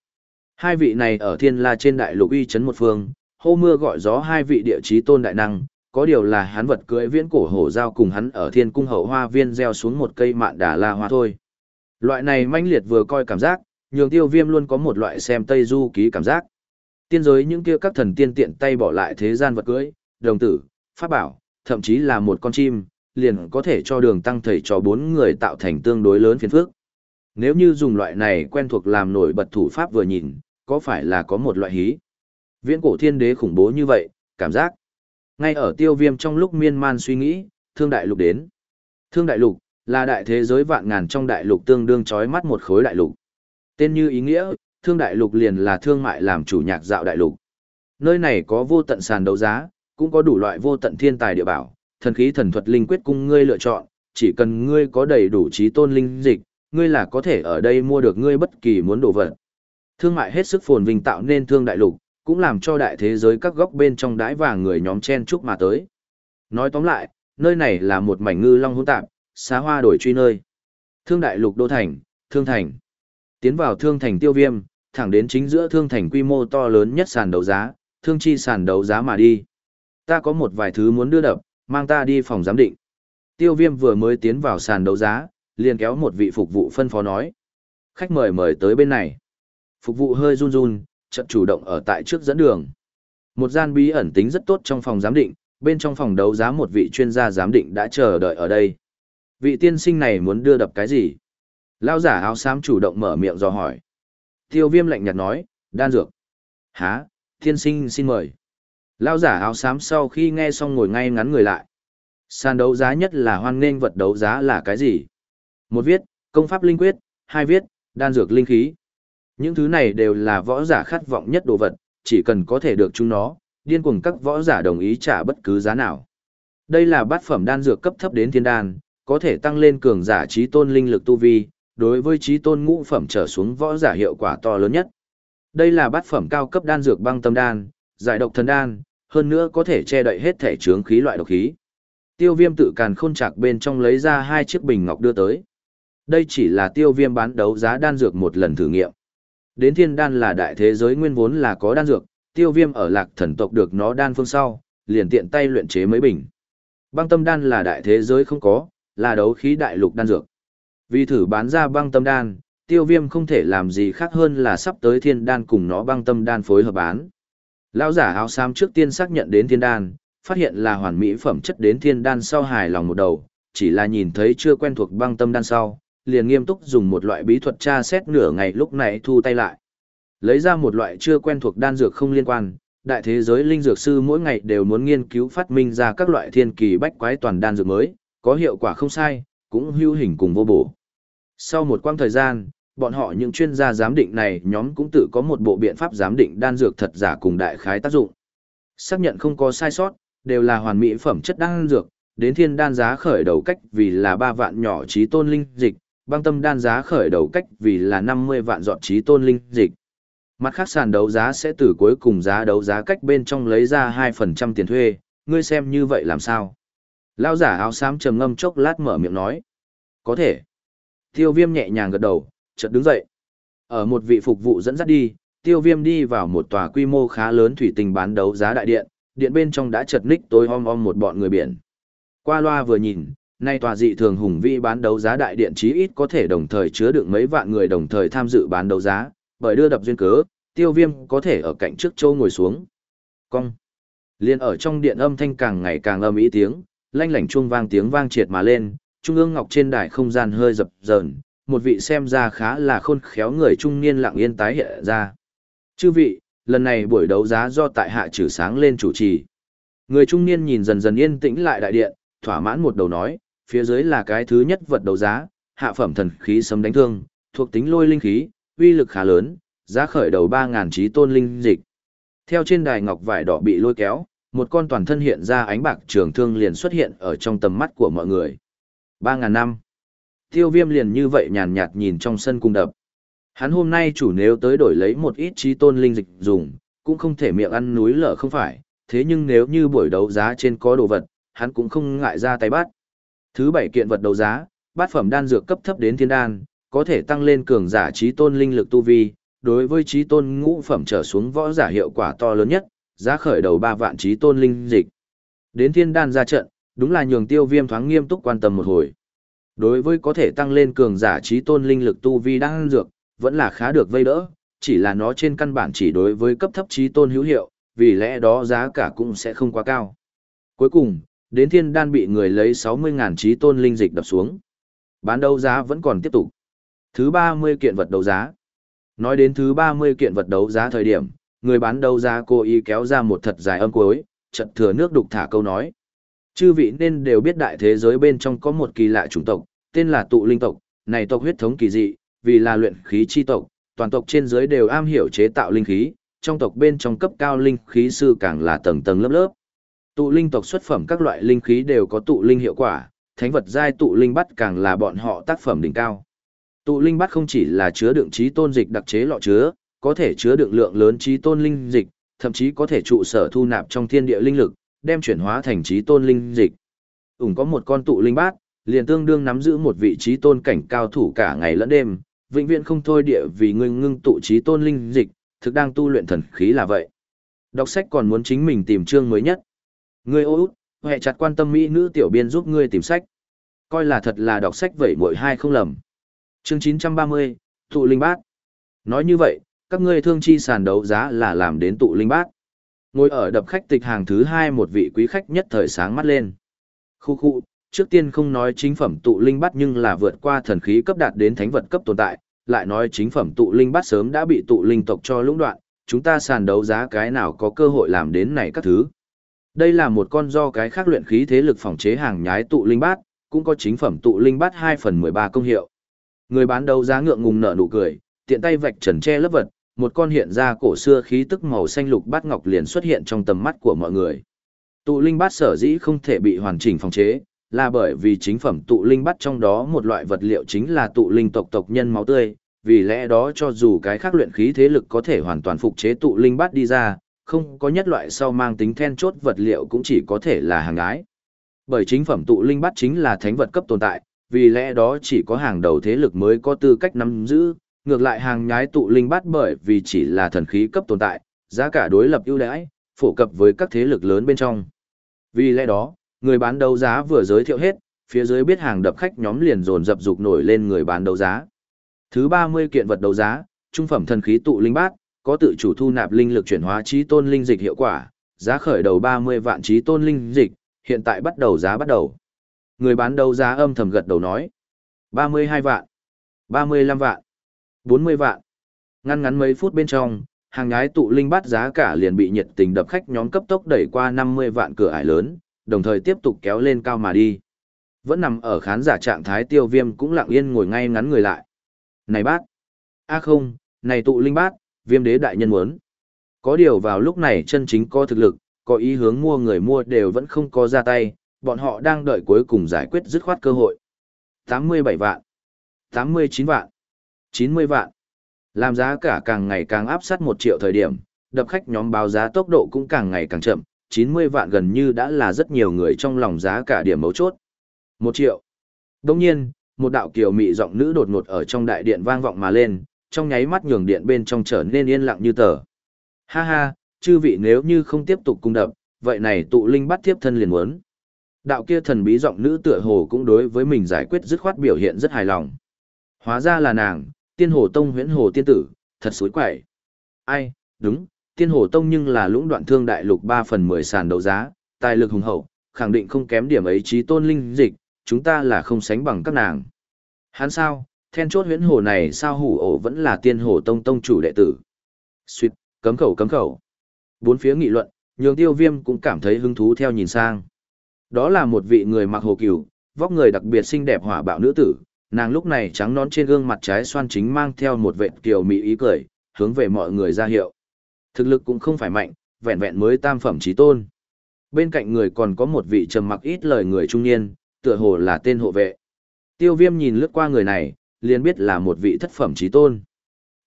Hai vị này ở thiên la trên đại lục uy chấn một phương, hô mưa gọi gió hai vị địa chí tôn đại năng, có điều là hắn vật cưỡi viễn cổ hổ giao cùng hắn ở thiên cung hậu hoa viên gieo xuống một cây mạn đà la hoa thôi. Loại này manh liệt vừa coi cảm giác, nhường tiêu viêm luôn có một loại xem tây du ký cảm giác. Tiên giới những kia các thần tiên tiện tay bỏ lại thế gian vật cưỡi, đồng tử, pháp bảo, thậm chí là một con chim, liền có thể cho đường tăng thầy cho bốn người tạo thành tương đối lớn phiền phức. Nếu như dùng loại này quen thuộc làm nổi bật thủ pháp vừa nhìn, có phải là có một loại hí? Viễn cổ thiên đế khủng bố như vậy, cảm giác. Ngay ở tiêu viêm trong lúc miên man suy nghĩ, thương đại lục đến. Thương đại lục, là đại thế giới vạn ngàn trong đại lục tương đương chói mắt một khối đại lục. Tên như ý nghĩa, thương đại lục liền là thương mại làm chủ nhạc dạo đại lục. Nơi này có vô tận sàn đấu giá, cũng có đủ loại vô tận thiên tài địa bảo, thần khí thần thuật linh quyết cung ngươi lựa chọn, chỉ cần ngươi có đầy đủ trí tôn linh dịch, ngươi là có thể ở đây mua được ngươi bất kỳ muốn đồ vật. Thương mại hết sức phồn vinh tạo nên thương đại lục, cũng làm cho đại thế giới các góc bên trong đái vàng người nhóm chen chúc mà tới. Nói tóm lại, nơi này là một mảnh ngư long hỗn tạp, xá hoa đổi truy nơi. Thương đại lục đô thành, thương thành. Tiến vào thương thành tiêu viêm, thẳng đến chính giữa thương thành quy mô to lớn nhất sàn đấu giá, thương chi sàn đấu giá mà đi. Ta có một vài thứ muốn đưa đập, mang ta đi phòng giám định. Tiêu viêm vừa mới tiến vào sàn đấu giá, liền kéo một vị phục vụ phân phó nói. Khách mời mời tới bên này. Phục vụ hơi run run, chậm chủ động ở tại trước dẫn đường. Một gian bí ẩn tính rất tốt trong phòng giám định, bên trong phòng đấu giá một vị chuyên gia giám định đã chờ đợi ở đây. Vị tiên sinh này muốn đưa đập cái gì? Lao giả áo xám chủ động mở miệng dò hỏi. Tiêu viêm lạnh nhạt nói, đan dược. Há, tiên sinh xin mời. Lao giả áo xám sau khi nghe xong ngồi ngay ngắn người lại. Sàn đấu giá nhất là hoan nghênh vật đấu giá là cái gì? Một viết, công pháp linh quyết, hai viết, đan dược linh khí. Những thứ này đều là võ giả khát vọng nhất đồ vật, chỉ cần có thể được chúng nó, điên cuồng các võ giả đồng ý trả bất cứ giá nào. Đây là bát phẩm đan dược cấp thấp đến thiên đan, có thể tăng lên cường giả trí tôn linh lực tu vi, đối với trí tôn ngũ phẩm trở xuống võ giả hiệu quả to lớn nhất. Đây là bát phẩm cao cấp đan dược băng tâm đan, giải độc thần đan, hơn nữa có thể che đậy hết thể chướng khí loại độc khí. Tiêu viêm tự càn khôn chạc bên trong lấy ra hai chiếc bình ngọc đưa tới. Đây chỉ là tiêu viêm bán đấu giá đan dược một lần thử nghiệm. Đến thiên đan là đại thế giới nguyên vốn là có đan dược, tiêu viêm ở lạc thần tộc được nó đan phương sau, liền tiện tay luyện chế mấy bình. Băng tâm đan là đại thế giới không có, là đấu khí đại lục đan dược. Vì thử bán ra băng tâm đan, tiêu viêm không thể làm gì khác hơn là sắp tới thiên đan cùng nó băng tâm đan phối hợp bán. Lão giả áo xám trước tiên xác nhận đến thiên đan, phát hiện là hoàn mỹ phẩm chất đến thiên đan sau hài lòng một đầu, chỉ là nhìn thấy chưa quen thuộc băng tâm đan sau, liền nghiêm túc dùng một loại bí thuật tra xét nửa ngày lúc này thu tay lại. Lấy ra một loại chưa quen thuộc đan dược không liên quan, đại thế giới linh dược sư mỗi ngày đều muốn nghiên cứu phát minh ra các loại thiên kỳ bách quái toàn đan dược mới, có hiệu quả không sai, cũng hữu hình cùng vô bổ. Sau một quãng thời gian, bọn họ những chuyên gia giám định này nhóm cũng tự có một bộ biện pháp giám định đan dược thật giả cùng đại khái tác dụng. Xác nhận không có sai sót, đều là hoàn mỹ phẩm chất đan dược, đến thiên đan giá khởi đầu cách vì là 3 vạn nhỏ trí tôn linh dịch, băng tâm đan giá khởi đầu cách vì là 50 vạn dọn trí tôn linh dịch. Mặt khác sàn đấu giá sẽ từ cuối cùng giá đấu giá cách bên trong lấy ra 2% tiền thuê, ngươi xem như vậy làm sao? Lao giả áo xám trầm ngâm chốc lát mở miệng nói. Có thể. Tiêu viêm nhẹ nhàng gật đầu, chợt đứng dậy. Ở một vị phục vụ dẫn dắt đi, tiêu viêm đi vào một tòa quy mô khá lớn thủy tinh bán đấu giá đại điện, điện bên trong đã chật ních tối om om một bọn người biển. Qua loa vừa nhìn, nay tòa dị thường hùng vĩ bán đấu giá đại điện chí ít có thể đồng thời chứa được mấy vạn người đồng thời tham dự bán đấu giá, bởi đưa đập duyên cớ, tiêu viêm có thể ở cạnh trước châu ngồi xuống. Cong. Liên ở trong điện âm thanh càng ngày càng âm ý tiếng, lanh lảnh chuông vang tiếng vang triệt mà lên, trung ương ngọc trên đài không gian hơi dập dờn, một vị xem ra khá là khôn khéo người trung niên lặng yên tái hiện ra. Chư vị, lần này buổi đấu giá do tại hạ trừ sáng lên chủ trì. Người trung niên nhìn dần dần yên tĩnh lại đại điện, thỏa mãn một đầu nói, phía dưới là cái thứ nhất vật đấu giá, hạ phẩm thần khí sấm đánh thương, thuộc tính lôi linh khí, uy lực khá lớn, giá khởi đầu 3000 trí tôn linh dịch. Theo trên đài ngọc vải đỏ bị lôi kéo, một con toàn thân hiện ra ánh bạc trường thương liền xuất hiện ở trong tầm mắt của mọi người. 3000 năm. Tiêu Viêm liền như vậy nhàn nhạt nhìn trong sân cung đập. Hắn hôm nay chủ nếu tới đổi lấy một ít trí tôn linh dịch dùng, cũng không thể miệng ăn núi lở không phải, thế nhưng nếu như buổi đấu giá trên có đồ vật, hắn cũng không ngại ra tay bắt. Thứ bảy kiện vật đấu giá, bát phẩm đan dược cấp thấp đến thiên đan, có thể tăng lên cường giả trí tôn linh lực tu vi, đối với trí tôn ngũ phẩm trở xuống võ giả hiệu quả to lớn nhất, giá khởi đầu 3 vạn trí tôn linh dịch. Đến thiên đan ra trận, đúng là nhường tiêu viêm thoáng nghiêm túc quan tâm một hồi. Đối với có thể tăng lên cường giả trí tôn linh lực tu vi đang dược, vẫn là khá được vây đỡ, chỉ là nó trên căn bản chỉ đối với cấp thấp trí tôn hữu hiệu, vì lẽ đó giá cả cũng sẽ không quá cao. Cuối cùng, đến thiên đan bị người lấy 60.000 trí tôn linh dịch đập xuống. Bán đấu giá vẫn còn tiếp tục. Thứ 30 kiện vật đấu giá. Nói đến thứ 30 kiện vật đấu giá thời điểm, người bán đấu giá cố ý kéo ra một thật dài âm cuối, chợt thừa nước đục thả câu nói. Chư vị nên đều biết đại thế giới bên trong có một kỳ lạ chủng tộc, tên là tụ linh tộc, này tộc huyết thống kỳ dị, vì là luyện khí chi tộc, toàn tộc trên dưới đều am hiểu chế tạo linh khí, trong tộc bên trong cấp cao linh khí sư càng là tầng tầng lớp lớp. Tụ linh tộc xuất phẩm các loại linh khí đều có tụ linh hiệu quả, thánh vật giai tụ linh bắt càng là bọn họ tác phẩm đỉnh cao. Tụ linh bắt không chỉ là chứa đựng trí tôn dịch đặc chế lọ chứa, có thể chứa đựng lượng lớn trí tôn linh dịch, thậm chí có thể trụ sở thu nạp trong thiên địa linh lực, đem chuyển hóa thành trí tôn linh dịch. Ủng có một con tụ linh bát, liền tương đương nắm giữ một vị trí tôn cảnh cao thủ cả ngày lẫn đêm, vĩnh viễn không thôi địa vì ngưng ngưng tụ trí tôn linh dịch, thực đang tu luyện thần khí là vậy. Đọc sách còn muốn chính mình tìm chương mới nhất. Ngươi ô út, hệ chặt quan tâm mỹ nữ tiểu biên giúp ngươi tìm sách. Coi là thật là đọc sách vậy mỗi hai không lầm. Chương 930, tụ linh bát. Nói như vậy, các ngươi thương chi sàn đấu giá là làm đến tụ linh bát. Ngồi ở đập khách tịch hàng thứ hai một vị quý khách nhất thời sáng mắt lên. Khu khu, trước tiên không nói chính phẩm tụ linh bát nhưng là vượt qua thần khí cấp đạt đến thánh vật cấp tồn tại, lại nói chính phẩm tụ linh bát sớm đã bị tụ linh tộc cho lũng đoạn, chúng ta sàn đấu giá cái nào có cơ hội làm đến này các thứ. Đây là một con do cái khác luyện khí thế lực phòng chế hàng nhái tụ linh bát, cũng có chính phẩm tụ linh bát 2 phần 13 công hiệu. Người bán đấu giá ngượng ngùng nở nụ cười, tiện tay vạch trần che lớp vật, một con hiện ra cổ xưa khí tức màu xanh lục bát ngọc liền xuất hiện trong tầm mắt của mọi người. Tụ linh bát sở dĩ không thể bị hoàn chỉnh phòng chế, là bởi vì chính phẩm tụ linh bát trong đó một loại vật liệu chính là tụ linh tộc tộc nhân máu tươi, vì lẽ đó cho dù cái khác luyện khí thế lực có thể hoàn toàn phục chế tụ linh bát đi ra, không có nhất loại sau mang tính then chốt vật liệu cũng chỉ có thể là hàng ái. Bởi chính phẩm tụ linh bát chính là thánh vật cấp tồn tại, vì lẽ đó chỉ có hàng đầu thế lực mới có tư cách nắm giữ, ngược lại hàng nhái tụ linh bát bởi vì chỉ là thần khí cấp tồn tại, giá cả đối lập ưu đãi, phổ cập với các thế lực lớn bên trong. Vì lẽ đó, người bán đấu giá vừa giới thiệu hết, phía dưới biết hàng đập khách nhóm liền dồn dập dục nổi lên người bán đấu giá. Thứ 30 kiện vật đấu giá, trung phẩm thần khí tụ linh bát, có tự chủ thu nạp linh lực chuyển hóa trí tôn linh dịch hiệu quả, giá khởi đầu 30 vạn trí tôn linh dịch, hiện tại bắt đầu giá bắt đầu. Người bán đấu giá âm thầm gật đầu nói. 32 vạn, 35 vạn, 40 vạn. Ngăn ngắn mấy phút bên trong, hàng nhái tụ linh bát giá cả liền bị nhiệt tình đập khách nhóm cấp tốc đẩy qua 50 vạn cửa ải lớn, đồng thời tiếp tục kéo lên cao mà đi. Vẫn nằm ở khán giả trạng thái tiêu viêm cũng lặng yên ngồi ngay ngắn người lại. Này bát! a à không, này tụ linh bát, viêm đế đại nhân muốn. Có điều vào lúc này chân chính có thực lực, có ý hướng mua người mua đều vẫn không có ra tay, bọn họ đang đợi cuối cùng giải quyết dứt khoát cơ hội. 87 vạn, 89 vạn, 90 vạn. Làm giá cả càng ngày càng áp sát 1 triệu thời điểm, đập khách nhóm báo giá tốc độ cũng càng ngày càng chậm, 90 vạn gần như đã là rất nhiều người trong lòng giá cả điểm mấu chốt. 1 triệu. Đồng nhiên, một đạo kiều mị giọng nữ đột ngột ở trong đại điện vang vọng mà lên, trong nháy mắt nhường điện bên trong trở nên yên lặng như tờ. Ha ha, chư vị nếu như không tiếp tục cung đập, vậy này tụ linh bắt tiếp thân liền muốn. Đạo kia thần bí giọng nữ tựa hồ cũng đối với mình giải quyết dứt khoát biểu hiện rất hài lòng. Hóa ra là nàng, tiên hồ tông huyễn hồ tiên tử, thật suối quậy. Ai, đúng, tiên hồ tông nhưng là lũng đoạn thương đại lục 3 phần 10 sàn đấu giá, tài lực hùng hậu, khẳng định không kém điểm ấy trí tôn linh dịch, chúng ta là không sánh bằng các nàng. Hắn sao, then chốt huyễn hồ này sao hủ ổ vẫn là tiên hồ tông tông chủ đệ tử. Xuyệt, cấm khẩu cấm khẩu. Bốn phía nghị luận, nhường tiêu viêm cũng cảm thấy hứng thú theo nhìn sang. Đó là một vị người mặc hồ cửu, vóc người đặc biệt xinh đẹp hỏa bạo nữ tử, nàng lúc này trắng nón trên gương mặt trái xoan chính mang theo một vệt kiều mỹ ý cười, hướng về mọi người ra hiệu. Thực lực cũng không phải mạnh, vẹn vẹn mới tam phẩm trí tôn. Bên cạnh người còn có một vị trầm mặc ít lời người trung niên, tựa hồ là tên hộ vệ. Tiêu viêm nhìn lướt qua người này, liền biết là một vị thất phẩm trí tôn.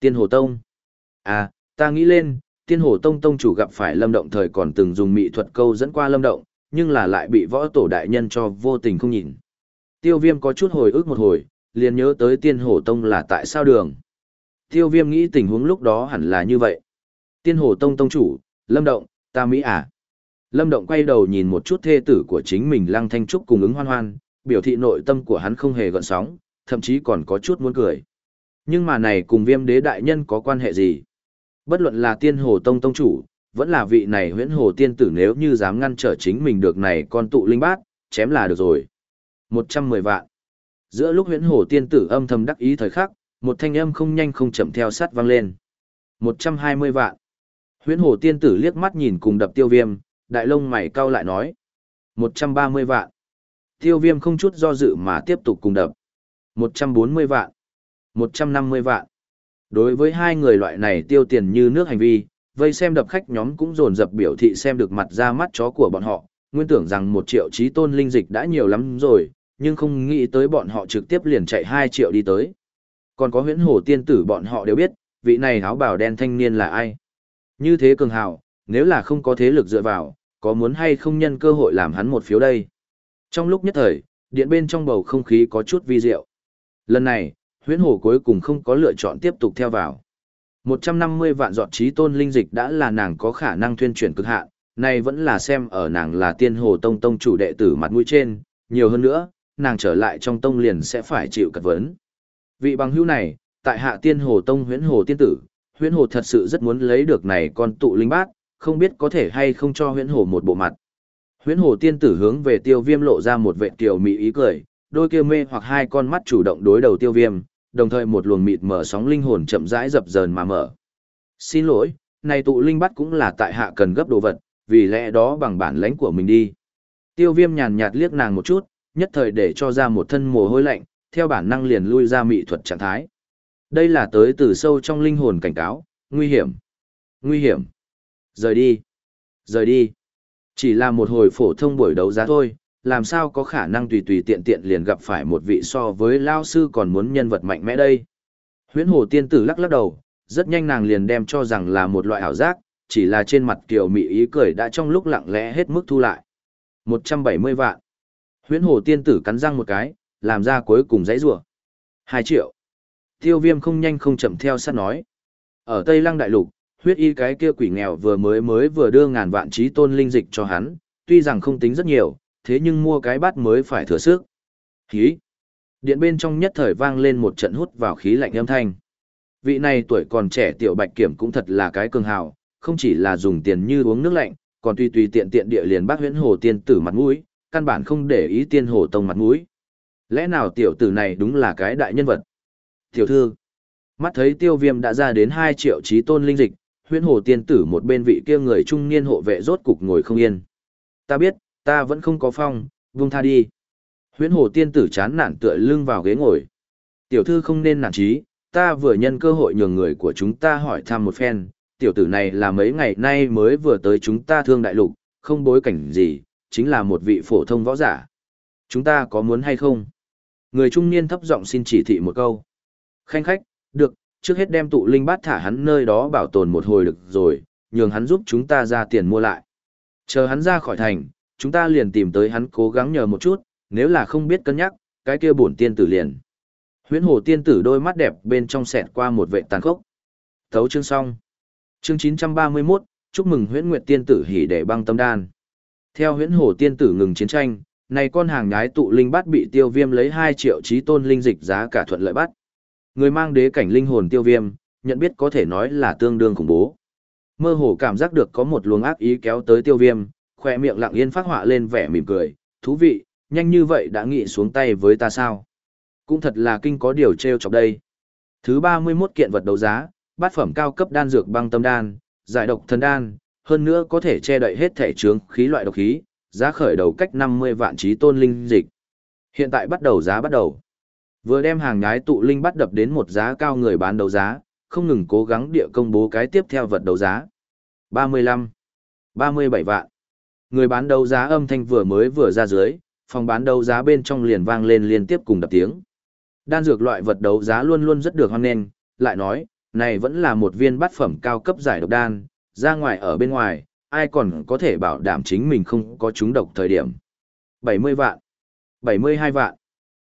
Tiên Hồ Tông. À, ta nghĩ lên, Tiên Hồ Tông Tông chủ gặp phải lâm động thời còn từng dùng mỹ thuật câu dẫn qua lâm động, nhưng là lại bị võ tổ đại nhân cho vô tình không nhìn. Tiêu viêm có chút hồi ức một hồi, liền nhớ tới Tiên Hổ Tông là tại sao đường. Tiêu viêm nghĩ tình huống lúc đó hẳn là như vậy. Tiên Hổ Tông Tông chủ, lâm động, ta Mỹ à. Lâm Động quay đầu nhìn một chút thê tử của chính mình Lăng Thanh Trúc cùng ứng hoan hoan, biểu thị nội tâm của hắn không hề gợn sóng, thậm chí còn có chút muốn cười. Nhưng mà này cùng viêm đế đại nhân có quan hệ gì? Bất luận là tiên hồ tông tông chủ, vẫn là vị này huyễn hồ tiên tử nếu như dám ngăn trở chính mình được này con tụ linh bát, chém là được rồi. 110 vạn. Giữa lúc huyễn Hổ tiên tử âm thầm đắc ý thời khắc, một thanh âm không nhanh không chậm theo sát vang lên. 120 vạn. Huyễn Hổ tiên tử liếc mắt nhìn cùng đập tiêu viêm, đại lông mày cau lại nói. 130 vạn. Tiêu viêm không chút do dự mà tiếp tục cùng đập. 140 vạn. 150 vạn. Đối với hai người loại này tiêu tiền như nước hành vi, vây xem đập khách nhóm cũng dồn dập biểu thị xem được mặt ra mắt chó của bọn họ, nguyên tưởng rằng một triệu trí tôn linh dịch đã nhiều lắm rồi, nhưng không nghĩ tới bọn họ trực tiếp liền chạy 2 triệu đi tới. Còn có huyễn hồ tiên tử bọn họ đều biết, vị này áo bào đen thanh niên là ai. Như thế cường hào, nếu là không có thế lực dựa vào, có muốn hay không nhân cơ hội làm hắn một phiếu đây. Trong lúc nhất thời, điện bên trong bầu không khí có chút vi diệu. Lần này, huyễn hồ cuối cùng không có lựa chọn tiếp tục theo vào. 150 vạn dọn trí tôn linh dịch đã là nàng có khả năng thuyên chuyển cực hạn, nay vẫn là xem ở nàng là tiên hồ tông tông chủ đệ tử mặt mũi trên, nhiều hơn nữa, nàng trở lại trong tông liền sẽ phải chịu cật vấn. Vị bằng hữu này, tại hạ tiên hồ tông huyễn hồ tiên tử, huyễn hồ thật sự rất muốn lấy được này con tụ linh bát, không biết có thể hay không cho huyễn hồ một bộ mặt. Huyễn hồ tiên tử hướng về tiêu viêm lộ ra một vệ tiểu mỹ ý cười, đôi kia mê hoặc hai con mắt chủ động đối đầu tiêu viêm, đồng thời một luồng mịt mở sóng linh hồn chậm rãi dập dờn mà mở. Xin lỗi, này tụ linh bắt cũng là tại hạ cần gấp đồ vật, vì lẽ đó bằng bản lãnh của mình đi. Tiêu viêm nhàn nhạt liếc nàng một chút, nhất thời để cho ra một thân mồ hôi lạnh, theo bản năng liền lui ra mị thuật trạng thái. Đây là tới từ sâu trong linh hồn cảnh cáo, nguy hiểm, nguy hiểm. Rời đi, rời đi. Chỉ là một hồi phổ thông buổi đấu giá thôi, làm sao có khả năng tùy tùy tiện tiện liền gặp phải một vị so với lao sư còn muốn nhân vật mạnh mẽ đây. Huyễn hồ tiên tử lắc lắc đầu, rất nhanh nàng liền đem cho rằng là một loại ảo giác, chỉ là trên mặt kiểu mị ý cười đã trong lúc lặng lẽ hết mức thu lại. 170 vạn. Huyễn hồ tiên tử cắn răng một cái, làm ra cuối cùng dãy rủa Hai triệu. Tiêu viêm không nhanh không chậm theo sát nói. Ở Tây Lăng Đại Lục, huyết y cái kia quỷ nghèo vừa mới mới vừa đưa ngàn vạn trí tôn linh dịch cho hắn, tuy rằng không tính rất nhiều, thế nhưng mua cái bát mới phải thừa sức. Khí. Điện bên trong nhất thời vang lên một trận hút vào khí lạnh âm thanh. Vị này tuổi còn trẻ tiểu bạch kiểm cũng thật là cái cường hào, không chỉ là dùng tiền như uống nước lạnh, còn tùy tùy tiện tiện địa liền bác huyễn hồ tiên tử mặt mũi, căn bản không để ý tiên hồ tông mặt mũi. Lẽ nào tiểu tử này đúng là cái đại nhân vật? Tiểu thư, mắt thấy tiêu viêm đã ra đến 2 triệu trí tôn linh dịch, huyễn hồ tiên tử một bên vị kia người trung niên hộ vệ rốt cục ngồi không yên. Ta biết, ta vẫn không có phong, vung tha đi. Huyễn hồ tiên tử chán nản tựa lưng vào ghế ngồi. Tiểu thư không nên nản trí, ta vừa nhân cơ hội nhường người của chúng ta hỏi thăm một phen, tiểu tử này là mấy ngày nay mới vừa tới chúng ta thương đại lục, không bối cảnh gì, chính là một vị phổ thông võ giả. Chúng ta có muốn hay không? Người trung niên thấp giọng xin chỉ thị một câu. Khanh khách, được, trước hết đem tụ linh bát thả hắn nơi đó bảo tồn một hồi được rồi, nhường hắn giúp chúng ta ra tiền mua lại. Chờ hắn ra khỏi thành, chúng ta liền tìm tới hắn cố gắng nhờ một chút, nếu là không biết cân nhắc, cái kia bổn tiên tử liền. Huyễn hồ tiên tử đôi mắt đẹp bên trong xẹt qua một vệ tàn khốc. Thấu chương xong. Chương 931, chúc mừng huyễn nguyệt tiên tử hỉ để băng tâm đan. Theo huyễn Hổ tiên tử ngừng chiến tranh, này con hàng nhái tụ linh bắt bị tiêu viêm lấy 2 triệu trí tôn linh dịch giá cả thuận lợi bắt. Người mang đế cảnh linh hồn tiêu viêm, nhận biết có thể nói là tương đương khủng bố. Mơ hồ cảm giác được có một luồng ác ý kéo tới tiêu viêm, khỏe miệng lặng yên phát họa lên vẻ mỉm cười, thú vị, nhanh như vậy đã nghĩ xuống tay với ta sao? Cũng thật là kinh có điều treo chọc đây. Thứ 31 kiện vật đấu giá, bát phẩm cao cấp đan dược băng tâm đan, giải độc thần đan, hơn nữa có thể che đậy hết thể trướng khí loại độc khí, giá khởi đầu cách 50 vạn trí tôn linh dịch. Hiện tại bắt đầu giá bắt đầu. Vừa đem hàng nhái tụ linh bắt đập đến một giá cao người bán đấu giá, không ngừng cố gắng địa công bố cái tiếp theo vật đấu giá. 35, 37 vạn. Người bán đấu giá âm thanh vừa mới vừa ra dưới, phòng bán đấu giá bên trong liền vang lên liên tiếp cùng đập tiếng. Đan dược loại vật đấu giá luôn luôn rất được hoan nghênh, lại nói, này vẫn là một viên bát phẩm cao cấp giải độc đan, ra ngoài ở bên ngoài, ai còn có thể bảo đảm chính mình không có trúng độc thời điểm. 70 vạn, 72 vạn,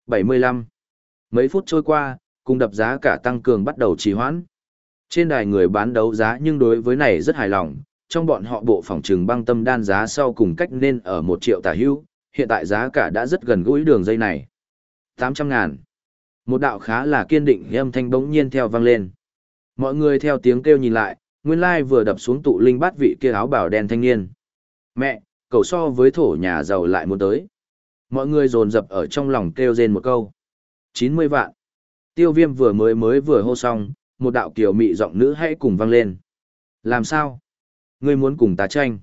75. Mấy phút trôi qua, cùng đập giá cả tăng cường bắt đầu trì hoãn. Trên đài người bán đấu giá nhưng đối với này rất hài lòng, trong bọn họ bộ phòng trừng băng tâm đan giá sau cùng cách nên ở 1 triệu tả hưu, hiện tại giá cả đã rất gần gũi đường dây này. 800 ngàn. Một đạo khá là kiên định âm thanh bỗng nhiên theo vang lên. Mọi người theo tiếng kêu nhìn lại, nguyên lai vừa đập xuống tụ linh bát vị kia áo bảo đen thanh niên. Mẹ, cậu so với thổ nhà giàu lại muốn tới. Mọi người dồn dập ở trong lòng kêu rên một câu. 90 vạn. Tiêu viêm vừa mới mới vừa hô xong, một đạo kiểu mị giọng nữ hãy cùng vang lên. Làm sao? Ngươi muốn cùng ta tranh?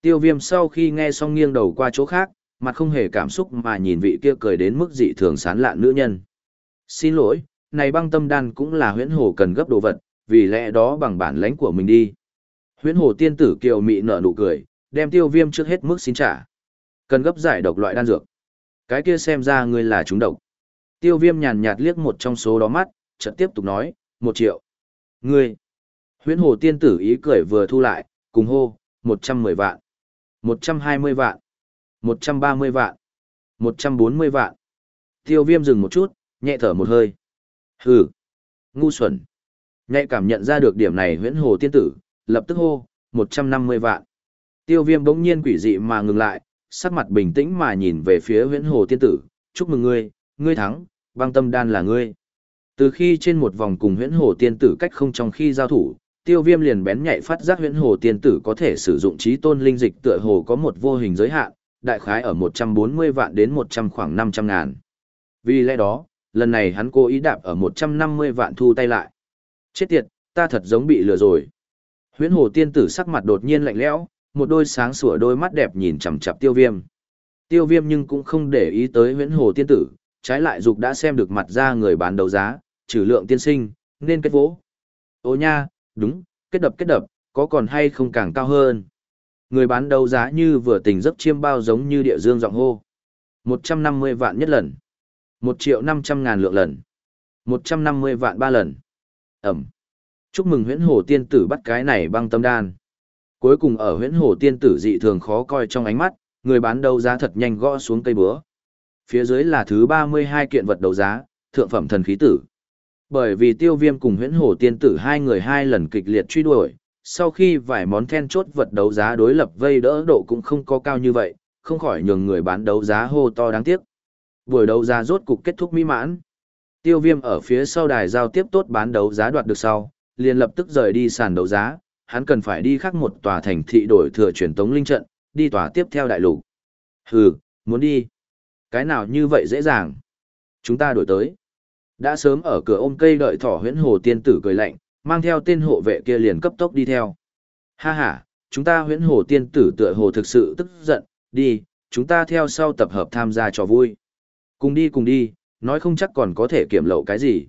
Tiêu viêm sau khi nghe xong nghiêng đầu qua chỗ khác, mặt không hề cảm xúc mà nhìn vị kia cười đến mức dị thường sán lạ nữ nhân. Xin lỗi, này băng tâm đan cũng là huyễn hồ cần gấp đồ vật, vì lẽ đó bằng bản lãnh của mình đi. Huyễn hồ tiên tử kiều mị nở nụ cười, đem tiêu viêm trước hết mức xin trả. Cần gấp giải độc loại đan dược. Cái kia xem ra ngươi là chúng độc. Tiêu viêm nhàn nhạt liếc một trong số đó mắt, chợt tiếp tục nói, một triệu. Ngươi. Huyễn hồ tiên tử ý cười vừa thu lại, cùng hô, một trăm mười vạn. một trăm hai mươi vạn. một trăm ba mươi vạn. một trăm bốn mươi vạn. Tiêu viêm dừng một chút, nhẹ thở một hơi. Hừ. Ngu xuẩn. Nhạy cảm nhận ra được điểm này huyễn hồ tiên tử, lập tức hô, một trăm năm mươi vạn. Tiêu viêm bỗng nhiên quỷ dị mà ngừng lại, sắc mặt bình tĩnh mà nhìn về phía huyễn hồ tiên tử, chúc mừng ngươi, ngươi thắng, băng tâm đan là ngươi. Từ khi trên một vòng cùng huyễn hồ tiên tử cách không trong khi giao thủ, tiêu viêm liền bén nhạy phát giác huyễn hồ tiên tử có thể sử dụng trí tôn linh dịch tựa hồ có một vô hình giới hạn, đại khái ở 140 vạn đến 100 khoảng 500 ngàn. Vì lẽ đó, lần này hắn cố ý đạp ở 150 vạn thu tay lại. Chết tiệt, ta thật giống bị lừa rồi. Huyễn hồ tiên tử sắc mặt đột nhiên lạnh lẽo, một đôi sáng sủa đôi mắt đẹp nhìn chằm chằm tiêu viêm. Tiêu viêm nhưng cũng không để ý tới huyễn hồ tiên tử, trái lại dục đã xem được mặt ra người bán đấu giá, trừ lượng tiên sinh, nên kết vỗ. Ô nha, đúng, kết đập kết đập, có còn hay không càng cao hơn. Người bán đấu giá như vừa tình giấc chiêm bao giống như địa dương giọng hô. 150 vạn nhất lần. 1 triệu 500 ngàn lượng lần. 150 vạn ba lần. Ẩm. Chúc mừng huyễn hồ tiên tử bắt cái này băng tâm đan. Cuối cùng ở huyễn hồ tiên tử dị thường khó coi trong ánh mắt, người bán đấu giá thật nhanh gõ xuống cây búa. Phía dưới là thứ 32 kiện vật đấu giá, thượng phẩm thần khí tử. Bởi vì tiêu viêm cùng huyễn hồ tiên tử hai người hai lần kịch liệt truy đuổi, sau khi vài món then chốt vật đấu giá đối lập vây đỡ độ cũng không có cao như vậy, không khỏi nhường người bán đấu giá hô to đáng tiếc. Buổi đấu giá rốt cục kết thúc mỹ mãn. Tiêu viêm ở phía sau đài giao tiếp tốt bán đấu giá đoạt được sau, liền lập tức rời đi sàn đấu giá, hắn cần phải đi khác một tòa thành thị đổi thừa truyền tống linh trận, đi tòa tiếp theo đại lục. Hừ, muốn đi. Cái nào như vậy dễ dàng. Chúng ta đổi tới. Đã sớm ở cửa ôm cây đợi thỏ huyễn hồ tiên tử cười lạnh, mang theo tên hộ vệ kia liền cấp tốc đi theo. Ha ha, chúng ta huyễn hồ tiên tử tựa hồ thực sự tức giận, đi, chúng ta theo sau tập hợp tham gia trò vui. Cùng đi cùng đi, nói không chắc còn có thể kiểm lậu cái gì.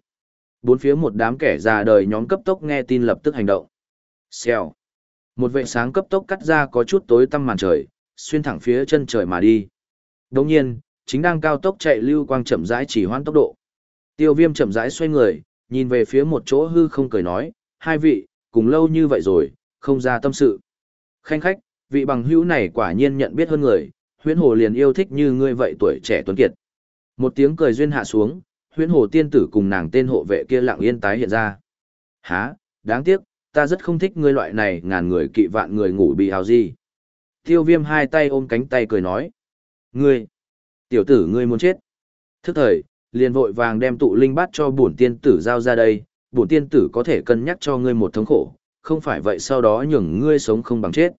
Bốn phía một đám kẻ già đời nhóm cấp tốc nghe tin lập tức hành động. Xèo. Một vệ sáng cấp tốc cắt ra có chút tối tăm màn trời, xuyên thẳng phía chân trời mà đi. Đồng nhiên, chính đang cao tốc chạy lưu quang chậm rãi chỉ hoãn tốc độ. Tiêu viêm chậm rãi xoay người, nhìn về phía một chỗ hư không cười nói, hai vị, cùng lâu như vậy rồi, không ra tâm sự. Khanh khách, vị bằng hữu này quả nhiên nhận biết hơn người, huyễn hồ liền yêu thích như ngươi vậy tuổi trẻ tuấn kiệt. Một tiếng cười duyên hạ xuống, huyễn hồ tiên tử cùng nàng tên hộ vệ kia lặng yên tái hiện ra. Há, đáng tiếc, ta rất không thích ngươi loại này ngàn người kỵ vạn người ngủ bị hào gì. Tiêu viêm hai tay ôm cánh tay cười nói. Ngươi, tiểu tử ngươi muốn chết. Thức thời, liền vội vàng đem tụ linh bát cho bổn tiên tử giao ra đây, bổn tiên tử có thể cân nhắc cho ngươi một thống khổ, không phải vậy sau đó nhường ngươi sống không bằng chết.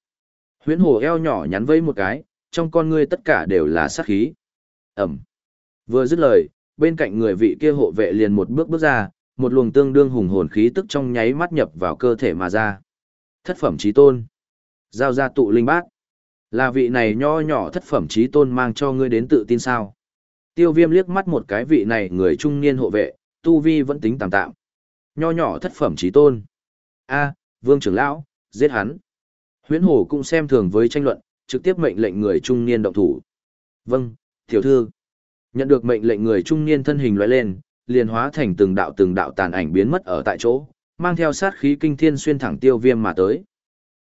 Huyễn hồ eo nhỏ nhắn vây một cái, trong con ngươi tất cả đều là sát khí. Ẩm. Vừa dứt lời, bên cạnh người vị kia hộ vệ liền một bước bước ra, một luồng tương đương hùng hồn khí tức trong nháy mắt nhập vào cơ thể mà ra. Thất phẩm chí tôn. Giao ra tụ linh bát. Là vị này nho nhỏ thất phẩm chí tôn mang cho ngươi đến tự tin sao. Tiêu viêm liếc mắt một cái vị này người trung niên hộ vệ, tu vi vẫn tính tạm tạm. Nho nhỏ thất phẩm chí tôn. a vương trưởng lão, giết hắn. Huyễn hổ cũng xem thường với tranh luận, trực tiếp mệnh lệnh người trung niên động thủ. Vâng, tiểu thư. Nhận được mệnh lệnh người trung niên thân hình lóe lên, liền hóa thành từng đạo từng đạo tàn ảnh biến mất ở tại chỗ, mang theo sát khí kinh thiên xuyên thẳng tiêu viêm mà tới.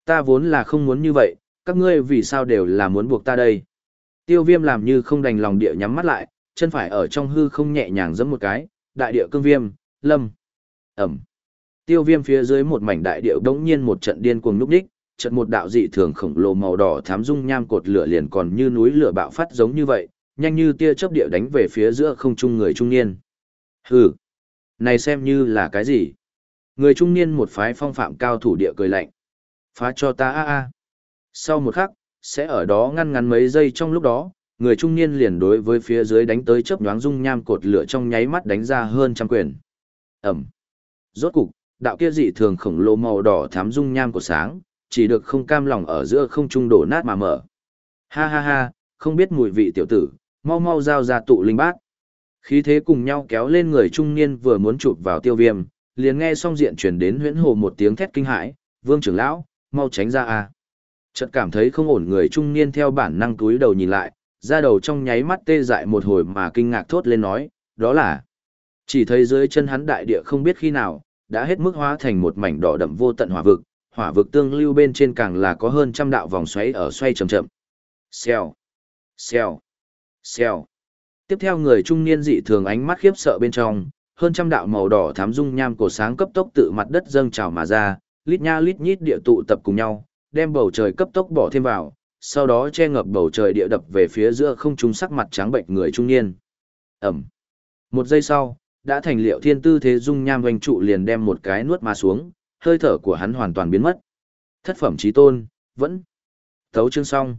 Ta vốn là không muốn như vậy, các ngươi vì sao đều là muốn buộc ta đây. Tiêu viêm làm như không đành lòng địa nhắm mắt lại, chân phải ở trong hư không nhẹ nhàng giẫm một cái, đại địa cương viêm, lâm, ẩm. Tiêu viêm phía dưới một mảnh đại địa đống nhiên một trận điên cuồng núp đích, trận một đạo dị thường khổng lồ màu đỏ thám dung nham cột lửa liền còn như núi lửa bạo phát giống như vậy, nhanh như tia chớp địa đánh về phía giữa không trung người trung niên. Hừ, này xem như là cái gì? Người trung niên một phái phong phạm cao thủ địa cười lạnh. Phá cho ta a a. Sau một khắc, sẽ ở đó ngăn ngắn mấy giây trong lúc đó, người trung niên liền đối với phía dưới đánh tới chớp nhoáng dung nham cột lửa trong nháy mắt đánh ra hơn trăm quyền. Ẩm. Rốt cục, đạo kia dị thường khổng lồ màu đỏ thám dung nham của sáng, chỉ được không cam lòng ở giữa không trung đổ nát mà mở. Ha ha ha, không biết mùi vị tiểu tử, mau mau giao ra tụ linh bát. Khí thế cùng nhau kéo lên người trung niên vừa muốn chụp vào tiêu viêm, liền nghe xong diện chuyển đến huyễn hồ một tiếng thét kinh hãi, vương trưởng lão, mau tránh ra a. Chợt cảm thấy không ổn người trung niên theo bản năng túi đầu nhìn lại, ra đầu trong nháy mắt tê dại một hồi mà kinh ngạc thốt lên nói, đó là chỉ thấy dưới chân hắn đại địa không biết khi nào, đã hết mức hóa thành một mảnh đỏ đậm vô tận hỏa vực, hỏa vực tương lưu bên trên càng là có hơn trăm đạo vòng xoáy ở xoay chậm chậm. Xèo, xèo, xèo. Tiếp theo người trung niên dị thường ánh mắt khiếp sợ bên trong, hơn trăm đạo màu đỏ thám dung nham cổ sáng cấp tốc tự mặt đất dâng trào mà ra, lít nha lít nhít địa tụ tập cùng nhau, đem bầu trời cấp tốc bỏ thêm vào, sau đó che ngập bầu trời địa đập về phía giữa không trung sắc mặt trắng bệnh người trung niên. Ẩm. Một giây sau, đã thành liệu thiên tư thế dung nham doanh trụ liền đem một cái nuốt mà xuống, hơi thở của hắn hoàn toàn biến mất. Thất phẩm trí tôn, vẫn. Thấu chương xong.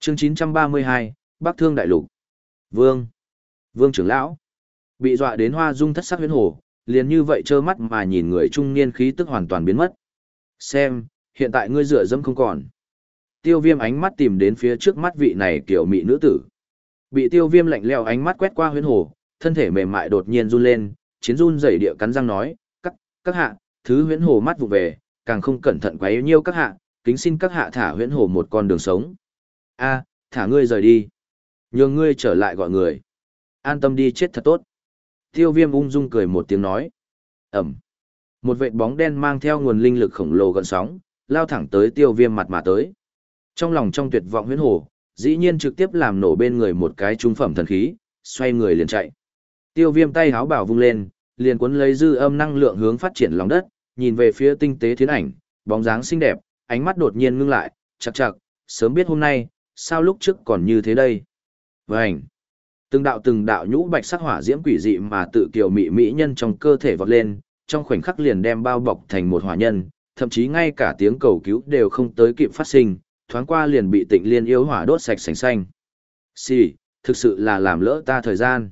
Chương 932, Bắc Thương Đại Lục. Vương. Vương trưởng lão. Bị dọa đến hoa dung thất sắc huyến hồ, liền như vậy trơ mắt mà nhìn người trung niên khí tức hoàn toàn biến mất. Xem, hiện tại ngươi rửa dẫm không còn. Tiêu viêm ánh mắt tìm đến phía trước mắt vị này kiểu mị nữ tử. Bị tiêu viêm lạnh leo ánh mắt quét qua huyễn hồ, thân thể mềm mại đột nhiên run lên, chiến run dày địa cắn răng nói, các, các hạ, thứ huyễn hồ mắt vụ về, càng không cẩn thận quá yếu nhiêu các hạ, kính xin các hạ thả huyễn hồ một con đường sống. a thả ngươi rời đi. Nhường ngươi trở lại gọi người. An tâm đi chết thật tốt. Tiêu viêm ung dung cười một tiếng nói. Ẩm. Một vệt bóng đen mang theo nguồn linh lực khổng lồ gần sóng, lao thẳng tới tiêu viêm mặt mà tới. Trong lòng trong tuyệt vọng huyễn hồ, dĩ nhiên trực tiếp làm nổ bên người một cái trung phẩm thần khí, xoay người liền chạy. Tiêu viêm tay háo bảo vung lên, liền cuốn lấy dư âm năng lượng hướng phát triển lòng đất, nhìn về phía tinh tế thiến ảnh, bóng dáng xinh đẹp, ánh mắt đột nhiên ngưng lại, chặt chặt, sớm biết hôm nay, sao lúc trước còn như thế đây. Vânh! Từng đạo từng đạo nhũ bạch sắc hỏa diễm quỷ dị mà tự kiều mị mỹ nhân trong cơ thể vọt lên, trong khoảnh khắc liền đem bao bọc thành một hỏa nhân, thậm chí ngay cả tiếng cầu cứu đều không tới kịp phát sinh, thoáng qua liền bị tịnh liên yếu hỏa đốt sạch sành xanh. Xì, thực sự là làm lỡ ta thời gian.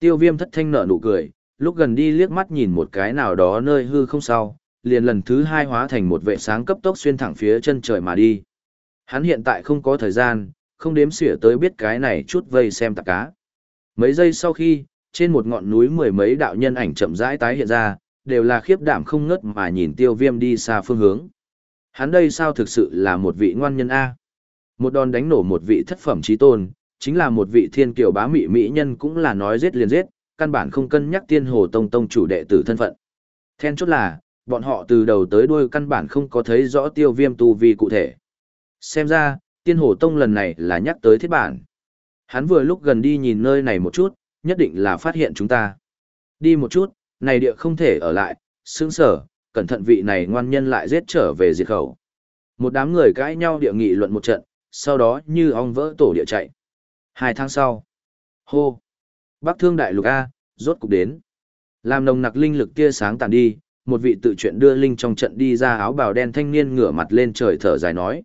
Tiêu viêm thất thanh nở nụ cười, lúc gần đi liếc mắt nhìn một cái nào đó nơi hư không sau, liền lần thứ hai hóa thành một vệ sáng cấp tốc xuyên thẳng phía chân trời mà đi. Hắn hiện tại không có thời gian, không đếm xỉa tới biết cái này chút vây xem tạc cá. Mấy giây sau khi, trên một ngọn núi mười mấy đạo nhân ảnh chậm rãi tái hiện ra, đều là khiếp đảm không ngớt mà nhìn tiêu viêm đi xa phương hướng. Hắn đây sao thực sự là một vị ngoan nhân A. Một đòn đánh nổ một vị thất phẩm trí tôn, chính là một vị thiên kiều bá mị mỹ nhân cũng là nói giết liền giết, căn bản không cân nhắc tiên hồ tông tông chủ đệ tử thân phận. Then chốt là, bọn họ từ đầu tới đuôi căn bản không có thấy rõ tiêu viêm tu vi cụ thể. Xem ra, tiên hồ tông lần này là nhắc tới thiết bản. Hắn vừa lúc gần đi nhìn nơi này một chút, nhất định là phát hiện chúng ta. Đi một chút, này địa không thể ở lại, sướng sở, cẩn thận vị này ngoan nhân lại giết trở về diệt khẩu. Một đám người cãi nhau địa nghị luận một trận, sau đó như ong vỡ tổ địa chạy. Hai tháng sau. Hô. Bắc thương đại lục A, rốt cục đến. Làm nồng nặc linh lực kia sáng tàn đi, một vị tự chuyện đưa linh trong trận đi ra áo bào đen thanh niên ngửa mặt lên trời thở dài nói.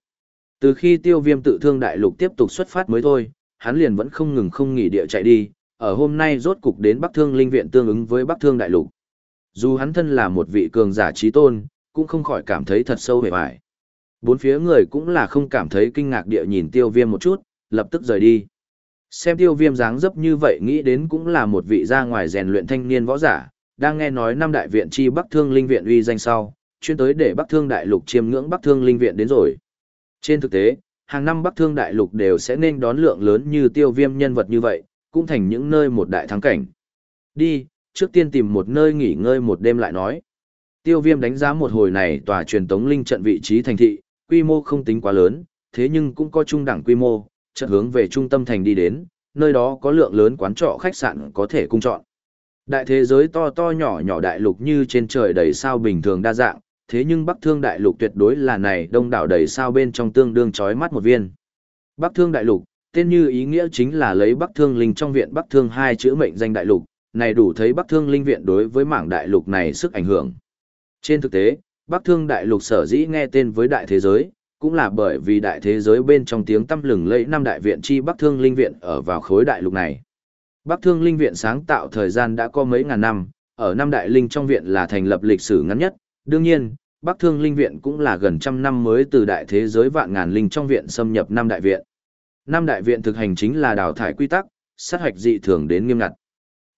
Từ khi tiêu viêm tự thương đại lục tiếp tục xuất phát mới thôi, hắn liền vẫn không ngừng không nghỉ địa chạy đi, ở hôm nay rốt cục đến Bắc Thương Linh Viện tương ứng với Bắc Thương Đại Lục. Dù hắn thân là một vị cường giả trí tôn, cũng không khỏi cảm thấy thật sâu hề bại. Bốn phía người cũng là không cảm thấy kinh ngạc địa nhìn tiêu viêm một chút, lập tức rời đi. Xem tiêu viêm dáng dấp như vậy nghĩ đến cũng là một vị ra ngoài rèn luyện thanh niên võ giả, đang nghe nói năm đại viện chi Bắc Thương Linh Viện uy danh sau, chuyên tới để Bắc Thương Đại Lục chiêm ngưỡng Bắc Thương Linh Viện đến rồi. Trên thực tế, hàng năm Bắc Thương Đại Lục đều sẽ nên đón lượng lớn như tiêu viêm nhân vật như vậy, cũng thành những nơi một đại thắng cảnh. Đi, trước tiên tìm một nơi nghỉ ngơi một đêm lại nói. Tiêu viêm đánh giá một hồi này tòa truyền tống linh trận vị trí thành thị, quy mô không tính quá lớn, thế nhưng cũng có trung đẳng quy mô, trận hướng về trung tâm thành đi đến, nơi đó có lượng lớn quán trọ khách sạn có thể cung chọn. Đại thế giới to to nhỏ nhỏ đại lục như trên trời đầy sao bình thường đa dạng, thế nhưng Bắc Thương đại lục tuyệt đối là này đông đảo đầy sao bên trong tương đương chói mắt một viên. Bắc Thương đại lục, tên như ý nghĩa chính là lấy Bắc Thương Linh trong viện Bắc Thương hai chữ mệnh danh đại lục, này đủ thấy Bắc Thương Linh viện đối với mảng đại lục này sức ảnh hưởng. Trên thực tế, Bắc Thương đại lục sở dĩ nghe tên với đại thế giới, cũng là bởi vì đại thế giới bên trong tiếng tăm lừng lẫy năm đại viện chi Bắc Thương Linh viện ở vào khối đại lục này. Bắc Thương Linh viện sáng tạo thời gian đã có mấy ngàn năm, ở năm đại linh trong viện là thành lập lịch sử ngắn nhất, đương nhiên, Bắc Thương Linh viện cũng là gần trăm năm mới từ đại thế giới vạn ngàn linh trong viện xâm nhập năm đại viện. Năm đại viện thực hành chính là đào thải quy tắc, sát hoạch dị thường đến nghiêm ngặt.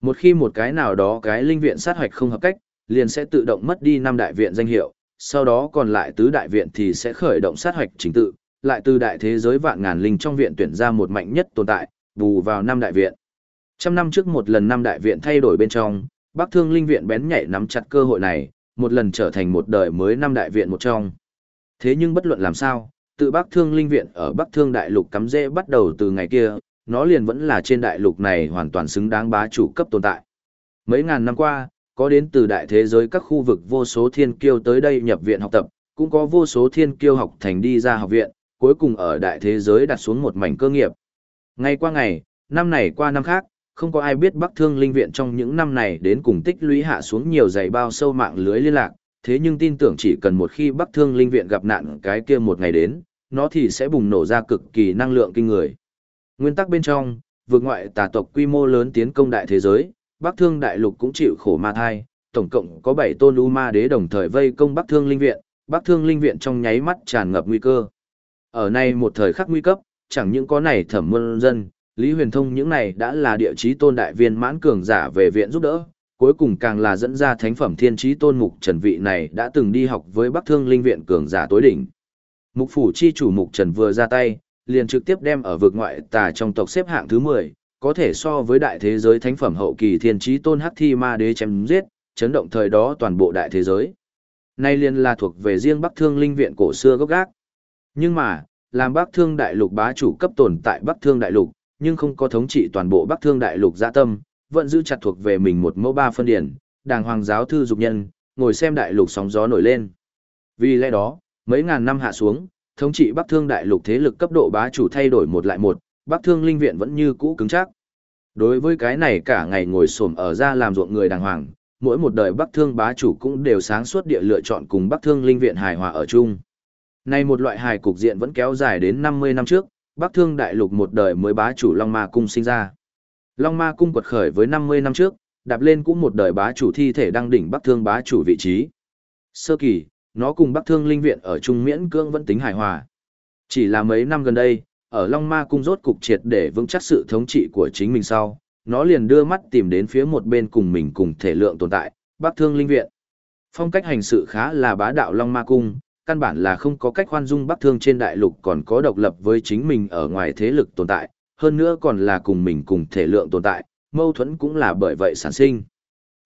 Một khi một cái nào đó cái linh viện sát hoạch không hợp cách, liền sẽ tự động mất đi năm đại viện danh hiệu, sau đó còn lại tứ đại viện thì sẽ khởi động sát hoạch chính tự, lại từ đại thế giới vạn ngàn linh trong viện tuyển ra một mạnh nhất tồn tại, bù vào năm đại viện. Trăm năm trước một lần năm đại viện thay đổi bên trong, Bắc Thương Linh viện bén nhảy nắm chặt cơ hội này, một lần trở thành một đời mới năm đại viện một trong. Thế nhưng bất luận làm sao, tự Bắc Thương Linh Viện ở Bắc Thương Đại Lục cắm rễ bắt đầu từ ngày kia, nó liền vẫn là trên đại lục này hoàn toàn xứng đáng bá chủ cấp tồn tại. Mấy ngàn năm qua, có đến từ đại thế giới các khu vực vô số thiên kiêu tới đây nhập viện học tập, cũng có vô số thiên kiêu học thành đi ra học viện, cuối cùng ở đại thế giới đặt xuống một mảnh cơ nghiệp. Ngày qua ngày, năm này qua năm khác, không có ai biết Bắc Thương Linh Viện trong những năm này đến cùng tích lũy hạ xuống nhiều dày bao sâu mạng lưới liên lạc, thế nhưng tin tưởng chỉ cần một khi Bắc Thương Linh Viện gặp nạn cái kia một ngày đến, nó thì sẽ bùng nổ ra cực kỳ năng lượng kinh người. Nguyên tắc bên trong, vượt ngoại tà tộc quy mô lớn tiến công đại thế giới, Bắc Thương Đại Lục cũng chịu khổ ma thai, tổng cộng có 7 tôn U Ma Đế đồng thời vây công Bắc Thương Linh Viện, Bắc Thương Linh Viện trong nháy mắt tràn ngập nguy cơ. Ở nay một thời khắc nguy cấp, chẳng những có này thẩm môn dân, Lý Huyền Thông những này đã là địa chí tôn đại viên mãn cường giả về viện giúp đỡ, cuối cùng càng là dẫn ra thánh phẩm thiên chí tôn mục trần vị này đã từng đi học với Bắc Thương Linh Viện cường giả tối đỉnh. Mục phủ chi chủ mục trần vừa ra tay, liền trực tiếp đem ở vực ngoại tà trong tộc xếp hạng thứ 10, có thể so với đại thế giới thánh phẩm hậu kỳ thiên chí tôn hắc thi ma đế chém giết, chấn động thời đó toàn bộ đại thế giới. Nay liền là thuộc về riêng Bắc Thương Linh Viện cổ xưa gốc gác. Nhưng mà, làm Bắc Thương Đại Lục bá chủ cấp tồn tại Bắc Thương Đại Lục, nhưng không có thống trị toàn bộ Bắc Thương Đại Lục dạ tâm, vẫn giữ chặt thuộc về mình một mẫu ba phân điển, đàng hoàng giáo thư dục nhân, ngồi xem đại lục sóng gió nổi lên. Vì lẽ đó, mấy ngàn năm hạ xuống, thống trị Bắc Thương Đại Lục thế lực cấp độ bá chủ thay đổi một lại một, Bắc Thương Linh Viện vẫn như cũ cứng chắc. Đối với cái này cả ngày ngồi xổm ở ra làm ruộng người đàng hoàng, mỗi một đời Bắc Thương bá chủ cũng đều sáng suốt địa lựa chọn cùng Bắc Thương Linh Viện hài hòa ở chung. Nay một loại hài cục diện vẫn kéo dài đến 50 năm trước, Bắc Thương Đại Lục một đời mới bá chủ Long Ma Cung sinh ra. Long Ma Cung quật khởi với 50 năm trước, đạp lên cũng một đời bá chủ thi thể đăng đỉnh Bắc Thương bá chủ vị trí. Sơ kỳ, nó cùng Bắc Thương Linh Viện ở Trung Miễn Cương vẫn tính hài hòa. Chỉ là mấy năm gần đây, ở Long Ma Cung rốt cục triệt để vững chắc sự thống trị của chính mình sau, nó liền đưa mắt tìm đến phía một bên cùng mình cùng thể lượng tồn tại, Bắc Thương Linh Viện. Phong cách hành sự khá là bá đạo Long Ma Cung, căn bản là không có cách khoan dung Bắc Thương trên đại lục còn có độc lập với chính mình ở ngoài thế lực tồn tại, hơn nữa còn là cùng mình cùng thể lượng tồn tại, mâu thuẫn cũng là bởi vậy sản sinh.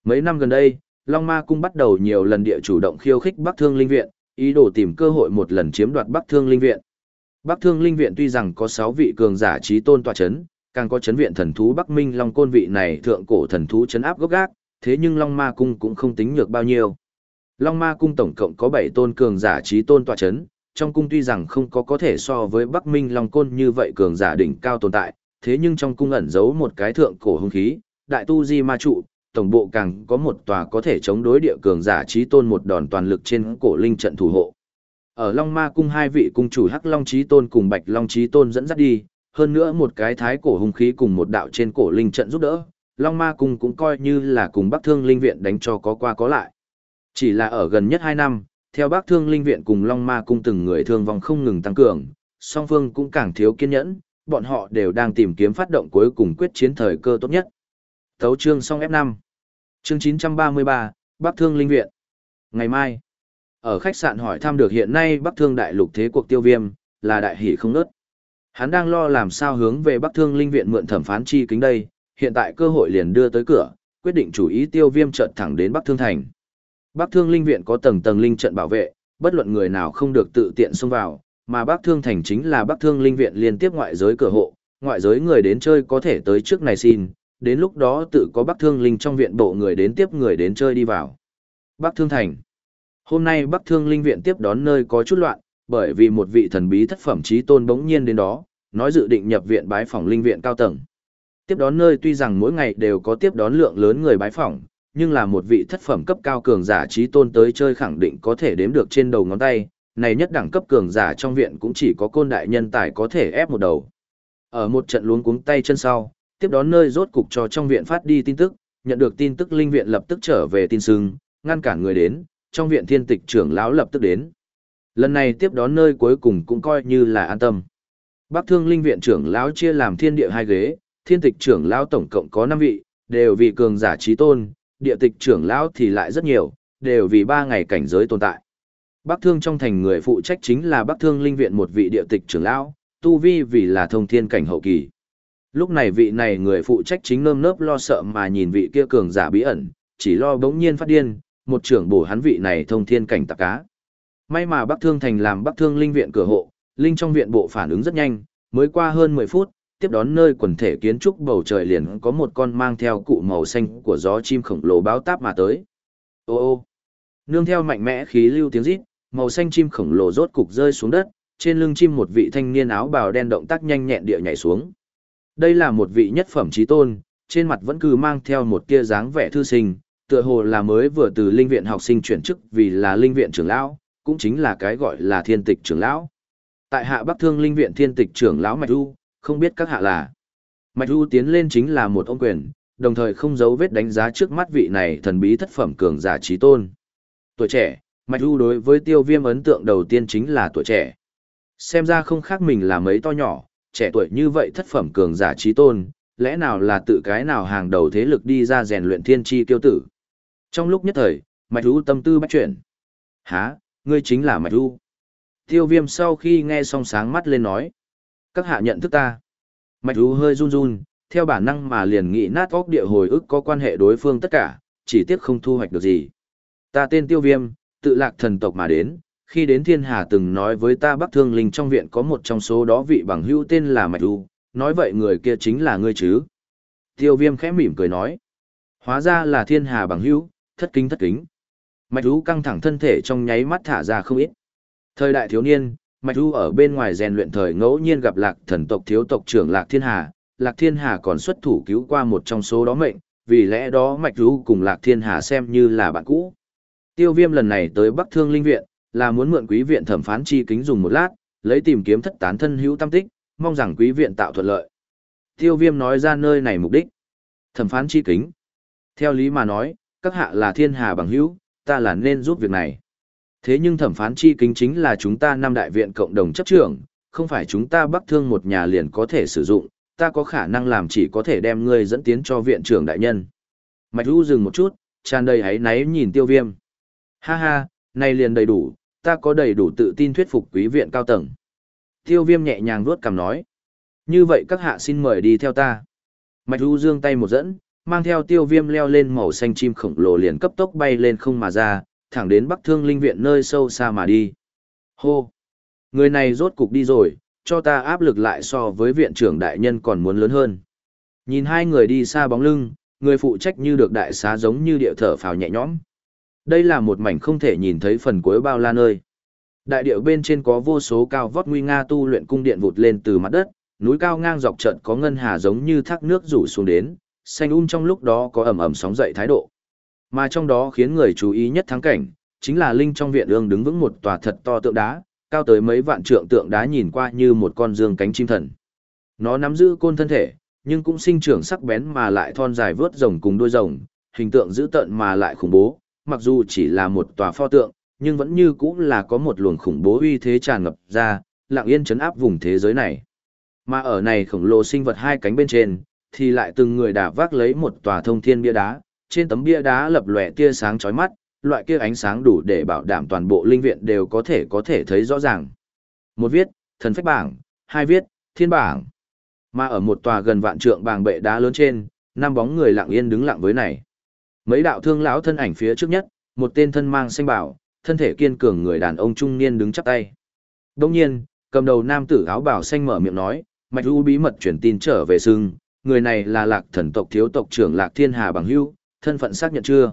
Mấy năm gần đây, Long Ma Cung bắt đầu nhiều lần địa chủ động khiêu khích Bắc Thương Linh Viện, ý đồ tìm cơ hội một lần chiếm đoạt Bắc Thương Linh Viện. Bắc Thương Linh Viện tuy rằng có 6 vị cường giả trí tôn tọa chấn, càng có chấn viện thần thú Bắc Minh Long Côn vị này thượng cổ thần thú chấn áp gốc gác, thế nhưng Long Ma Cung cũng không tính nhược bao nhiêu. Long Ma Cung tổng cộng có 7 tôn cường giả trí tôn tọa chấn, trong cung tuy rằng không có có thể so với Bắc Minh Long Côn như vậy cường giả đỉnh cao tồn tại, thế nhưng trong cung ẩn giấu một cái thượng cổ hung khí, đại tu di ma trụ, tổng bộ càng có một tòa có thể chống đối địa cường giả trí tôn một đòn toàn lực trên cổ linh trận thủ hộ. Ở Long Ma cung hai vị cung chủ Hắc Long Chí Tôn cùng Bạch Long Chí Tôn dẫn dắt đi, hơn nữa một cái thái cổ hung khí cùng một đạo trên cổ linh trận giúp đỡ, Long Ma cung cũng coi như là cùng Bắc Thương Linh viện đánh cho có qua có lại. Chỉ là ở gần nhất 2 năm, theo Bắc Thương Linh viện cùng Long Ma cung từng người thương vong không ngừng tăng cường, song phương cũng càng thiếu kiên nhẫn, bọn họ đều đang tìm kiếm phát động cuối cùng quyết chiến thời cơ tốt nhất. Thấu chương xong F5. Chương 933, Bắc Thương Linh viện. Ngày mai, ở khách sạn hỏi thăm được hiện nay Bắc Thương đại lục thế cuộc tiêu viêm, là đại hỷ không nớt. Hắn đang lo làm sao hướng về Bắc Thương Linh viện mượn thẩm phán chi kính đây, hiện tại cơ hội liền đưa tới cửa, quyết định chủ ý tiêu viêm trận thẳng đến Bắc Thương thành. Bắc Thương Linh viện có tầng tầng linh trận bảo vệ, bất luận người nào không được tự tiện xông vào, mà Bắc Thương thành chính là Bắc Thương Linh viện liên tiếp ngoại giới cửa hộ, ngoại giới người đến chơi có thể tới trước này xin, đến lúc đó tự có Bắc Thương Linh trong viện bộ người đến tiếp người đến chơi đi vào. Bắc Thương thành Hôm nay Bắc Thương Linh Viện tiếp đón nơi có chút loạn, bởi vì một vị thần bí thất phẩm trí tôn bỗng nhiên đến đó, nói dự định nhập viện bái phỏng Linh Viện cao tầng. Tiếp đón nơi tuy rằng mỗi ngày đều có tiếp đón lượng lớn người bái phỏng, nhưng là một vị thất phẩm cấp cao cường giả trí tôn tới chơi khẳng định có thể đếm được trên đầu ngón tay, này nhất đẳng cấp cường giả trong viện cũng chỉ có côn đại nhân tài có thể ép một đầu. Ở một trận luống cuống tay chân sau, tiếp đón nơi rốt cục cho trong viện phát đi tin tức, nhận được tin tức linh viện lập tức trở về tin sưng, ngăn cản người đến, trong viện thiên tịch trưởng lão lập tức đến. Lần này tiếp đón nơi cuối cùng cũng coi như là an tâm. Bắc Thương Linh viện trưởng lão chia làm thiên địa hai ghế, thiên tịch trưởng lão tổng cộng có 5 vị, đều vì cường giả trí tôn, địa tịch trưởng lão thì lại rất nhiều, đều vì ba ngày cảnh giới tồn tại. Bắc Thương trong thành người phụ trách chính là Bắc Thương Linh viện một vị địa tịch trưởng lão, tu vi vì là thông thiên cảnh hậu kỳ. Lúc này vị này người phụ trách chính nơm nớp lo sợ mà nhìn vị kia cường giả bí ẩn, chỉ lo bỗng nhiên phát điên, một trưởng bổ hắn vị này thông thiên cảnh tạc cá. May mà Bắc Thương Thành làm Bắc Thương Linh viện cửa hộ, Linh trong viện bộ phản ứng rất nhanh, mới qua hơn 10 phút, tiếp đón nơi quần thể kiến trúc bầu trời liền có một con mang theo cụ màu xanh của gió chim khổng lồ báo táp mà tới. Ô ô, nương theo mạnh mẽ khí lưu tiếng rít, màu xanh chim khổng lồ rốt cục rơi xuống đất, trên lưng chim một vị thanh niên áo bào đen động tác nhanh nhẹn địa nhảy xuống. Đây là một vị nhất phẩm trí tôn, trên mặt vẫn cứ mang theo một kia dáng vẻ thư sinh, tựa hồ là mới vừa từ linh viện học sinh chuyển chức vì là linh viện trưởng lão, cũng chính là cái gọi là thiên tịch trưởng lão. Tại hạ Bắc Thương linh viện thiên tịch trưởng lão Mạch Du, không biết các hạ là. Mạch Du tiến lên chính là một ông quyền, đồng thời không giấu vết đánh giá trước mắt vị này thần bí thất phẩm cường giả trí tôn. Tuổi trẻ, Mạch Du đối với tiêu viêm ấn tượng đầu tiên chính là tuổi trẻ. Xem ra không khác mình là mấy to nhỏ, trẻ tuổi như vậy thất phẩm cường giả trí tôn, lẽ nào là tự cái nào hàng đầu thế lực đi ra rèn luyện thiên chi tiêu tử. Trong lúc nhất thời, Mạch Du tâm tư bắt chuyển. Hả, ngươi chính là Mạch Du. Tiêu viêm sau khi nghe xong sáng mắt lên nói. Các hạ nhận thức ta. Mạch Du hơi run run, theo bản năng mà liền nghĩ nát óc địa hồi ức có quan hệ đối phương tất cả, chỉ tiếc không thu hoạch được gì. Ta tên Tiêu Viêm, tự lạc thần tộc mà đến, khi đến Thiên Hà từng nói với ta Bắc Thương Linh trong viện có một trong số đó vị bằng hữu tên là Mạch Du, nói vậy người kia chính là ngươi chứ. Tiêu Viêm khẽ mỉm cười nói. Hóa ra là Thiên Hà bằng hữu, thất kính thất kính. Mạch Du căng thẳng thân thể trong nháy mắt thả ra không ít. Thời đại thiếu niên, Mạch Du ở bên ngoài rèn luyện thời ngẫu nhiên gặp lạc thần tộc thiếu tộc trưởng Lạc Thiên Hà, Lạc Thiên Hà còn xuất thủ cứu qua một trong số đó mệnh, vì lẽ đó Mạch Du cùng Lạc Thiên Hà xem như là bạn cũ. Tiêu Viêm lần này tới Bắc Thương Linh Viện, là muốn mượn quý viện thẩm phán chi kính dùng một lát, lấy tìm kiếm thất tán thân hữu tam tích, mong rằng quý viện tạo thuận lợi. Tiêu Viêm nói ra nơi này mục đích. Thẩm phán chi kính. Theo lý mà nói, các hạ là Thiên Hà bằng hữu, ta là nên giúp việc này. Thế nhưng thẩm phán chi kính chính là chúng ta năm đại viện cộng đồng chấp trưởng, không phải chúng ta Bắc Thương một nhà liền có thể sử dụng, ta có khả năng làm chỉ có thể đem ngươi dẫn tiến cho viện trưởng đại nhân. Mạch Du dừng một chút, tràn đầy hấy náy nhìn tiêu viêm. Ha ha, này liền đầy đủ, ta có đầy đủ tự tin thuyết phục quý viện cao tầng. Tiêu viêm nhẹ nhàng vuốt cằm nói. Như vậy các hạ xin mời đi theo ta. Mạch Du dương tay một dẫn, mang theo tiêu viêm leo lên màu xanh chim khổng lồ liền cấp tốc bay lên không mà ra, thẳng đến Bắc Thương Linh Viện nơi sâu xa mà đi. Hô! Người này rốt cục đi rồi, cho ta áp lực lại so với viện trưởng đại nhân còn muốn lớn hơn. Nhìn hai người đi xa bóng lưng, người phụ trách như được đại xá giống như địa thở phào nhẹ nhõm. Đây là một mảnh không thể nhìn thấy phần cuối bao la nơi. Đại điệu bên trên có vô số cao vót nguy nga tu luyện cung điện vụt lên từ mặt đất, núi cao ngang dọc trận có ngân hà giống như thác nước rủ xuống đến, xanh um trong lúc đó có ẩm ẩm sóng dậy thái độ. Mà trong đó khiến người chú ý nhất thắng cảnh, chính là linh trong viện ương đứng vững một tòa thật to tượng đá, cao tới mấy vạn trượng tượng đá nhìn qua như một con dương cánh chim thần. Nó nắm giữ côn thân thể, nhưng cũng sinh trưởng sắc bén mà lại thon dài vớt rồng cùng đuôi rồng, hình tượng dữ tợn mà lại khủng bố, mặc dù chỉ là một tòa pho tượng, nhưng vẫn như cũng là có một luồng khủng bố uy thế tràn ngập ra, lặng yên chấn áp vùng thế giới này. Mà ở này khổng lồ sinh vật hai cánh bên trên, thì lại từng người đả vác lấy một tòa thông thiên bia đá, trên tấm bia đá lập lòe tia sáng chói mắt, loại kia ánh sáng đủ để bảo đảm toàn bộ linh viện đều có thể có thể thấy rõ ràng. Một viết, thần phách bảng, hai viết, thiên bảng. Mà ở một tòa gần vạn trượng bảng bệ đá lớn trên, năm bóng người lặng yên đứng lặng với này. Mấy đạo thương lão thân ảnh phía trước nhất, một tên thân mang xanh bảo, thân thể kiên cường người đàn ông trung niên đứng chắp tay. Đồng nhiên, cầm đầu nam tử áo bảo xanh mở miệng nói, mạch u bí mật truyền tin trở về sưng, người này là lạc thần tộc thiếu tộc trưởng lạc thiên hà bằng hưu, thân phận xác nhận chưa?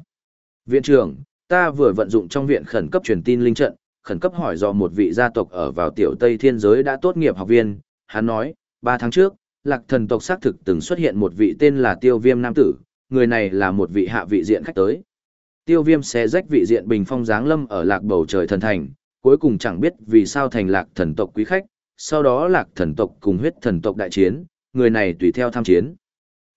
Viện trưởng, ta vừa vận dụng trong viện khẩn cấp truyền tin linh trận, khẩn cấp hỏi do một vị gia tộc ở vào tiểu Tây Thiên giới đã tốt nghiệp học viên, hắn nói, ba tháng trước, lạc thần tộc xác thực từng xuất hiện một vị tên là tiêu viêm nam tử, người này là một vị hạ vị diện khách tới. Tiêu viêm xé rách vị diện bình phong giáng lâm ở lạc bầu trời thần thành, cuối cùng chẳng biết vì sao thành lạc thần tộc quý khách, sau đó lạc thần tộc cùng huyết thần tộc đại chiến, người này tùy theo tham chiến.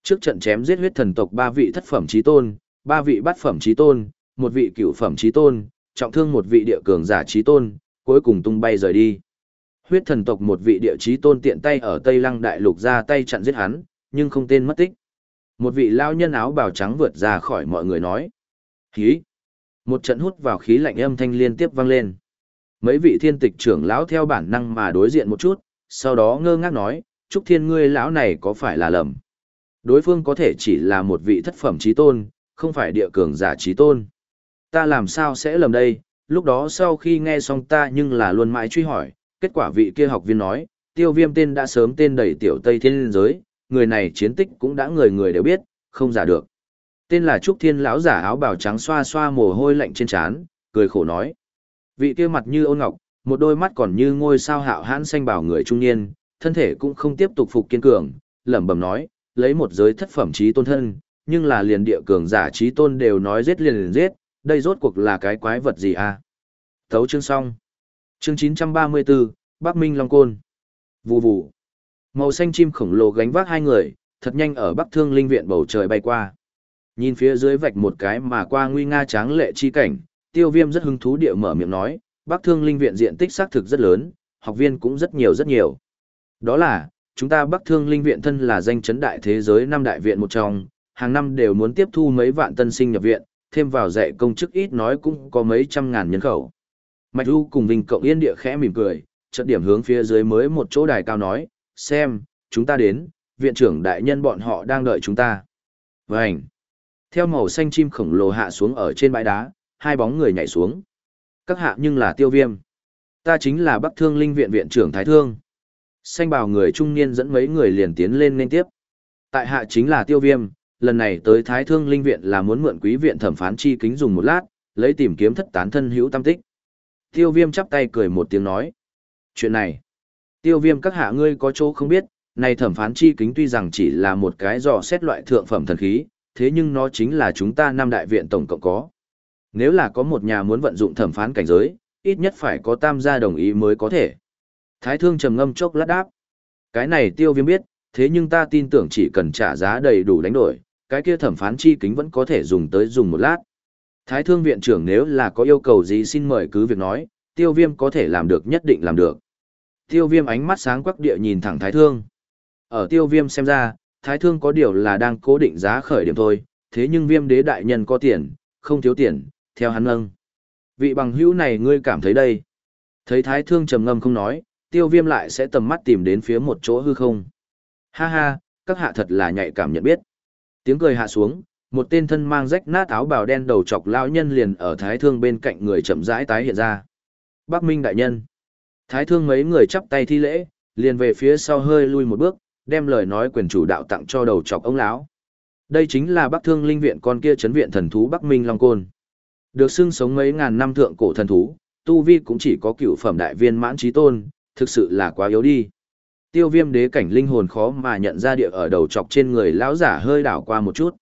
Trước trận chém giết huyết thần tộc ba vị thất phẩm trí tôn, ba vị bát phẩm trí tôn, một vị cựu phẩm trí tôn, trọng thương một vị địa cường giả trí tôn, cuối cùng tung bay rời đi. Huyết thần tộc một vị địa trí tôn tiện tay ở Tây Lăng Đại Lục ra tay chặn giết hắn, nhưng không tên mất tích. Một vị lao nhân áo bào trắng vượt ra khỏi mọi người nói. Khí! Một trận hút vào khí lạnh âm thanh liên tiếp vang lên. Mấy vị thiên tịch trưởng lão theo bản năng mà đối diện một chút, sau đó ngơ ngác nói, Trúc Thiên ngươi lão này có phải là lầm? Đối phương có thể chỉ là một vị thất phẩm trí tôn, không phải địa cường giả trí tôn. Ta làm sao sẽ lầm đây, lúc đó sau khi nghe xong ta nhưng là luôn mãi truy hỏi, kết quả vị kia học viên nói, tiêu viêm tên đã sớm tên đầy tiểu Tây Thiên Liên giới, người này chiến tích cũng đã người người đều biết, không giả được. Tên là Trúc Thiên lão giả áo bào trắng xoa xoa mồ hôi lạnh trên trán, cười khổ nói. Vị kia mặt như ôn ngọc, một đôi mắt còn như ngôi sao hạo hãn xanh bảo người trung niên, thân thể cũng không tiếp tục phục kiên cường, lẩm bẩm nói, lấy một giới thất phẩm trí tôn thân, nhưng là liền địa cường giả trí tôn đều nói giết liền liền giết, đây rốt cuộc là cái quái vật gì à? Thấu chương xong. Chương 934, Bắc Minh Long Côn. Vù vù. Màu xanh chim khổng lồ gánh vác hai người, thật nhanh ở Bắc Thương Linh Viện bầu trời bay qua. Nhìn phía dưới vạch một cái mà qua nguy nga tráng lệ chi cảnh, tiêu viêm rất hứng thú địa mở miệng nói, Bắc Thương Linh Viện diện tích xác thực rất lớn, học viên cũng rất nhiều rất nhiều. Đó là, chúng ta Bắc Thương Linh Viện thân là danh chấn đại thế giới năm đại viện một trong, hàng năm đều muốn tiếp thu mấy vạn tân sinh nhập viện, thêm vào dạy công chức ít nói cũng có mấy trăm ngàn nhân khẩu. Mạch Du cùng Vinh Cộng Yên địa khẽ mỉm cười, chợt điểm hướng phía dưới mới một chỗ đài cao nói, xem, chúng ta đến, viện trưởng đại nhân bọn họ đang đợi chúng ta. Vânh! Theo màu xanh chim khổng lồ hạ xuống ở trên bãi đá, hai bóng người nhảy xuống. Các hạ nhưng là tiêu viêm. Ta chính là Bắc Thương Linh Viện Viện trưởng Thái Thương. Xanh bào người trung niên dẫn mấy người liền tiến lên nên tiếp. Tại hạ chính là tiêu viêm, lần này tới Thái Thương Linh Viện là muốn mượn quý viện thẩm phán chi kính dùng một lát, lấy tìm kiếm thất tán thân hữu tam tích. Tiêu viêm chắp tay cười một tiếng nói. Chuyện này, tiêu viêm các hạ ngươi có chỗ không biết, này thẩm phán chi kính tuy rằng chỉ là một cái dò xét loại thượng phẩm thần khí, thế nhưng nó chính là chúng ta năm đại viện tổng cộng có. Nếu là có một nhà muốn vận dụng thẩm phán cảnh giới, ít nhất phải có tam gia đồng ý mới có thể. Thái thương trầm ngâm chốc lát đáp. Cái này tiêu viêm biết, thế nhưng ta tin tưởng chỉ cần trả giá đầy đủ đánh đổi, cái kia thẩm phán chi kính vẫn có thể dùng tới dùng một lát. Thái thương viện trưởng nếu là có yêu cầu gì xin mời cứ việc nói, tiêu viêm có thể làm được nhất định làm được. Tiêu viêm ánh mắt sáng quắc địa nhìn thẳng thái thương. Ở tiêu viêm xem ra, thái thương có điều là đang cố định giá khởi điểm thôi, thế nhưng viêm đế đại nhân có tiền, không thiếu tiền, theo hắn âng. Vị bằng hữu này ngươi cảm thấy đây. Thấy thái thương trầm ngâm không nói, tiêu viêm lại sẽ tầm mắt tìm đến phía một chỗ hư không. Ha ha, các hạ thật là nhạy cảm nhận biết. Tiếng cười hạ xuống, một tên thân mang rách nát áo bào đen đầu chọc lão nhân liền ở thái thương bên cạnh người chậm rãi tái hiện ra. Bắc Minh đại nhân. Thái thương mấy người chắp tay thi lễ, liền về phía sau hơi lui một bước, đem lời nói quyền chủ đạo tặng cho đầu chọc ông lão. Đây chính là Bắc Thương Linh viện con kia trấn viện thần thú Bắc Minh Long Côn. Được xưng sống mấy ngàn năm thượng cổ thần thú, tu vi cũng chỉ có cựu phẩm đại viên mãn trí tôn, thực sự là quá yếu đi. Tiêu viêm đế cảnh linh hồn khó mà nhận ra địa ở đầu chọc trên người lão giả hơi đảo qua một chút.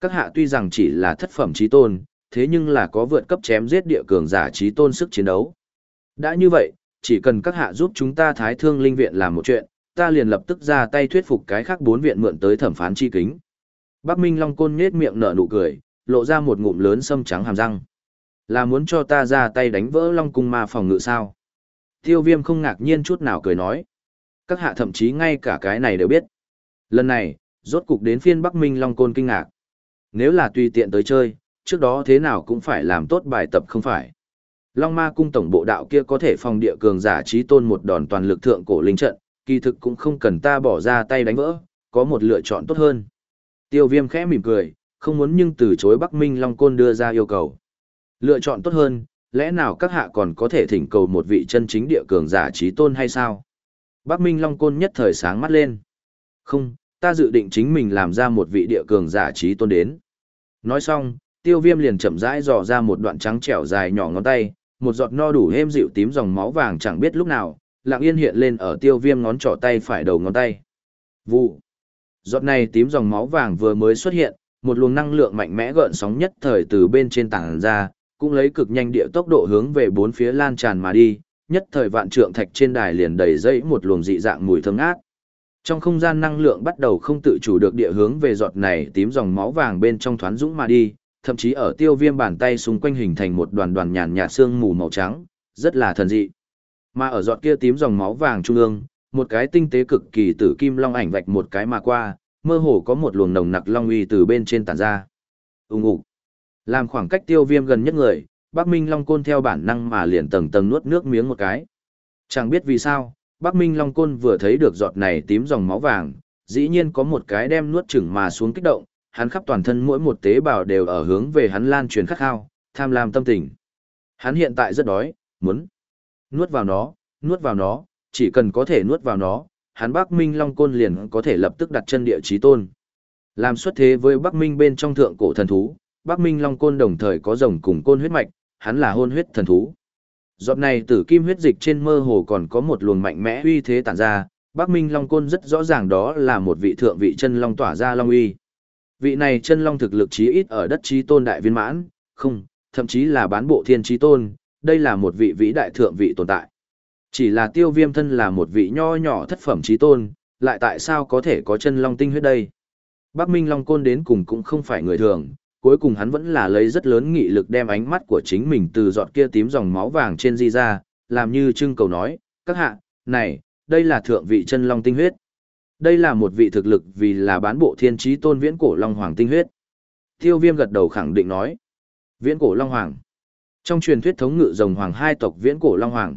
Các hạ tuy rằng chỉ là thất phẩm trí tôn, thế nhưng là có vượt cấp chém giết địa cường giả trí tôn sức chiến đấu. Đã như vậy, chỉ cần các hạ giúp chúng ta thái thương linh viện làm một chuyện, ta liền lập tức ra tay thuyết phục cái khác bốn viện mượn tới thẩm phán chi kính. Bắc Minh Long Côn nhết miệng nở nụ cười, lộ ra một ngụm lớn sâm trắng hàm răng. Là muốn cho ta ra tay đánh vỡ Long Cung ma phòng ngự sao? Tiêu viêm không ngạc nhiên chút nào cười nói. Các hạ thậm chí ngay cả cái này đều biết. Lần này, rốt cục đến phiên Bắc Minh Long Côn kinh ngạc. Nếu là tùy tiện tới chơi, trước đó thế nào cũng phải làm tốt bài tập không phải. Long Ma cung tổng bộ đạo kia có thể phòng địa cường giả trí tôn một đòn toàn lực thượng cổ linh trận, kỳ thực cũng không cần ta bỏ ra tay đánh vỡ, có một lựa chọn tốt hơn. Tiêu viêm khẽ mỉm cười, không muốn nhưng từ chối Bắc Minh Long Côn đưa ra yêu cầu. Lựa chọn tốt hơn, lẽ nào các hạ còn có thể thỉnh cầu một vị chân chính địa cường giả trí tôn hay sao? Bác Minh Long Côn nhất thời sáng mắt lên. Không, ta dự định chính mình làm ra một vị địa cường giả trí tôn đến. Nói xong, tiêu viêm liền chậm rãi dò ra một đoạn trắng trẻo dài nhỏ ngón tay, một giọt no đủ êm dịu tím dòng máu vàng chẳng biết lúc nào, lặng yên hiện lên ở tiêu viêm ngón trỏ tay phải đầu ngón tay. Vụ. Giọt này tím dòng máu vàng vừa mới xuất hiện, một luồng năng lượng mạnh mẽ gợn sóng nhất thời từ bên trên tảng ra, cũng lấy cực nhanh địa tốc độ hướng về bốn phía lan tràn mà đi, nhất thời vạn trượng thạch trên đài liền đầy dây một luồng dị dạng mùi thơm ngát. Trong không gian năng lượng bắt đầu không tự chủ được địa hướng về giọt này tím dòng máu vàng bên trong thoán dũng mà đi, thậm chí ở tiêu viêm bàn tay xung quanh hình thành một đoàn đoàn nhàn nhạt xương mù màu trắng, rất là thần dị. Mà ở giọt kia tím dòng máu vàng trung ương, một cái tinh tế cực kỳ tử kim long ảnh vạch một cái mà qua, mơ hồ có một luồng nồng nặc long uy từ bên trên tản ra. Ùng ục. Làm khoảng cách tiêu viêm gần nhất người, Bắc Minh Long Côn theo bản năng mà liền tầng tầng nuốt nước miếng một cái. Chẳng biết vì sao, Bắc Minh Long Côn vừa thấy được giọt này tím dòng máu vàng, dĩ nhiên có một cái đem nuốt chửng mà xuống kích động, hắn khắp toàn thân mỗi một tế bào đều ở hướng về hắn lan truyền khát khao, tham lam tâm tình. Hắn hiện tại rất đói, muốn nuốt vào nó, nuốt vào nó, chỉ cần có thể nuốt vào nó, hắn Bắc Minh Long Côn liền có thể lập tức đặt chân địa chí tôn. Làm xuất thế với Bắc Minh bên trong thượng cổ thần thú, Bắc Minh Long Côn đồng thời có rồng cùng côn huyết mạch, hắn là hôn huyết thần thú. Giọt này tử kim huyết dịch trên mơ hồ còn có một luồng mạnh mẽ uy thế tản ra, Bắc Minh Long Côn rất rõ ràng đó là một vị thượng vị chân long tỏa ra long uy. Vị này chân long thực lực chí ít ở đất chí tôn đại viên mãn, không, thậm chí là bán bộ thiên chí tôn, đây là một vị vĩ đại thượng vị tồn tại. Chỉ là tiêu viêm thân là một vị nho nhỏ thất phẩm chí tôn, lại tại sao có thể có chân long tinh huyết đây? Bắc Minh Long Côn đến cùng cũng không phải người thường, cuối cùng hắn vẫn là lấy rất lớn nghị lực đem ánh mắt của chính mình từ giọt kia tím dòng máu vàng trên di ra, làm như trưng cầu nói, các hạ, này, đây là thượng vị chân long tinh huyết. Đây là một vị thực lực vì là bán bộ thiên trí tôn viễn cổ long hoàng tinh huyết. Tiêu viêm gật đầu khẳng định nói, viễn cổ long hoàng. Trong truyền thuyết thống ngự rồng hoàng hai tộc viễn cổ long hoàng.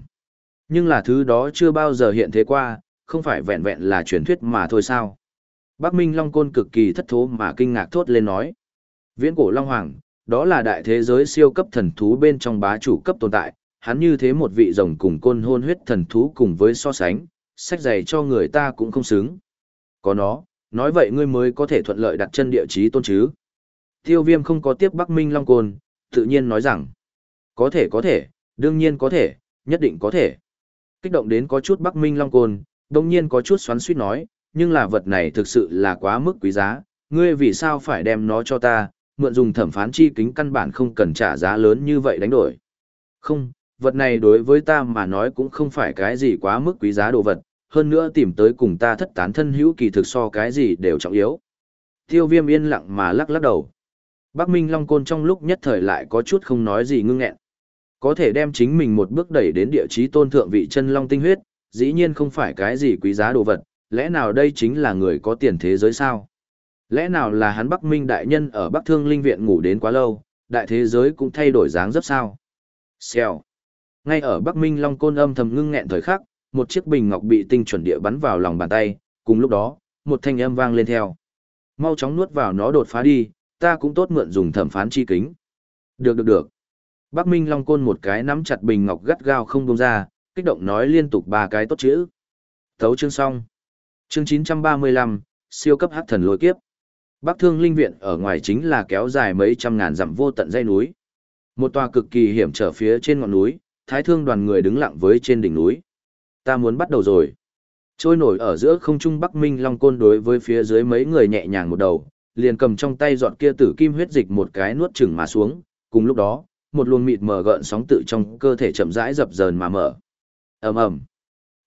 Nhưng là thứ đó chưa bao giờ hiện thế qua, không phải vẹn vẹn là truyền thuyết mà thôi sao. Bắc Minh Long Côn cực kỳ thất thố mà kinh ngạc thốt lên nói. Viễn cổ Long Hoàng, đó là đại thế giới siêu cấp thần thú bên trong bá chủ cấp tồn tại, hắn như thế một vị rồng cùng côn hôn huyết thần thú cùng với so sánh, sách giày cho người ta cũng không xứng. Có nó, nói vậy ngươi mới có thể thuận lợi đặt chân địa chí tôn chứ. Tiêu viêm không có tiếp Bắc Minh Long Côn, tự nhiên nói rằng, có thể có thể, đương nhiên có thể, nhất định có thể. Kích động đến có chút Bắc Minh Long Côn, đồng nhiên có chút xoắn suýt nói, nhưng là vật này thực sự là quá mức quý giá, ngươi vì sao phải đem nó cho ta, mượn dùng thẩm phán chi kính căn bản không cần trả giá lớn như vậy đánh đổi. Không, vật này đối với ta mà nói cũng không phải cái gì quá mức quý giá đồ vật, hơn nữa tìm tới cùng ta thất tán thân hữu kỳ thực so cái gì đều trọng yếu. Tiêu viêm yên lặng mà lắc lắc đầu. Bắc Minh Long Côn trong lúc nhất thời lại có chút không nói gì ngưng nghẹn. Có thể đem chính mình một bước đẩy đến địa chí tôn thượng vị chân long tinh huyết, dĩ nhiên không phải cái gì quý giá đồ vật, lẽ nào đây chính là người có tiền thế giới sao? Lẽ nào là hắn Bắc Minh đại nhân ở Bắc Thương Linh Viện ngủ đến quá lâu, đại thế giới cũng thay đổi dáng dấp sao? Xèo. Ngay ở Bắc Minh Long Côn âm thầm ngưng nghẹn thời khắc, một chiếc bình ngọc bị tinh chuẩn địa bắn vào lòng bàn tay, cùng lúc đó, một thanh âm vang lên theo. Mau chóng nuốt vào nó đột phá đi, ta cũng tốt mượn dùng thẩm phán chi kính. Được được được. Bắc Minh Long Côn một cái nắm chặt bình ngọc gắt gao không buông ra, kích động nói liên tục ba cái tốt chữ. Thấu chương xong. Chương 935, siêu cấp hắc thần lôi kiếp. Bắc Thương Linh Viện ở ngoài chính là kéo dài mấy trăm ngàn dặm vô tận dãy núi. Một tòa cực kỳ hiểm trở phía trên ngọn núi, thái thương đoàn người đứng lặng với trên đỉnh núi. Ta muốn bắt đầu rồi. Trôi nổi ở giữa không trung Bắc Minh Long Côn đối với phía dưới mấy người nhẹ nhàng một đầu, liền cầm trong tay giọt kia tử kim huyết dịch một cái nuốt chửng mà xuống, cùng lúc đó, một luồng mịt mờ gợn sóng tự trong cơ thể chậm rãi dập dờn mà mở. Ầm ầm.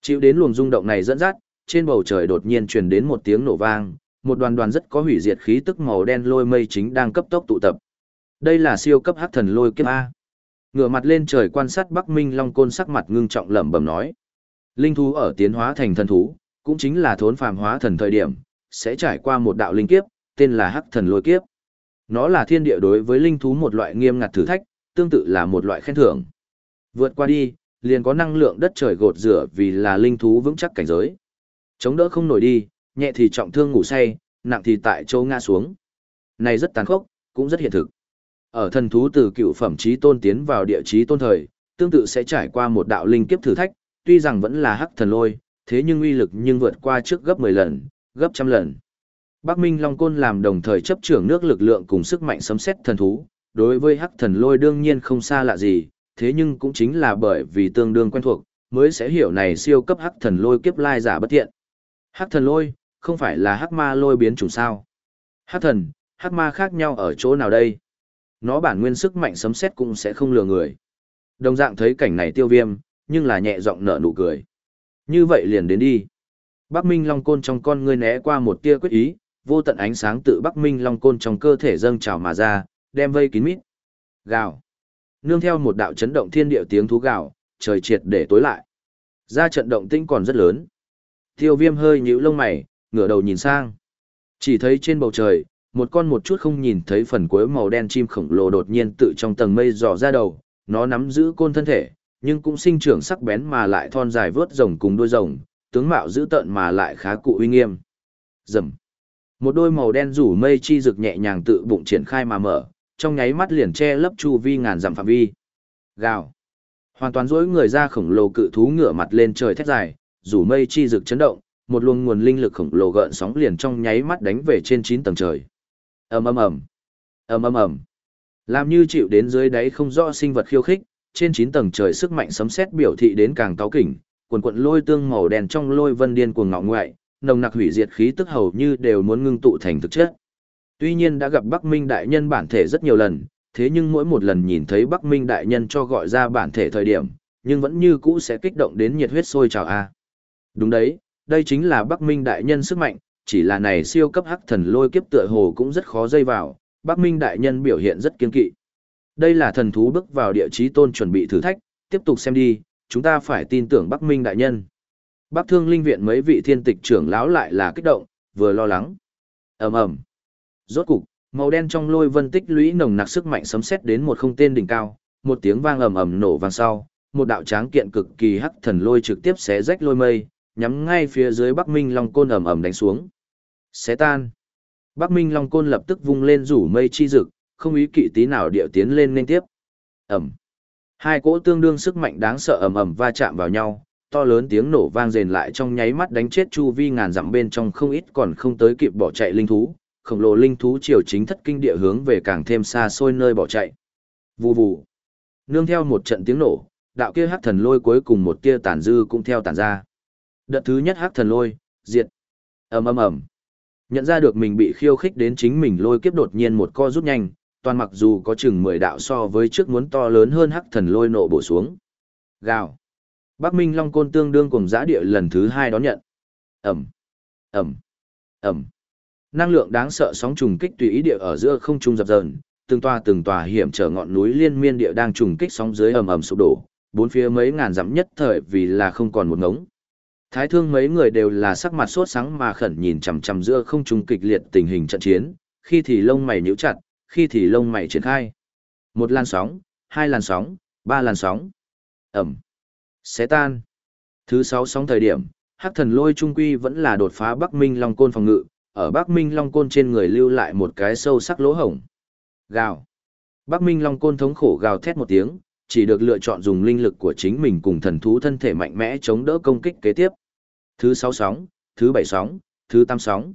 Chịu đến luồng rung động này dẫn dắt, trên bầu trời đột nhiên truyền đến một tiếng nổ vang, một đoàn đoàn rất có hủy diệt khí tức màu đen lôi mây chính đang cấp tốc tụ tập. Đây là siêu cấp hắc thần lôi kiếp a. Ngửa mặt lên trời quan sát Bắc Minh Long Côn sắc mặt ngưng trọng lẩm bẩm nói: Linh thú ở tiến hóa thành thần thú, cũng chính là thốn phàm hóa thần thời điểm, sẽ trải qua một đạo linh kiếp, tên là hắc thần lôi kiếp. Nó là thiên địa đối với linh thú một loại nghiêm ngặt thử thách, tương tự là một loại khen thưởng. Vượt qua đi, liền có năng lượng đất trời gột rửa vì là linh thú vững chắc cảnh giới. Chống đỡ không nổi đi, nhẹ thì trọng thương ngủ say, nặng thì tại chỗ ngã xuống. Này rất tàn khốc, cũng rất hiện thực. Ở thần thú từ cựu phẩm trí tôn tiến vào địa trí tôn thời, tương tự sẽ trải qua một đạo linh kiếp thử thách, tuy rằng vẫn là hắc thần lôi, thế nhưng uy lực nhưng vượt qua trước gấp 10 lần, gấp trăm lần. Bắc Minh Long Côn làm đồng thời chấp trưởng nước lực lượng cùng sức mạnh sấm xét thần thú, đối với hắc thần lôi đương nhiên không xa lạ gì, thế nhưng cũng chính là bởi vì tương đương quen thuộc, mới sẽ hiểu này siêu cấp hắc thần lôi kiếp lai giả bất thiện. Hắc thần lôi, không phải là hắc ma lôi biến chủng sao. Hắc thần, hắc ma khác nhau ở chỗ nào đây? Nó bản nguyên sức mạnh sấm sét cũng sẽ không lừa người. Đồng dạng thấy cảnh này tiêu viêm, nhưng là nhẹ giọng nở nụ cười. Như vậy liền đến đi. Bắc Minh Long Côn trong con ngươi né qua một tia quyết ý, vô tận ánh sáng tự Bắc Minh Long Côn trong cơ thể dâng trào mà ra, đem vây kín mít. Gào. Nương theo một đạo chấn động thiên địa tiếng thú gào, trời triệt để tối lại. Ra trận động tĩnh còn rất lớn. Tiêu viêm hơi nhíu lông mày, ngửa đầu nhìn sang. Chỉ thấy trên bầu trời, một con một chút không nhìn thấy phần cuối màu đen chim khổng lồ đột nhiên tự trong tầng mây dò ra đầu, nó nắm giữ côn thân thể, nhưng cũng sinh trưởng sắc bén mà lại thon dài vớt rồng cùng đuôi rồng, tướng mạo dữ tợn mà lại khá cụ uy nghiêm. Rầm. Một đôi màu đen rủ mây chi rực nhẹ nhàng tự bụng triển khai mà mở, trong nháy mắt liền che lấp chu vi ngàn dặm phạm vi. Gào. Hoàn toàn rũi người ra khổng lồ cự thú ngửa mặt lên trời thét dài, rủ mây chi rực chấn động, một luồng nguồn linh lực khổng lồ gợn sóng liền trong nháy mắt đánh về trên 9 tầng trời. Ầm ầm ầm. Ầm ầm ầm. Làm như chịu đến dưới đáy không rõ sinh vật khiêu khích, trên 9 tầng trời sức mạnh sấm sét biểu thị đến càng táo kỉnh, quần quần lôi tương màu đen trong lôi vân điên cuồng ngọ ngoại, nồng nặc hủy diệt khí tức hầu như đều muốn ngưng tụ thành thực chất. Tuy nhiên đã gặp Bắc Minh đại nhân bản thể rất nhiều lần, thế nhưng mỗi một lần nhìn thấy Bắc Minh đại nhân cho gọi ra bản thể thời điểm, nhưng vẫn như cũ sẽ kích động đến nhiệt huyết sôi trào a. Đúng đấy, đây chính là Bắc Minh đại nhân sức mạnh, chỉ là này siêu cấp hắc thần lôi kiếp tựa hồ cũng rất khó dây vào, Bắc Minh đại nhân biểu hiện rất kiên kỵ. Đây là thần thú bước vào địa chí tôn chuẩn bị thử thách, tiếp tục xem đi, chúng ta phải tin tưởng Bắc Minh đại nhân. Bắc Thương Linh viện mấy vị thiên tịch trưởng lão lại là kích động, vừa lo lắng. Ầm ầm. Rốt cục, màu đen trong lôi vân tích lũy nồng nặc sức mạnh sấm sét đến một không tên đỉnh cao, một tiếng vang ầm ầm nổ vang sau, một đạo tráng kiện cực kỳ hắc thần lôi trực tiếp xé rách lôi mây, nhắm ngay phía dưới Bắc Minh Long Côn ầm ầm đánh xuống. Xé tan. Bắc Minh Long Côn lập tức vung lên rủ mây chi rực, không ý kỵ tí nào điệu tiến lên nên tiếp. ầm, Hai cỗ tương đương sức mạnh đáng sợ ầm ầm va chạm vào nhau, to lớn tiếng nổ vang rền lại trong nháy mắt đánh chết chu vi ngàn dặm bên trong không ít còn không tới kịp bỏ chạy linh thú, khổng lồ linh thú chiều chính thất kinh địa hướng về càng thêm xa xôi nơi bỏ chạy. Vù vù. Nương theo một trận tiếng nổ, đạo kia hắc thần lôi cuối cùng một tia tàn dư cũng theo tàn ra. Đợt thứ nhất hắc thần lôi, diệt. ầm ầm ầm. Nhận ra được mình bị khiêu khích đến chính mình lôi kiếp đột nhiên một co rút nhanh, toàn mặc dù có chừng 10 đạo so với trước muốn to lớn hơn hắc thần lôi nộ bổ xuống. Gào. Bắc Minh Long Côn tương đương cùng giã địa lần thứ hai đón nhận. Ẩm. Ẩm. Ẩm. Năng lượng đáng sợ sóng trùng kích tùy ý địa ở giữa không trung dập dờn, từng tòa từng tòa hiểm trở ngọn núi liên miên địa đang trùng kích sóng dưới ầm ầm sụp đổ, bốn phía mấy ngàn dặm nhất thời vì là không còn một ngống. Thái thương mấy người đều là sắc mặt sốt sáng mà khẩn nhìn chằm chằm giữa không trung kịch liệt tình hình trận chiến, khi thì lông mày nhíu chặt, khi thì lông mày triển khai. Một làn sóng, hai làn sóng, ba làn sóng. Ẩm. Xé tan. Thứ sáu sóng thời điểm, Hắc Thần Lôi trung quy vẫn là đột phá Bắc Minh Long Côn phòng ngự, ở Bắc Minh Long Côn trên người lưu lại một cái sâu sắc lỗ hổng. Gào. Bắc Minh Long Côn thống khổ gào thét một tiếng, chỉ được lựa chọn dùng linh lực của chính mình cùng thần thú thân thể mạnh mẽ chống đỡ công kích kế tiếp. Thứ sáu sóng, thứ bảy sóng, thứ tám sóng.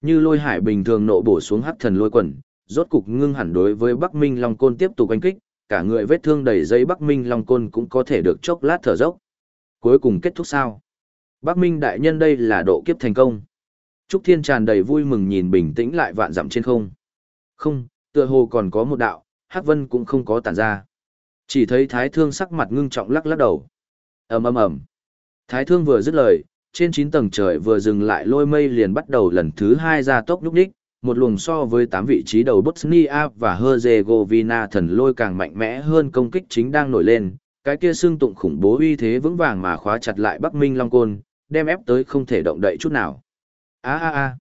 Như lôi hải bình thường nộ bổ xuống hắc thần lôi quần, rốt cục ngưng hẳn đối với Bắc Minh Long Côn tiếp tục đánh kích, cả người vết thương đầy dây Bắc Minh Long Côn cũng có thể được chốc lát thở dốc. Cuối cùng kết thúc sao? Bắc Minh đại nhân đây là độ kiếp thành công. Trúc Thiên tràn đầy vui mừng nhìn bình tĩnh lại vạn dặm trên không. Không, tựa hồ còn có một đạo, Hắc Vân cũng không có tản ra. Chỉ thấy Thái Thương sắc mặt ngưng trọng lắc lắc đầu. ầm ầm ầm. Thái Thương vừa dứt lời, trên 9 tầng trời vừa dừng lại lôi mây liền bắt đầu lần thứ hai ra tốc nhúc đích, một luồng so với 8 vị trí đầu Bosnia và Herzegovina thần lôi càng mạnh mẽ hơn công kích chính đang nổi lên, cái kia xương tụng khủng bố uy thế vững vàng mà khóa chặt lại Bắc Minh Long Côn, đem ép tới không thể động đậy chút nào. A a a.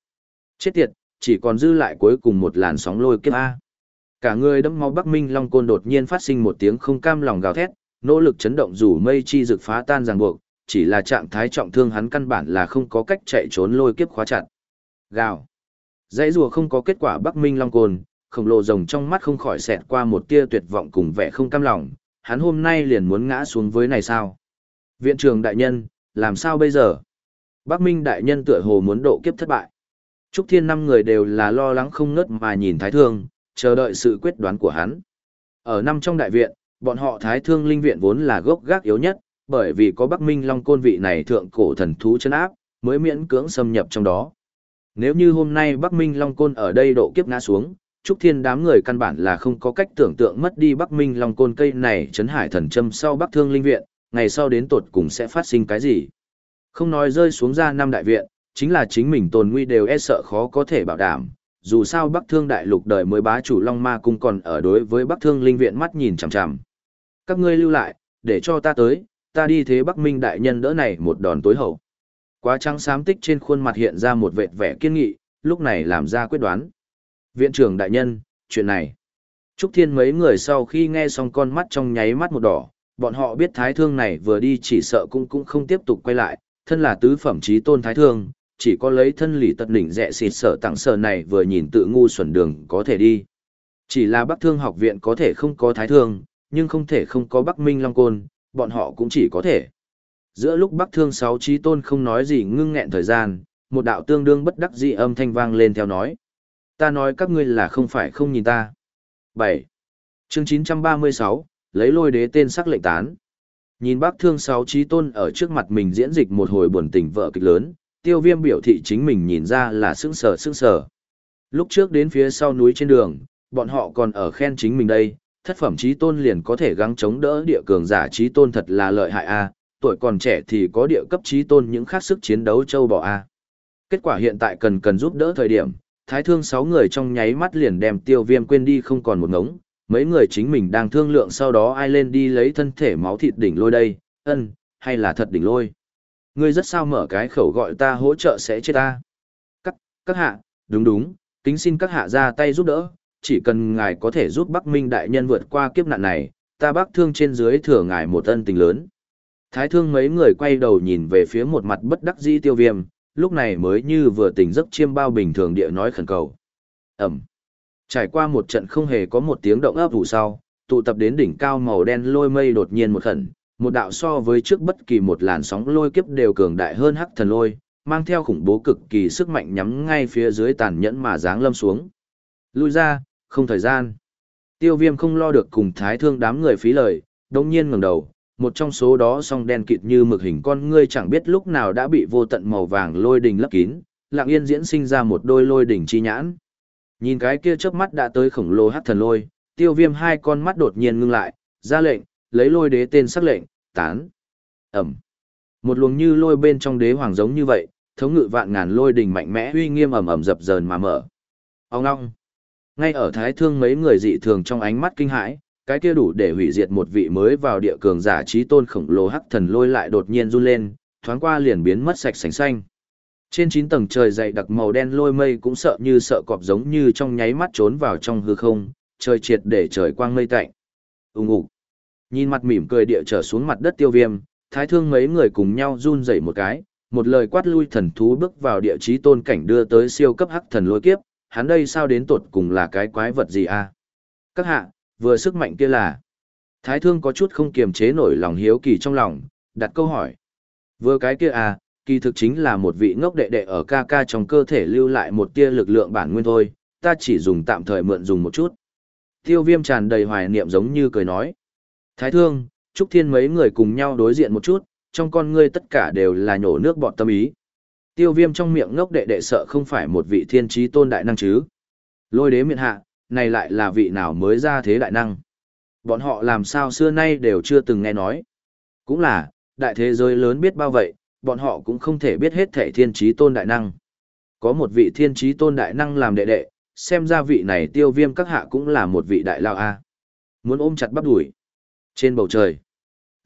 Chết tiệt, chỉ còn dư lại cuối cùng một làn sóng lôi kiếp a. Cả người đẫm máu Bắc Minh Long Côn đột nhiên phát sinh một tiếng không cam lòng gào thét, nỗ lực chấn động rủ mây chi rực phá tan ràng buộc, chỉ là trạng thái trọng thương hắn căn bản là không có cách chạy trốn lôi kiếp khóa chặt. Gào. Dãy rùa không có kết quả Bắc Minh Long Côn, khổng lồ rồng trong mắt không khỏi xẹt qua một tia tuyệt vọng cùng vẻ không cam lòng, hắn hôm nay liền muốn ngã xuống với này sao? Viện trưởng đại nhân, làm sao bây giờ? Bắc Minh đại nhân tựa hồ muốn độ kiếp thất bại. Trúc Thiên năm người đều là lo lắng không ngớt mà nhìn Thái Thương, chờ đợi sự quyết đoán của hắn. Ở năm trong đại viện, bọn họ Thái Thương Linh Viện vốn là gốc gác yếu nhất, bởi vì có Bắc Minh Long Côn vị này thượng cổ thần thú chân áp, mới miễn cưỡng xâm nhập trong đó. Nếu như hôm nay Bắc Minh Long Côn ở đây độ kiếp ngã xuống, Trúc Thiên đám người căn bản là không có cách tưởng tượng mất đi Bắc Minh Long Côn cây này chấn hải thần châm sau Bắc Thương Linh Viện, ngày sau đến tột cùng sẽ phát sinh cái gì. Không nói rơi xuống ra năm đại viện, chính là chính mình tồn nguy đều e sợ khó có thể bảo đảm. Dù sao Bắc Thương Đại Lục đời mới bá chủ Long Ma Cung còn ở đối với Bắc Thương Linh Viện mắt nhìn chằm chằm. Các ngươi lưu lại, để cho ta tới, ta đi thế Bắc Minh Đại Nhân đỡ này một đòn tối hậu. Quá trắng xám tích trên khuôn mặt hiện ra một vệt vẻ kiên nghị, lúc này làm ra quyết đoán. Viện trưởng đại nhân, chuyện này. Trúc Thiên mấy người sau khi nghe xong con mắt trong nháy mắt một đỏ, bọn họ biết thái thương này vừa đi chỉ sợ cũng cũng không tiếp tục quay lại, thân là tứ phẩm trí tôn thái thương, chỉ có lấy thân lì tật đỉnh rẻ xịt sợ tặng sợ này vừa nhìn tự ngu xuẩn đường có thể đi. Chỉ là Bắc Thương học viện có thể không có thái thương, nhưng không thể không có Bắc Minh Long Côn, bọn họ cũng chỉ có thể. Giữa lúc Bắc Thương sáu trí tôn không nói gì ngưng nghẹn thời gian, một đạo tương đương bất đắc dĩ âm thanh vang lên theo nói. Ta nói các ngươi là không phải không nhìn ta. 7. Chương 936, lấy lôi đế tên sắc lệnh tán. Nhìn Bắc Thương sáu trí tôn ở trước mặt mình diễn dịch một hồi buồn tình vợ kịch lớn, tiêu viêm biểu thị chính mình nhìn ra là sững sờ sững sờ. Lúc trước đến phía sau núi trên đường, bọn họ còn ở khen chính mình đây, thất phẩm trí tôn liền có thể gắng chống đỡ địa cường giả trí tôn thật là lợi hại a tuổi còn trẻ thì có địa cấp trí tôn những khác sức chiến đấu châu bò A. Kết quả hiện tại cần cần giúp đỡ thời điểm, thái thương sáu người trong nháy mắt liền đem tiêu viêm quên đi không còn một ngống, mấy người chính mình đang thương lượng sau đó ai lên đi lấy thân thể máu thịt đỉnh lôi đây, ân, hay là thật đỉnh lôi. Ngươi rất sao mở cái khẩu gọi ta hỗ trợ sẽ chết ta. Các, các hạ, đúng đúng, kính xin các hạ ra tay giúp đỡ, chỉ cần ngài có thể giúp Bắc Minh đại nhân vượt qua kiếp nạn này, ta bác thương trên dưới thừa ngài một ân tình lớn. Thái thương mấy người quay đầu nhìn về phía một mặt bất đắc dĩ tiêu viêm, lúc này mới như vừa tỉnh giấc chiêm bao bình thường địa nói khẩn cầu. Ẩm. Trải qua một trận không hề có một tiếng động ấp ủ sau, tụ tập đến đỉnh cao màu đen lôi mây đột nhiên một khẩn, một đạo so với trước bất kỳ một làn sóng lôi kiếp đều cường đại hơn hắc thần lôi, mang theo khủng bố cực kỳ sức mạnh nhắm ngay phía dưới tàn nhẫn mà giáng lâm xuống. Lui ra, không thời gian. Tiêu viêm không lo được cùng thái thương đám người phí lời, đồng nhiên ngẩng đầu, một trong số đó song đen kịt như mực hình con ngươi chẳng biết lúc nào đã bị vô tận màu vàng lôi đình lấp kín, lặng yên diễn sinh ra một đôi lôi đỉnh chi nhãn. Nhìn cái kia chớp mắt đã tới khổng lồ hắc thần lôi, tiêu viêm hai con mắt đột nhiên ngưng lại, ra lệnh, lấy lôi đế tên sắc lệnh, tán. Ẩm. Một luồng như lôi bên trong đế hoàng giống như vậy, thống ngự vạn ngàn lôi đỉnh mạnh mẽ uy nghiêm ầm ầm dập dờn mà mở. Ông ngong. Ngay ở thái thương mấy người dị thường trong ánh mắt kinh hãi, cái kia đủ để hủy diệt một vị mới vào địa cường giả trí tôn khổng lồ hắc thần lôi lại đột nhiên run lên, thoáng qua liền biến mất sạch sành xanh. Trên chín tầng trời dày đặc màu đen lôi mây cũng sợ như sợ cọp giống như trong nháy mắt trốn vào trong hư không, trời triệt để trời quang mây tạnh. Ùng ục. Nhìn mặt mỉm cười địa trở xuống mặt đất tiêu viêm, thái thương mấy người cùng nhau run rẩy một cái, một lời quát lui thần thú bước vào địa chí tôn cảnh đưa tới siêu cấp hắc thần lôi kiếp, hắn đây sao đến tột cùng là cái quái vật gì a? Các hạ, vừa sức mạnh kia là. Thái thương có chút không kiềm chế nổi lòng hiếu kỳ trong lòng, đặt câu hỏi. Vừa cái kia à, kỳ thực chính là một vị ngốc đệ đệ ở ca ca trong cơ thể lưu lại một tia lực lượng bản nguyên thôi, ta chỉ dùng tạm thời mượn dùng một chút. Tiêu viêm tràn đầy hoài niệm giống như cười nói. Thái thương, Trúc Thiên mấy người cùng nhau đối diện một chút, trong con ngươi tất cả đều là nhổ nước bọt tâm ý. Tiêu viêm trong miệng ngốc đệ đệ sợ không phải một vị thiên trí tôn đại năng chứ. Lôi đế miệng hạ, này lại là vị nào mới ra thế đại năng. Bọn họ làm sao xưa nay đều chưa từng nghe nói. Cũng là, đại thế giới lớn biết bao vậy, bọn họ cũng không thể biết hết thể thiên trí tôn đại năng. Có một vị thiên trí tôn đại năng làm đệ đệ, xem ra vị này tiêu viêm các hạ cũng là một vị đại lao A. Muốn ôm chặt bắp đuổi. Trên bầu trời,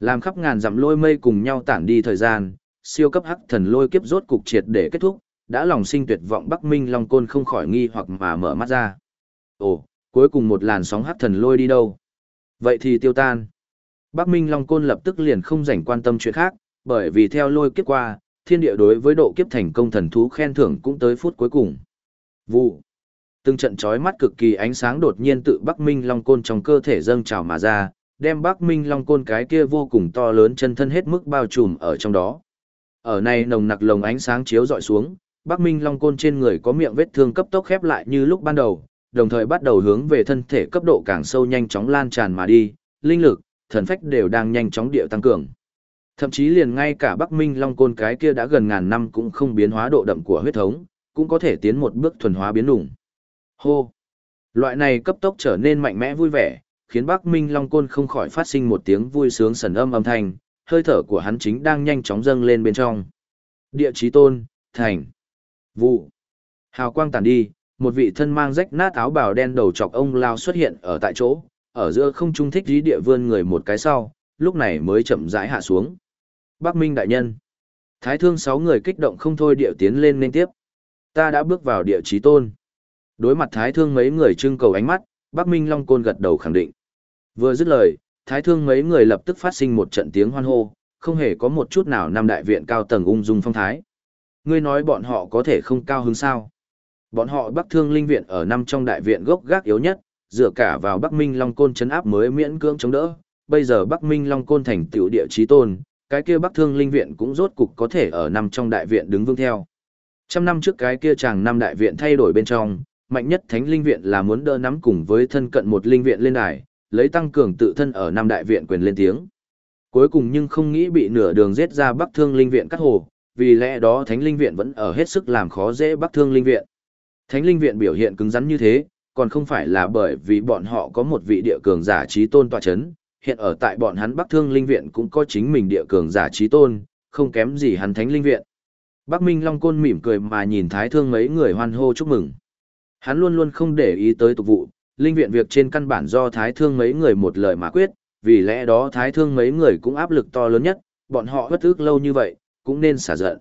làm khắp ngàn dặm lôi mây cùng nhau tản đi thời gian, siêu cấp hắc thần lôi kiếp rốt cục triệt để kết thúc, đã lòng sinh tuyệt vọng Bắc Minh Long Côn không khỏi nghi hoặc mà mở mắt ra. Ồ, cuối cùng một làn sóng hắc thần lôi đi đâu? Vậy thì tiêu tan. Bắc Minh Long Côn lập tức liền không rảnh quan tâm chuyện khác, bởi vì theo lôi kiếp qua, thiên địa đối với độ kiếp thành công thần thú khen thưởng cũng tới phút cuối cùng. Vụ. Từng trận chói mắt cực kỳ ánh sáng đột nhiên tự Bắc Minh Long Côn trong cơ thể dâng trào mà ra, đem Bắc Minh Long Côn cái kia vô cùng to lớn chân thân hết mức bao trùm ở trong đó. Ở này nồng nặc lồng ánh sáng chiếu dọi xuống, Bắc Minh Long Côn trên người có miệng vết thương cấp tốc khép lại như lúc ban đầu, đồng thời bắt đầu hướng về thân thể cấp độ càng sâu nhanh chóng lan tràn mà đi, linh lực, thần phách đều đang nhanh chóng điệu tăng cường. Thậm chí liền ngay cả Bắc Minh Long Côn cái kia đã gần ngàn năm cũng không biến hóa độ đậm của huyết thống, cũng có thể tiến một bước thuần hóa biến đủng. Hô! Loại này cấp tốc trở nên mạnh mẽ vui vẻ, khiến Bắc Minh Long Côn không khỏi phát sinh một tiếng vui sướng sần âm âm thanh, hơi thở của hắn chính đang nhanh chóng dâng lên bên trong. Địa chí tôn, thành, vụ. Hào quang tàn đi, một vị thân mang rách nát áo bào đen đầu chọc ông lao xuất hiện ở tại chỗ, ở giữa không trung thích dí địa vươn người một cái sau, lúc này mới chậm rãi hạ xuống. Bắc Minh đại nhân. Thái thương sáu người kích động không thôi địa tiến lên nên tiếp. Ta đã bước vào địa chí tôn. Đối mặt thái thương mấy người trưng cầu ánh mắt, Bắc Minh Long Côn gật đầu khẳng định. Vừa dứt lời, thái thương mấy người lập tức phát sinh một trận tiếng hoan hô, không hề có một chút nào năm đại viện cao tầng ung dung phong thái. Ngươi nói bọn họ có thể không cao hứng sao? Bọn họ Bắc Thương Linh Viện ở năm trong đại viện gốc gác yếu nhất, dựa cả vào Bắc Minh Long Côn chấn áp mới miễn cưỡng chống đỡ. Bây giờ Bắc Minh Long Côn thành tiểu địa chí tôn, cái kia Bắc Thương Linh Viện cũng rốt cục có thể ở năm trong đại viện đứng vững theo. Trăm năm trước cái kia chàng năm đại viện thay đổi bên trong, mạnh nhất Thánh Linh Viện là muốn đỡ nắm cùng với thân cận một linh viện lên đài, lấy tăng cường tự thân ở năm đại viện quyền lên tiếng. Cuối cùng nhưng không nghĩ bị nửa đường giết ra Bắc Thương Linh Viện cắt hồ, vì lẽ đó Thánh Linh Viện vẫn ở hết sức làm khó dễ Bắc Thương Linh Viện. Thánh Linh Viện biểu hiện cứng rắn như thế, còn không phải là bởi vì bọn họ có một vị địa cường giả trí tôn tọa chấn, hiện ở tại bọn hắn Bắc Thương Linh Viện cũng có chính mình địa cường giả trí tôn, không kém gì hắn Thánh Linh Viện. Bắc Minh Long Côn mỉm cười mà nhìn Thái Thương mấy người hoan hô chúc mừng. Hắn luôn luôn không để ý tới tục vụ, linh viện việc trên căn bản do thái thương mấy người một lời mà quyết, vì lẽ đó thái thương mấy người cũng áp lực to lớn nhất, bọn họ bất ước lâu như vậy, cũng nên xả giận.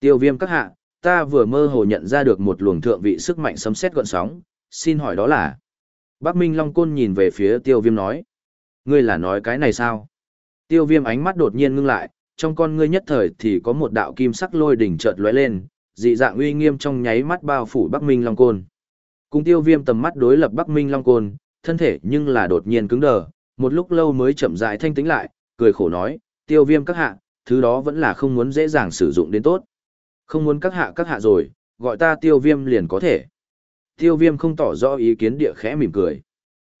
Tiêu viêm các hạ, ta vừa mơ hồ nhận ra được một luồng thượng vị sức mạnh sấm sét gọn sóng, xin hỏi đó là... Bác Minh Long Côn nhìn về phía tiêu viêm nói. Ngươi là nói cái này sao? Tiêu viêm ánh mắt đột nhiên ngưng lại, trong con ngươi nhất thời thì có một đạo kim sắc lôi đỉnh chợt lóe lên, dị dạng uy nghiêm trong nháy mắt bao phủ Bắc Minh Long Côn. Cùng tiêu viêm tầm mắt đối lập Bắc Minh Long Côn, thân thể nhưng là đột nhiên cứng đờ, một lúc lâu mới chậm rãi thanh tĩnh lại, cười khổ nói, tiêu viêm các hạ, thứ đó vẫn là không muốn dễ dàng sử dụng đến tốt. Không muốn các hạ các hạ rồi, gọi ta tiêu viêm liền có thể. Tiêu viêm không tỏ rõ ý kiến địa khẽ mỉm cười.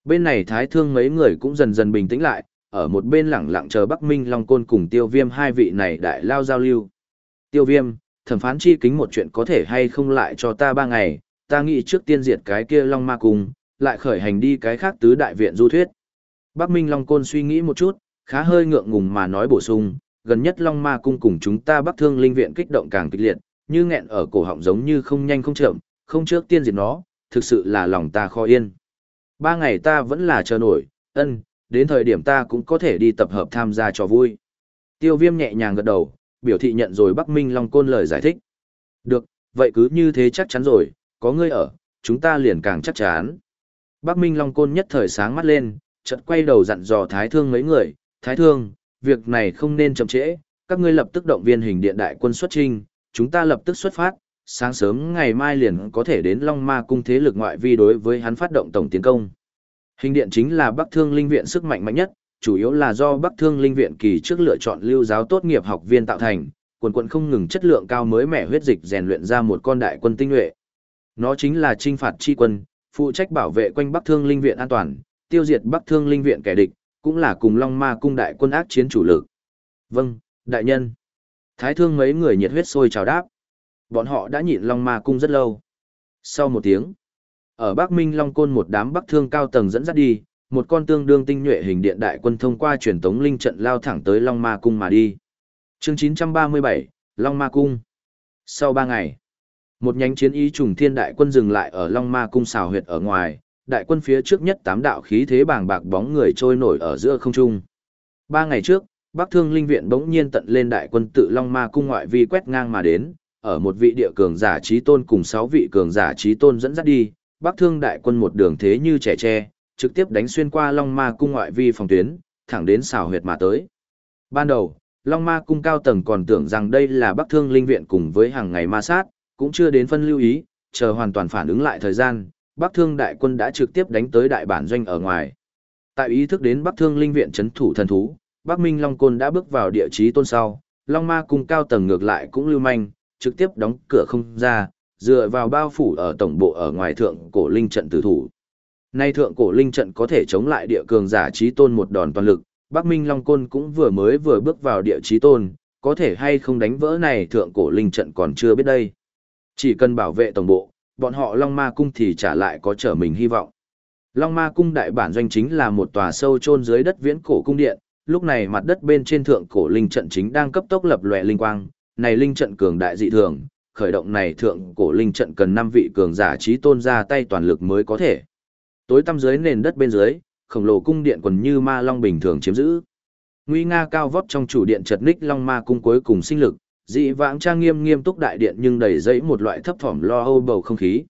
Bên này thái thương mấy người cũng dần dần bình tĩnh lại, ở một bên lẳng lặng chờ Bắc Minh Long Côn cùng tiêu viêm hai vị này đại lao giao lưu. Tiêu viêm, thẩm phán chi kính một chuyện có thể hay không lại cho ta ba ngày, ta nghĩ trước tiên diệt cái kia Long Ma Cung, lại khởi hành đi cái khác tứ đại viện du thuyết. Bắc Minh Long Côn suy nghĩ một chút, khá hơi ngượng ngùng mà nói bổ sung, gần nhất Long Ma Cung cùng chúng ta Bắc Thương Linh Viện kích động càng kịch liệt, như nghẹn ở cổ họng giống như không nhanh không chậm, không trước tiên diệt nó, thực sự là lòng ta khó yên. Ba ngày ta vẫn là chờ nổi, ân, đến thời điểm ta cũng có thể đi tập hợp tham gia cho vui. Tiêu viêm nhẹ nhàng gật đầu, biểu thị nhận rồi Bắc Minh Long Côn lời giải thích. Được, vậy cứ như thế chắc chắn rồi, có ngươi ở, chúng ta liền càng chắc chắn. Bắc Minh Long Côn nhất thời sáng mắt lên, chợt quay đầu dặn dò Thái Thương mấy người, Thái Thương, việc này không nên chậm trễ, các ngươi lập tức động viên hình điện đại quân xuất trinh, chúng ta lập tức xuất phát, sáng sớm ngày mai liền có thể đến Long Ma cung thế lực ngoại vi đối với hắn phát động tổng tiến công. Hình điện chính là Bắc Thương Linh Viện sức mạnh mạnh nhất, chủ yếu là do Bắc Thương Linh Viện kỳ trước lựa chọn lưu giáo tốt nghiệp học viên tạo thành, quần quận không ngừng chất lượng cao mới mẻ huyết dịch rèn luyện ra một con đại quân tinh nhuệ. Nó chính là trinh phạt chi quân, phụ trách bảo vệ quanh Bắc Thương Linh Viện an toàn, tiêu diệt Bắc Thương Linh Viện kẻ địch, cũng là cùng Long Ma cung đại quân ác chiến chủ lực. Vâng, đại nhân. Thái thương mấy người nhiệt huyết sôi chào đáp. Bọn họ đã nhịn Long Ma cung rất lâu. Sau một tiếng, ở Bắc Minh Long Côn một đám Bắc thương cao tầng dẫn dắt đi, một con tương đương tinh nhuệ hình điện đại quân thông qua truyền tống linh trận lao thẳng tới Long Ma cung mà đi. Chương 937, Long Ma cung. Sau 3 ngày, một nhánh chiến ý trùng thiên đại quân dừng lại ở Long Ma cung xào huyệt ở ngoài, đại quân phía trước nhất tám đạo khí thế bàng bạc bóng người trôi nổi ở giữa không trung. Ba ngày trước, Bắc Thương Linh Viện bỗng nhiên tận lên đại quân tự Long Ma cung ngoại vi quét ngang mà đến, ở một vị địa cường giả trí tôn cùng sáu vị cường giả trí tôn dẫn dắt đi, Bắc Thương đại quân một đường thế như trẻ tre, trực tiếp đánh xuyên qua Long Ma cung ngoại vi phòng tuyến, thẳng đến xào huyệt mà tới. Ban đầu, Long Ma cung cao tầng còn tưởng rằng đây là Bắc Thương Linh Viện cùng với hàng ngày ma sát, cũng chưa đến phân lưu ý, chờ hoàn toàn phản ứng lại thời gian, Bắc Thương đại quân đã trực tiếp đánh tới đại bản doanh ở ngoài. Tại ý thức đến Bắc Thương linh viện trấn thủ thần thú, Bắc Minh Long Côn đã bước vào địa chí tôn sau, Long Ma cung cao tầng ngược lại cũng lưu manh, trực tiếp đóng cửa không ra, dựa vào bao phủ ở tổng bộ ở ngoài thượng cổ linh trận tử thủ. Nay thượng cổ linh trận có thể chống lại địa cường giả chí tôn một đòn toàn lực, Bắc Minh Long Côn cũng vừa mới vừa bước vào địa chí tôn, có thể hay không đánh vỡ này thượng cổ linh trận còn chưa biết đây. Chỉ cần bảo vệ tổng bộ, bọn họ Long Ma Cung thì trả lại có trở mình hy vọng. Long Ma Cung đại bản doanh chính là một tòa sâu chôn dưới đất viễn cổ cung điện, lúc này mặt đất bên trên thượng cổ linh trận chính đang cấp tốc lập lòe linh quang, này linh trận cường đại dị thường, khởi động này thượng cổ linh trận cần năm vị cường giả trí tôn ra tay toàn lực mới có thể. Tối tăm dưới nền đất bên dưới, khổng lồ cung điện quần như ma long bình thường chiếm giữ. Nguy nga cao vóc trong chủ điện chật ních long ma cung cuối cùng sinh lực, dị vãng trang nghiêm nghiêm túc đại điện nhưng đầy dẫy một loại thấp thỏm lo âu bầu không khí.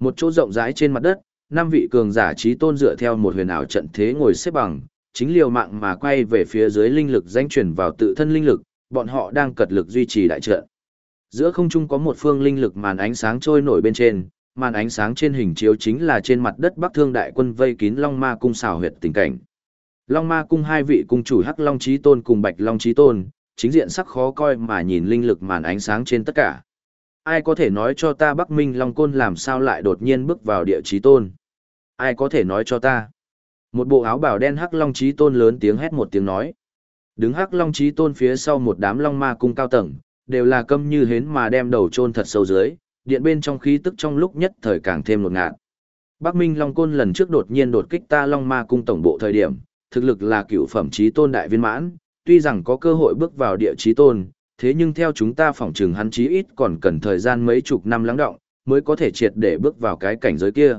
Một chỗ rộng rãi trên mặt đất, năm vị cường giả trí tôn dựa theo một huyền ảo trận thế ngồi xếp bằng, chính liều mạng mà quay về phía dưới linh lực danh chuyển vào tự thân linh lực, bọn họ đang cật lực duy trì đại trận. Giữa không trung có một phương linh lực màn ánh sáng trôi nổi bên trên, màn ánh sáng trên hình chiếu chính là trên mặt đất Bắc Thương đại quân vây kín Long Ma cung xảo huyệt tình cảnh. Long Ma cung hai vị cung chủ Hắc Long Chí Tôn cùng Bạch Long Chí Tôn, chính diện sắc khó coi mà nhìn linh lực màn ánh sáng trên tất cả. Ai có thể nói cho ta Bắc Minh Long Côn làm sao lại đột nhiên bước vào địa chí tôn? Ai có thể nói cho ta? Một bộ áo bào đen hắc long chí tôn lớn tiếng hét một tiếng nói. Đứng hắc long chí tôn phía sau một đám long ma cung cao tầng, đều là câm như hến mà đem đầu chôn thật sâu dưới, điện bên trong khí tức trong lúc nhất thời càng thêm ngột ngạt. Bắc Minh Long Côn lần trước đột nhiên đột kích ta Long Ma cung tổng bộ thời điểm, thực lực là cựu phẩm chí tôn đại viên mãn, tuy rằng có cơ hội bước vào địa chí tôn, thế nhưng theo chúng ta phỏng chừng hắn chí ít còn cần thời gian mấy chục năm lắng động, mới có thể triệt để bước vào cái cảnh giới kia.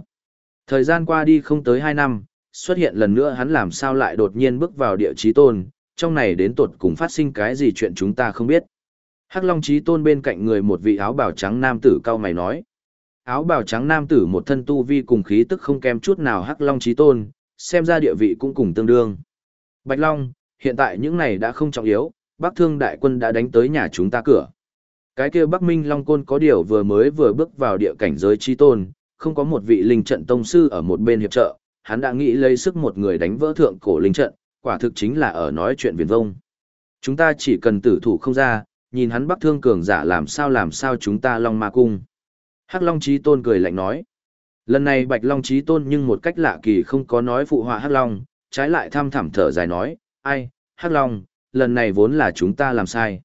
Thời gian qua đi không tới 2 năm, xuất hiện lần nữa hắn làm sao lại đột nhiên bước vào địa chí tôn, trong này đến tột cùng phát sinh cái gì chuyện chúng ta không biết. Hắc Long Chí Tôn bên cạnh người một vị áo bào trắng nam tử cao mày nói. Áo bào trắng nam tử một thân tu vi cùng khí tức không kém chút nào Hắc Long Chí Tôn, xem ra địa vị cũng cùng tương đương. Bạch Long, hiện tại những này đã không trọng yếu, Bắc Thương đại quân đã đánh tới nhà chúng ta cửa. Cái kia Bắc Minh Long Côn có điều vừa mới vừa bước vào địa cảnh giới Chi Tôn, không có một vị linh trận tông sư ở một bên hiệp trợ, hắn đã nghĩ lấy sức một người đánh vỡ thượng cổ linh trận, quả thực chính là ở nói chuyện viển vông. Chúng ta chỉ cần tử thủ không ra, nhìn hắn bắc thương cường giả làm sao làm sao chúng ta long ma cung. Hắc Long Chí Tôn cười lạnh nói. Lần này Bạch Long Chí Tôn nhưng một cách lạ kỳ không có nói phụ họa Hắc Long, trái lại tham thẳm thở dài nói, ai, Hắc Long, lần này vốn là chúng ta làm sai.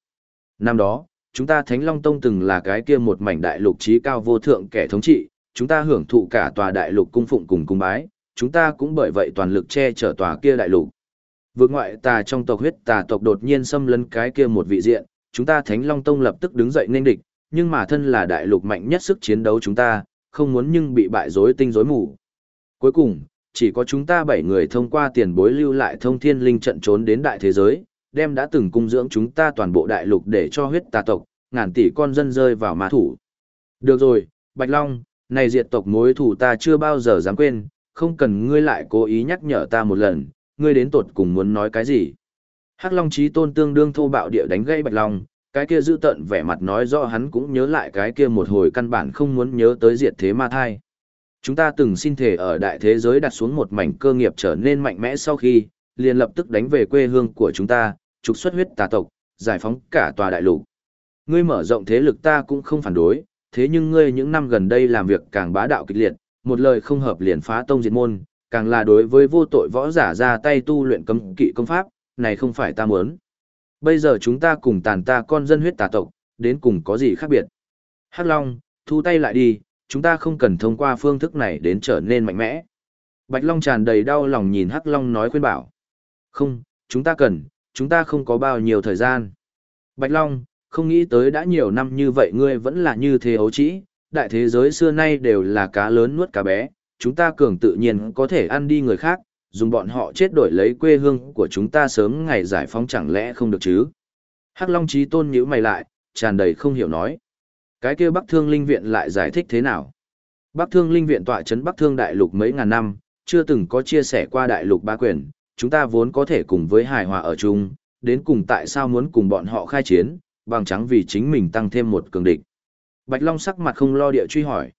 Năm đó, chúng ta Thánh Long Tông từng là cái kia một mảnh đại lục trí cao vô thượng kẻ thống trị, chúng ta hưởng thụ cả tòa đại lục cung phụng cùng cung bái, chúng ta cũng bởi vậy toàn lực che chở tòa kia đại lục. Vượt ngoại tà trong tộc huyết tà tộc đột nhiên xâm lấn cái kia một vị diện, chúng ta Thánh Long Tông lập tức đứng dậy nên địch, nhưng mà thân là đại lục mạnh nhất sức chiến đấu chúng ta, không muốn nhưng bị bại rối tinh rối mù. Cuối cùng, chỉ có chúng ta bảy người thông qua tiền bối lưu lại thông thiên linh trận trốn đến đại thế giới, đem đã từng cung dưỡng chúng ta toàn bộ đại lục để cho huyết tà tộc, ngàn tỷ con dân rơi vào ma thủ. Được rồi, Bạch Long, này diệt tộc mối thủ ta chưa bao giờ dám quên, không cần ngươi lại cố ý nhắc nhở ta một lần, ngươi đến tột cùng muốn nói cái gì. Hắc Long Chí Tôn tương đương thô bạo địa đánh gây Bạch Long, cái kia giữ tận vẻ mặt nói rõ hắn cũng nhớ lại cái kia một hồi căn bản không muốn nhớ tới diệt thế ma thai. Chúng ta từng xin thể ở đại thế giới đặt xuống một mảnh cơ nghiệp trở nên mạnh mẽ sau khi, liền lập tức đánh về quê hương của chúng ta, trục xuất huyết tà tộc, giải phóng cả tòa đại lục. Ngươi mở rộng thế lực ta cũng không phản đối, thế nhưng ngươi những năm gần đây làm việc càng bá đạo kịch liệt, một lời không hợp liền phá tông diệt môn, càng là đối với vô tội võ giả ra tay tu luyện cấm kỵ công pháp, này không phải ta muốn. Bây giờ chúng ta cùng tàn ta con dân huyết tà tộc, đến cùng có gì khác biệt. Hắc Long, thu tay lại đi, chúng ta không cần thông qua phương thức này đến trở nên mạnh mẽ. Bạch Long tràn đầy đau lòng nhìn Hắc Long nói khuyên bảo. Không, chúng ta cần, chúng ta không có bao nhiêu thời gian. Bạch Long, không nghĩ tới đã nhiều năm như vậy ngươi vẫn là như thế ấu trĩ, đại thế giới xưa nay đều là cá lớn nuốt cá bé, chúng ta cường tự nhiên có thể ăn đi người khác, dùng bọn họ chết đổi lấy quê hương của chúng ta sớm ngày giải phóng chẳng lẽ không được chứ. Hắc Long trí Tôn nhíu mày lại, tràn đầy không hiểu nói. Cái kia Bắc Thương Linh Viện lại giải thích thế nào? Bắc Thương Linh Viện tọa chấn Bắc Thương Đại Lục mấy ngàn năm, chưa từng có chia sẻ qua Đại Lục ba quyền, chúng ta vốn có thể cùng với hài hòa ở chung, đến cùng tại sao muốn cùng bọn họ khai chiến, bằng trắng vì chính mình tăng thêm một cường địch. Bạch Long sắc mặt không lo địa truy hỏi.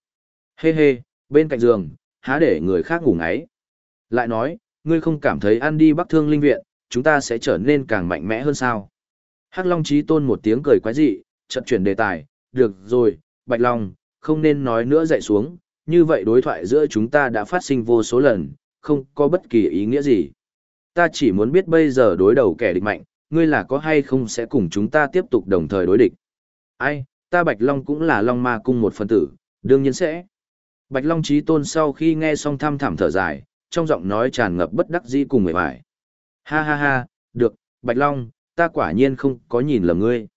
Hê hê, bên cạnh giường, há để người khác ngủ ngáy. Lại nói, ngươi không cảm thấy ăn đi bắc thương linh viện, chúng ta sẽ trở nên càng mạnh mẽ hơn sao? Hắc Long Chí Tôn một tiếng cười quái dị, chợt chuyển đề tài, được rồi, Bạch Long, không nên nói nữa dậy xuống, như vậy đối thoại giữa chúng ta đã phát sinh vô số lần, không có bất kỳ ý nghĩa gì. Ta chỉ muốn biết bây giờ đối đầu kẻ địch mạnh, ngươi là có hay không sẽ cùng chúng ta tiếp tục đồng thời đối địch. Ai, ta Bạch Long cũng là Long Ma Cung một phần tử, đương nhiên sẽ. Bạch Long Chí Tôn sau khi nghe xong thăm thảm thở dài, trong giọng nói tràn ngập bất đắc dĩ cùng mệt mỏi. Ha ha ha, được, Bạch Long, ta quả nhiên không có nhìn lầm ngươi.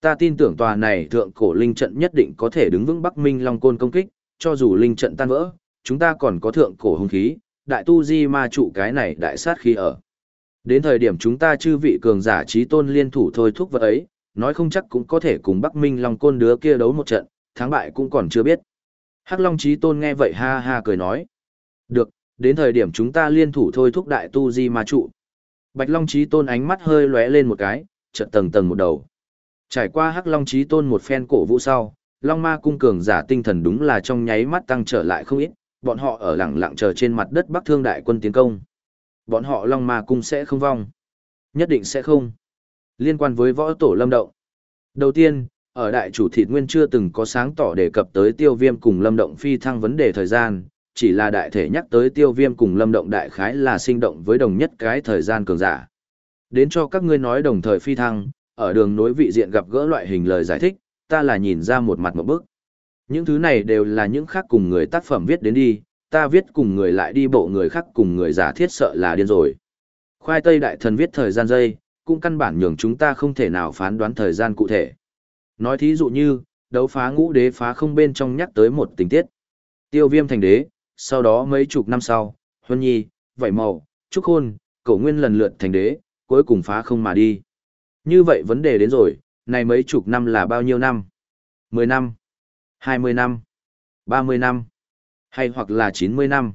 Ta tin tưởng tòa này thượng cổ linh trận nhất định có thể đứng vững Bắc Minh Long Côn công kích, cho dù linh trận tan vỡ, chúng ta còn có thượng cổ hung khí, đại tu di ma trụ cái này đại sát khí ở. Đến thời điểm chúng ta chư vị cường giả trí tôn liên thủ thôi thúc vật ấy, nói không chắc cũng có thể cùng Bắc Minh Long Côn đứa kia đấu một trận, thắng bại cũng còn chưa biết. Hắc Long trí tôn nghe vậy ha ha cười nói. Được, đến thời điểm chúng ta liên thủ thôi thúc đại tu di ma trụ. Bạch Long trí tôn ánh mắt hơi lóe lên một cái, chợt tầng tầng một đầu. Trải qua Hắc Long Chí tôn một phen cổ vũ sau, Long Ma cung cường giả tinh thần đúng là trong nháy mắt tăng trở lại không ít, bọn họ ở lặng lặng chờ trên mặt đất Bắc Thương đại quân tiến công. Bọn họ Long Ma cung sẽ không vong. Nhất định sẽ không. Liên quan với võ tổ lâm động. Đầu tiên, ở đại chủ thịt nguyên chưa từng có sáng tỏ đề cập tới tiêu viêm cùng lâm động phi thăng vấn đề thời gian, chỉ là đại thể nhắc tới tiêu viêm cùng lâm động đại khái là sinh động với đồng nhất cái thời gian cường giả. Đến cho các ngươi nói đồng thời phi thăng, ở đường nối vị diện gặp gỡ loại hình lời giải thích, ta là nhìn ra một mặt một bức. Những thứ này đều là những khác cùng người tác phẩm viết đến đi, ta viết cùng người lại đi bộ người khác cùng người giả thiết sợ là điên rồi. Khoai tây đại thần viết thời gian dây, cũng căn bản nhường chúng ta không thể nào phán đoán thời gian cụ thể. Nói thí dụ như, đấu phá ngũ đế phá không bên trong nhắc tới một tình tiết. Tiêu viêm thành đế, sau đó mấy chục năm sau, Huân Nhi, Vảy Màu, Trúc hôn, Cổ Nguyên lần lượt thành đế, cuối cùng phá không mà đi. Như vậy vấn đề đến rồi, này mấy chục năm là bao nhiêu năm? 10 năm, 20 năm, 30 năm, hay hoặc là 90 năm.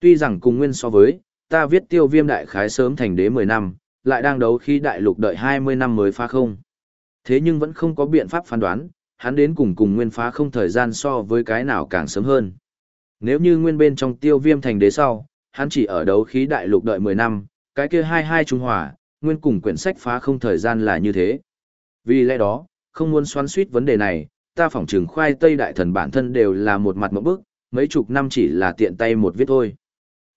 Tuy rằng cùng nguyên so với, ta viết tiêu viêm đại khái sớm thành đế 10 năm, lại đang đấu khi đại lục đợi 20 năm mới phá không. Thế nhưng vẫn không có biện pháp phán đoán, hắn đến cùng cùng nguyên phá không thời gian so với cái nào càng sớm hơn. Nếu như nguyên bên trong tiêu viêm thành đế sau, hắn chỉ ở đấu khí đại lục đợi 10 năm, cái kia hai hai trung hòa, nguyên cùng quyển sách phá không thời gian là như thế. Vì lẽ đó, không muốn xoắn suýt vấn đề này, ta phỏng trừng khoai tây đại thần bản thân đều là một mặt một bức, mấy chục năm chỉ là tiện tay một viết thôi.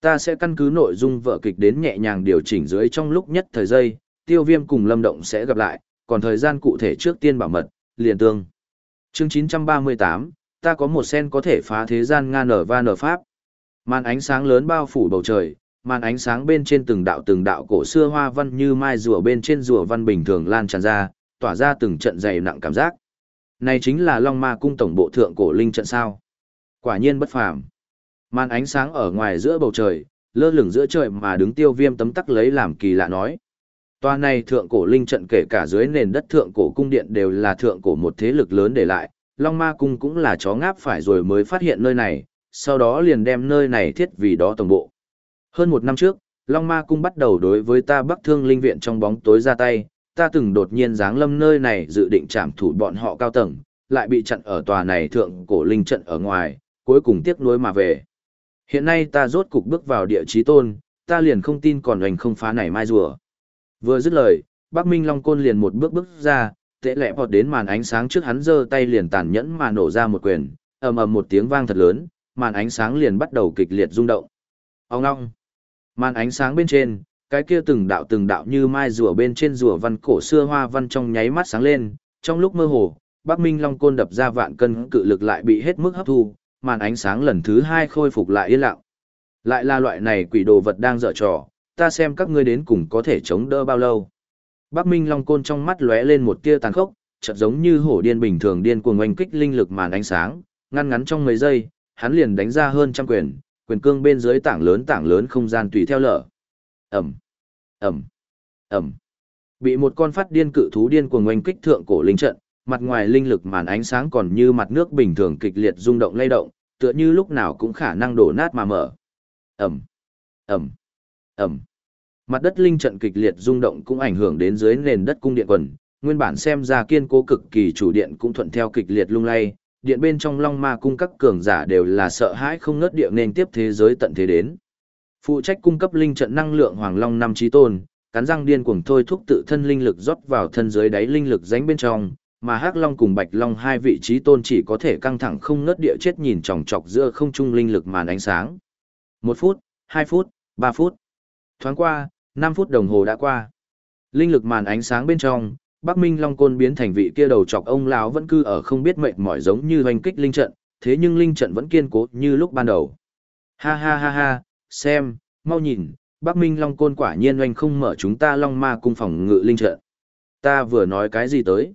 Ta sẽ căn cứ nội dung vở kịch đến nhẹ nhàng điều chỉnh dưới trong lúc nhất thời giây, tiêu viêm cùng lâm động sẽ gặp lại, còn thời gian cụ thể trước tiên bảo mật, liền tương. Chương 938, ta có một sen có thể phá thế gian nga nở va nở pháp. Màn ánh sáng lớn bao phủ bầu trời, màn ánh sáng bên trên từng đạo từng đạo cổ xưa hoa văn như mai rùa bên trên rùa văn bình thường lan tràn ra, tỏa ra từng trận dày nặng cảm giác. Này chính là Long Ma cung tổng bộ thượng cổ linh trận sao? Quả nhiên bất phàm. Màn ánh sáng ở ngoài giữa bầu trời, lơ lửng giữa trời mà đứng tiêu viêm tấm tắc lấy làm kỳ lạ nói. Toa này thượng cổ linh trận kể cả dưới nền đất thượng cổ cung điện đều là thượng cổ một thế lực lớn để lại, Long Ma cung cũng là chó ngáp phải rồi mới phát hiện nơi này, sau đó liền đem nơi này thiết vì đó tổng bộ. Hơn một năm trước, Long Ma cung bắt đầu đối với ta Bắc Thương Linh viện trong bóng tối ra tay, ta từng đột nhiên giáng lâm nơi này dự định trảm thủ bọn họ cao tầng, lại bị chặn ở tòa này thượng cổ linh trận ở ngoài, cuối cùng tiếc nuối mà về. Hiện nay ta rốt cục bước vào địa chí tôn, ta liền không tin còn hoành không phá này mai rùa. Vừa dứt lời, Bắc Minh Long Côn liền một bước bước ra, tệ lẹ vọt đến màn ánh sáng trước hắn giơ tay liền tàn nhẫn mà nổ ra một quyền, ầm ầm một tiếng vang thật lớn, màn ánh sáng liền bắt đầu kịch liệt rung động. Ông ngong. Màn ánh sáng bên trên, cái kia từng đạo từng đạo như mai rùa bên trên rùa văn cổ xưa hoa văn trong nháy mắt sáng lên, trong lúc mơ hồ, Bắc Minh Long Côn đập ra vạn cân cự lực lại bị hết mức hấp thu, màn ánh sáng lần thứ hai khôi phục lại yên lặng. Lại là loại này quỷ đồ vật đang dở trò, ta xem các ngươi đến cùng có thể chống đỡ bao lâu. Bắc Minh Long Côn trong mắt lóe lên một tia tàn khốc, chợt giống như hổ điên bình thường điên cuồng oanh kích linh lực màn ánh sáng, ngăn ngắn trong mấy giây, hắn liền đánh ra hơn trăm quyền, quyền cương bên dưới tảng lớn tảng lớn không gian tùy theo lở. Ẩm, Ẩm, Ẩm. Bị một con phát điên cự thú điên cuồng oanh kích thượng cổ linh trận, mặt ngoài linh lực màn ánh sáng còn như mặt nước bình thường kịch liệt rung động lay động, tựa như lúc nào cũng khả năng đổ nát mà mở. Ẩm, Ẩm, Ẩm. Mặt đất linh trận kịch liệt rung động cũng ảnh hưởng đến dưới nền đất cung điện quần, nguyên bản xem ra kiên cố cực kỳ chủ điện cũng thuận theo kịch liệt lung lay, điện bên trong long ma cung các cường giả đều là sợ hãi không ngớt địa nên tiếp thế giới tận thế đến. Phụ trách cung cấp linh trận năng lượng hoàng long năm trí tôn, cắn răng điên cuồng thôi thúc tự thân linh lực rót vào thân dưới đáy linh lực dánh bên trong, mà hắc long cùng bạch long hai vị trí tôn chỉ có thể căng thẳng không ngớt địa chết nhìn chòng chọc giữa không trung linh lực màn ánh sáng. Một phút, hai phút, ba phút. Thoáng qua, năm phút đồng hồ đã qua. Linh lực màn ánh sáng bên trong, Bắc Minh Long Côn biến thành vị kia đầu chọc ông lão vẫn cư ở không biết mệt mỏi giống như hoành kích linh trận, thế nhưng linh trận vẫn kiên cố như lúc ban đầu. Ha ha ha ha, xem, mau nhìn, Bắc Minh Long Côn quả nhiên hoành không mở chúng ta Long Ma cung phòng ngự linh trận. Ta vừa nói cái gì tới?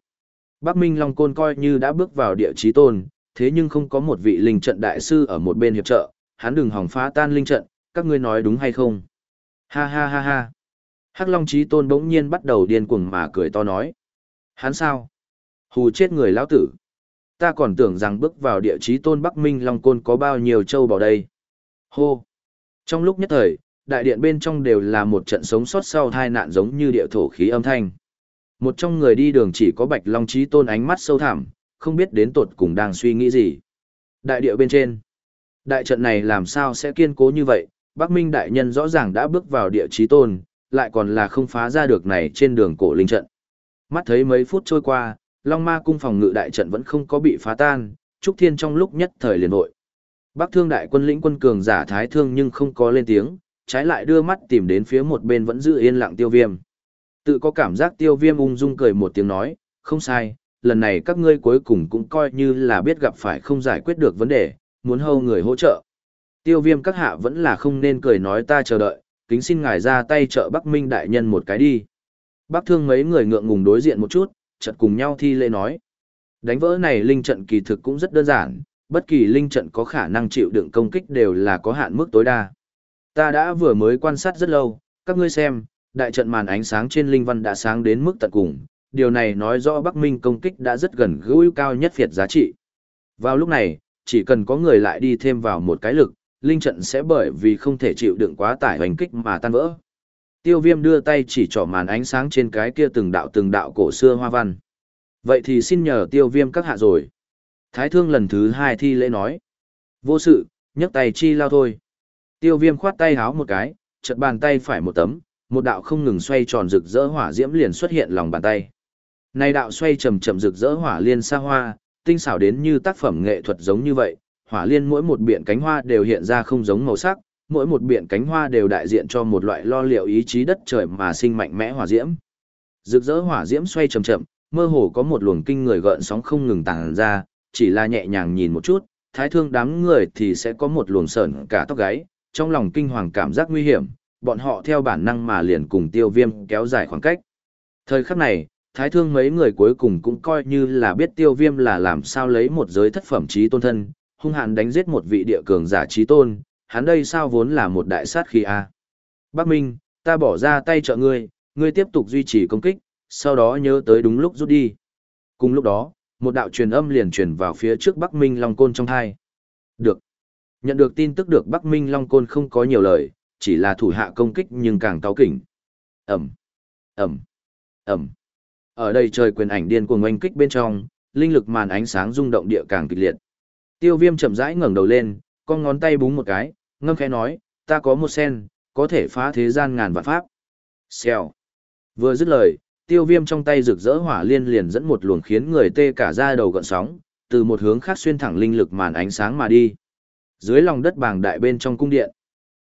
Bắc Minh Long Côn coi như đã bước vào địa chí tôn, thế nhưng không có một vị linh trận đại sư ở một bên hiệp trợ, hắn đừng hỏng phá tan linh trận, các ngươi nói đúng hay không? Ha ha ha ha. Hắc Long Chí Tôn bỗng nhiên bắt đầu điên cuồng mà cười to nói. Hắn sao? Hù chết người lão tử. Ta còn tưởng rằng bước vào địa chí tôn Bắc Minh Long Côn có bao nhiêu châu vào đây. Hô! Trong lúc nhất thời, đại điện bên trong đều là một trận sống sót sau tai nạn giống như địa thổ khí âm thanh. Một trong người đi đường chỉ có Bạch Long Chí Tôn ánh mắt sâu thẳm, không biết đến tột cùng đang suy nghĩ gì. Đại địa bên trên. Đại trận này làm sao sẽ kiên cố như vậy, Bắc Minh đại nhân rõ ràng đã bước vào địa chí tôn, lại còn là không phá ra được này trên đường cổ linh trận. Mắt thấy mấy phút trôi qua, Long Ma cung phòng ngự đại trận vẫn không có bị phá tan, Trúc Thiên trong lúc nhất thời liền nội. Bắc Thương đại quân lĩnh quân cường giả thái thương nhưng không có lên tiếng, trái lại đưa mắt tìm đến phía một bên vẫn giữ yên lặng Tiêu Viêm. Tự có cảm giác Tiêu Viêm ung dung cười một tiếng nói, không sai, lần này các ngươi cuối cùng cũng coi như là biết gặp phải không giải quyết được vấn đề, muốn hâu người hỗ trợ. Tiêu viêm các hạ vẫn là không nên cười nói ta chờ đợi, kính xin ngài ra tay trợ Bắc Minh đại nhân một cái đi. Bắc thương mấy người ngượng ngùng đối diện một chút, chợt cùng nhau thi lễ nói. Đánh vỡ này linh trận kỳ thực cũng rất đơn giản, bất kỳ linh trận có khả năng chịu đựng công kích đều là có hạn mức tối đa. Ta đã vừa mới quan sát rất lâu, các ngươi xem, đại trận màn ánh sáng trên linh văn đã sáng đến mức tận cùng, điều này nói rõ Bắc Minh công kích đã rất gần gũi cao nhất phiệt giá trị. Vào lúc này, chỉ cần có người lại đi thêm vào một cái lực, linh trận sẽ bởi vì không thể chịu đựng quá tải hoành kích mà tan vỡ. Tiêu viêm đưa tay chỉ trỏ màn ánh sáng trên cái kia từng đạo từng đạo cổ xưa hoa văn. Vậy thì xin nhờ tiêu viêm các hạ rồi. Thái thương lần thứ hai thi lễ nói. Vô sự, nhấc tay chi lao thôi. Tiêu viêm khoát tay háo một cái, chật bàn tay phải một tấm, một đạo không ngừng xoay tròn rực rỡ hỏa diễm liền xuất hiện lòng bàn tay. Này đạo xoay chậm chậm rực rỡ hỏa liên xa hoa, tinh xảo đến như tác phẩm nghệ thuật giống như vậy, hỏa liên mỗi một biện cánh hoa đều hiện ra không giống màu sắc, mỗi một biện cánh hoa đều đại diện cho một loại lo liệu ý chí đất trời mà sinh mạnh mẽ hỏa diễm. Rực rỡ hỏa diễm xoay chậm chậm, mơ hồ có một luồng kinh người gợn sóng không ngừng tàng ra, chỉ là nhẹ nhàng nhìn một chút, thái thương đám người thì sẽ có một luồng sởn cả tóc gáy, trong lòng kinh hoàng cảm giác nguy hiểm, bọn họ theo bản năng mà liền cùng tiêu viêm kéo dài khoảng cách. Thời khắc này, thái thương mấy người cuối cùng cũng coi như là biết tiêu viêm là làm sao lấy một giới thất phẩm trí tôn thân, hung hãn đánh giết một vị địa cường giả trí tôn, hắn đây sao vốn là một đại sát khí a à. Bắc Minh, ta bỏ ra tay trợ ngươi, ngươi tiếp tục duy trì công kích, sau đó nhớ tới đúng lúc rút đi. Cùng lúc đó, một đạo truyền âm liền truyền vào phía trước Bắc Minh Long Côn trong thai. Được. Nhận được tin tức được Bắc Minh Long Côn không có nhiều lời, chỉ là thủ hạ công kích nhưng càng táo kỉnh. Ẩm, Ẩm, Ẩm. Ở đây trời quyền ảnh điên cuồng oanh kích bên trong, linh lực màn ánh sáng rung động địa càng kịch liệt. Tiêu viêm chậm rãi ngẩng đầu lên, con ngón tay búng một cái, ngâm khẽ nói, ta có một sen, có thể phá thế gian ngàn vạn pháp. Xèo. Vừa dứt lời, tiêu viêm trong tay rực rỡ hỏa liên liền dẫn một luồng khiến người tê cả da đầu gợn sóng, từ một hướng khác xuyên thẳng linh lực màn ánh sáng mà đi. Dưới lòng đất bàng đại bên trong cung điện.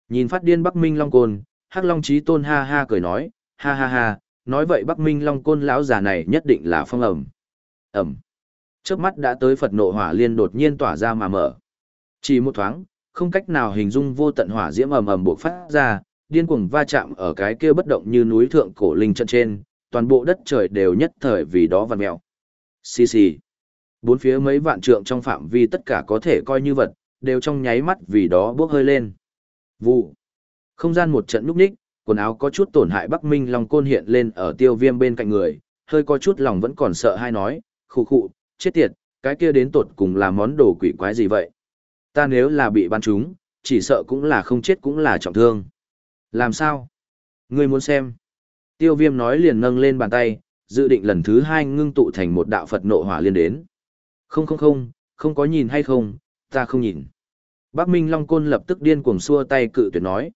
Nhìn phát điên Bắc Minh Long Côn, Hắc Long Chí Tôn ha ha cười nói, ha ha ha, nói vậy Bắc Minh Long Côn lão già này nhất định là phong ẩm. Ẩm. Trước mắt đã tới Phật nộ hỏa liên đột nhiên tỏa ra mà mở. Chỉ một thoáng, không cách nào hình dung vô tận hỏa diễm ầm ầm bộc phát ra, điên cuồng va chạm ở cái kia bất động như núi thượng cổ linh trận trên, toàn bộ đất trời đều nhất thời vì đó vằn mèo. Xì xì. Bốn phía mấy vạn trượng trong phạm vi tất cả có thể coi như vật, đều trong nháy mắt vì đó bước hơi lên. Vụ. Không gian một trận núp ních, quần áo có chút tổn hại Bắc Minh Long Côn hiện lên ở tiêu viêm bên cạnh người, hơi có chút lòng vẫn còn sợ hay nói, khụ khụ, chết tiệt, cái kia đến tột cùng là món đồ quỷ quái gì vậy? Ta nếu là bị bắn trúng, chỉ sợ cũng là không chết cũng là trọng thương. Làm sao? Ngươi muốn xem? Tiêu viêm nói liền nâng lên bàn tay, dự định lần thứ hai ngưng tụ thành một đạo Phật nộ hỏa liên đến. Không không không, không có nhìn hay không, ta không nhìn. Bắc Minh Long Côn lập tức điên cuồng xua tay cự tuyệt nói.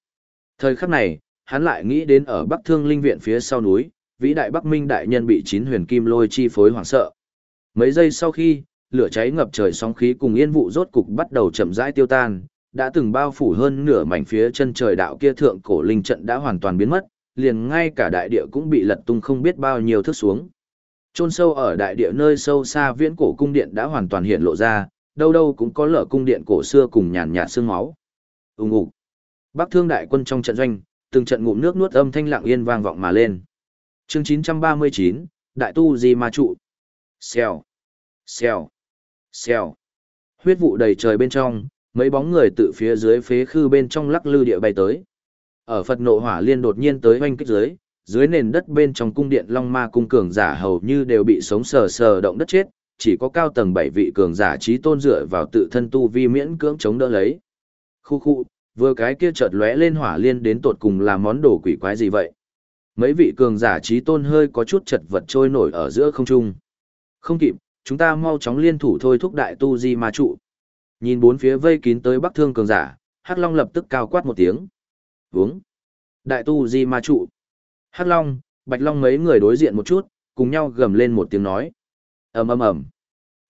Thời khắc này, hắn lại nghĩ đến ở Bắc Thương Linh Viện phía sau núi, vĩ đại Bắc Minh đại nhân bị chín huyền kim lôi chi phối hoảng sợ. Mấy giây sau khi, lửa cháy ngập trời sóng khí cùng yên vụ rốt cục bắt đầu chậm rãi tiêu tan, đã từng bao phủ hơn nửa mảnh phía chân trời đạo kia thượng cổ linh trận đã hoàn toàn biến mất, liền ngay cả đại địa cũng bị lật tung không biết bao nhiêu thước xuống. Trôn sâu ở đại địa nơi sâu xa viễn cổ cung điện đã hoàn toàn hiện lộ ra, đâu đâu cũng có lở cung điện cổ xưa cùng nhàn nhạt xương máu. Ùng ục. Bắc Thương đại quân trong trận doanh, từng trận ngụm nước nuốt âm thanh lặng yên vang vọng mà lên. Chương 939, Đại tu gì ma trụ. Xèo, xèo, xèo. Huyết vụ đầy trời bên trong, mấy bóng người tự phía dưới phế khư bên trong lắc lư địa bay tới. Ở Phật nộ hỏa liên đột nhiên tới hoanh kích dưới, dưới nền đất bên trong cung điện Long Ma cung cường giả hầu như đều bị sống sờ sờ động đất chết, chỉ có cao tầng bảy vị cường giả trí tôn dựa vào tự thân tu vi miễn cưỡng chống đỡ lấy. Khu khu, vừa cái kia chợt lóe lên hỏa liên đến tột cùng là món đồ quỷ quái gì vậy? Mấy vị cường giả trí tôn hơi có chút chật vật trôi nổi ở giữa không trung. Không kịp, chúng ta mau chóng liên thủ thôi thúc đại tu di ma trụ. Nhìn bốn phía vây kín tới bắc thương cường giả, Hắc Long lập tức cao quát một tiếng. Vướng. Đại tu di ma trụ. Hắc Long, Bạch Long mấy người đối diện một chút, cùng nhau gầm lên một tiếng nói ầm ầm ầm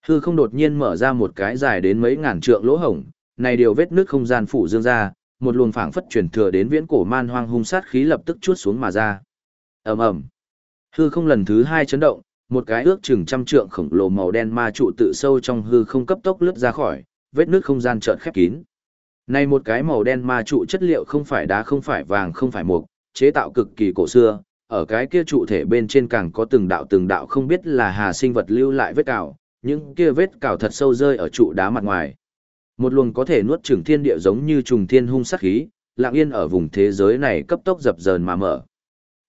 hư không đột nhiên mở ra một cái dài đến mấy ngàn trượng lỗ hổng này điều vết nước không gian phủ dương ra một luồng phảng phất truyền thừa đến viễn cổ man hoang hung sát khí lập tức chuốt xuống mà ra ầm ầm hư không lần thứ hai chấn động một cái ước chừng trăm trượng khổng lồ màu đen ma trụ tự sâu trong hư không cấp tốc lướt ra khỏi vết nước không gian chợt khép kín này một cái màu đen ma trụ chất liệu không phải đá không phải vàng không phải mục chế tạo cực kỳ cổ xưa ở cái kia trụ thể bên trên càng có từng đạo từng đạo không biết là hà sinh vật lưu lại vết cào, những kia vết cào thật sâu rơi ở trụ đá mặt ngoài. Một luồng có thể nuốt chửng thiên địa giống như trùng thiên hung sát khí, lặng yên ở vùng thế giới này cấp tốc dập dờn mà mở.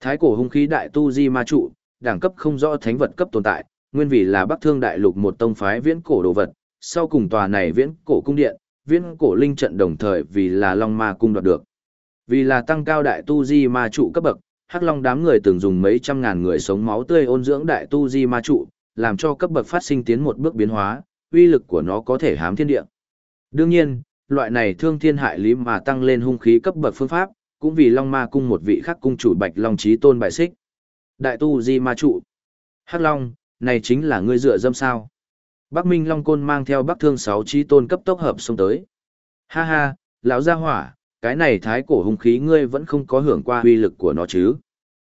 Thái cổ hung khí đại tu di ma trụ, đẳng cấp không rõ thánh vật cấp tồn tại, nguyên vì là Bắc Thương đại lục một tông phái viễn cổ đồ vật, sau cùng tòa này viễn cổ cung điện, viễn cổ linh trận đồng thời vì là Long Ma cung đoạt được. Vì là tăng cao đại tu di ma trụ cấp bậc, Hắc Long đám người từng dùng mấy trăm ngàn người sống máu tươi ôn dưỡng đại tu di ma trụ, làm cho cấp bậc phát sinh tiến một bước biến hóa, uy lực của nó có thể hám thiên địa. Đương nhiên, loại này thương thiên hại lý mà tăng lên hung khí cấp bậc phương pháp, cũng vì Long Ma cung một vị khác cung chủ Bạch Long Chí Tôn bại xích. Đại tu di ma trụ. Hắc Long, này chính là ngươi dựa dâm sao? Bắc Minh Long Côn mang theo Bắc Thương sáu Chi Tôn cấp tốc hợp xông tới. Ha ha, lão gia hỏa, cái này thái cổ hung khí ngươi vẫn không có hưởng qua uy lực của nó chứ?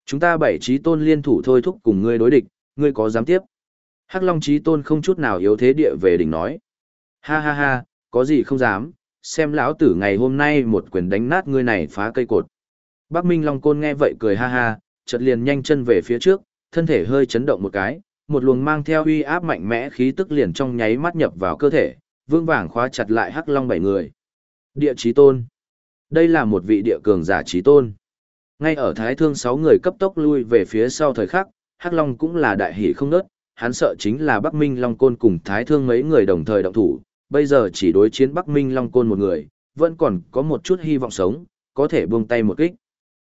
Chúng ta bảy Chí Tôn liên thủ thôi thúc cùng ngươi đối địch, ngươi có dám tiếp? Hắc Long Chí Tôn không chút nào yếu thế địa về đỉnh nói. Ha ha ha, có gì không dám, xem lão tử ngày hôm nay một quyền đánh nát ngươi này phá cây cột. Bắc Minh Long Côn nghe vậy cười ha ha, chợt liền nhanh chân về phía trước, thân thể hơi chấn động một cái, một luồng mang theo uy áp mạnh mẽ khí tức liền trong nháy mắt nhập vào cơ thể, vương vàng khóa chặt lại Hắc Long bảy người. Địa chí tôn. Đây là một vị địa cường giả chí tôn. Ngay ở Thái Thương sáu người cấp tốc lui về phía sau thời khắc, Hắc Long cũng là đại hỷ không nớt, hắn sợ chính là Bắc Minh Long Côn cùng Thái Thương mấy người đồng thời động thủ, bây giờ chỉ đối chiến Bắc Minh Long Côn một người, vẫn còn có một chút hy vọng sống, có thể buông tay một kích.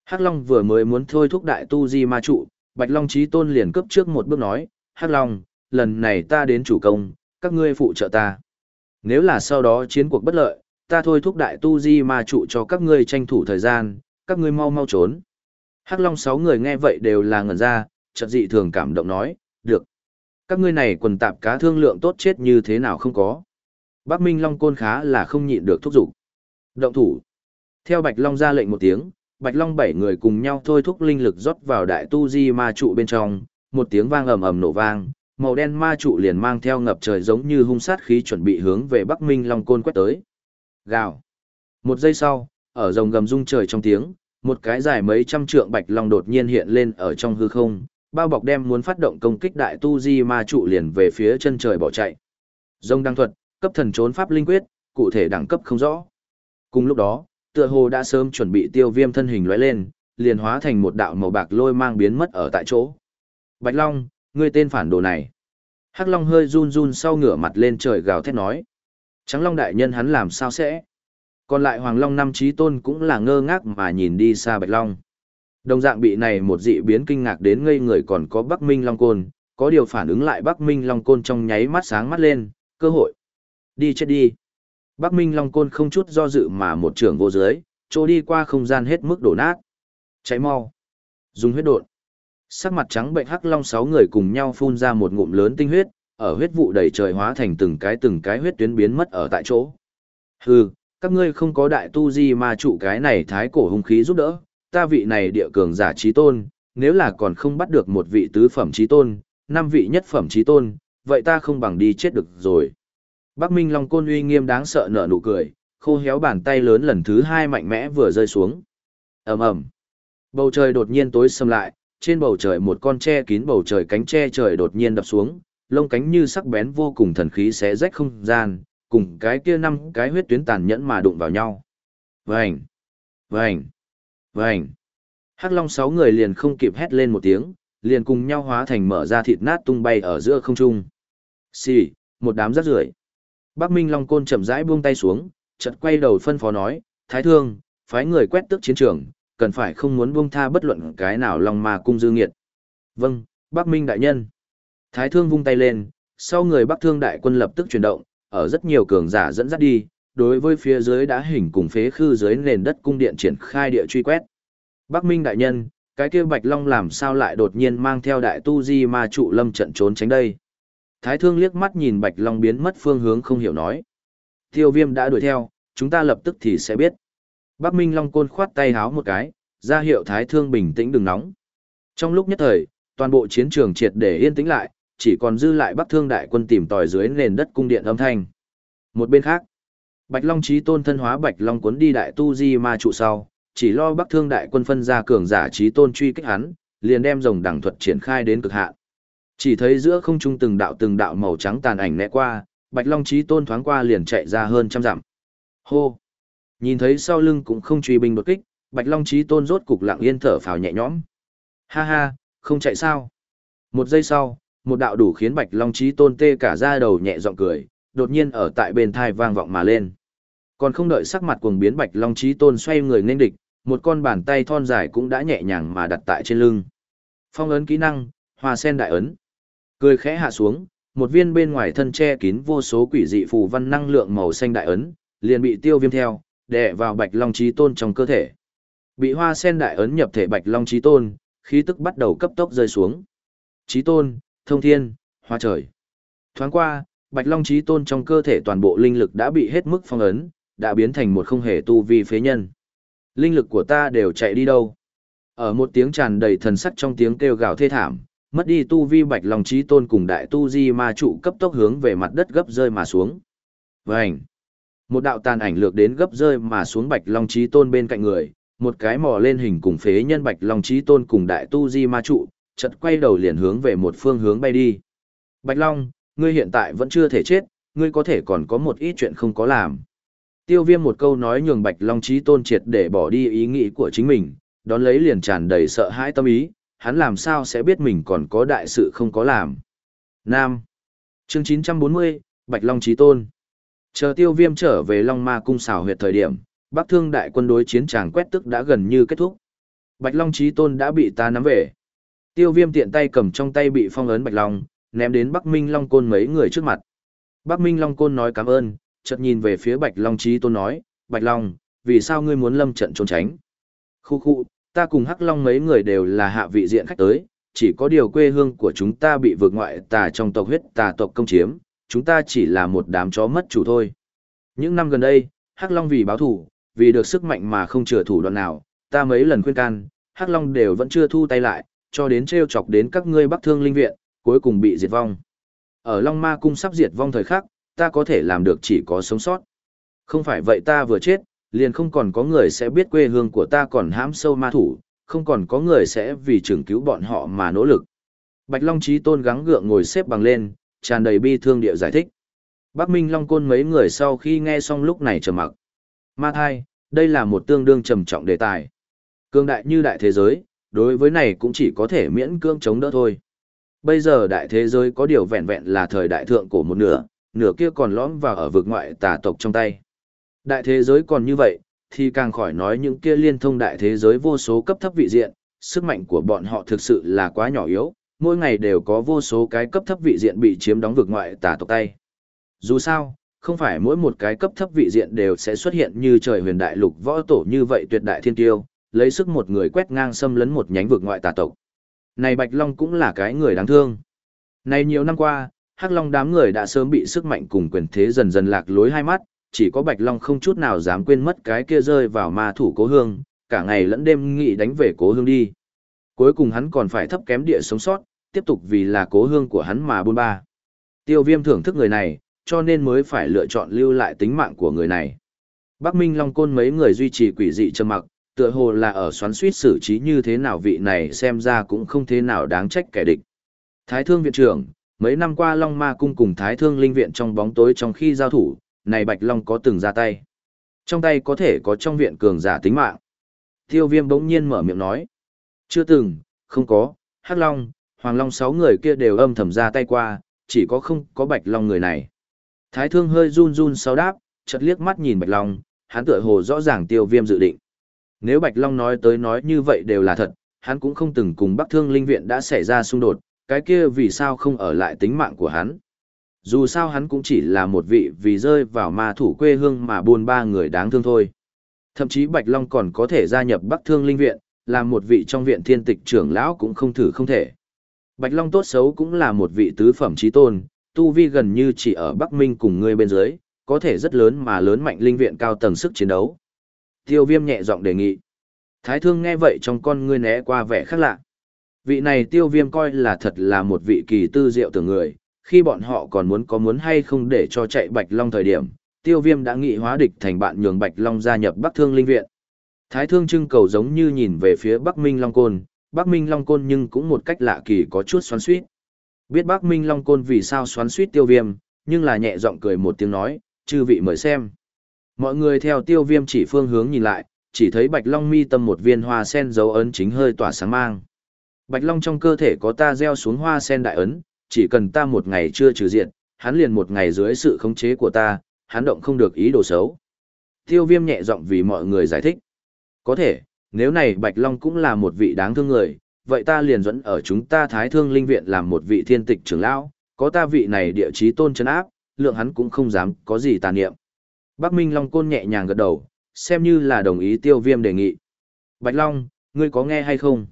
Hắc Long vừa mới muốn thôi thúc đại tu di ma trụ, Bạch Long Chí Tôn liền cấp trước một bước nói, Hắc Long, lần này ta đến chủ công, các ngươi phụ trợ ta. Nếu là sau đó chiến cuộc bất lợi, ta thôi thúc đại tu di ma trụ cho các ngươi tranh thủ thời gian, các ngươi mau mau trốn. Hắc Long sáu người nghe vậy đều là ngẩn ra, chợt dị thường cảm động nói, được. Các ngươi này quần tạp cá thương lượng tốt chết như thế nào không có. Bác Minh Long Côn khá là không nhịn được thúc giục. Động thủ. Theo Bạch Long ra lệnh một tiếng, Bạch Long bảy người cùng nhau thôi thúc linh lực rót vào đại tu di ma trụ bên trong, một tiếng vang ầm ầm nổ vang, màu đen ma trụ liền mang theo ngập trời giống như hung sát khí chuẩn bị hướng về Bắc Minh Long Côn quét tới. Gào. Một giây sau, ở rồng gầm rung trời trong tiếng, một cái dài mấy trăm trượng bạch long đột nhiên hiện lên ở trong hư không, bao bọc đem muốn phát động công kích đại tu di ma trụ liền về phía chân trời bỏ chạy. Rồng đăng thuật, cấp thần trốn pháp linh quyết, cụ thể đẳng cấp không rõ. Cùng lúc đó, tựa hồ đã sớm chuẩn bị tiêu viêm thân hình lóe lên, liền hóa thành một đạo màu bạc lôi mang biến mất ở tại chỗ. Bạch Long, ngươi tên phản đồ này. Hắc Long hơi run run sau ngửa mặt lên trời gào thét nói. Trắng Long đại nhân hắn làm sao sẽ? Còn lại Hoàng Long năm trí tôn cũng là ngơ ngác mà nhìn đi xa Bạch Long. Đồng dạng bị này một dị biến kinh ngạc đến ngây người còn có Bắc Minh Long Côn, có điều phản ứng lại Bắc Minh Long Côn trong nháy mắt sáng mắt lên, cơ hội. Đi chết đi. Bắc Minh Long Côn không chút do dự mà một trường vô dưới, trô đi qua không gian hết mức đổ nát. Cháy mau. Dùng huyết đột. Sắc mặt trắng bệnh hắc long sáu người cùng nhau phun ra một ngụm lớn tinh huyết, ở huyết vụ đầy trời hóa thành từng cái từng cái huyết tuyến biến mất ở tại chỗ. Hừ, các ngươi không có đại tu gì mà trụ cái này thái cổ hung khí giúp đỡ, ta vị này địa cường giả trí tôn, nếu là còn không bắt được một vị tứ phẩm trí tôn, năm vị nhất phẩm trí tôn, vậy ta không bằng đi chết được rồi. Bắc Minh Long Côn uy nghiêm đáng sợ nở nụ cười, khô héo bàn tay lớn lần thứ hai mạnh mẽ vừa rơi xuống. ầm ầm, bầu trời đột nhiên tối sầm lại, trên bầu trời một con tre kín bầu trời cánh tre trời đột nhiên đập xuống, lông cánh như sắc bén vô cùng thần khí xé rách không gian, cùng cái kia năm cái huyết tuyến tàn nhẫn mà đụng vào nhau. Vành, vành, vành. Hắc Long sáu người liền không kịp hét lên một tiếng, liền cùng nhau hóa thành mở ra thịt nát tung bay ở giữa không trung. Xì, một đám rác rưởi. Bắc Minh Long Côn chậm rãi buông tay xuống, chợt quay đầu phân phó nói, Thái Thương, phái người quét tước chiến trường, cần phải không muốn buông tha bất luận cái nào Long Ma cung dư nghiệt. Vâng, Bắc Minh đại nhân. Thái Thương vung tay lên, sau người Bắc Thương đại quân lập tức chuyển động, ở rất nhiều cường giả dẫn dắt đi, đối với phía dưới đã hình cùng phế khư dưới nền đất cung điện triển khai địa truy quét. Bắc Minh đại nhân, cái kia Bạch Long làm sao lại đột nhiên mang theo đại tu di ma trụ lâm trận trốn tránh đây? Thái thương liếc mắt nhìn Bạch Long biến mất phương hướng không hiểu nói. Tiêu viêm đã đuổi theo, chúng ta lập tức thì sẽ biết. Bắc Minh Long côn khoát tay háo một cái, ra hiệu Thái thương bình tĩnh đừng nóng. Trong lúc nhất thời, toàn bộ chiến trường triệt để yên tĩnh lại, chỉ còn dư lại Bắc Thương đại quân tìm tòi dưới nền đất cung điện âm thanh. Một bên khác, Bạch Long chí tôn thân hóa Bạch Long cuốn đi đại tu di ma trụ sau, chỉ lo Bắc Thương đại quân phân ra cường giả chí tôn truy kích hắn, liền đem rồng đẳng thuật triển khai đến cực hạn. Chỉ thấy giữa không trung từng đạo từng đạo màu trắng tàn ảnh lẹ qua, Bạch Long Chí Tôn thoáng qua liền chạy ra hơn trăm dặm. Hô! Nhìn thấy sau lưng cũng không truy binh đột kích, Bạch Long Chí Tôn rốt cục lặng yên thở phào nhẹ nhõm. Ha ha, không chạy sao? Một giây sau, một đạo đủ khiến Bạch Long Chí Tôn tê cả da đầu nhẹ giọng cười, đột nhiên ở tại bên thai vang vọng mà lên. Còn không đợi sắc mặt cuồng biến Bạch Long Chí Tôn xoay người nên địch, một con bàn tay thon dài cũng đã nhẹ nhàng mà đặt tại trên lưng. Phong ấn kỹ năng, hoa sen đại ấn. Cười khẽ hạ xuống, một viên bên ngoài thân che kín vô số quỷ dị phù văn năng lượng màu xanh đại ấn, liền bị tiêu viêm theo, đè vào Bạch Long Chí Tôn trong cơ thể. Bị hoa sen đại ấn nhập thể Bạch Long Chí Tôn, khí tức bắt đầu cấp tốc rơi xuống. Chí Tôn, thông thiên, hoa trời. Thoáng qua, Bạch Long Chí Tôn trong cơ thể toàn bộ linh lực đã bị hết mức phong ấn, đã biến thành một không hề tu vi phế nhân. Linh lực của ta đều chạy đi đâu? Ở một tiếng tràn đầy thần sắc trong tiếng kêu gào thê thảm, mất đi tu vi Bạch Long Chí Tôn cùng đại tu di ma trụ cấp tốc hướng về mặt đất gấp rơi mà xuống. Vành! Một đạo tàn ảnh lược đến gấp rơi mà xuống Bạch Long Chí Tôn bên cạnh người, một cái mò lên hình cùng phế nhân Bạch Long Chí Tôn cùng đại tu di ma trụ, chợt quay đầu liền hướng về một phương hướng bay đi. Bạch Long, ngươi hiện tại vẫn chưa thể chết, ngươi có thể còn có một ít chuyện không có làm. Tiêu viêm một câu nói nhường Bạch Long Chí Tôn triệt để bỏ đi ý nghĩ của chính mình, đón lấy liền tràn đầy sợ hãi tâm ý, hắn làm sao sẽ biết mình còn có đại sự không có làm. Nam. Chương 940, Bạch Long Chí Tôn. Chờ tiêu viêm trở về Long Ma Cung xảo huyệt thời điểm, Bắc Thương đại quân đối chiến tràng quét tức đã gần như kết thúc. Bạch Long Chí Tôn đã bị ta nắm về. Tiêu viêm tiện tay cầm trong tay bị phong ấn Bạch Long, ném đến Bắc Minh Long Côn mấy người trước mặt. Bắc Minh Long Côn nói cảm ơn, chợt nhìn về phía Bạch Long Chí Tôn nói, Bạch Long, vì sao ngươi muốn lâm trận trốn tránh? Khu khu, ta cùng Hắc Long mấy người đều là hạ vị diện khách tới, chỉ có điều quê hương của chúng ta bị vượt ngoại tà trong tộc huyết tà tộc công chiếm, chúng ta chỉ là một đám chó mất chủ thôi. Những năm gần đây, Hắc Long vì báo thủ, vì được sức mạnh mà không chừa thủ đoạn nào, ta mấy lần khuyên can, Hắc Long đều vẫn chưa thu tay lại, cho đến treo chọc đến các ngươi Bắc Thương linh viện, cuối cùng bị diệt vong. Ở Long Ma cung sắp diệt vong thời khắc, ta có thể làm được chỉ có sống sót. Không phải vậy ta vừa chết, liền không còn có người sẽ biết quê hương của ta còn hãm sâu ma thủ, không còn có người sẽ vì trưởng cứu bọn họ mà nỗ lực. Bạch Long Chí Tôn gắng gượng ngồi xếp bằng lên, tràn đầy bi thương địa giải thích. Bắc Minh Long Côn mấy người sau khi nghe xong lúc này trầm mặc. Ma thai, đây là một tương đương trầm trọng đề tài. Cương đại như đại thế giới, đối với này cũng chỉ có thể miễn cương chống đỡ thôi. Bây giờ đại thế giới có điều vẹn vẹn là thời đại thượng cổ một nửa, nửa kia còn lõm vào ở vực ngoại tà tộc trong tay. Đại thế giới còn như vậy, thì càng khỏi nói những kia liên thông đại thế giới vô số cấp thấp vị diện, sức mạnh của bọn họ thực sự là quá nhỏ yếu, mỗi ngày đều có vô số cái cấp thấp vị diện bị chiếm đóng vực ngoại tà tộc tay. Dù sao, không phải mỗi một cái cấp thấp vị diện đều sẽ xuất hiện như trời huyền đại lục võ tổ như vậy tuyệt đại thiên tiêu, lấy sức một người quét ngang xâm lấn một nhánh vực ngoại tà tộc. Này Bạch Long cũng là cái người đáng thương. Này nhiều năm qua, Hắc Long đám người đã sớm bị sức mạnh cùng quyền thế dần dần lạc lối hai mắt, chỉ có Bạch Long không chút nào dám quên mất cái kia rơi vào ma thủ cố hương, cả ngày lẫn đêm nghĩ đánh về cố hương đi. Cuối cùng hắn còn phải thấp kém địa sống sót, tiếp tục vì là cố hương của hắn mà buôn ba. Tiêu viêm thưởng thức người này, cho nên mới phải lựa chọn lưu lại tính mạng của người này. Bắc Minh Long Côn mấy người duy trì quỷ dị trầm mặc, tựa hồ là ở xoắn suýt xử trí như thế nào vị này xem ra cũng không thế nào đáng trách kẻ địch. Thái thương viện trưởng, mấy năm qua Long Ma Cung cùng Thái thương linh viện trong bóng tối trong khi giao thủ, này Bạch Long có từng ra tay. Trong tay có thể có trong viện cường giả tính mạng. Tiêu viêm bỗng nhiên mở miệng nói. Chưa từng, không có, Hắc Long, Hoàng Long sáu người kia đều âm thầm ra tay qua, chỉ có không có Bạch Long người này. Thái thương hơi run run sau đáp, chật liếc mắt nhìn Bạch Long, hắn tựa hồ rõ ràng tiêu viêm dự định. Nếu Bạch Long nói tới nói như vậy đều là thật, hắn cũng không từng cùng Bắc Thương Linh Viện đã xảy ra xung đột, cái kia vì sao không ở lại tính mạng của hắn. Dù sao hắn cũng chỉ là một vị vì rơi vào ma thủ quê hương mà buôn ba người đáng thương thôi. Thậm chí Bạch Long còn có thể gia nhập Bắc Thương Linh Viện, làm một vị trong viện thiên tịch trưởng lão cũng không thử không thể. Bạch Long tốt xấu cũng là một vị tứ phẩm trí tôn, tu vi gần như chỉ ở Bắc Minh cùng ngươi bên dưới, có thể rất lớn mà lớn mạnh linh viện cao tầng sức chiến đấu. Tiêu viêm nhẹ giọng đề nghị. Thái thương nghe vậy trong con ngươi né qua vẻ khác lạ. Vị này tiêu viêm coi là thật là một vị kỳ tư diệu tưởng người, khi bọn họ còn muốn có muốn hay không để cho chạy Bạch Long thời điểm, tiêu viêm đã nghị hóa địch thành bạn nhường Bạch Long gia nhập Bắc Thương Linh Viện. Thái thương trưng cầu giống như nhìn về phía Bắc Minh Long Côn, Bắc Minh Long Côn nhưng cũng một cách lạ kỳ có chút xoắn suýt. Biết Bắc Minh Long Côn vì sao xoắn suýt tiêu viêm, nhưng là nhẹ giọng cười một tiếng nói, chư vị mời xem. Mọi người theo tiêu viêm chỉ phương hướng nhìn lại, chỉ thấy Bạch Long mi tâm một viên hoa sen dấu ấn chính hơi tỏa sáng mang. Bạch Long trong cơ thể có ta gieo xuống hoa sen đại ấn, chỉ cần ta một ngày chưa trừ diện, hắn liền một ngày dưới sự khống chế của ta, hắn động không được ý đồ xấu. Tiêu viêm nhẹ giọng vì mọi người giải thích. Có thể, nếu này Bạch Long cũng là một vị đáng thương người, vậy ta liền dẫn ở chúng ta Thái Thương Linh Viện làm một vị thiên tịch trưởng lão, có ta vị này địa chí tôn chân áp, lượng hắn cũng không dám có gì tàn niệm. Bắc Minh Long Côn nhẹ nhàng gật đầu, xem như là đồng ý tiêu viêm đề nghị. Bạch Long, ngươi có nghe hay không?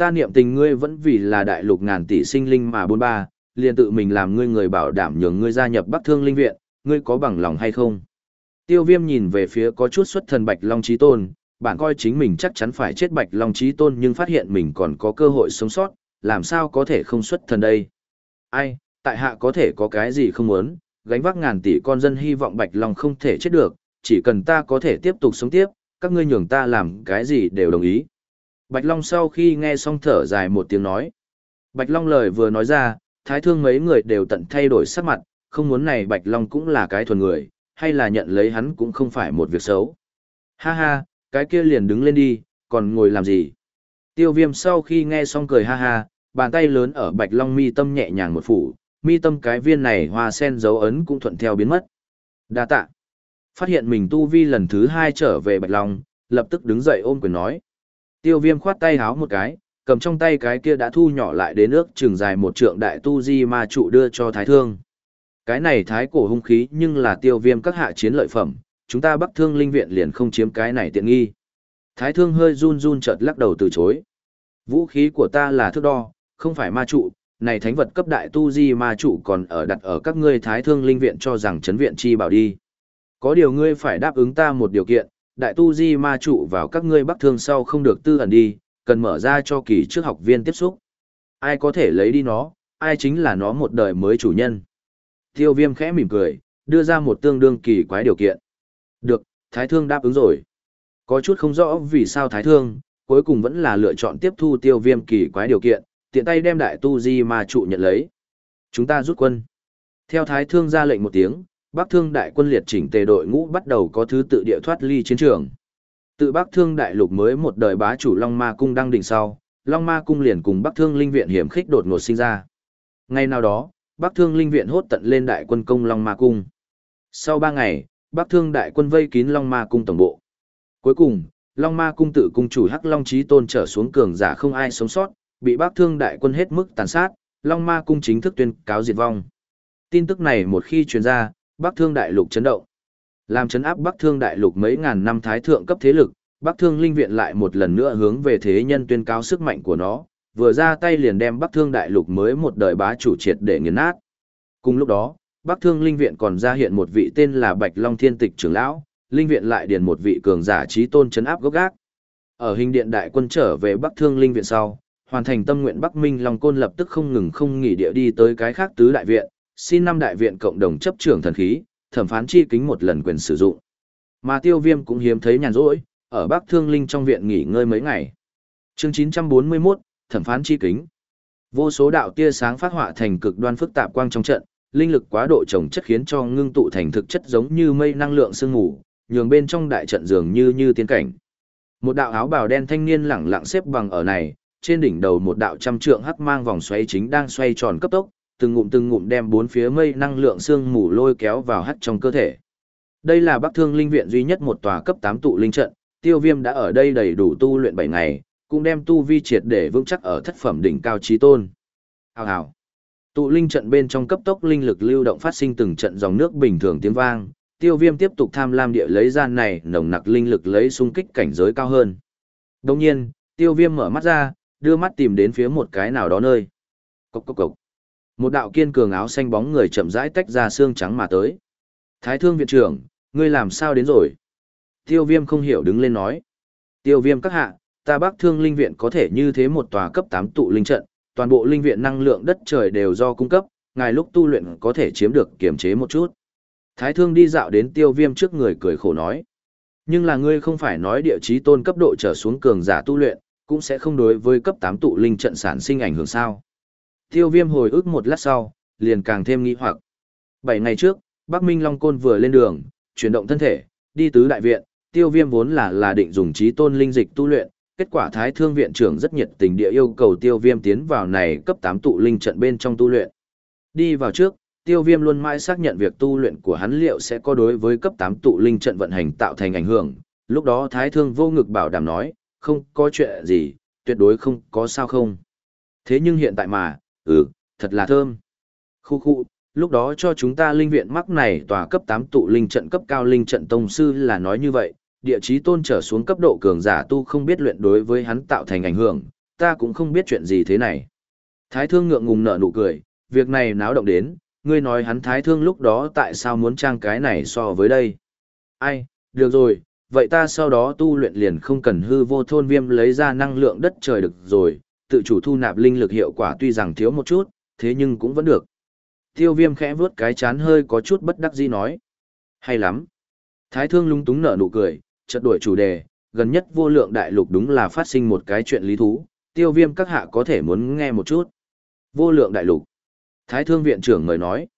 Ta niệm tình ngươi vẫn vì là đại lục ngàn tỷ sinh linh mà bôn ba, liền tự mình làm ngươi người bảo đảm nhường ngươi gia nhập Bắc Thương Linh Viện, ngươi có bằng lòng hay không? Tiêu viêm nhìn về phía có chút xuất thần Bạch Long Trí Tôn, bạn coi chính mình chắc chắn phải chết Bạch Long Trí Tôn nhưng phát hiện mình còn có cơ hội sống sót, làm sao có thể không xuất thần đây? Ai, tại hạ có thể có cái gì không muốn, gánh vác ngàn tỷ con dân hy vọng Bạch Long không thể chết được, chỉ cần ta có thể tiếp tục sống tiếp, các ngươi nhường ta làm cái gì đều đồng ý. Bạch Long sau khi nghe xong thở dài một tiếng nói. Bạch Long lời vừa nói ra, thái thương mấy người đều tận thay đổi sắc mặt, không muốn này Bạch Long cũng là cái thuần người, hay là nhận lấy hắn cũng không phải một việc xấu. Ha ha, cái kia liền đứng lên đi, còn ngồi làm gì? Tiêu viêm sau khi nghe xong cười ha ha, bàn tay lớn ở Bạch Long mi tâm nhẹ nhàng một phủ, mi tâm cái viên này hoa sen dấu ấn cũng thuận theo biến mất. Đa tạ. Phát hiện mình tu vi lần thứ hai trở về Bạch Long, lập tức đứng dậy ôm quyền nói. Tiêu viêm khoát tay háo một cái, cầm trong tay cái kia đã thu nhỏ lại đến nước trường dài một trượng đại tu di ma trụ đưa cho thái thương. Cái này thái cổ hung khí nhưng là tiêu viêm các hạ chiến lợi phẩm, chúng ta bắc thương linh viện liền không chiếm cái này tiện nghi. Thái thương hơi run run chợt lắc đầu từ chối. Vũ khí của ta là thước đo, không phải ma trụ, này thánh vật cấp đại tu di ma trụ còn ở đặt ở các ngươi thái thương linh viện cho rằng chấn viện chi bảo đi. Có điều ngươi phải đáp ứng ta một điều kiện, đại tu di ma trụ vào các ngươi bắc thương sau không được tư ẩn đi, cần mở ra cho kỳ trước học viên tiếp xúc. Ai có thể lấy đi nó, ai chính là nó một đời mới chủ nhân. Tiêu viêm khẽ mỉm cười, đưa ra một tương đương kỳ quái điều kiện. Được, Thái Thương đáp ứng rồi. Có chút không rõ vì sao Thái Thương, cuối cùng vẫn là lựa chọn tiếp thu tiêu viêm kỳ quái điều kiện, tiện tay đem đại tu di ma trụ nhận lấy. Chúng ta rút quân. Theo Thái Thương ra lệnh một tiếng, Bắc Thương đại quân liệt chỉnh tề đội ngũ bắt đầu có thứ tự địa thoát ly chiến trường. Tự Bắc Thương đại lục mới một đời bá chủ Long Ma cung đăng đỉnh sau, Long Ma cung liền cùng Bắc Thương linh viện hiểm khích đột ngột sinh ra. Ngày nào đó, Bắc Thương linh viện hốt tận lên đại quân công Long Ma cung. Sau ba ngày, Bắc Thương đại quân vây kín Long Ma cung tổng bộ. Cuối cùng, Long Ma cung tự cung chủ Hắc Long Chí Tôn trở xuống cường giả không ai sống sót, bị Bắc Thương đại quân hết mức tàn sát, Long Ma cung chính thức tuyên cáo diệt vong. Tin tức này một khi truyền ra, Bắc Thương đại lục chấn động. Làm chấn áp Bắc Thương đại lục mấy ngàn năm thái thượng cấp thế lực, Bắc Thương linh viện lại một lần nữa hướng về thế nhân tuyên cao sức mạnh của nó, vừa ra tay liền đem Bắc Thương đại lục mới một đời bá chủ triệt để nghiền nát. Cùng lúc đó, Bắc Thương linh viện còn ra hiện một vị tên là Bạch Long Thiên Tịch trưởng lão, linh viện lại điền một vị cường giả trí tôn chấn áp gốc gác. Ở hình điện đại quân trở về Bắc Thương linh viện sau, hoàn thành tâm nguyện Bắc Minh Long Côn lập tức không ngừng không nghỉ địa đi tới cái khác tứ đại viện, xin năm đại viện cộng đồng chấp trưởng thần khí, thẩm phán chi kính một lần quyền sử dụng. Mà tiêu viêm cũng hiếm thấy nhàn rỗi, ở Bắc Thương Linh trong viện nghỉ ngơi mấy ngày. chương 941, thẩm phán chi kính. Vô số đạo tia sáng phát họa thành cực đoan phức tạp quang trong trận, linh lực quá độ trồng chất khiến cho ngưng tụ thành thực chất giống như mây năng lượng sương mù, nhường bên trong đại trận dường như như tiến cảnh. Một đạo áo bào đen thanh niên lẳng lặng xếp bằng ở này, trên đỉnh đầu một đạo trăm trượng hắc mang vòng xoáy chính đang xoay tròn cấp tốc, từng ngụm từng ngụm đem bốn phía mây năng lượng xương mù lôi kéo vào hắt trong cơ thể. Đây là Bắc Thương Linh Viện duy nhất một tòa cấp 8 tụ linh trận, Tiêu Viêm đã ở đây đầy đủ tu luyện 7 ngày, cũng đem tu vi triệt để vững chắc ở thất phẩm đỉnh cao chí tôn. Hào hào. Tụ linh trận bên trong cấp tốc linh lực lưu động phát sinh từng trận dòng nước bình thường tiếng vang, Tiêu Viêm tiếp tục tham lam địa lấy gian này, nồng nặc linh lực lấy xung kích cảnh giới cao hơn. Đồng nhiên, Tiêu Viêm mở mắt ra, đưa mắt tìm đến phía một cái nào đó nơi. Cốc cốc cốc. Một đạo kiên cường áo xanh bóng người chậm rãi tách ra xương trắng mà tới. Thái thương viện trưởng, ngươi làm sao đến rồi? Tiêu viêm không hiểu đứng lên nói. Tiêu viêm các hạ, ta bắc thương linh viện có thể như thế một tòa cấp 8 tụ linh trận, toàn bộ linh viện năng lượng đất trời đều do cung cấp, ngài lúc tu luyện có thể chiếm được kiểm chế một chút. Thái thương đi dạo đến tiêu viêm trước người cười khổ nói. Nhưng là ngươi không phải nói địa chí tôn cấp độ trở xuống cường giả tu luyện, cũng sẽ không đối với cấp 8 tụ linh trận sản sinh ảnh hưởng sao. Tiêu viêm hồi ức một lát sau, liền càng thêm nghi hoặc. Bảy ngày trước, Bắc Minh Long Côn vừa lên đường, chuyển động thân thể, đi tứ đại viện, tiêu viêm vốn là là định dùng trí tôn linh dịch tu luyện, kết quả Thái Thương viện trưởng rất nhiệt tình địa yêu cầu tiêu viêm tiến vào này cấp tám tụ linh trận bên trong tu luyện. Đi vào trước, tiêu viêm luôn mãi xác nhận việc tu luyện của hắn liệu sẽ có đối với cấp tám tụ linh trận vận hành tạo thành ảnh hưởng. Lúc đó Thái Thương vô ngực bảo đảm nói, không có chuyện gì, tuyệt đối không có sao không. Thế nhưng hiện tại mà, ừ, thật là thơm. Khu khu, lúc đó cho chúng ta linh viện mắc này tòa cấp 8 tụ linh trận cấp cao linh trận tông sư là nói như vậy, địa chí tôn trở xuống cấp độ cường giả tu không biết luyện đối với hắn tạo thành ảnh hưởng, ta cũng không biết chuyện gì thế này. Thái thương ngượng ngùng nở nụ cười, việc này náo động đến, ngươi nói hắn thái thương lúc đó tại sao muốn trang cái này so với đây. Ai, được rồi, vậy ta sau đó tu luyện liền không cần hư vô thôn viêm lấy ra năng lượng đất trời được rồi, tự chủ thu nạp linh lực hiệu quả tuy rằng thiếu một chút, thế nhưng cũng vẫn được. Tiêu viêm khẽ vướt cái chán hơi có chút bất đắc dĩ nói. Hay lắm. Thái thương lung túng nở nụ cười, chợt đổi chủ đề, gần nhất vô lượng đại lục đúng là phát sinh một cái chuyện lý thú, tiêu viêm các hạ có thể muốn nghe một chút. Vô lượng đại lục. Thái thương viện trưởng mời nói.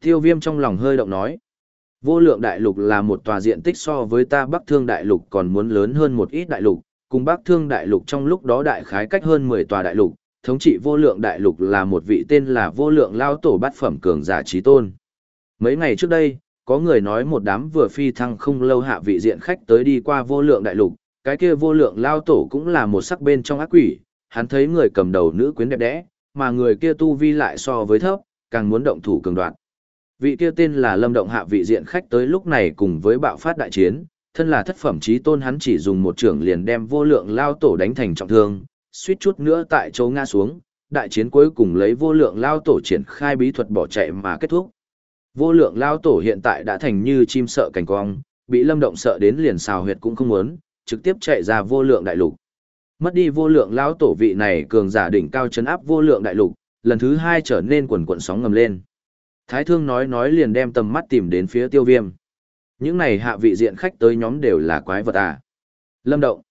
Tiêu viêm trong lòng hơi động nói. Vô lượng đại lục là một tòa diện tích so với ta bắc thương đại lục còn muốn lớn hơn một ít đại lục, cùng bắc thương đại lục trong lúc đó đại khái cách hơn 10 tòa đại lục, thống trị vô lượng đại lục là một vị tên là vô lượng lao tổ bát phẩm cường giả trí tôn. Mấy ngày trước đây, có người nói một đám vừa phi thăng không lâu hạ vị diện khách tới đi qua vô lượng đại lục, cái kia vô lượng lao tổ cũng là một sắc bên trong ác quỷ, hắn thấy người cầm đầu nữ quyến đẹp đẽ, mà người kia tu vi lại so với thấp, càng muốn động thủ cường đoạt. Vị kia tên là Lâm Động hạ vị diện khách tới lúc này cùng với bạo phát đại chiến, thân là thất phẩm trí tôn hắn chỉ dùng một trưởng liền đem vô lượng lao tổ đánh thành trọng thương, suýt chút nữa tại chỗ ngã xuống, đại chiến cuối cùng lấy vô lượng lao tổ triển khai bí thuật bỏ chạy mà kết thúc. Vô lượng lao tổ hiện tại đã thành như chim sợ cảnh cong, bị lâm động sợ đến liền xào huyệt cũng không muốn, trực tiếp chạy ra vô lượng đại lục. Mất đi vô lượng lao tổ vị này cường giả đỉnh cao chấn áp vô lượng đại lục, lần thứ hai trở nên quần quận sóng ngầm lên. Thái thương nói nói liền đem tầm mắt tìm đến phía tiêu viêm. Những này hạ vị diện khách tới nhóm đều là quái vật à. Lâm động.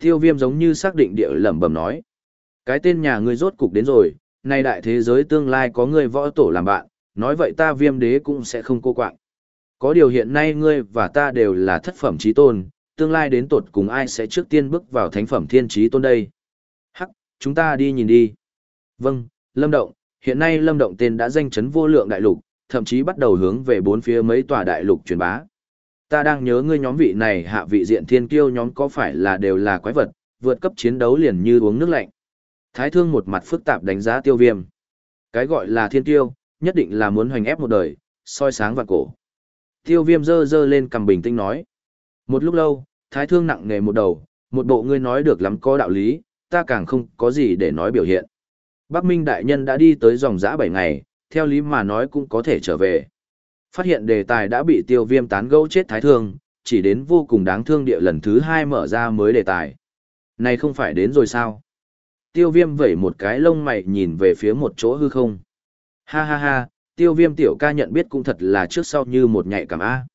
Tiêu viêm giống như xác định địa lẩm bẩm nói. Cái tên nhà ngươi rốt cục đến rồi, nay đại thế giới tương lai có ngươi võ tổ làm bạn, nói vậy ta viêm đế cũng sẽ không cô quạng. Có điều hiện nay ngươi và ta đều là thất phẩm trí tôn, tương lai đến tột cùng ai sẽ trước tiên bước vào thánh phẩm thiên trí tôn đây. Hắc, chúng ta đi nhìn đi. Vâng, Lâm Động, hiện nay Lâm Động tên đã danh chấn vô lượng đại lục, thậm chí bắt đầu hướng về bốn phía mấy tòa đại lục truyền bá. Ta đang nhớ ngươi nhóm vị này hạ vị diện thiên kiêu nhóm có phải là đều là quái vật, vượt cấp chiến đấu liền như uống nước lạnh. Thái thương một mặt phức tạp đánh giá tiêu viêm. Cái gọi là thiên kiêu, nhất định là muốn hoành ép một đời, soi sáng vạn cổ. Tiêu viêm dơ dơ lên cầm bình tĩnh nói. Một lúc lâu, thái thương nặng nề một đầu, một bộ ngươi nói được lắm có đạo lý, ta càng không có gì để nói biểu hiện. Bắc Minh đại nhân đã đi tới dòng dã 7 ngày, theo lý mà nói cũng có thể trở về. Phát hiện đề tài đã bị tiêu viêm tán gẫu chết thái thương, chỉ đến vô cùng đáng thương địa lần thứ hai mở ra mới đề tài. Này không phải đến rồi sao? Tiêu viêm vẩy một cái lông mày nhìn về phía một chỗ hư không. Ha ha ha, tiêu viêm tiểu ca nhận biết cũng thật là trước sau như một nhạy cảm A.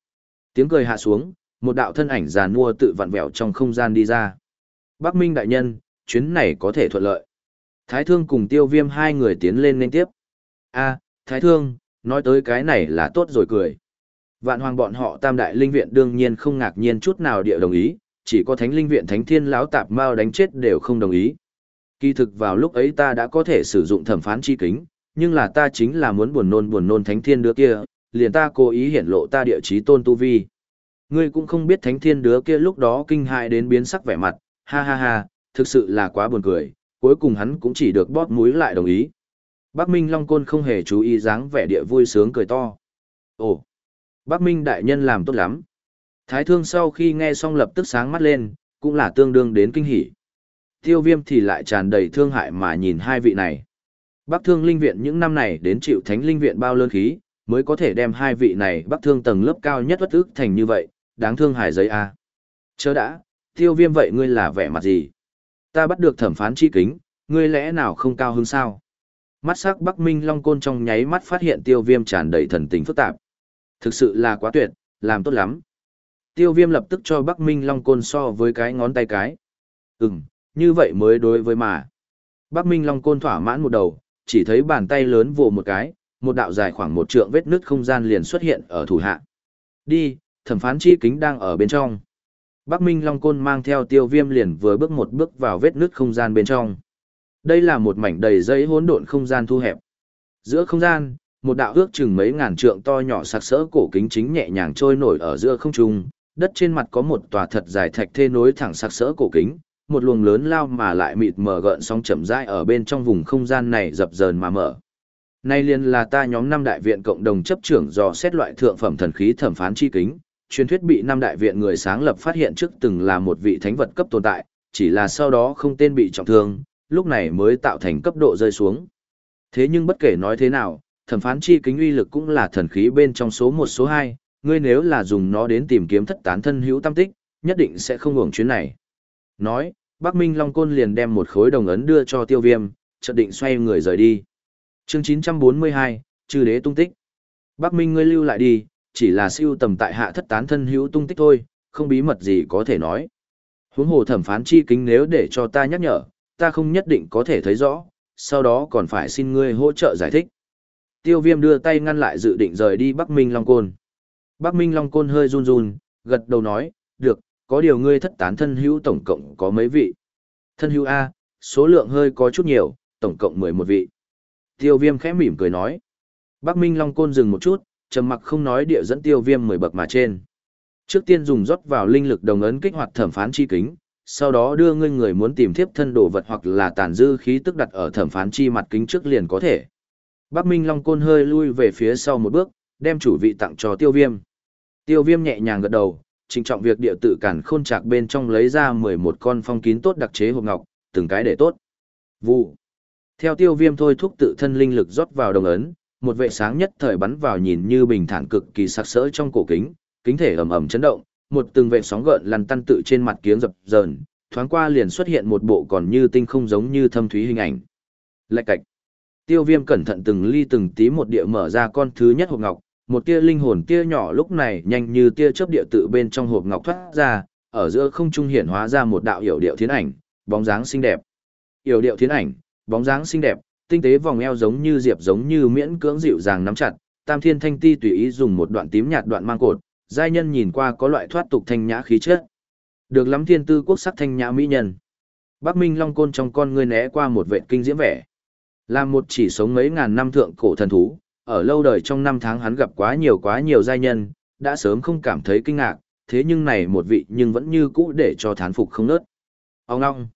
Tiếng cười hạ xuống, một đạo thân ảnh giàn mua tự vặn vẹo trong không gian đi ra. Bắc Minh đại nhân, chuyến này có thể thuận lợi. Thái thương cùng tiêu viêm hai người tiến lên nên tiếp. A, Thái thương, nói tới cái này là tốt rồi cười. Vạn hoàng bọn họ tam đại linh viện đương nhiên không ngạc nhiên chút nào địa đồng ý, chỉ có thánh linh viện thánh thiên lão tạp mao đánh chết đều không đồng ý. Kỳ thực vào lúc ấy ta đã có thể sử dụng thẩm phán chi kính, nhưng là ta chính là muốn buồn nôn buồn nôn thánh thiên đứa kia, liền ta cố ý hiển lộ ta địa chí tôn tu vi. Ngươi cũng không biết thánh thiên đứa kia lúc đó kinh hại đến biến sắc vẻ mặt, ha ha ha, thực sự là quá buồn cười, cuối cùng hắn cũng chỉ được bóp mũi lại đồng ý. Bắc Minh Long Côn không hề chú ý dáng vẻ địa vui sướng cười to. Ồ, Bắc Minh đại nhân làm tốt lắm. Thái thương sau khi nghe xong lập tức sáng mắt lên, cũng là tương đương đến kinh hỉ. Tiêu viêm thì lại tràn đầy thương hại mà nhìn hai vị này. Bắc thương linh viện những năm này đến chịu thánh linh viện bao lơn khí, mới có thể đem hai vị này bắc thương tầng lớp cao nhất bất ức thành như vậy, đáng thương hài giấy a. Chớ đã, tiêu viêm vậy ngươi là vẻ mặt gì? Ta bắt được thẩm phán chi kính, ngươi lẽ nào không cao hứng sao? Mắt sắc Bắc Minh Long Côn trong nháy mắt phát hiện tiêu viêm tràn đầy thần tình phức tạp. Thực sự là quá tuyệt, làm tốt lắm. Tiêu viêm lập tức cho Bắc Minh Long Côn so với cái ngón tay cái. Ừm, như vậy mới đối với mà. Bắc Minh Long Côn thỏa mãn một đầu, chỉ thấy bàn tay lớn vồ một cái, một đạo dài khoảng một trượng vết nứt không gian liền xuất hiện ở thủ hạ. Đi, thẩm phán chi kính đang ở bên trong. Bắc Minh Long Côn mang theo tiêu viêm liền vừa bước một bước vào vết nứt không gian bên trong. Đây là một mảnh đầy dây hỗn độn không gian thu hẹp. Giữa không gian, một đạo ước chừng mấy ngàn trượng to nhỏ sặc sỡ cổ kính chính nhẹ nhàng trôi nổi ở giữa không trung, đất trên mặt có một tòa thật dài thạch thê nối thẳng sặc sỡ cổ kính, một luồng lớn lao mà lại mịt mờ gợn sóng chậm rãi ở bên trong vùng không gian này dập dờn mà mở. Nay liền là ta nhóm năm đại viện cộng đồng chấp trưởng dò xét loại thượng phẩm thần khí thẩm phán chi kính, truyền thuyết bị năm đại viện người sáng lập phát hiện trước từng là một vị thánh vật cấp tồn tại, chỉ là sau đó không tên bị trọng thương, lúc này mới tạo thành cấp độ rơi xuống. Thế nhưng bất kể nói thế nào, thẩm phán chi kính uy lực cũng là thần khí bên trong số một số hai, ngươi nếu là dùng nó đến tìm kiếm thất tán thân hữu tam tích, nhất định sẽ không hưởng chuyến này. Nói, Bắc Minh Long Côn liền đem một khối đồng ấn đưa cho tiêu viêm, chợt định xoay người rời đi. chương 942, Trừ đế tung tích. Bắc Minh ngươi lưu lại đi, chỉ là siêu tầm tại hạ thất tán thân hữu tung tích thôi, không bí mật gì có thể nói. Huống hồ thẩm phán chi kính nếu để cho ta nhắc nhở, ta không nhất định có thể thấy rõ, sau đó còn phải xin ngươi hỗ trợ giải thích. Tiêu viêm đưa tay ngăn lại dự định rời đi Bắc Minh Long Côn. Bắc Minh Long Côn hơi run run, gật đầu nói, được, có điều ngươi thất tán thân hữu tổng cộng có mấy vị. Thân hữu A, số lượng hơi có chút nhiều, tổng cộng 11 vị. Tiêu viêm khẽ mỉm cười nói. Bắc Minh Long Côn dừng một chút, trầm mặc không nói địa dẫn tiêu viêm 10 bậc mà trên. Trước tiên dùng rót vào linh lực đồng ấn kích hoạt thẩm phán chi kính, sau đó đưa ngươi người muốn tìm thiếp thân đồ vật hoặc là tàn dư khí tức đặt ở thẩm phán chi mặt kính trước liền có thể. Bắc Minh Long Côn hơi lui về phía sau một bước, đem chủ vị tặng cho tiêu viêm. Tiêu viêm nhẹ nhàng gật đầu, trình trọng việc địa tự cản khôn trạc bên trong lấy ra 11 con phong kín tốt đặc chế hộp ngọc, từng cái để tốt. Vụ. Theo tiêu viêm thôi thúc tự thân linh lực rót vào đồng ấn, một vệ sáng nhất thời bắn vào nhìn như bình thản cực kỳ sắc sỡ trong cổ kính, kính thể ầm ầm chấn động, một từng vệ sóng gợn lăn tăn tự trên mặt kiếng dập dờn, thoáng qua liền xuất hiện một bộ còn như tinh không giống như thâm thúy hình ảnh. Lạch cạch. Tiêu viêm cẩn thận từng ly từng tí một địa mở ra con thứ nhất hộp ngọc, một tia linh hồn tia nhỏ lúc này nhanh như tia chớp địa tự bên trong hộp ngọc thoát ra, ở giữa không trung hiển hóa ra một đạo hiểu điệu thiến ảnh, bóng dáng xinh đẹp. Hiểu điệu thiến ảnh, bóng dáng xinh đẹp, tinh tế vòng eo giống như diệp giống như miễn cưỡng dịu dàng nắm chặt, Tam Thiên Thanh Ti tùy ý dùng một đoạn tím nhạt đoạn mang cột, giai nhân nhìn qua có loại thoát tục thanh nhã khí chất. Được lắm thiên tư quốc sắc thanh nhã mỹ nhân. Bắc Minh Long Côn trong con ngươi né qua một vệ kinh diễm vẻ. Là một chỉ sống mấy ngàn năm thượng cổ thần thú, ở lâu đời trong năm tháng hắn gặp quá nhiều quá nhiều giai nhân, đã sớm không cảm thấy kinh ngạc, thế nhưng này một vị nhưng vẫn như cũ để cho thán phục không nớt. Ông ngong.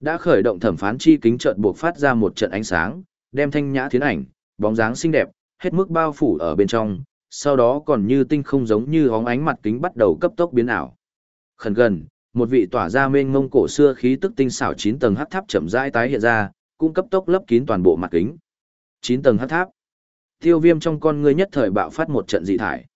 Đã khởi động thẩm phán chi kính trận buộc phát ra một trận ánh sáng, đem thanh nhã thiến ảnh, bóng dáng xinh đẹp, hết mức bao phủ ở bên trong, sau đó còn như tinh không giống như hóng ánh mặt kính bắt đầu cấp tốc biến ảo. Khẩn gần, một vị tỏa ra mênh mông cổ xưa khí tức tinh xảo 9 tầng hắc tháp chậm rãi tái hiện ra, cung cấp tốc lấp kín toàn bộ mặt kính. 9 tầng hắc tháp. Tiêu Viêm trong con ngươi nhất thời bạo phát một trận dị thải.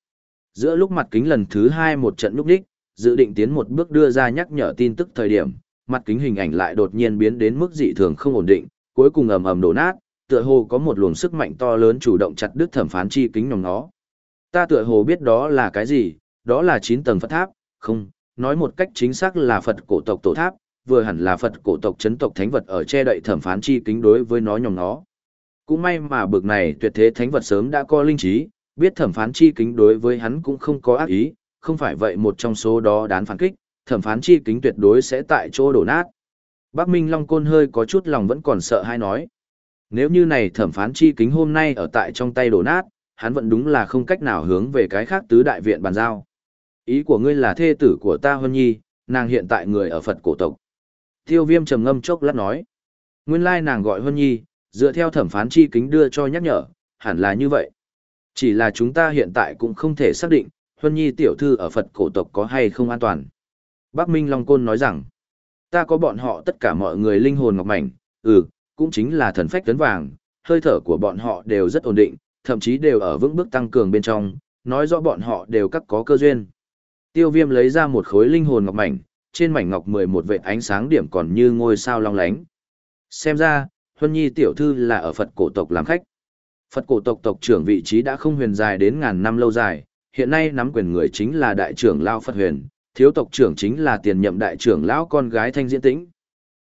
Giữa lúc mặt kính lần thứ 2 một trận lúc đích, dự định tiến một bước đưa ra nhắc nhở tin tức thời điểm, mặt kính hình ảnh lại đột nhiên biến đến mức dị thường không ổn định, cuối cùng ầm ầm đổ nát, tựa hồ có một luồng sức mạnh to lớn chủ động chặt đứt thẩm phán chi kính nhòng nó. Ta tựa hồ biết đó là cái gì, đó là 9 tầng Phật tháp, không, nói một cách chính xác là Phật cổ tộc tổ tháp, vừa hẳn là Phật cổ tộc chấn tộc thánh vật ở che đậy thẩm phán chi kính đối với nó nhòm nó. Cũng may mà bực này tuyệt thế thánh vật sớm đã có linh trí, biết thẩm phán chi kính đối với hắn cũng không có ác ý, không phải vậy một trong số đó đán phản kích, thẩm phán chi kính tuyệt đối sẽ tại chỗ đổ nát. Bác Minh Long Côn hơi có chút lòng vẫn còn sợ hay nói. Nếu như này thẩm phán chi kính hôm nay ở tại trong tay đổ nát, hắn vẫn đúng là không cách nào hướng về cái khác tứ đại viện bàn giao. Ý của ngươi là thê tử của ta Hân Nhi, nàng hiện tại người ở Phật cổ tộc. Tiêu viêm trầm ngâm chốc lát nói. Nguyên lai nàng gọi Hân Nhi, dựa theo thẩm phán chi kính đưa cho nhắc nhở, hẳn là như vậy. Chỉ là chúng ta hiện tại cũng không thể xác định, Huân Nhi tiểu thư ở Phật cổ tộc có hay không an toàn. Bác Minh Long Côn nói rằng, ta có bọn họ tất cả mọi người linh hồn ngọc mảnh, ừ, cũng chính là thần phách tấn vàng, hơi thở của bọn họ đều rất ổn định, thậm chí đều ở vững bước tăng cường bên trong, nói rõ bọn họ đều các có cơ duyên. Tiêu viêm lấy ra một khối linh hồn ngọc mảnh, trên mảnh ngọc 11 vệt ánh sáng điểm còn như ngôi sao long lánh. Xem ra, Huân Nhi tiểu thư là ở Phật cổ tộc làm khách. Phật cổ tộc tộc trưởng vị trí đã không huyền dài đến ngàn năm lâu dài, hiện nay nắm quyền người chính là đại trưởng Lao Phật huyền, thiếu tộc trưởng chính là tiền nhậm đại trưởng lão con gái Thanh Diễn Tĩnh.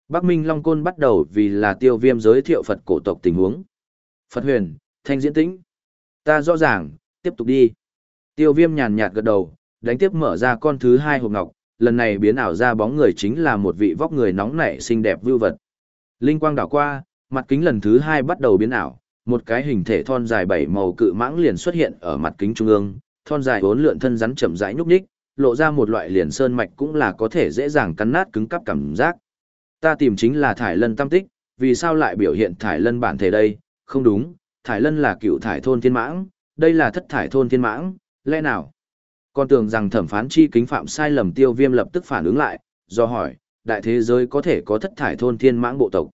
Bắc Minh Long Côn bắt đầu vì là tiêu viêm giới thiệu Phật cổ tộc tình huống. Phật huyền, thanh diễn tĩnh. Ta rõ ràng, tiếp tục đi. Tiêu viêm nhàn nhạt gật đầu, đánh tiếp mở ra con thứ hai hộp ngọc, lần này biến ảo ra bóng người chính là một vị vóc người nóng nảy xinh đẹp vưu vật. Linh quang đảo qua, mặt kính lần thứ hai bắt đầu biến ảo, một cái hình thể thon dài bảy màu cự mãng liền xuất hiện ở mặt kính trung ương, thon dài vốn lượn thân rắn chậm rãi nhúc nhích, lộ ra một loại liền sơn mạch cũng là có thể dễ dàng cắn nát cứng cắp cảm giác. Ta tìm chính là thải lân tam tích, vì sao lại biểu hiện thải lân bản thể đây? Không đúng, thải lân là cựu thải thôn thiên mãng, đây là thất thải thôn thiên mãng, lẽ nào? Con tưởng rằng thẩm phán chi kính phạm sai lầm tiêu viêm lập tức phản ứng lại, do hỏi, đại thế giới có thể có thất thải thôn thiên mãng bộ tộc?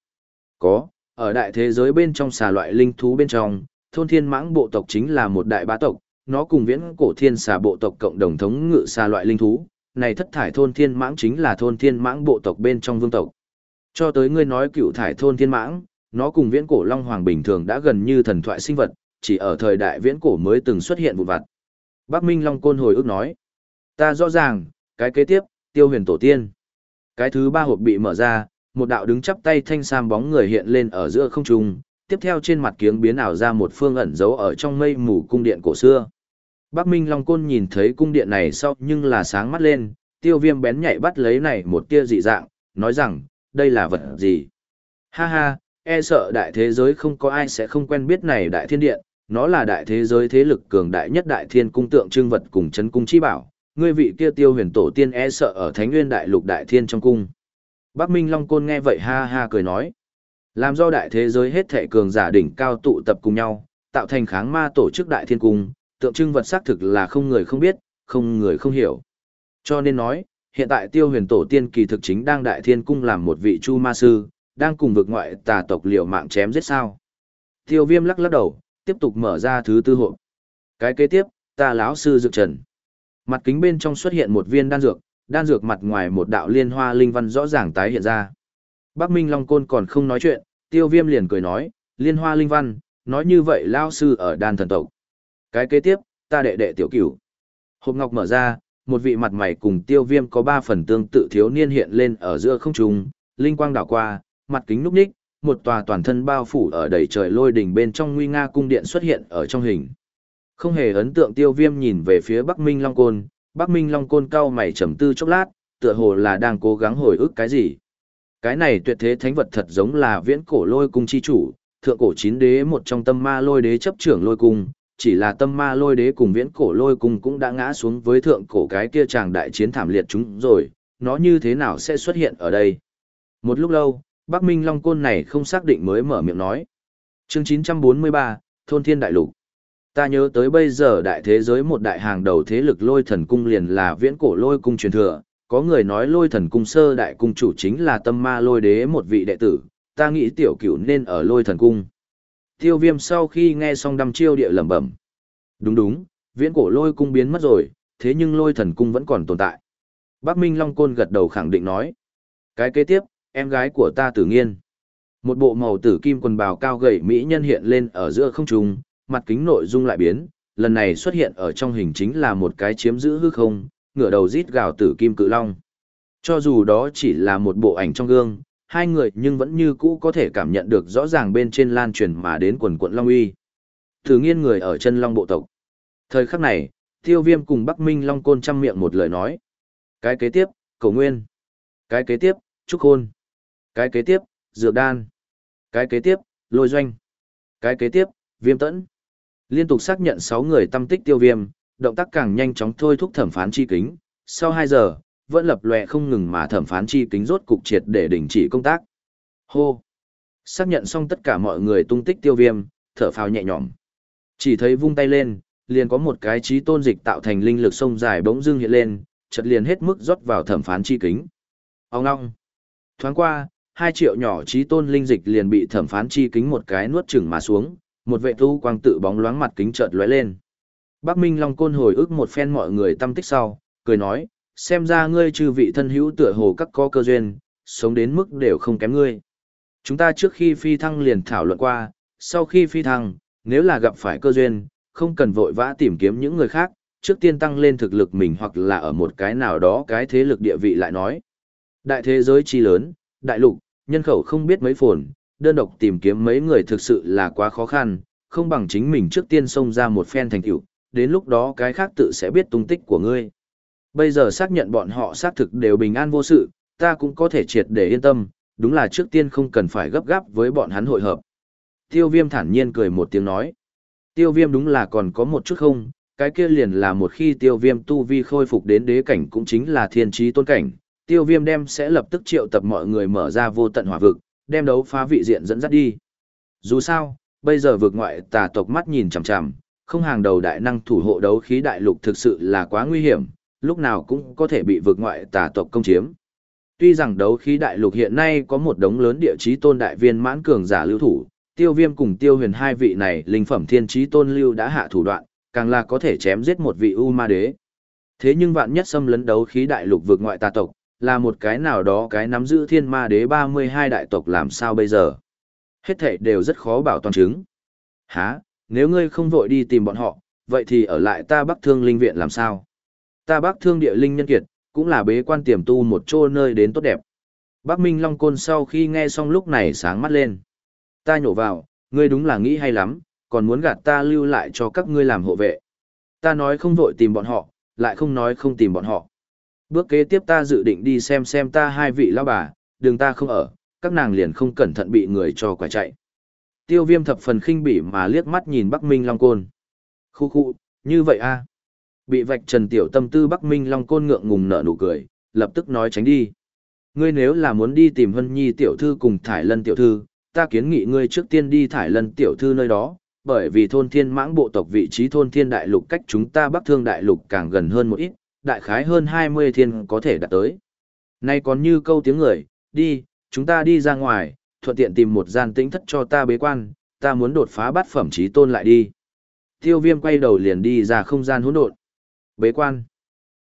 Có, ở đại thế giới bên trong xà loại linh thú bên trong, thôn thiên mãng bộ tộc chính là một đại bá tộc, nó cùng viễn cổ thiên xà bộ tộc cộng đồng thống ngự xà loại linh thú, này thất thải thôn thiên mãng chính là thôn thiên mãng bộ tộc bên trong vương tộc. Cho tới ngươi nói cựu thải thôn thiên mãng, nó cùng viễn cổ long hoàng bình thường đã gần như thần thoại sinh vật, chỉ ở thời đại viễn cổ mới từng xuất hiện vụ vặt. Bắc Minh Long Côn hồi ức nói, ta rõ ràng, cái kế tiếp, tiêu huyền tổ tiên. Cái thứ ba hộp bị mở ra, một đạo đứng chắp tay thanh sam bóng người hiện lên ở giữa không trung, tiếp theo trên mặt kiếng biến ảo ra một phương ẩn giấu ở trong mây mù cung điện cổ xưa. Bắc Minh Long Côn nhìn thấy cung điện này sau nhưng là sáng mắt lên, tiêu viêm bén nhạy bắt lấy này một tia dị dạng, nói rằng, đây là vật gì? Ha ha, e sợ đại thế giới không có ai sẽ không quen biết này đại thiên điện, nó là đại thế giới thế lực cường đại nhất đại thiên cung tượng trưng vật cùng chấn cung chi bảo, ngươi vị kia tiêu huyền tổ tiên e sợ ở thánh nguyên đại lục đại thiên trong cung. Bác Minh Long Côn nghe vậy ha ha cười nói, làm do đại thế giới hết thể cường giả đỉnh cao tụ tập cùng nhau, tạo thành kháng ma tổ chức đại thiên cung, tượng trưng vật xác thực là không người không biết, không người không hiểu. Cho nên nói, hiện tại tiêu huyền tổ tiên kỳ thực chính đang đại thiên cung làm một vị chu ma sư, đang cùng vực ngoại tà tộc liều mạng chém giết sao. Tiêu viêm lắc lắc đầu, tiếp tục mở ra thứ tư hộp. Cái kế tiếp, ta lão sư dược trần. Mặt kính bên trong xuất hiện một viên đan dược, đan dược mặt ngoài một đạo liên hoa linh văn rõ ràng tái hiện ra. Bác Minh Long Côn còn không nói chuyện, tiêu viêm liền cười nói, liên hoa linh văn, nói như vậy lao sư ở đan thần tộc. Cái kế tiếp, ta đệ đệ tiểu cửu. Hộp ngọc mở ra, một vị mặt mày cùng tiêu viêm có ba phần tương tự thiếu niên hiện lên ở giữa không trung, linh quang đảo qua, mặt kính núp ních, một tòa toàn thân bao phủ ở đầy trời lôi đỉnh bên trong nguy nga cung điện xuất hiện ở trong hình. Không hề ấn tượng tiêu viêm nhìn về phía Bắc Minh Long Côn, Bắc Minh Long Côn cao mày trầm tư chốc lát, tựa hồ là đang cố gắng hồi ức cái gì. Cái này tuyệt thế thánh vật thật giống là viễn cổ lôi cung chi chủ, thượng cổ chín đế một trong tâm ma lôi đế chấp trưởng lôi cung, chỉ là tâm ma lôi đế cùng viễn cổ lôi cung cũng đã ngã xuống với thượng cổ cái kia chàng đại chiến thảm liệt chúng rồi, nó như thế nào sẽ xuất hiện ở đây. Một lúc lâu, Bắc Minh Long Côn này không xác định mới mở miệng nói. Chương 943, Thôn Thiên Đại Lục. Ta nhớ tới bây giờ đại thế giới một đại hàng đầu thế lực lôi thần cung liền là viễn cổ lôi cung truyền thừa, có người nói lôi thần cung sơ đại cung chủ chính là tâm ma lôi đế một vị đệ tử, ta nghĩ tiểu cửu nên ở lôi thần cung. Tiêu viêm sau khi nghe xong đăm chiêu địa lẩm bẩm. Đúng đúng, viễn cổ lôi cung biến mất rồi, thế nhưng lôi thần cung vẫn còn tồn tại. Bác Minh Long Côn gật đầu khẳng định nói. Cái kế tiếp, em gái của ta tử nghiên. Một bộ màu tử kim quần bào cao gầy mỹ nhân hiện lên ở giữa không trung, mặt kính nội dung lại biến, lần này xuất hiện ở trong hình chính là một cái chiếm giữ hư không, ngửa đầu rít gào tử kim cự long. Cho dù đó chỉ là một bộ ảnh trong gương, hai người nhưng vẫn như cũ có thể cảm nhận được rõ ràng bên trên lan truyền mà đến quần quận long uy. tử nghiên người ở chân long bộ tộc. Thời khắc này, tiêu viêm cùng Bắc Minh Long Côn chăm miệng một lời nói. Cái kế tiếp, cầu nguyên. Cái kế tiếp, trúc hôn. Cái kế tiếp, dược đan. Cái kế tiếp, lôi doanh. Cái kế tiếp, viêm tẫn. Liên tục xác nhận 6 người tâm tích tiêu viêm, động tác càng nhanh chóng thôi thúc thẩm phán chi kính. Sau 2 giờ, vẫn lập lòe không ngừng mà thẩm phán chi kính rốt cục triệt để đình chỉ công tác. Hô! Xác nhận xong tất cả mọi người tung tích tiêu viêm, thở phào nhẹ nhõm. Chỉ thấy vung tay lên, liền có một cái trí tôn dịch tạo thành linh lực sông dài bỗng dưng hiện lên, chợt liền hết mức rót vào thẩm phán chi kính. Ông ngong! Thoáng qua, hai triệu nhỏ trí tôn linh dịch liền bị thẩm phán chi kính một cái nuốt chửng mà xuống, một vệ tu quang tự bóng loáng mặt kính chợt lóe lên. Bắc Minh Long Côn hồi ức một phen mọi người tâm tích sau, cười nói, xem ra ngươi chư vị thân hữu tựa hồ các có cơ duyên, sống đến mức đều không kém ngươi. Chúng ta trước khi phi thăng liền thảo luận qua, sau khi phi thăng, nếu là gặp phải cơ duyên, không cần vội vã tìm kiếm những người khác, trước tiên tăng lên thực lực mình hoặc là ở một cái nào đó cái thế lực địa vị lại nói. Đại thế giới chi lớn, đại lục, nhân khẩu không biết mấy phồn, đơn độc tìm kiếm mấy người thực sự là quá khó khăn, không bằng chính mình trước tiên xông ra một phen thành tựu, đến lúc đó cái khác tự sẽ biết tung tích của ngươi. Bây giờ xác nhận bọn họ xác thực đều bình an vô sự, ta cũng có thể triệt để yên tâm, đúng là trước tiên không cần phải gấp gáp với bọn hắn hội hợp. Tiêu viêm thản nhiên cười một tiếng nói. Tiêu viêm đúng là còn có một chút không, cái kia liền là một khi tiêu viêm tu vi khôi phục đến đế cảnh cũng chính là thiên trí tôn cảnh, tiêu viêm đem sẽ lập tức triệu tập mọi người mở ra vô tận hỏa vực, đem đấu phá vị diện dẫn dắt đi. Dù sao, bây giờ vượt ngoại tà tộc mắt nhìn chằm chằm, không hàng đầu đại năng thủ hộ đấu khí đại lục thực sự là quá nguy hiểm, lúc nào cũng có thể bị vượt ngoại tà tộc công chiếm. Tuy rằng đấu khí đại lục hiện nay có một đống lớn địa chí tôn đại viên mãn cường giả lưu thủ, tiêu viêm cùng tiêu huyền hai vị này linh phẩm thiên chí tôn lưu đã hạ thủ đoạn, càng là có thể chém giết một vị U ma đế. Thế nhưng vạn nhất xâm lấn đấu khí đại lục vượt ngoại tà tộc, là một cái nào đó cái nắm giữ thiên ma đế 32 đại tộc làm sao bây giờ? Hết thảy đều rất khó bảo toàn chứng. Hả, nếu ngươi không vội đi tìm bọn họ, vậy thì ở lại ta bắc thương linh viện làm sao? Ta bắc thương địa linh nhân kiệt, cũng là bế quan tiềm tu một chỗ nơi đến tốt đẹp. Bác Minh Long Côn sau khi nghe xong lúc này sáng mắt lên. Ta nhổ vào, ngươi đúng là nghĩ hay lắm, còn muốn gạt ta lưu lại cho các ngươi làm hộ vệ. Ta nói không vội tìm bọn họ, lại không nói không tìm bọn họ. Bước kế tiếp ta dự định đi xem xem ta hai vị lão bà, đường ta không ở, các nàng liền không cẩn thận bị người cho quả chạy. Tiêu viêm thập phần khinh bỉ mà liếc mắt nhìn Bắc Minh Long Côn. Khu khu, như vậy a Bị vạch trần tiểu tâm tư Bắc Minh Long Côn ngượng ngùng nở nụ cười, lập tức nói tránh đi. Ngươi nếu là muốn đi tìm Hân Nhi tiểu thư cùng Thải Lân tiểu thư, ta kiến nghị ngươi trước tiên đi Thải Lân tiểu thư nơi đó, bởi vì thôn thiên mãng bộ tộc vị trí thôn thiên đại lục cách chúng ta bắc thương đại lục càng gần hơn một ít, đại khái hơn 20 thiên có thể đạt tới. Nay còn như câu tiếng người, đi, chúng ta đi ra ngoài, thuận tiện tìm một gian tĩnh thất cho ta bế quan, ta muốn đột phá bát phẩm trí tôn lại đi. Tiêu viêm quay đầu liền đi ra không gian hỗn độn. Bế quan.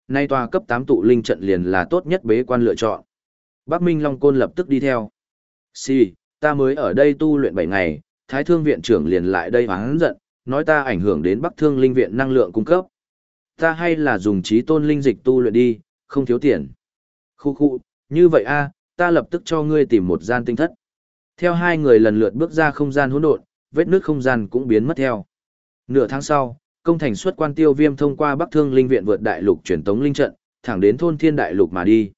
Nay tòa cấp 8 tụ linh trận liền là tốt nhất bế quan lựa chọn. Bắc Minh Long Côn lập tức đi theo. Sì, ta mới ở đây tu luyện 7 ngày, Thái Thương Viện trưởng liền lại đây hoáng giận, nói ta ảnh hưởng đến Bắc Thương Linh Viện năng lượng cung cấp. Ta hay là dùng trí tôn linh dịch tu luyện đi, không thiếu tiền. Khu khu, như vậy a, ta lập tức cho ngươi tìm một gian tinh thất. Theo hai người lần lượt bước ra không gian hỗn độn, vết nước không gian cũng biến mất theo. Nửa tháng sau, công thành xuất quan tiêu viêm thông qua Bắc Thương Linh Viện vượt đại lục truyền tống linh trận, thẳng đến thôn Thiên Đại Lục mà đi.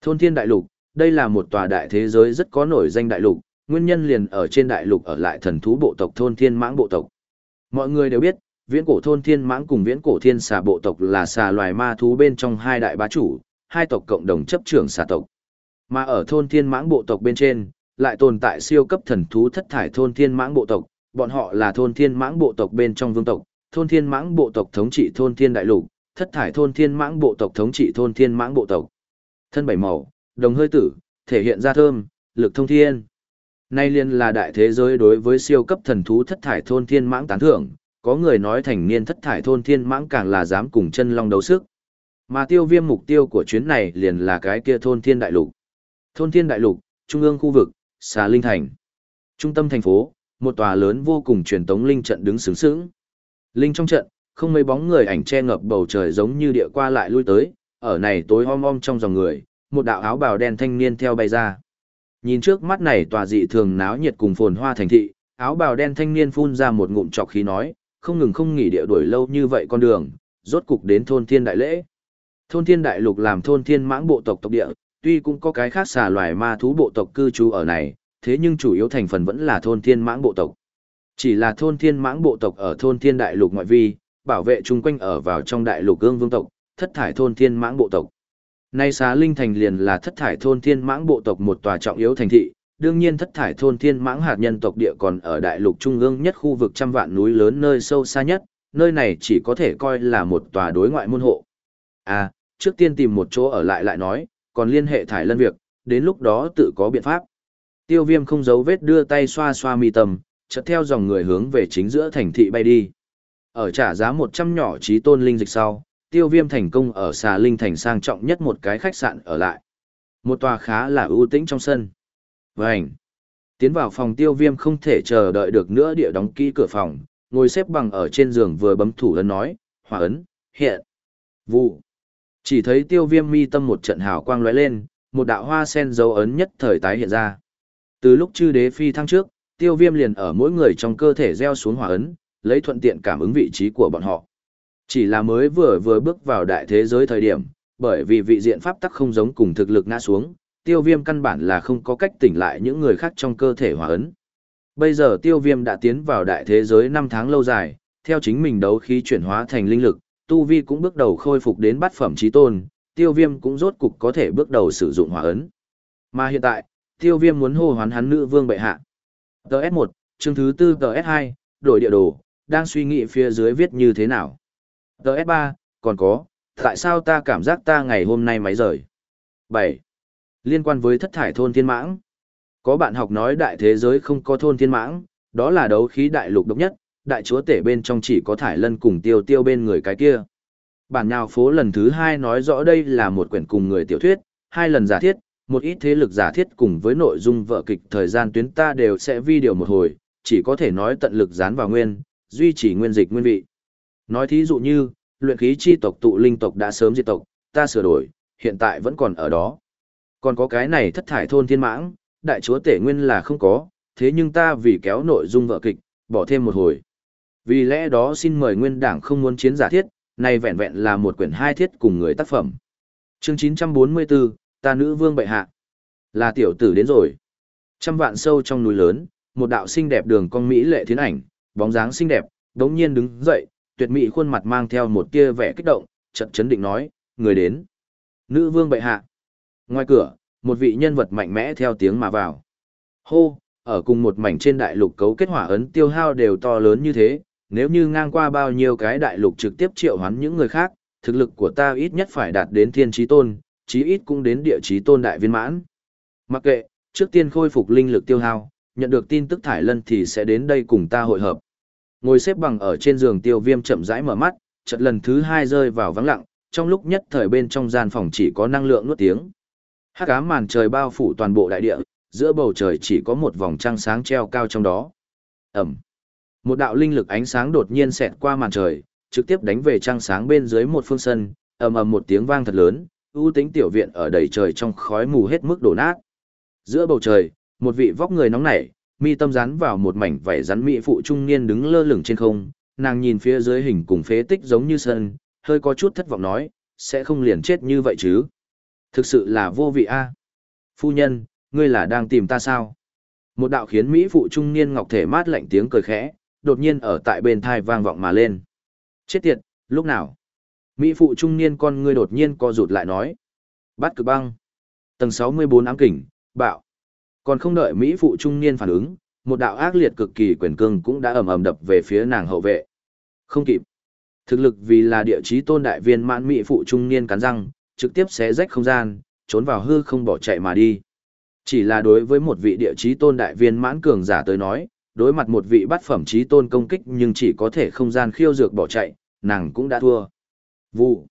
Thôn Thiên Đại Lục, đây là một tòa đại thế giới rất có nổi danh đại lục, nguyên nhân liền ở trên đại lục ở lại thần thú bộ tộc thôn thiên mãng bộ tộc. Mọi người đều biết, viễn cổ thôn thiên mãng cùng viễn cổ thiên xà bộ tộc là xà loài ma thú bên trong hai đại bá chủ, hai tộc cộng đồng chấp trưởng xà tộc. Mà ở thôn thiên mãng bộ tộc bên trên, lại tồn tại siêu cấp thần thú thất thải thôn thiên mãng bộ tộc, bọn họ là thôn thiên mãng bộ tộc bên trong vương tộc, thôn thiên mãng bộ tộc thống trị thôn thiên đại lục, thất thải thôn thiên mãng bộ tộc thống trị thôn thiên mãng bộ tộc. Thân bảy màu, đồng hơi tử, thể hiện ra thơm, lực thông thiên. Nay liên là đại thế giới đối với siêu cấp thần thú thất thải thôn thiên mãng tán thưởng, có người nói thành niên thất thải thôn thiên mãng càng là dám cùng chân long đấu sức. Mà tiêu viêm mục tiêu của chuyến này liền là cái kia thôn thiên đại lục. Thôn thiên đại lục, trung ương khu vực, xà linh thành. Trung tâm thành phố, một tòa lớn vô cùng truyền tống linh trận đứng sướng sướng. Linh trong trận, không mấy bóng người ảnh che ngập bầu trời giống như địa qua lại lui tới, ở này tối om om trong dòng người, một đạo áo bào đen thanh niên theo bay ra. Nhìn trước mắt này tòa dị thường náo nhiệt cùng phồn hoa thành thị, áo bào đen thanh niên phun ra một ngụm trọc khí nói, không ngừng không nghỉ địa đuổi lâu như vậy con đường, rốt cục đến thôn thiên đại lễ. Thôn thiên đại lục làm thôn thiên mãng bộ tộc tộc địa, tuy cũng có cái khác xà loài ma thú bộ tộc cư trú ở này, thế nhưng chủ yếu thành phần vẫn là thôn thiên mãng bộ tộc. Chỉ là thôn thiên mãng bộ tộc ở thôn thiên đại lục ngoại vi, bảo vệ chung quanh ở vào trong đại lục gương vương tộc, thất thải thôn thiên mãng bộ tộc. Nay xá linh thành liền là thất thải thôn thiên mãng bộ tộc một tòa trọng yếu thành thị, đương nhiên thất thải thôn thiên mãng hạt nhân tộc địa còn ở đại lục trung ương nhất khu vực trăm vạn núi lớn nơi sâu xa nhất, nơi này chỉ có thể coi là một tòa đối ngoại môn hộ. À, trước tiên tìm một chỗ ở lại lại nói, còn liên hệ thải lân việc, đến lúc đó tự có biện pháp. Tiêu viêm không giấu vết đưa tay xoa xoa mi tầm, chợt theo dòng người hướng về chính giữa thành thị bay đi. Ở trả giá 100 nhỏ trí tôn linh dịch sau, tiêu viêm thành công ở xà linh thành sang trọng nhất một cái khách sạn ở lại. Một tòa khá là ưu tĩnh trong sân. Vành Tiến vào phòng tiêu viêm không thể chờ đợi được nữa địa đóng kỹ cửa phòng, ngồi xếp bằng ở trên giường vừa bấm thủ ấn nói, hỏa ấn, hiện, vụ. Chỉ thấy tiêu viêm mi tâm một trận hào quang lóe lên, một đạo hoa sen dấu ấn nhất thời tái hiện ra. Từ lúc chư đế phi thăng trước, tiêu viêm liền ở mỗi người trong cơ thể gieo xuống hỏa ấn, lấy thuận tiện cảm ứng vị trí của bọn họ. Chỉ là mới vừa vừa bước vào đại thế giới thời điểm, bởi vì vị diện pháp tắc không giống cùng thực lực ngã xuống, tiêu viêm căn bản là không có cách tỉnh lại những người khác trong cơ thể hỏa ấn. Bây giờ tiêu viêm đã tiến vào đại thế giới 5 tháng lâu dài, theo chính mình đấu khí chuyển hóa thành linh lực, tu vi cũng bước đầu khôi phục đến bát phẩm trí tôn, tiêu viêm cũng rốt cục có thể bước đầu sử dụng hỏa ấn. Mà hiện tại, tiêu viêm muốn hô hoán hắn nữ vương bệ hạ. TS1, chương thứ 4 TS2, đổi địa đồ, đang suy nghĩ phía dưới viết như thế nào. TS3, còn có, tại sao ta cảm giác ta ngày hôm nay máy rời. 7. Liên quan với thất thải thôn thiên mãng. Có bạn học nói đại thế giới không có thôn thiên mãng, đó là đấu khí đại lục độc nhất, đại chúa tể bên trong chỉ có thải lân cùng tiêu tiêu bên người cái kia. Bản nhào phố lần thứ hai nói rõ đây là một quyển cùng người tiểu thuyết, hai lần giả thiết, một ít thế lực giả thiết cùng với nội dung vợ kịch thời gian tuyến ta đều sẽ video một hồi, chỉ có thể nói tận lực dán vào nguyên, duy trì nguyên dịch nguyên vị. Nói thí dụ như, luyện khí chi tộc tụ linh tộc đã sớm diệt tộc, ta sửa đổi, hiện tại vẫn còn ở đó. Còn có cái này thất thải thôn thiên mãng, đại chúa tể nguyên là không có, thế nhưng ta vì kéo nội dung vợ kịch, bỏ thêm một hồi. Vì lẽ đó xin mời nguyên đảng không muốn chiến giả thiết, này vẹn vẹn là một quyển hai thiết cùng người tác phẩm. Chương 944, ta nữ vương bệ hạ. Là tiểu tử đến rồi. Trăm vạn sâu trong núi lớn, một đạo xinh đẹp đường cong mỹ lệ thiến ảnh, bóng dáng xinh đẹp, đống nhiên đứng dậy, tuyệt mỹ khuôn mặt mang theo một tia vẻ kích động, chợt chấn định nói, người đến. Nữ vương bệ hạ. Ngoài cửa, một vị nhân vật mạnh mẽ theo tiếng mà vào. Hô, ở cùng một mảnh trên đại lục cấu kết hỏa ấn tiêu hao đều to lớn như thế, nếu như ngang qua bao nhiêu cái đại lục trực tiếp triệu hoán những người khác, thực lực của ta ít nhất phải đạt đến thiên trí tôn, chí ít cũng đến địa trí tôn đại viên mãn. Mặc kệ, trước tiên khôi phục linh lực tiêu hao, nhận được tin tức thải lân thì sẽ đến đây cùng ta hội hợp. Ngồi xếp bằng ở trên giường tiêu viêm chậm rãi mở mắt, chợt lần thứ hai rơi vào vắng lặng, trong lúc nhất thời bên trong gian phòng chỉ có năng lượng nuốt tiếng. Hắc ám màn trời bao phủ toàn bộ đại địa, giữa bầu trời chỉ có một vòng trăng sáng treo cao trong đó. Ẩm. Một đạo linh lực ánh sáng đột nhiên xẹt qua màn trời, trực tiếp đánh về trăng sáng bên dưới một phương sân, ầm ầm một tiếng vang thật lớn, ưu tính tiểu viện ở đầy trời trong khói mù hết mức đổ nát. Giữa bầu trời, một vị vóc người nóng nảy, mi tâm rắn vào một mảnh vảy rắn mỹ phụ trung niên đứng lơ lửng trên không, nàng nhìn phía dưới hình cùng phế tích giống như sân, hơi có chút thất vọng nói, sẽ không liền chết như vậy chứ. Thực sự là vô vị a. Phu nhân, ngươi là đang tìm ta sao? Một đạo khiến mỹ phụ trung niên ngọc thể mát lạnh tiếng cười khẽ, đột nhiên ở tại bên thai vang vọng mà lên. Chết tiệt, lúc nào? Mỹ phụ trung niên con ngươi đột nhiên co rụt lại nói. Bắt cực băng. Tầng 64 ám kỉnh, bạo. Còn không đợi Mỹ phụ trung niên phản ứng, một đạo ác liệt cực kỳ quyền cương cũng đã ầm ầm đập về phía nàng hậu vệ. Không kịp. Thực lực vì là địa chí tôn đại viên mãn Mỹ phụ trung niên cắn răng, trực tiếp xé rách không gian, trốn vào hư không bỏ chạy mà đi. Chỉ là đối với một vị địa chí tôn đại viên mãn cường giả tới nói, đối mặt một vị bát phẩm chí tôn công kích nhưng chỉ có thể không gian khiêu dược bỏ chạy, nàng cũng đã thua. Vụ.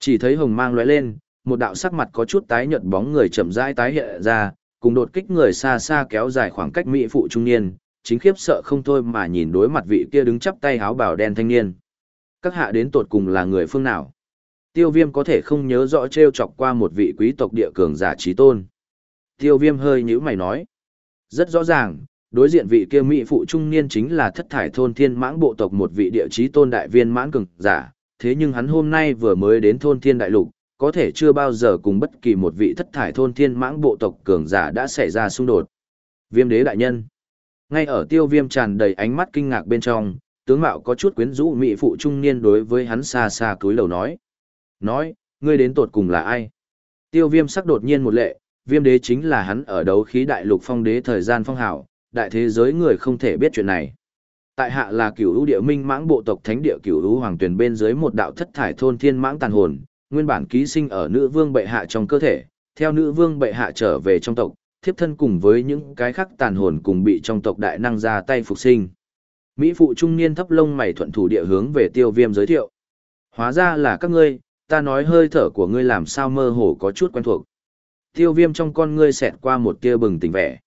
Chỉ thấy hồng mang lóe lên, một đạo sắc mặt có chút tái nhợt bóng người chậm rãi tái hiện ra, cùng đột kích người xa xa kéo dài khoảng cách mỹ phụ trung niên, chính khiếp sợ không thôi mà nhìn đối mặt vị kia đứng chắp tay háo bảo đen thanh niên. Các hạ đến tột cùng là người phương nào? Tiêu viêm có thể không nhớ rõ treo chọc qua một vị quý tộc địa cường giả trí tôn. Tiêu viêm hơi nhữ mày nói. Rất rõ ràng, đối diện vị kia mỹ phụ trung niên chính là thất thải thôn thiên mãng bộ tộc một vị địa trí tôn đại viên mãng cường giả, thế nhưng hắn hôm nay vừa mới đến thôn thiên đại lục, có thể chưa bao giờ cùng bất kỳ một vị thất thải thôn thiên mãng bộ tộc cường giả đã xảy ra xung đột. Viêm đế đại nhân. Ngay ở tiêu viêm tràn đầy ánh mắt kinh ngạc bên trong, tướng mạo có chút quyến rũ mỹ phụ trung niên đối với hắn xa xa cúi đầu nói. Nói, ngươi đến tột cùng là ai? Tiêu viêm sắc đột nhiên một lệ, viêm đế chính là hắn ở đấu khí đại lục phong đế thời gian phong hảo, đại thế giới người không thể biết chuyện này. Tại hạ là cửu lũ địa minh mãng bộ tộc thánh địa cửu lũ hoàng tuyển bên dưới một đạo thất thải thôn thiên mãng tàn hồn, nguyên bản ký sinh ở nữ vương bệ hạ trong cơ thể, theo nữ vương bệ hạ trở về trong tộc, thiếp thân cùng với những cái khác tàn hồn cùng bị trong tộc đại năng ra tay phục sinh. Mỹ phụ trung niên thấp lông mày thuận thủ địa hướng về tiêu viêm giới thiệu. Hóa ra là các ngươi, ta nói hơi thở của ngươi làm sao mơ hồ có chút quen thuộc. Tiêu viêm trong con ngươi xẹt qua một tia bừng tỉnh vẻ.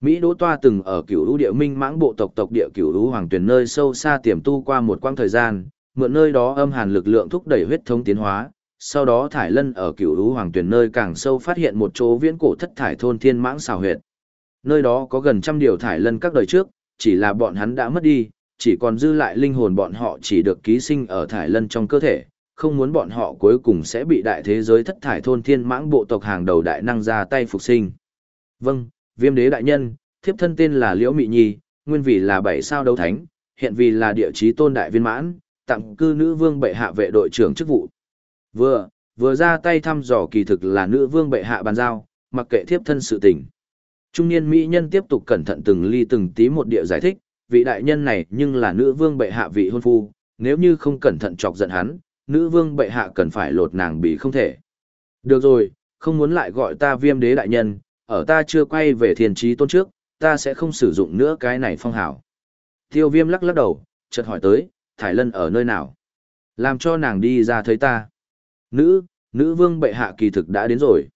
Mỹ Đỗ Toa từng ở cửu lũ địa minh mãng bộ tộc tộc địa cửu lũ hoàng tuyển nơi sâu xa tiềm tu qua một quãng thời gian, mượn nơi đó âm hàn lực lượng thúc đẩy huyết thống tiến hóa, sau đó thải lân ở cửu lũ hoàng tuyển nơi càng sâu phát hiện một chỗ viễn cổ thất thải thôn thiên mãng xào huyệt. Nơi đó có gần trăm điều thải lân các đời trước, chỉ là bọn hắn đã mất đi, chỉ còn dư lại linh hồn bọn họ chỉ được ký sinh ở thải lân trong cơ thể, không muốn bọn họ cuối cùng sẽ bị đại thế giới thất thải thôn thiên mãng bộ tộc hàng đầu đại năng ra tay phục sinh. Vâng, viêm đế đại nhân, thiếp thân tên là Liễu Mị Nhi, nguyên vì là bảy sao đấu thánh, hiện vì là địa chí tôn đại viên mãn, tặng cư nữ vương bệ hạ vệ đội trưởng chức vụ. Vừa, vừa ra tay thăm dò kỳ thực là nữ vương bệ hạ bàn giao, mặc kệ thiếp thân sự tình. Trung niên mỹ nhân tiếp tục cẩn thận từng ly từng tí một địa giải thích, vị đại nhân này nhưng là nữ vương bệ hạ vị hôn phu, nếu như không cẩn thận chọc giận hắn, nữ vương bệ hạ cần phải lột nàng bị không thể. Được rồi, không muốn lại gọi ta viêm đế đại nhân, ở ta chưa quay về thiền trí tôn trước, ta sẽ không sử dụng nữa cái này phong hảo. Tiêu viêm lắc lắc đầu, chợt hỏi tới, Thải Lân ở nơi nào? Làm cho nàng đi ra thấy ta. Nữ, nữ vương bệ hạ kỳ thực đã đến rồi.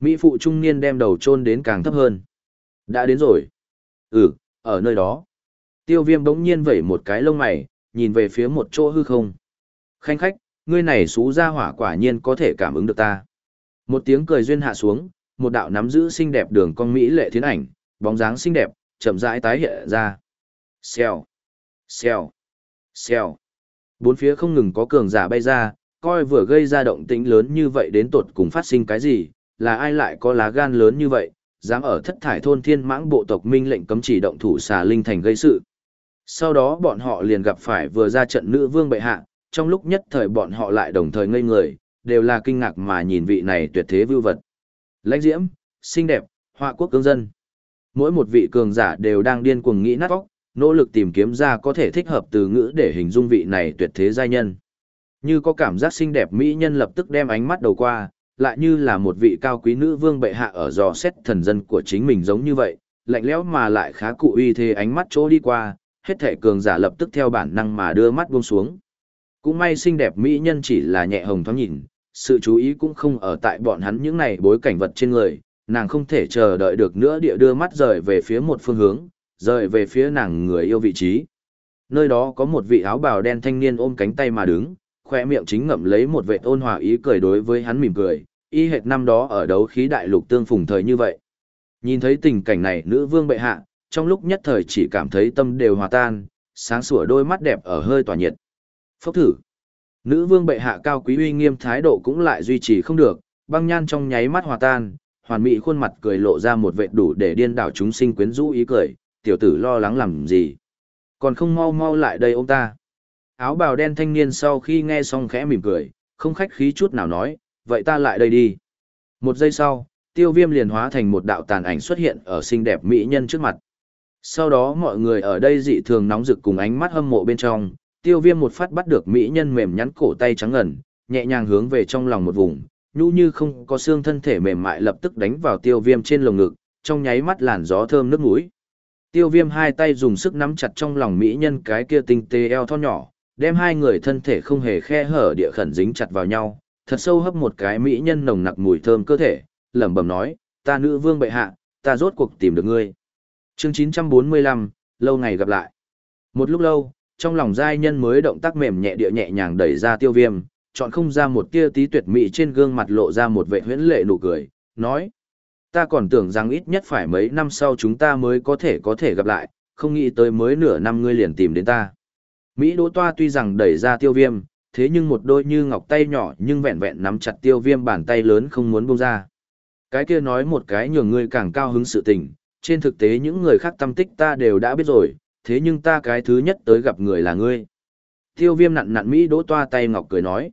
Mỹ phụ trung niên đem đầu chôn đến càng thấp hơn. Đã đến rồi. Ừ, ở nơi đó. Tiêu viêm bỗng nhiên vẩy một cái lông mày, nhìn về phía một chỗ hư không. Khanh khách, ngươi này xú ra hỏa quả nhiên có thể cảm ứng được ta. Một tiếng cười duyên hạ xuống, một đạo nắm giữ xinh đẹp đường con Mỹ lệ thiến ảnh, bóng dáng xinh đẹp, chậm rãi tái hiện ra. Xèo, xèo, xèo. Bốn phía không ngừng có cường giả bay ra, coi vừa gây ra động tĩnh lớn như vậy đến tột cùng phát sinh cái gì, là ai lại có lá gan lớn như vậy, dám ở thất thải thôn thiên mãng bộ tộc minh lệnh cấm chỉ động thủ xà linh thành gây sự. Sau đó bọn họ liền gặp phải vừa ra trận nữ vương bệ hạ, trong lúc nhất thời bọn họ lại đồng thời ngây người, đều là kinh ngạc mà nhìn vị này tuyệt thế vưu vật. Lãnh diễm, xinh đẹp, họa quốc cương dân. Mỗi một vị cường giả đều đang điên cuồng nghĩ nát óc, nỗ lực tìm kiếm ra có thể thích hợp từ ngữ để hình dung vị này tuyệt thế giai nhân. Như có cảm giác xinh đẹp mỹ nhân lập tức đem ánh mắt đầu qua, lại như là một vị cao quý nữ vương bệ hạ ở dò xét thần dân của chính mình giống như vậy, lạnh lẽo mà lại khá cụ uy thế ánh mắt chỗ đi qua, hết thể cường giả lập tức theo bản năng mà đưa mắt buông xuống. Cũng may xinh đẹp mỹ nhân chỉ là nhẹ hồng thoáng nhìn, sự chú ý cũng không ở tại bọn hắn những này bối cảnh vật trên người, nàng không thể chờ đợi được nữa địa đưa mắt rời về phía một phương hướng, rời về phía nàng người yêu vị trí. Nơi đó có một vị áo bào đen thanh niên ôm cánh tay mà đứng, khoe miệng chính ngậm lấy một vệ ôn hòa ý cười đối với hắn mỉm cười, y hệt năm đó ở đấu khí đại lục tương phùng thời như vậy. Nhìn thấy tình cảnh này nữ vương bệ hạ, trong lúc nhất thời chỉ cảm thấy tâm đều hòa tan, sáng sủa đôi mắt đẹp ở hơi tỏa nhiệt. Phốc thử. Nữ vương bệ hạ cao quý uy nghiêm thái độ cũng lại duy trì không được, băng nhan trong nháy mắt hòa tan, hoàn mỹ khuôn mặt cười lộ ra một vệ đủ để điên đảo chúng sinh quyến rũ ý cười, tiểu tử lo lắng làm gì. Còn không mau mau lại đây ông ta. Áo bào đen thanh niên sau khi nghe xong khẽ mỉm cười, không khách khí chút nào nói, vậy ta lại đây đi. Một giây sau, tiêu viêm liền hóa thành một đạo tàn ảnh xuất hiện ở xinh đẹp mỹ nhân trước mặt. Sau đó mọi người ở đây dị thường nóng rực cùng ánh mắt hâm mộ bên trong, tiêu viêm một phát bắt được mỹ nhân mềm nhắn cổ tay trắng ngần, nhẹ nhàng hướng về trong lòng một vùng, nhu như không có xương thân thể mềm mại lập tức đánh vào tiêu viêm trên lồng ngực, trong nháy mắt làn gió thơm nước mũi. Tiêu viêm hai tay dùng sức nắm chặt trong lòng mỹ nhân cái kia tinh tế eo thon nhỏ, đem hai người thân thể không hề khe hở địa khẩn dính chặt vào nhau, thật sâu hấp một cái mỹ nhân nồng nặc mùi thơm cơ thể, lẩm bẩm nói, ta nữ vương bệ hạ, ta rốt cuộc tìm được ngươi. Chương 945, lâu ngày gặp lại. Một lúc lâu, trong lòng giai nhân mới động tác mềm nhẹ địa nhẹ nhàng đẩy ra tiêu viêm, chọn không ra một tia tí tuyệt mỹ trên gương mặt lộ ra một vệ huyễn lệ nụ cười, nói. Ta còn tưởng rằng ít nhất phải mấy năm sau chúng ta mới có thể có thể gặp lại, không nghĩ tới mới nửa năm ngươi liền tìm đến ta. Mỹ Đỗ Toa tuy rằng đẩy ra tiêu viêm, thế nhưng một đôi như ngọc tay nhỏ nhưng vẹn vẹn nắm chặt tiêu viêm bàn tay lớn không muốn buông ra. Cái kia nói một cái nhường ngươi càng cao hứng sự tình, trên thực tế những người khác tâm tích ta đều đã biết rồi, thế nhưng ta cái thứ nhất tới gặp người là ngươi. Tiêu viêm nặn nặn Mỹ đỗ toa tay ngọc cười nói.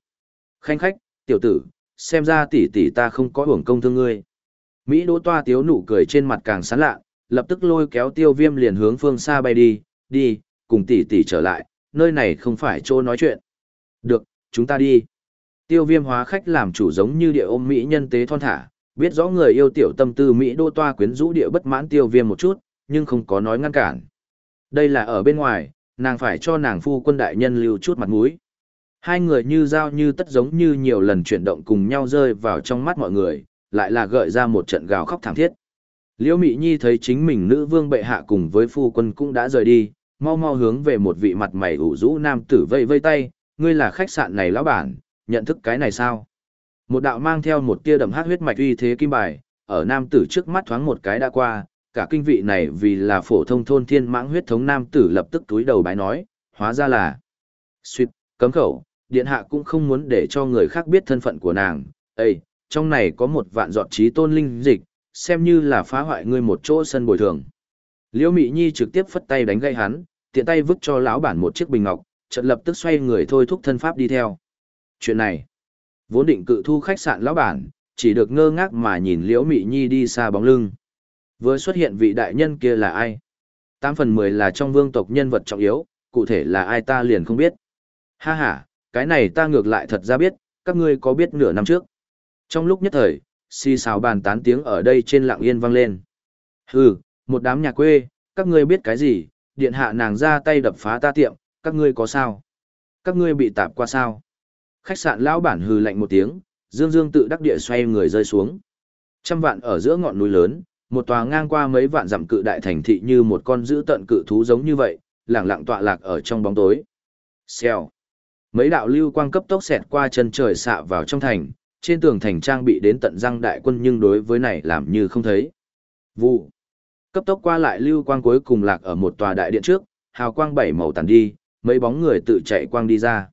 Khanh khách, tiểu tử, xem ra tỷ tỷ ta không có hưởng công thương ngươi. Mỹ đỗ toa tiếu nụ cười trên mặt càng sán lạ, lập tức lôi kéo tiêu viêm liền hướng phương xa bay đi, đi, cùng tỷ tỷ trở lại, nơi này không phải chỗ nói chuyện. Được, chúng ta đi. Tiêu viêm hóa khách làm chủ giống như địa ôm Mỹ nhân tế thon thả, biết rõ người yêu tiểu tâm tư Mỹ đô toa quyến rũ địa bất mãn tiêu viêm một chút, nhưng không có nói ngăn cản. Đây là ở bên ngoài, nàng phải cho nàng phu quân đại nhân lưu chút mặt mũi. Hai người như dao như tất giống như nhiều lần chuyển động cùng nhau rơi vào trong mắt mọi người, lại là gợi ra một trận gào khóc thảm thiết. Liễu Mị Nhi thấy chính mình nữ vương bệ hạ cùng với phu quân cũng đã rời đi, mau mau hướng về một vị mặt mày ủ rũ nam tử vây vây tay, ngươi là khách sạn này lão bản, nhận thức cái này sao? Một đạo mang theo một tia đậm hát huyết mạch uy thế kim bài, ở nam tử trước mắt thoáng một cái đã qua, cả kinh vị này vì là phổ thông thôn thiên mãng huyết thống nam tử lập tức túi đầu bái nói, hóa ra là suýt, cấm khẩu, điện hạ cũng không muốn để cho người khác biết thân phận của nàng. Ê, trong này có một vạn giọt trí tôn linh dịch, xem như là phá hoại ngươi một chỗ sân bồi thường. Liễu Mị Nhi trực tiếp phất tay đánh gây hắn, tiện tay vứt cho lão bản một chiếc bình ngọc, chợt lập tức xoay người thôi thúc thân pháp đi theo. Chuyện này, vốn định cự thu khách sạn lão bản, chỉ được ngơ ngác mà nhìn Liễu Mị Nhi đi xa bóng lưng. Vừa xuất hiện vị đại nhân kia là ai? Tám phần mười là trong vương tộc nhân vật trọng yếu, cụ thể là ai ta liền không biết. Ha ha, cái này ta ngược lại thật ra biết, các ngươi có biết nửa năm trước. Trong lúc nhất thời, xì xào bàn tán tiếng ở đây trên lạng yên vang lên. Hừ, một đám nhà quê, các ngươi biết cái gì, điện hạ nàng ra tay đập phá ta tiệm, các ngươi có sao? Các ngươi bị tạp qua sao? Khách sạn lão bản hừ lạnh một tiếng, dương dương tự đắc địa xoay người rơi xuống. Trăm vạn ở giữa ngọn núi lớn, một tòa ngang qua mấy vạn dặm cự đại thành thị như một con dữ tận cự thú giống như vậy, lẳng lặng tọa lạc ở trong bóng tối. Xèo. Mấy đạo lưu quang cấp tốc xẹt qua chân trời xạ vào trong thành, trên tường thành trang bị đến tận răng đại quân nhưng đối với này làm như không thấy. Vụ. Cấp tốc qua lại lưu quang cuối cùng lạc ở một tòa đại điện trước, hào quang bảy màu tàn đi, mấy bóng người tự chạy quang đi ra.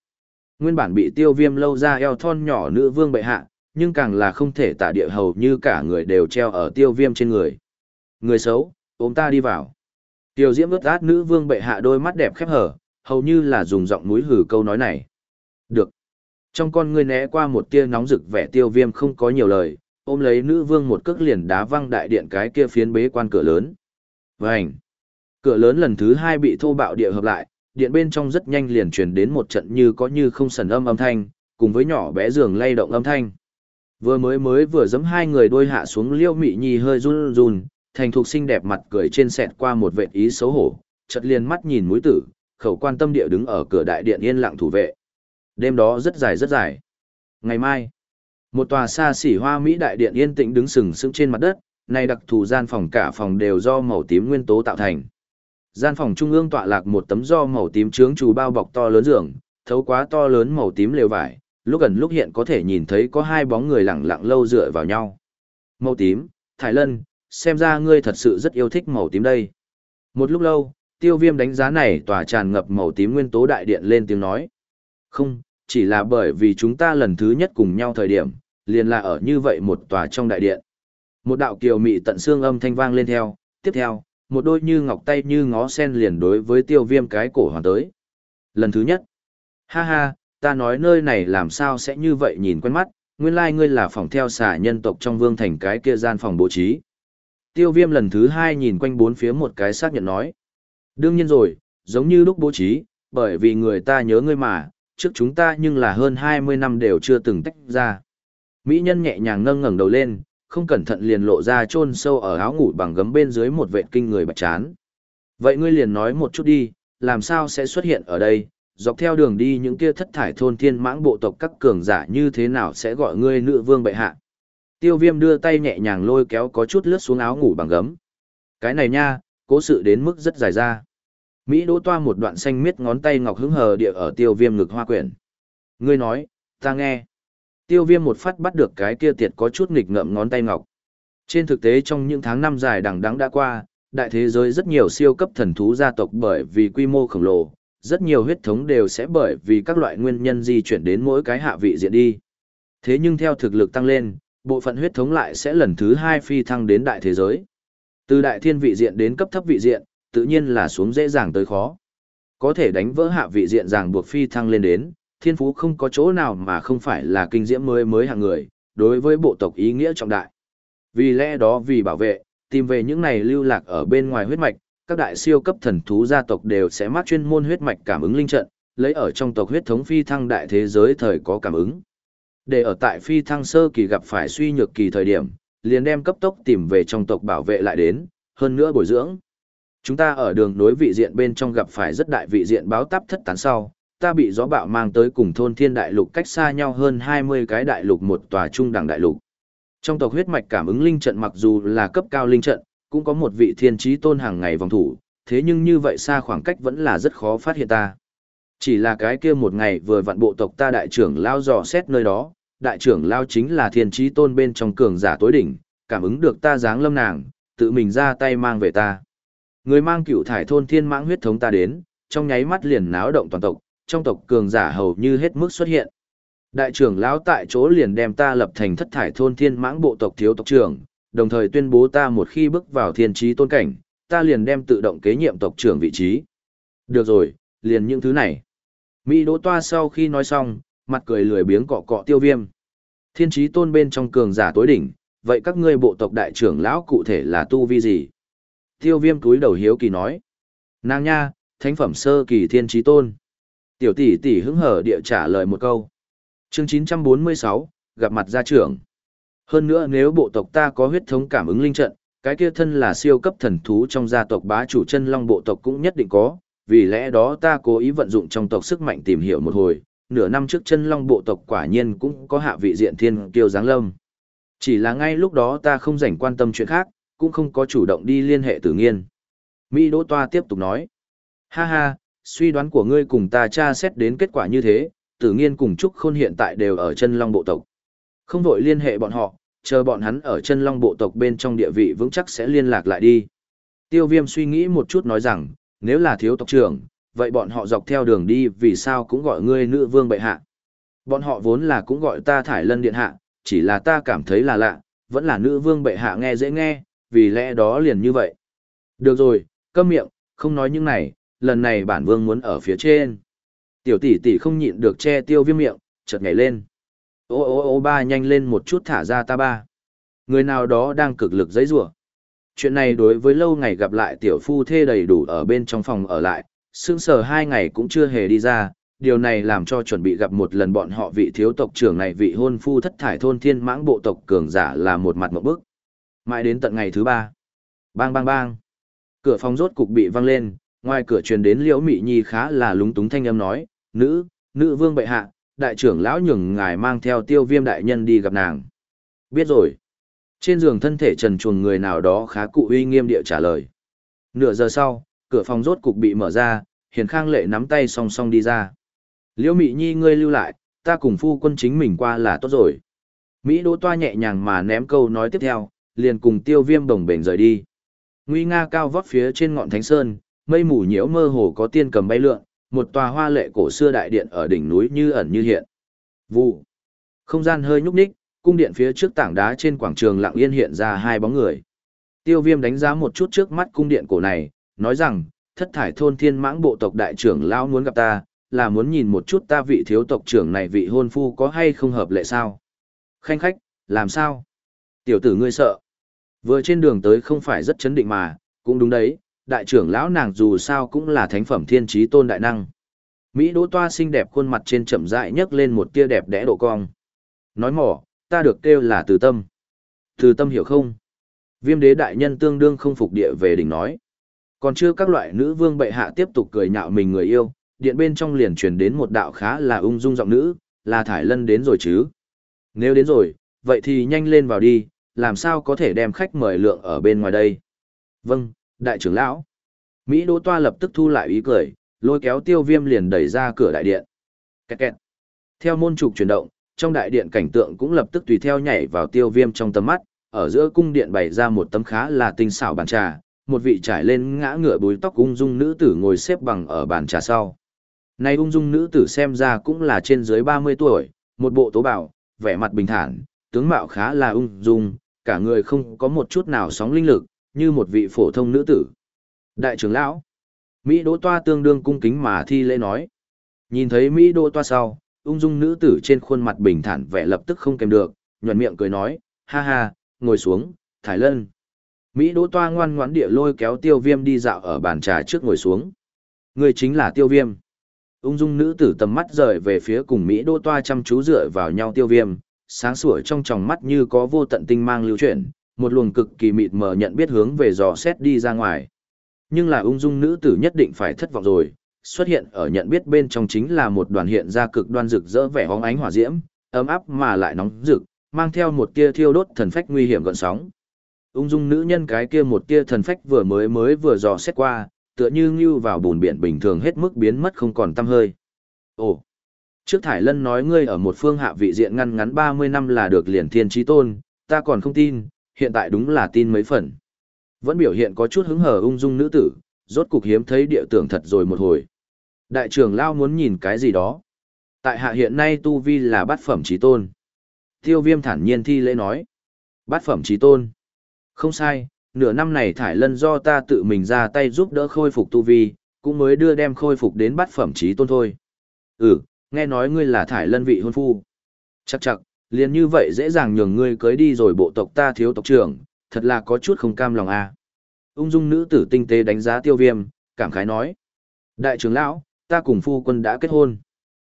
Nguyên bản bị tiêu viêm lâu ra eo thon nhỏ nữ vương bệ hạ, nhưng càng là không thể tả địa hầu như cả người đều treo ở tiêu viêm trên người. Người xấu, ôm ta đi vào. Tiêu diễm ướt át nữ vương bệ hạ đôi mắt đẹp khép hở, hầu như là dùng giọng mũi hử câu nói này. Được. Trong con ngươi né qua một tia nóng rực vẻ tiêu viêm không có nhiều lời, ôm lấy nữ vương một cước liền đá văng đại điện cái kia phiến bế quan cửa lớn. Vành. Cửa lớn lần thứ hai bị thô bạo địa hợp lại, điện bên trong rất nhanh liền truyền đến một trận như có như không sần âm âm thanh, cùng với nhỏ bé giường lay động âm thanh. Vừa mới mới vừa giẫm hai người đôi hạ xuống liêu mị nhi hơi run run, thành thục xinh đẹp mặt cười trên sẹt qua một vệt ý xấu hổ, chợt liền mắt nhìn mũi tử, khẩu quan tâm địa đứng ở cửa đại điện yên lặng thủ vệ. Đêm đó rất dài rất dài. Ngày mai, một tòa xa xỉ hoa Mỹ đại điện yên tĩnh đứng sừng sững trên mặt đất, này đặc thù gian phòng cả phòng đều do màu tím nguyên tố tạo thành. Gian phòng trung ương tọa lạc một tấm do màu tím trướng trù bao bọc to lớn giường, thấu quá to lớn màu tím lều vải, lúc gần lúc hiện có thể nhìn thấy có hai bóng người lẳng lặng lâu dựa vào nhau. Màu tím, Thái Lân, xem ra ngươi thật sự rất yêu thích màu tím đây. Một lúc lâu, tiêu viêm đánh giá này tỏa tràn ngập màu tím nguyên tố đại điện lên tiếng nói. Không, chỉ là bởi vì chúng ta lần thứ nhất cùng nhau thời điểm, liền là ở như vậy một tòa trong đại điện. Một đạo kiều mị tận xương âm thanh vang lên theo, tiếp theo, một đôi như ngọc tay như ngó sen liền đối với tiêu viêm cái cổ hoàn tới. Lần thứ nhất, ha ha, ta nói nơi này làm sao sẽ như vậy nhìn quen mắt, nguyên lai ngươi là phòng theo xả nhân tộc trong vương thành cái kia gian phòng bố trí. Tiêu viêm lần thứ hai nhìn quanh bốn phía một cái xác nhận nói. Đương nhiên rồi, giống như lúc bố trí, bởi vì người ta nhớ ngươi mà, trước chúng ta nhưng là hơn 20 năm đều chưa từng tách ra. Mỹ nhân nhẹ nhàng nâng ngẩng đầu lên, không cẩn thận liền lộ ra chôn sâu ở áo ngủ bằng gấm bên dưới một vệt kinh người bạch chán. Vậy ngươi liền nói một chút đi, làm sao sẽ xuất hiện ở đây, dọc theo đường đi những kia thất thải thôn thiên mãng bộ tộc các cường giả như thế nào sẽ gọi ngươi nữ vương bệ hạ. Tiêu viêm đưa tay nhẹ nhàng lôi kéo có chút lướt xuống áo ngủ bằng gấm. Cái này nha, cố sự đến mức rất dài ra. Mỹ đỗ toa một đoạn xanh miết ngón tay ngọc hứng hờ địa ở tiêu viêm ngực hoa quyển. Ngươi nói, ta nghe. Tiêu viêm một phát bắt được cái kia tiệt có chút nghịch ngợm ngón tay ngọc. Trên thực tế trong những tháng năm dài đằng đẵng đã qua, đại thế giới rất nhiều siêu cấp thần thú gia tộc bởi vì quy mô khổng lồ, rất nhiều huyết thống đều sẽ bởi vì các loại nguyên nhân di chuyển đến mỗi cái hạ vị diện đi. Thế nhưng theo thực lực tăng lên, bộ phận huyết thống lại sẽ lần thứ hai phi thăng đến đại thế giới. Từ đại thiên vị diện đến cấp thấp vị diện, tự nhiên là xuống dễ dàng tới khó. Có thể đánh vỡ hạ vị diện ràng buộc phi thăng lên đến, thiên phú không có chỗ nào mà không phải là kinh diễm mới mới hạng người, đối với bộ tộc ý nghĩa trọng đại. Vì lẽ đó vì bảo vệ, tìm về những này lưu lạc ở bên ngoài huyết mạch, các đại siêu cấp thần thú gia tộc đều sẽ mắc chuyên môn huyết mạch cảm ứng linh trận, lấy ở trong tộc huyết thống phi thăng đại thế giới thời có cảm ứng. Để ở tại phi thăng sơ kỳ gặp phải suy nhược kỳ thời điểm, liền đem cấp tốc tìm về trong tộc bảo vệ lại đến, hơn nữa bồi dưỡng. Chúng ta ở đường nối vị diện bên trong gặp phải rất đại vị diện báo táp thất tán sau, ta bị gió bạo mang tới cùng thôn thiên đại lục cách xa nhau hơn 20 cái đại lục một tòa trung đẳng đại lục. Trong tộc huyết mạch cảm ứng linh trận mặc dù là cấp cao linh trận, cũng có một vị thiên trí tôn hàng ngày vòng thủ, thế nhưng như vậy xa khoảng cách vẫn là rất khó phát hiện ta. Chỉ là cái kia một ngày vừa vặn bộ tộc ta đại trưởng lao dò xét nơi đó, đại trưởng lao chính là thiên trí tôn bên trong cường giả tối đỉnh, cảm ứng được ta dáng lâm nàng, tự mình ra tay mang về ta. Người mang cựu thải thôn thiên mãng huyết thống ta đến, trong nháy mắt liền náo động toàn tộc, trong tộc cường giả hầu như hết mức xuất hiện. Đại trưởng lão tại chỗ liền đem ta lập thành thất thải thôn thiên mãng bộ tộc thiếu tộc trưởng, đồng thời tuyên bố ta một khi bước vào thiên trí tôn cảnh, ta liền đem tự động kế nhiệm tộc trưởng vị trí. Được rồi, liền những thứ này. Mỹ Đỗ Toa sau khi nói xong, mặt cười lười biếng cọ cọ tiêu viêm. Thiên trí tôn bên trong cường giả tối đỉnh, vậy các ngươi bộ tộc đại trưởng lão cụ thể là tu vi gì? Tiêu viêm túi đầu hiếu kỳ nói. Nàng nha, thánh phẩm sơ kỳ thiên trí tôn. Tiểu tỷ tỷ hứng hở địa trả lời một câu. Chương 946, gặp mặt gia trưởng. Hơn nữa nếu bộ tộc ta có huyết thống cảm ứng linh trận, cái kia thân là siêu cấp thần thú trong gia tộc bá chủ chân long bộ tộc cũng nhất định có, vì lẽ đó ta cố ý vận dụng trong tộc sức mạnh tìm hiểu một hồi, nửa năm trước chân long bộ tộc quả nhiên cũng có hạ vị diện thiên kiêu giáng lâm. Chỉ là ngay lúc đó ta không rảnh quan tâm chuyện khác, cũng không có chủ động đi liên hệ tử nghiên. Mỹ Đỗ Toa tiếp tục nói, ha ha, suy đoán của ngươi cùng ta tra xét đến kết quả như thế, tử nghiên cùng Trúc Khôn hiện tại đều ở chân long bộ tộc. Không vội liên hệ bọn họ, chờ bọn hắn ở chân long bộ tộc bên trong địa vị vững chắc sẽ liên lạc lại đi. Tiêu viêm suy nghĩ một chút nói rằng, nếu là thiếu tộc trưởng, vậy bọn họ dọc theo đường đi vì sao cũng gọi ngươi nữ vương bệ hạ. Bọn họ vốn là cũng gọi ta thải lân điện hạ, chỉ là ta cảm thấy là lạ, vẫn là nữ vương bệ hạ nghe dễ nghe, vì lẽ đó liền như vậy. Được rồi, câm miệng, không nói những này, lần này bản vương muốn ở phía trên. Tiểu tỷ tỷ không nhịn được che tiêu viêm miệng, chợt nhảy lên. Ô ô ô ba nhanh lên một chút thả ra ta ba. Người nào đó đang cực lực dãy rủa Chuyện này đối với lâu ngày gặp lại tiểu phu thê đầy đủ ở bên trong phòng ở lại, sững sờ hai ngày cũng chưa hề đi ra, điều này làm cho chuẩn bị gặp một lần bọn họ vị thiếu tộc trưởng này vị hôn phu thất thải thôn thiên mãng bộ tộc cường giả là một mặt một bức. Mãi đến tận ngày thứ ba. Bang bang bang. Cửa phòng rốt cục bị văng lên, ngoài cửa truyền đến liễu mị nhi khá là lúng túng thanh âm nói, nữ, nữ vương bệ hạ, đại trưởng lão nhường ngài mang theo tiêu viêm đại nhân đi gặp nàng. Biết rồi. Trên giường thân thể trần chuồng người nào đó khá cụ uy nghiêm địa trả lời. Nửa giờ sau, cửa phòng rốt cục bị mở ra, hiền khang lệ nắm tay song song đi ra. Liễu Mị Nhi ngươi lưu lại, ta cùng phu quân chính mình qua là tốt rồi. Mỹ Đỗ Toa nhẹ nhàng mà ném câu nói tiếp theo, liền cùng tiêu viêm đồng bền rời đi. Nguy nga cao vót phía trên ngọn thánh sơn, mây mù nhiễu mơ hồ có tiên cầm bay lượn, một tòa hoa lệ cổ xưa đại điện ở đỉnh núi như ẩn như hiện. Vụ. Không gian hơi nhúc nhích, cung điện phía trước tảng đá trên quảng trường lặng yên hiện ra hai bóng người. Tiêu viêm đánh giá một chút trước mắt cung điện cổ này, nói rằng, thất thải thôn thiên mãng bộ tộc đại trưởng lão muốn gặp ta, là muốn nhìn một chút ta vị thiếu tộc trưởng này vị hôn phu có hay không hợp lệ sao. Khanh khách, làm sao? Tiểu tử ngươi sợ. Vừa trên đường tới không phải rất chấn định mà, cũng đúng đấy, đại trưởng lão nàng dù sao cũng là thánh phẩm thiên trí tôn đại năng. Mỹ đỗ toa xinh đẹp khuôn mặt trên chậm rãi nhấc lên một tia đẹp đẽ độ cong. Nói mỏ, ta được kêu là từ tâm. Từ tâm hiểu không? Viêm đế đại nhân tương đương không phục địa về đỉnh nói. Còn chưa các loại nữ vương bệ hạ tiếp tục cười nhạo mình người yêu, điện bên trong liền truyền đến một đạo khá là ung dung giọng nữ, là thải lân đến rồi chứ. Nếu đến rồi, vậy thì nhanh lên vào đi, làm sao có thể đem khách mời lượng ở bên ngoài đây. Vâng, đại trưởng lão. Mỹ Đỗ Toa lập tức thu lại ý cười, lôi kéo tiêu viêm liền đẩy ra cửa đại điện. Kẹt kẹt. Theo môn trục chuyển động, trong đại điện cảnh tượng cũng lập tức tùy theo nhảy vào tiêu viêm trong tầm mắt, ở giữa cung điện bày ra một tấm khá là tinh xảo bàn trà, một vị trải lên ngã ngựa búi tóc ung dung nữ tử ngồi xếp bằng ở bàn trà sau. Này ung dung nữ tử xem ra cũng là trên dưới 30 tuổi, một bộ tố bảo, vẻ mặt bình thản, tướng mạo khá là ung dung, cả người không có một chút nào sóng linh lực, như một vị phổ thông nữ tử. Đại trưởng lão, Mỹ Đỗ Toa tương đương cung kính mà thi lễ nói. Nhìn thấy Mỹ Đỗ Toa sau, ung dung nữ tử trên khuôn mặt bình thản vẻ lập tức không kèm được, nhuận miệng cười nói, ha ha, ngồi xuống, thải lân. Mỹ Đỗ Toa ngoan ngoãn địa lôi kéo tiêu viêm đi dạo ở bàn trà trước ngồi xuống. Người chính là tiêu viêm. Ung dung nữ tử tầm mắt rời về phía cùng Mỹ Đỗ Toa chăm chú dựa vào nhau tiêu viêm, sáng sủa trong tròng mắt như có vô tận tinh mang lưu chuyển, một luồng cực kỳ mịt mờ nhận biết hướng về dò xét đi ra ngoài. Nhưng là ung dung nữ tử nhất định phải thất vọng rồi, xuất hiện ở nhận biết bên trong chính là một đoàn hiện ra cực đoan rực rỡ vẻ hóng ánh hỏa diễm, ấm áp mà lại nóng rực, mang theo một tia thiêu đốt thần phách nguy hiểm gợn sóng. Ung dung nữ nhân cái kia một tia thần phách vừa mới mới vừa dò xét qua, tựa như ngưu vào bùn biển bình thường hết mức biến mất không còn tăm hơi. Ồ, trước Thải Lân nói ngươi ở một phương hạ vị diện ngăn ngắn 30 năm là được liền thiên trí tôn, ta còn không tin, hiện tại đúng là tin mấy phần. Vẫn biểu hiện có chút hứng hờ ung dung nữ tử, rốt cục hiếm thấy địa tưởng thật rồi một hồi. Đại trưởng lao muốn nhìn cái gì đó. Tại hạ hiện nay tu vi là bát phẩm trí tôn. Tiêu viêm thản nhiên thi lễ nói. Bát phẩm trí tôn. Không sai, nửa năm này thải lân do ta tự mình ra tay giúp đỡ khôi phục tu vi, cũng mới đưa đem khôi phục đến bát phẩm trí tôn thôi. Ừ, nghe nói ngươi là thải lân vị hôn phu. Chắc chắc, liền như vậy dễ dàng nhường ngươi cưới đi rồi bộ tộc ta thiếu tộc trưởng, thật là có chút không cam lòng a. À. Ung dung nữ tử tinh tế đánh giá tiêu viêm, cảm khái nói. Đại trưởng lão, ta cùng phu quân đã kết hôn.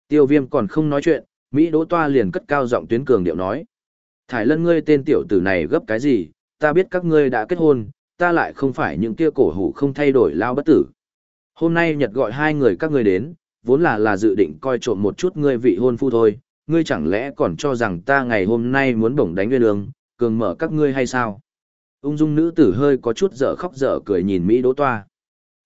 Tiêu viêm còn không nói chuyện, Mỹ Đỗ Toa liền cất cao giọng tuyến cường điệu nói. Thải lân ngươi tên tiểu tử này gấp cái gì, ta biết các ngươi đã kết hôn, ta lại không phải những kia cổ hủ không thay đổi lao bất tử. Hôm nay Nhật gọi hai người các ngươi đến, vốn là là dự định coi trộm một chút ngươi vị hôn phu thôi, ngươi chẳng lẽ còn cho rằng ta ngày hôm nay muốn bổng đánh nguyên đường, cường mở các ngươi hay sao? Ung dung nữ tử hơi có chút dở khóc dở cười nhìn Mỹ Đỗ Toa.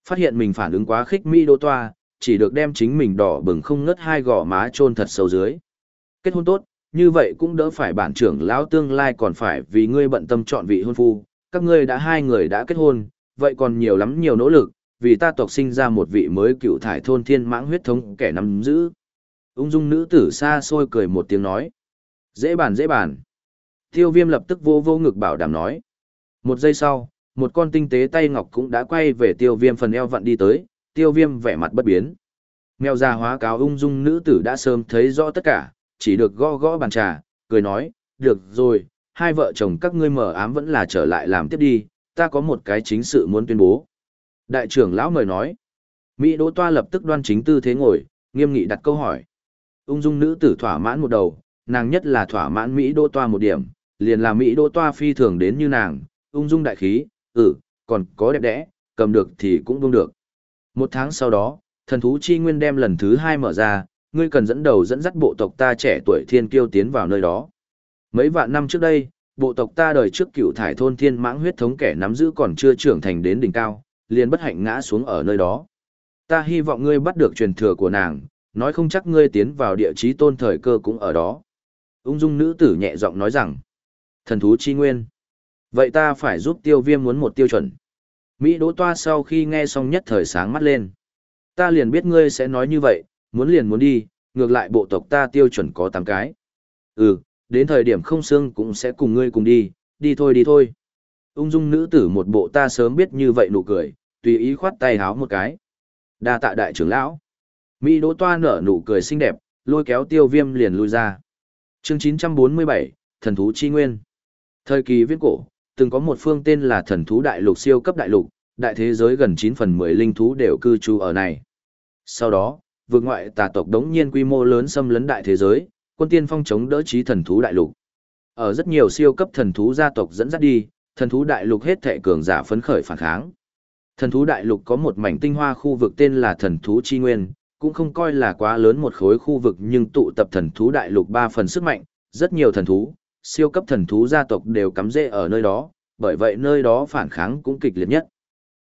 Phát hiện mình phản ứng quá khích Mỹ Đỗ Toa, chỉ được đem chính mình đỏ bừng không ngớt hai gò má chôn thật sâu dưới. Kết hôn tốt, như vậy cũng đỡ phải bản trưởng lão tương lai còn phải vì ngươi bận tâm chọn vị hôn phu, các ngươi đã hai người đã kết hôn, vậy còn nhiều lắm nhiều nỗ lực, vì ta tộc sinh ra một vị mới cựu thải thôn thiên mãng huyết thống kẻ nắm giữ. Ung dung nữ tử xa xôi cười một tiếng nói. Dễ bàn dễ bàn. Tiêu viêm lập tức vô vô ngực bảo đảm nói. Một giây sau, một con tinh tế tay ngọc cũng đã quay về tiêu viêm phần eo vặn đi tới, tiêu viêm vẻ mặt bất biến. Mèo già hóa cáo ung dung nữ tử đã sớm thấy rõ tất cả, chỉ được gõ gõ bàn trà, cười nói, được rồi, hai vợ chồng các ngươi mở ám vẫn là trở lại làm tiếp đi, ta có một cái chính sự muốn tuyên bố. Đại trưởng lão mời nói, Mỹ Đỗ Toa lập tức đoan chính tư thế ngồi, nghiêm nghị đặt câu hỏi. Ung dung nữ tử thỏa mãn một đầu, nàng nhất là thỏa mãn Mỹ Đỗ Toa một điểm, liền là Mỹ Đỗ Toa phi thường đến như nàng, ung dung đại khí, ừ, còn có đẹp đẽ, cầm được thì cũng buông được. Một tháng sau đó, thần thú chi nguyên đem lần thứ hai mở ra, ngươi cần dẫn đầu dẫn dắt bộ tộc ta trẻ tuổi thiên kiêu tiến vào nơi đó. Mấy vạn năm trước đây, bộ tộc ta đời trước cựu thải thôn thiên mãng huyết thống kẻ nắm giữ còn chưa trưởng thành đến đỉnh cao, liền bất hạnh ngã xuống ở nơi đó. Ta hy vọng ngươi bắt được truyền thừa của nàng, nói không chắc ngươi tiến vào địa chí tôn thời cơ cũng ở đó. Ung dung nữ tử nhẹ giọng nói rằng, thần thú chi nguyên. Vậy ta phải giúp tiêu viêm muốn một tiêu chuẩn. Mỹ đỗ toa sau khi nghe xong nhất thời sáng mắt lên. Ta liền biết ngươi sẽ nói như vậy, muốn liền muốn đi, ngược lại bộ tộc ta tiêu chuẩn có 8 cái. Ừ, đến thời điểm không xương cũng sẽ cùng ngươi cùng đi, đi thôi đi thôi. Ung dung nữ tử một bộ ta sớm biết như vậy nụ cười, tùy ý khoát tay háo một cái. đa tạ đại trưởng lão. Mỹ đỗ toa nở nụ cười xinh đẹp, lôi kéo tiêu viêm liền lui ra. chương 947, Thần thú chi nguyên. Thời kỳ viễn cổ, từng có một phương tên là thần thú đại lục siêu cấp đại lục, đại thế giới gần 9 phần 10 linh thú đều cư trú ở này. Sau đó, vượt ngoại tà tộc đống nhiên quy mô lớn xâm lấn đại thế giới, quân tiên phong chống đỡ trí thần thú đại lục. Ở rất nhiều siêu cấp thần thú gia tộc dẫn dắt đi, thần thú đại lục hết thệ cường giả phấn khởi phản kháng. Thần thú đại lục có một mảnh tinh hoa khu vực tên là thần thú chi nguyên, cũng không coi là quá lớn một khối khu vực nhưng tụ tập thần thú đại lục ba phần sức mạnh, rất nhiều thần thú, siêu cấp thần thú gia tộc đều cắm rễ ở nơi đó, bởi vậy nơi đó phản kháng cũng kịch liệt nhất.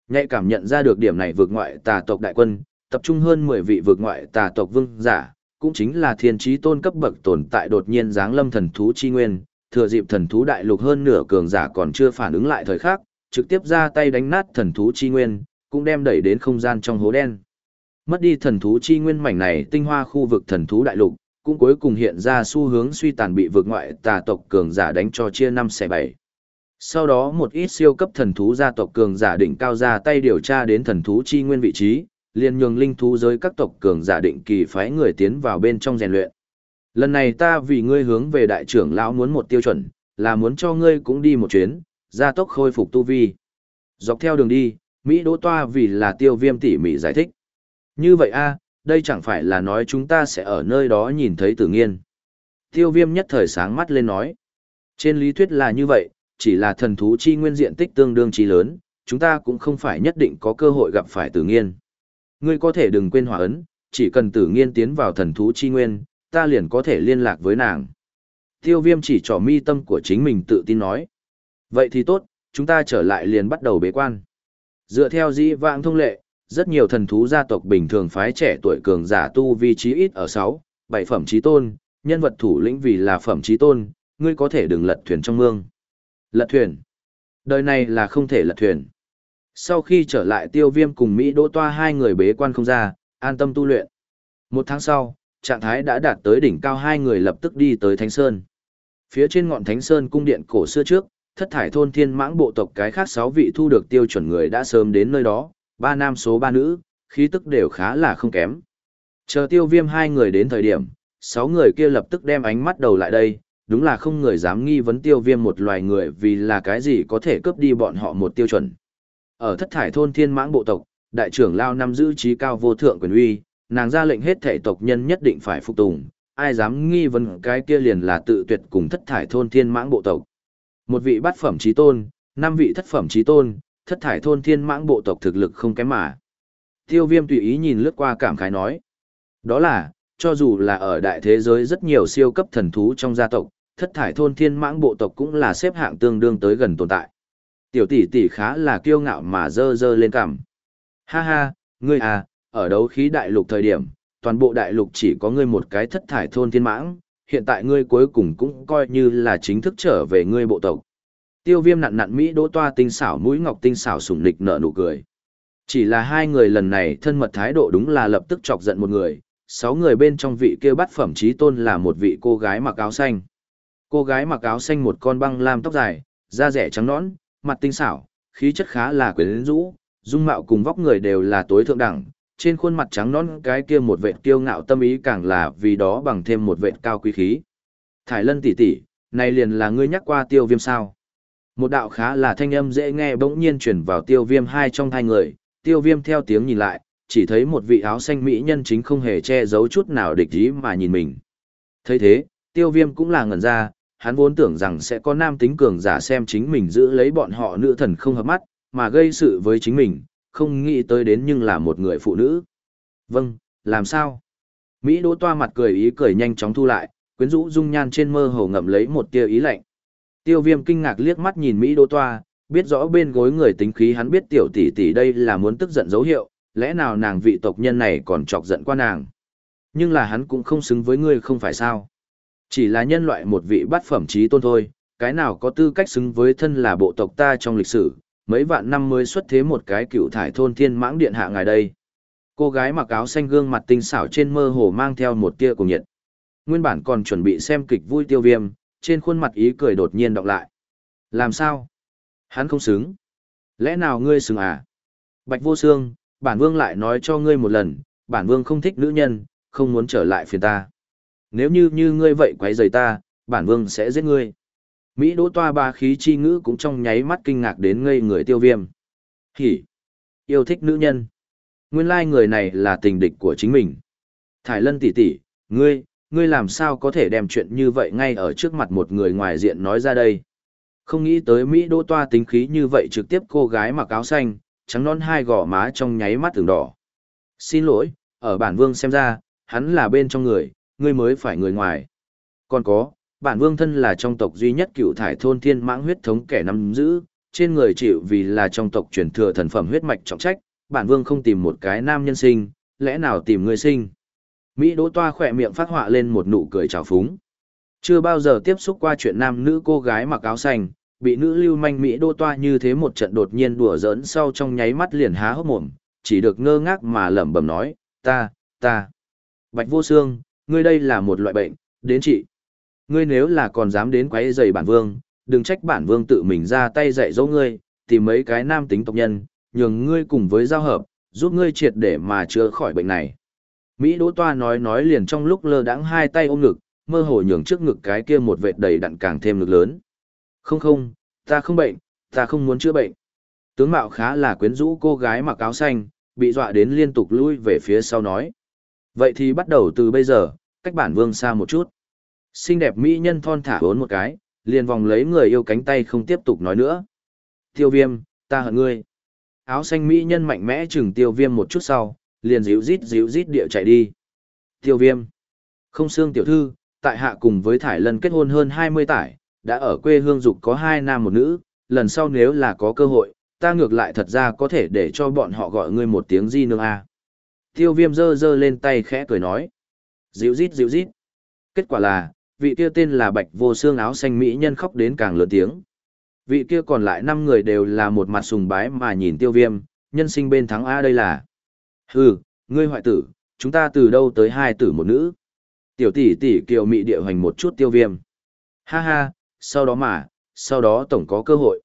Nhạy cảm nhận ra được điểm này vượt ngoại tà tộc đại quân, tập trung hơn 10 vị vượt ngoại tà tộc vương giả, cũng chính là thiên trí tôn cấp bậc tồn tại đột nhiên giáng lâm thần thú chi nguyên, thừa dịp thần thú đại lục hơn nửa cường giả còn chưa phản ứng lại thời khắc, trực tiếp ra tay đánh nát thần thú chi nguyên, cũng đem đẩy đến không gian trong hố đen. Mất đi thần thú chi nguyên mảnh này tinh hoa khu vực thần thú đại lục, cũng cuối cùng hiện ra xu hướng suy tàn bị vượt ngoại tà tộc cường giả đánh cho chia năm xẻ bảy. Sau đó một ít siêu cấp thần thú gia tộc cường giả đỉnh cao ra tay điều tra đến thần thú chi nguyên vị trí, liền nhường linh thú giới các tộc cường giả định kỳ phái người tiến vào bên trong rèn luyện. Lần này ta vì ngươi hướng về đại trưởng lão muốn một tiêu chuẩn, là muốn cho ngươi cũng đi một chuyến, gia tốc khôi phục tu vi. Dọc theo đường đi, Mỹ Đỗ Toa vì là tiêu viêm tỉ mỉ giải thích. Như vậy a, đây chẳng phải là nói chúng ta sẽ ở nơi đó nhìn thấy tử nghiên. Tiêu viêm nhất thời sáng mắt lên nói. Trên lý thuyết là như vậy, chỉ là thần thú chi nguyên diện tích tương đương chi lớn, chúng ta cũng không phải nhất định có cơ hội gặp phải tử nghiên. Ngươi có thể đừng quên hòa ấn, chỉ cần tử nghiên tiến vào thần thú chi nguyên, ta liền có thể liên lạc với nàng. Tiêu viêm chỉ trỏ mi tâm của chính mình tự tin nói. Vậy thì tốt, chúng ta trở lại liền bắt đầu bế quan. Dựa theo dĩ vãng thông lệ, rất nhiều thần thú gia tộc bình thường phái trẻ tuổi cường giả tu vi trí ít ở 6, 7 phẩm trí tôn, nhân vật thủ lĩnh vì là phẩm trí tôn, ngươi có thể đừng lật thuyền trong mương. Lật thuyền. Đời này là không thể lật thuyền. Sau khi trở lại tiêu viêm cùng Mỹ đỗ toa hai người bế quan không ra, an tâm tu luyện. Một tháng sau, trạng thái đã đạt tới đỉnh cao hai người lập tức đi tới Thánh Sơn. Phía trên ngọn Thánh Sơn cung điện cổ xưa trước, thất thải thôn thiên mãng bộ tộc cái khác sáu vị thu được tiêu chuẩn người đã sớm đến nơi đó, ba nam số ba nữ, khí tức đều khá là không kém. Chờ tiêu viêm hai người đến thời điểm, sáu người kia lập tức đem ánh mắt đầu lại đây, đúng là không người dám nghi vấn tiêu viêm một loài người vì là cái gì có thể cướp đi bọn họ một tiêu chuẩn. Ở thất thải thôn thiên mãng bộ tộc, đại trưởng Lao năm giữ trí cao vô thượng quyền uy, nàng ra lệnh hết thể tộc nhân nhất định phải phục tùng, ai dám nghi vấn cái kia liền là tự tuyệt cùng thất thải thôn thiên mãng bộ tộc. Một vị bát phẩm trí tôn, năm vị thất phẩm trí tôn, thất thải thôn thiên mãng bộ tộc thực lực không kém mà. Tiêu viêm tùy ý nhìn lướt qua cảm khái nói. Đó là, cho dù là ở đại thế giới rất nhiều siêu cấp thần thú trong gia tộc, thất thải thôn thiên mãng bộ tộc cũng là xếp hạng tương đương tới gần tồn tại. Tiểu tỷ tỷ khá là kiêu ngạo mà dơ dơ lên cằm. Ha ha, ngươi à, ở đấu khí đại lục thời điểm, toàn bộ đại lục chỉ có ngươi một cái thất thải thôn thiên mãng, hiện tại ngươi cuối cùng cũng coi như là chính thức trở về ngươi bộ tộc. Tiêu viêm nặn nặn Mỹ đỗ toa tinh xảo mũi ngọc tinh xảo sủng nịch nở nụ cười. Chỉ là hai người lần này thân mật thái độ đúng là lập tức chọc giận một người, sáu người bên trong vị kia bắt phẩm trí tôn là một vị cô gái mặc áo xanh. Cô gái mặc áo xanh một con băng lam tóc dài, da rẻ trắng nõn, mặt tinh xảo, khí chất khá là quyến rũ, dung mạo cùng vóc người đều là tối thượng đẳng, trên khuôn mặt trắng nõn cái kia một vệt kiêu ngạo tâm ý càng là vì đó bằng thêm một vệt cao quý khí. Thải Lân tỷ tỷ, này liền là ngươi nhắc qua tiêu viêm sao? Một đạo khá là thanh âm dễ nghe bỗng nhiên chuyển vào tiêu viêm hai trong hai người, tiêu viêm theo tiếng nhìn lại, chỉ thấy một vị áo xanh mỹ nhân chính không hề che giấu chút nào địch ý mà nhìn mình. thấy thế, tiêu viêm cũng là ngẩn ra, hắn vốn tưởng rằng sẽ có nam tính cường giả xem chính mình giữ lấy bọn họ nữ thần không hợp mắt, mà gây sự với chính mình, không nghĩ tới đến nhưng là một người phụ nữ. Vâng, làm sao? Mỹ đỗ toa mặt cười ý cười nhanh chóng thu lại, quyến rũ dung nhan trên mơ hồ ngậm lấy một tia ý lạnh. Tiêu viêm kinh ngạc liếc mắt nhìn Mỹ Đô toa, biết rõ bên gối người tính khí hắn biết tiểu tỷ tỷ đây là muốn tức giận dấu hiệu, lẽ nào nàng vị tộc nhân này còn chọc giận qua nàng. Nhưng là hắn cũng không xứng với ngươi không phải sao. Chỉ là nhân loại một vị bát phẩm trí tôn thôi, cái nào có tư cách xứng với thân là bộ tộc ta trong lịch sử, mấy vạn năm mới xuất thế một cái cựu thải thôn thiên mãng điện hạ ngài đây. Cô gái mặc áo xanh gương mặt tinh xảo trên mơ hồ mang theo một tia cùng nhiệt. Nguyên bản còn chuẩn bị xem kịch vui tiêu viêm, trên khuôn mặt ý cười đột nhiên đọc lại. Làm sao? Hắn không xứng. Lẽ nào ngươi xứng à? Bạch vô xương, bản vương lại nói cho ngươi một lần, bản vương không thích nữ nhân, không muốn trở lại phiền ta. Nếu như như ngươi vậy quấy rầy ta, bản vương sẽ giết ngươi. Mỹ đỗ toa ba khí chi ngữ cũng trong nháy mắt kinh ngạc đến ngây người tiêu viêm. Hỉ! Yêu thích nữ nhân. Nguyên lai người này là tình địch của chính mình. Thải lân tỷ tỷ, ngươi, ngươi làm sao có thể đem chuyện như vậy ngay ở trước mặt một người ngoài diện nói ra đây. Không nghĩ tới Mỹ đỗ toa tính khí như vậy trực tiếp cô gái mặc áo xanh, trắng non hai gò má trong nháy mắt từng đỏ. Xin lỗi, ở bản vương xem ra, hắn là bên trong người, ngươi mới phải người ngoài. Còn có, bản vương thân là trong tộc duy nhất cựu thải thôn thiên mãng huyết thống kẻ nắm giữ, trên người chịu vì là trong tộc truyền thừa thần phẩm huyết mạch trọng trách, bản vương không tìm một cái nam nhân sinh, lẽ nào tìm người sinh. Mỹ đỗ toa khỏe miệng phát họa lên một nụ cười trào phúng. Chưa bao giờ tiếp xúc qua chuyện nam nữ cô gái mặc áo xanh, bị nữ lưu manh Mỹ đỗ toa như thế một trận đột nhiên đùa giỡn sau trong nháy mắt liền há hốc mồm, chỉ được ngơ ngác mà lẩm bẩm nói, ta, ta. Bạch vô xương, ngươi đây là một loại bệnh, đến chị, Ngươi nếu là còn dám đến quấy giày bản vương, đừng trách bản vương tự mình ra tay dạy dỗ ngươi, tìm mấy cái nam tính tộc nhân, nhường ngươi cùng với giao hợp, giúp ngươi triệt để mà chữa khỏi bệnh này. Mỹ Đỗ Toa nói nói liền trong lúc lơ đãng hai tay ôm ngực, mơ hồ nhường trước ngực cái kia một vệt đầy đặn càng thêm lực lớn. Không không, ta không bệnh, ta không muốn chữa bệnh. Tướng mạo khá là quyến rũ cô gái mặc áo xanh, bị dọa đến liên tục lui về phía sau nói. Vậy thì bắt đầu từ bây giờ, cách bản vương xa một chút. Xinh đẹp mỹ nhân thon thả hốn một cái, liền vòng lấy người yêu cánh tay không tiếp tục nói nữa. Tiêu viêm, ta hận ngươi. Áo xanh mỹ nhân mạnh mẽ chừng tiêu viêm một chút sau, liền díu rít díu rít địa chạy đi. Tiêu viêm. Không xương tiểu thư, tại hạ cùng với Thải Lân kết hôn hơn 20 tải, đã ở quê hương dục có hai nam một nữ, lần sau nếu là có cơ hội, ta ngược lại thật ra có thể để cho bọn họ gọi ngươi một tiếng di nương a. Tiêu viêm giơ giơ lên tay khẽ cười nói. Dịu rít dịu rít. Kết quả là, vị kia tên là Bạch Vô Xương áo xanh mỹ nhân khóc đến càng lớn tiếng. Vị kia còn lại 5 người đều là một mặt sùng bái mà nhìn tiêu viêm, nhân sinh bên thắng A đây là. Hừ, ngươi hoại tử, chúng ta từ đâu tới hai tử một nữ. Tiểu tỷ tỷ kiều mị địa hoành một chút tiêu viêm. Ha ha, sau đó mà, sau đó tổng có cơ hội.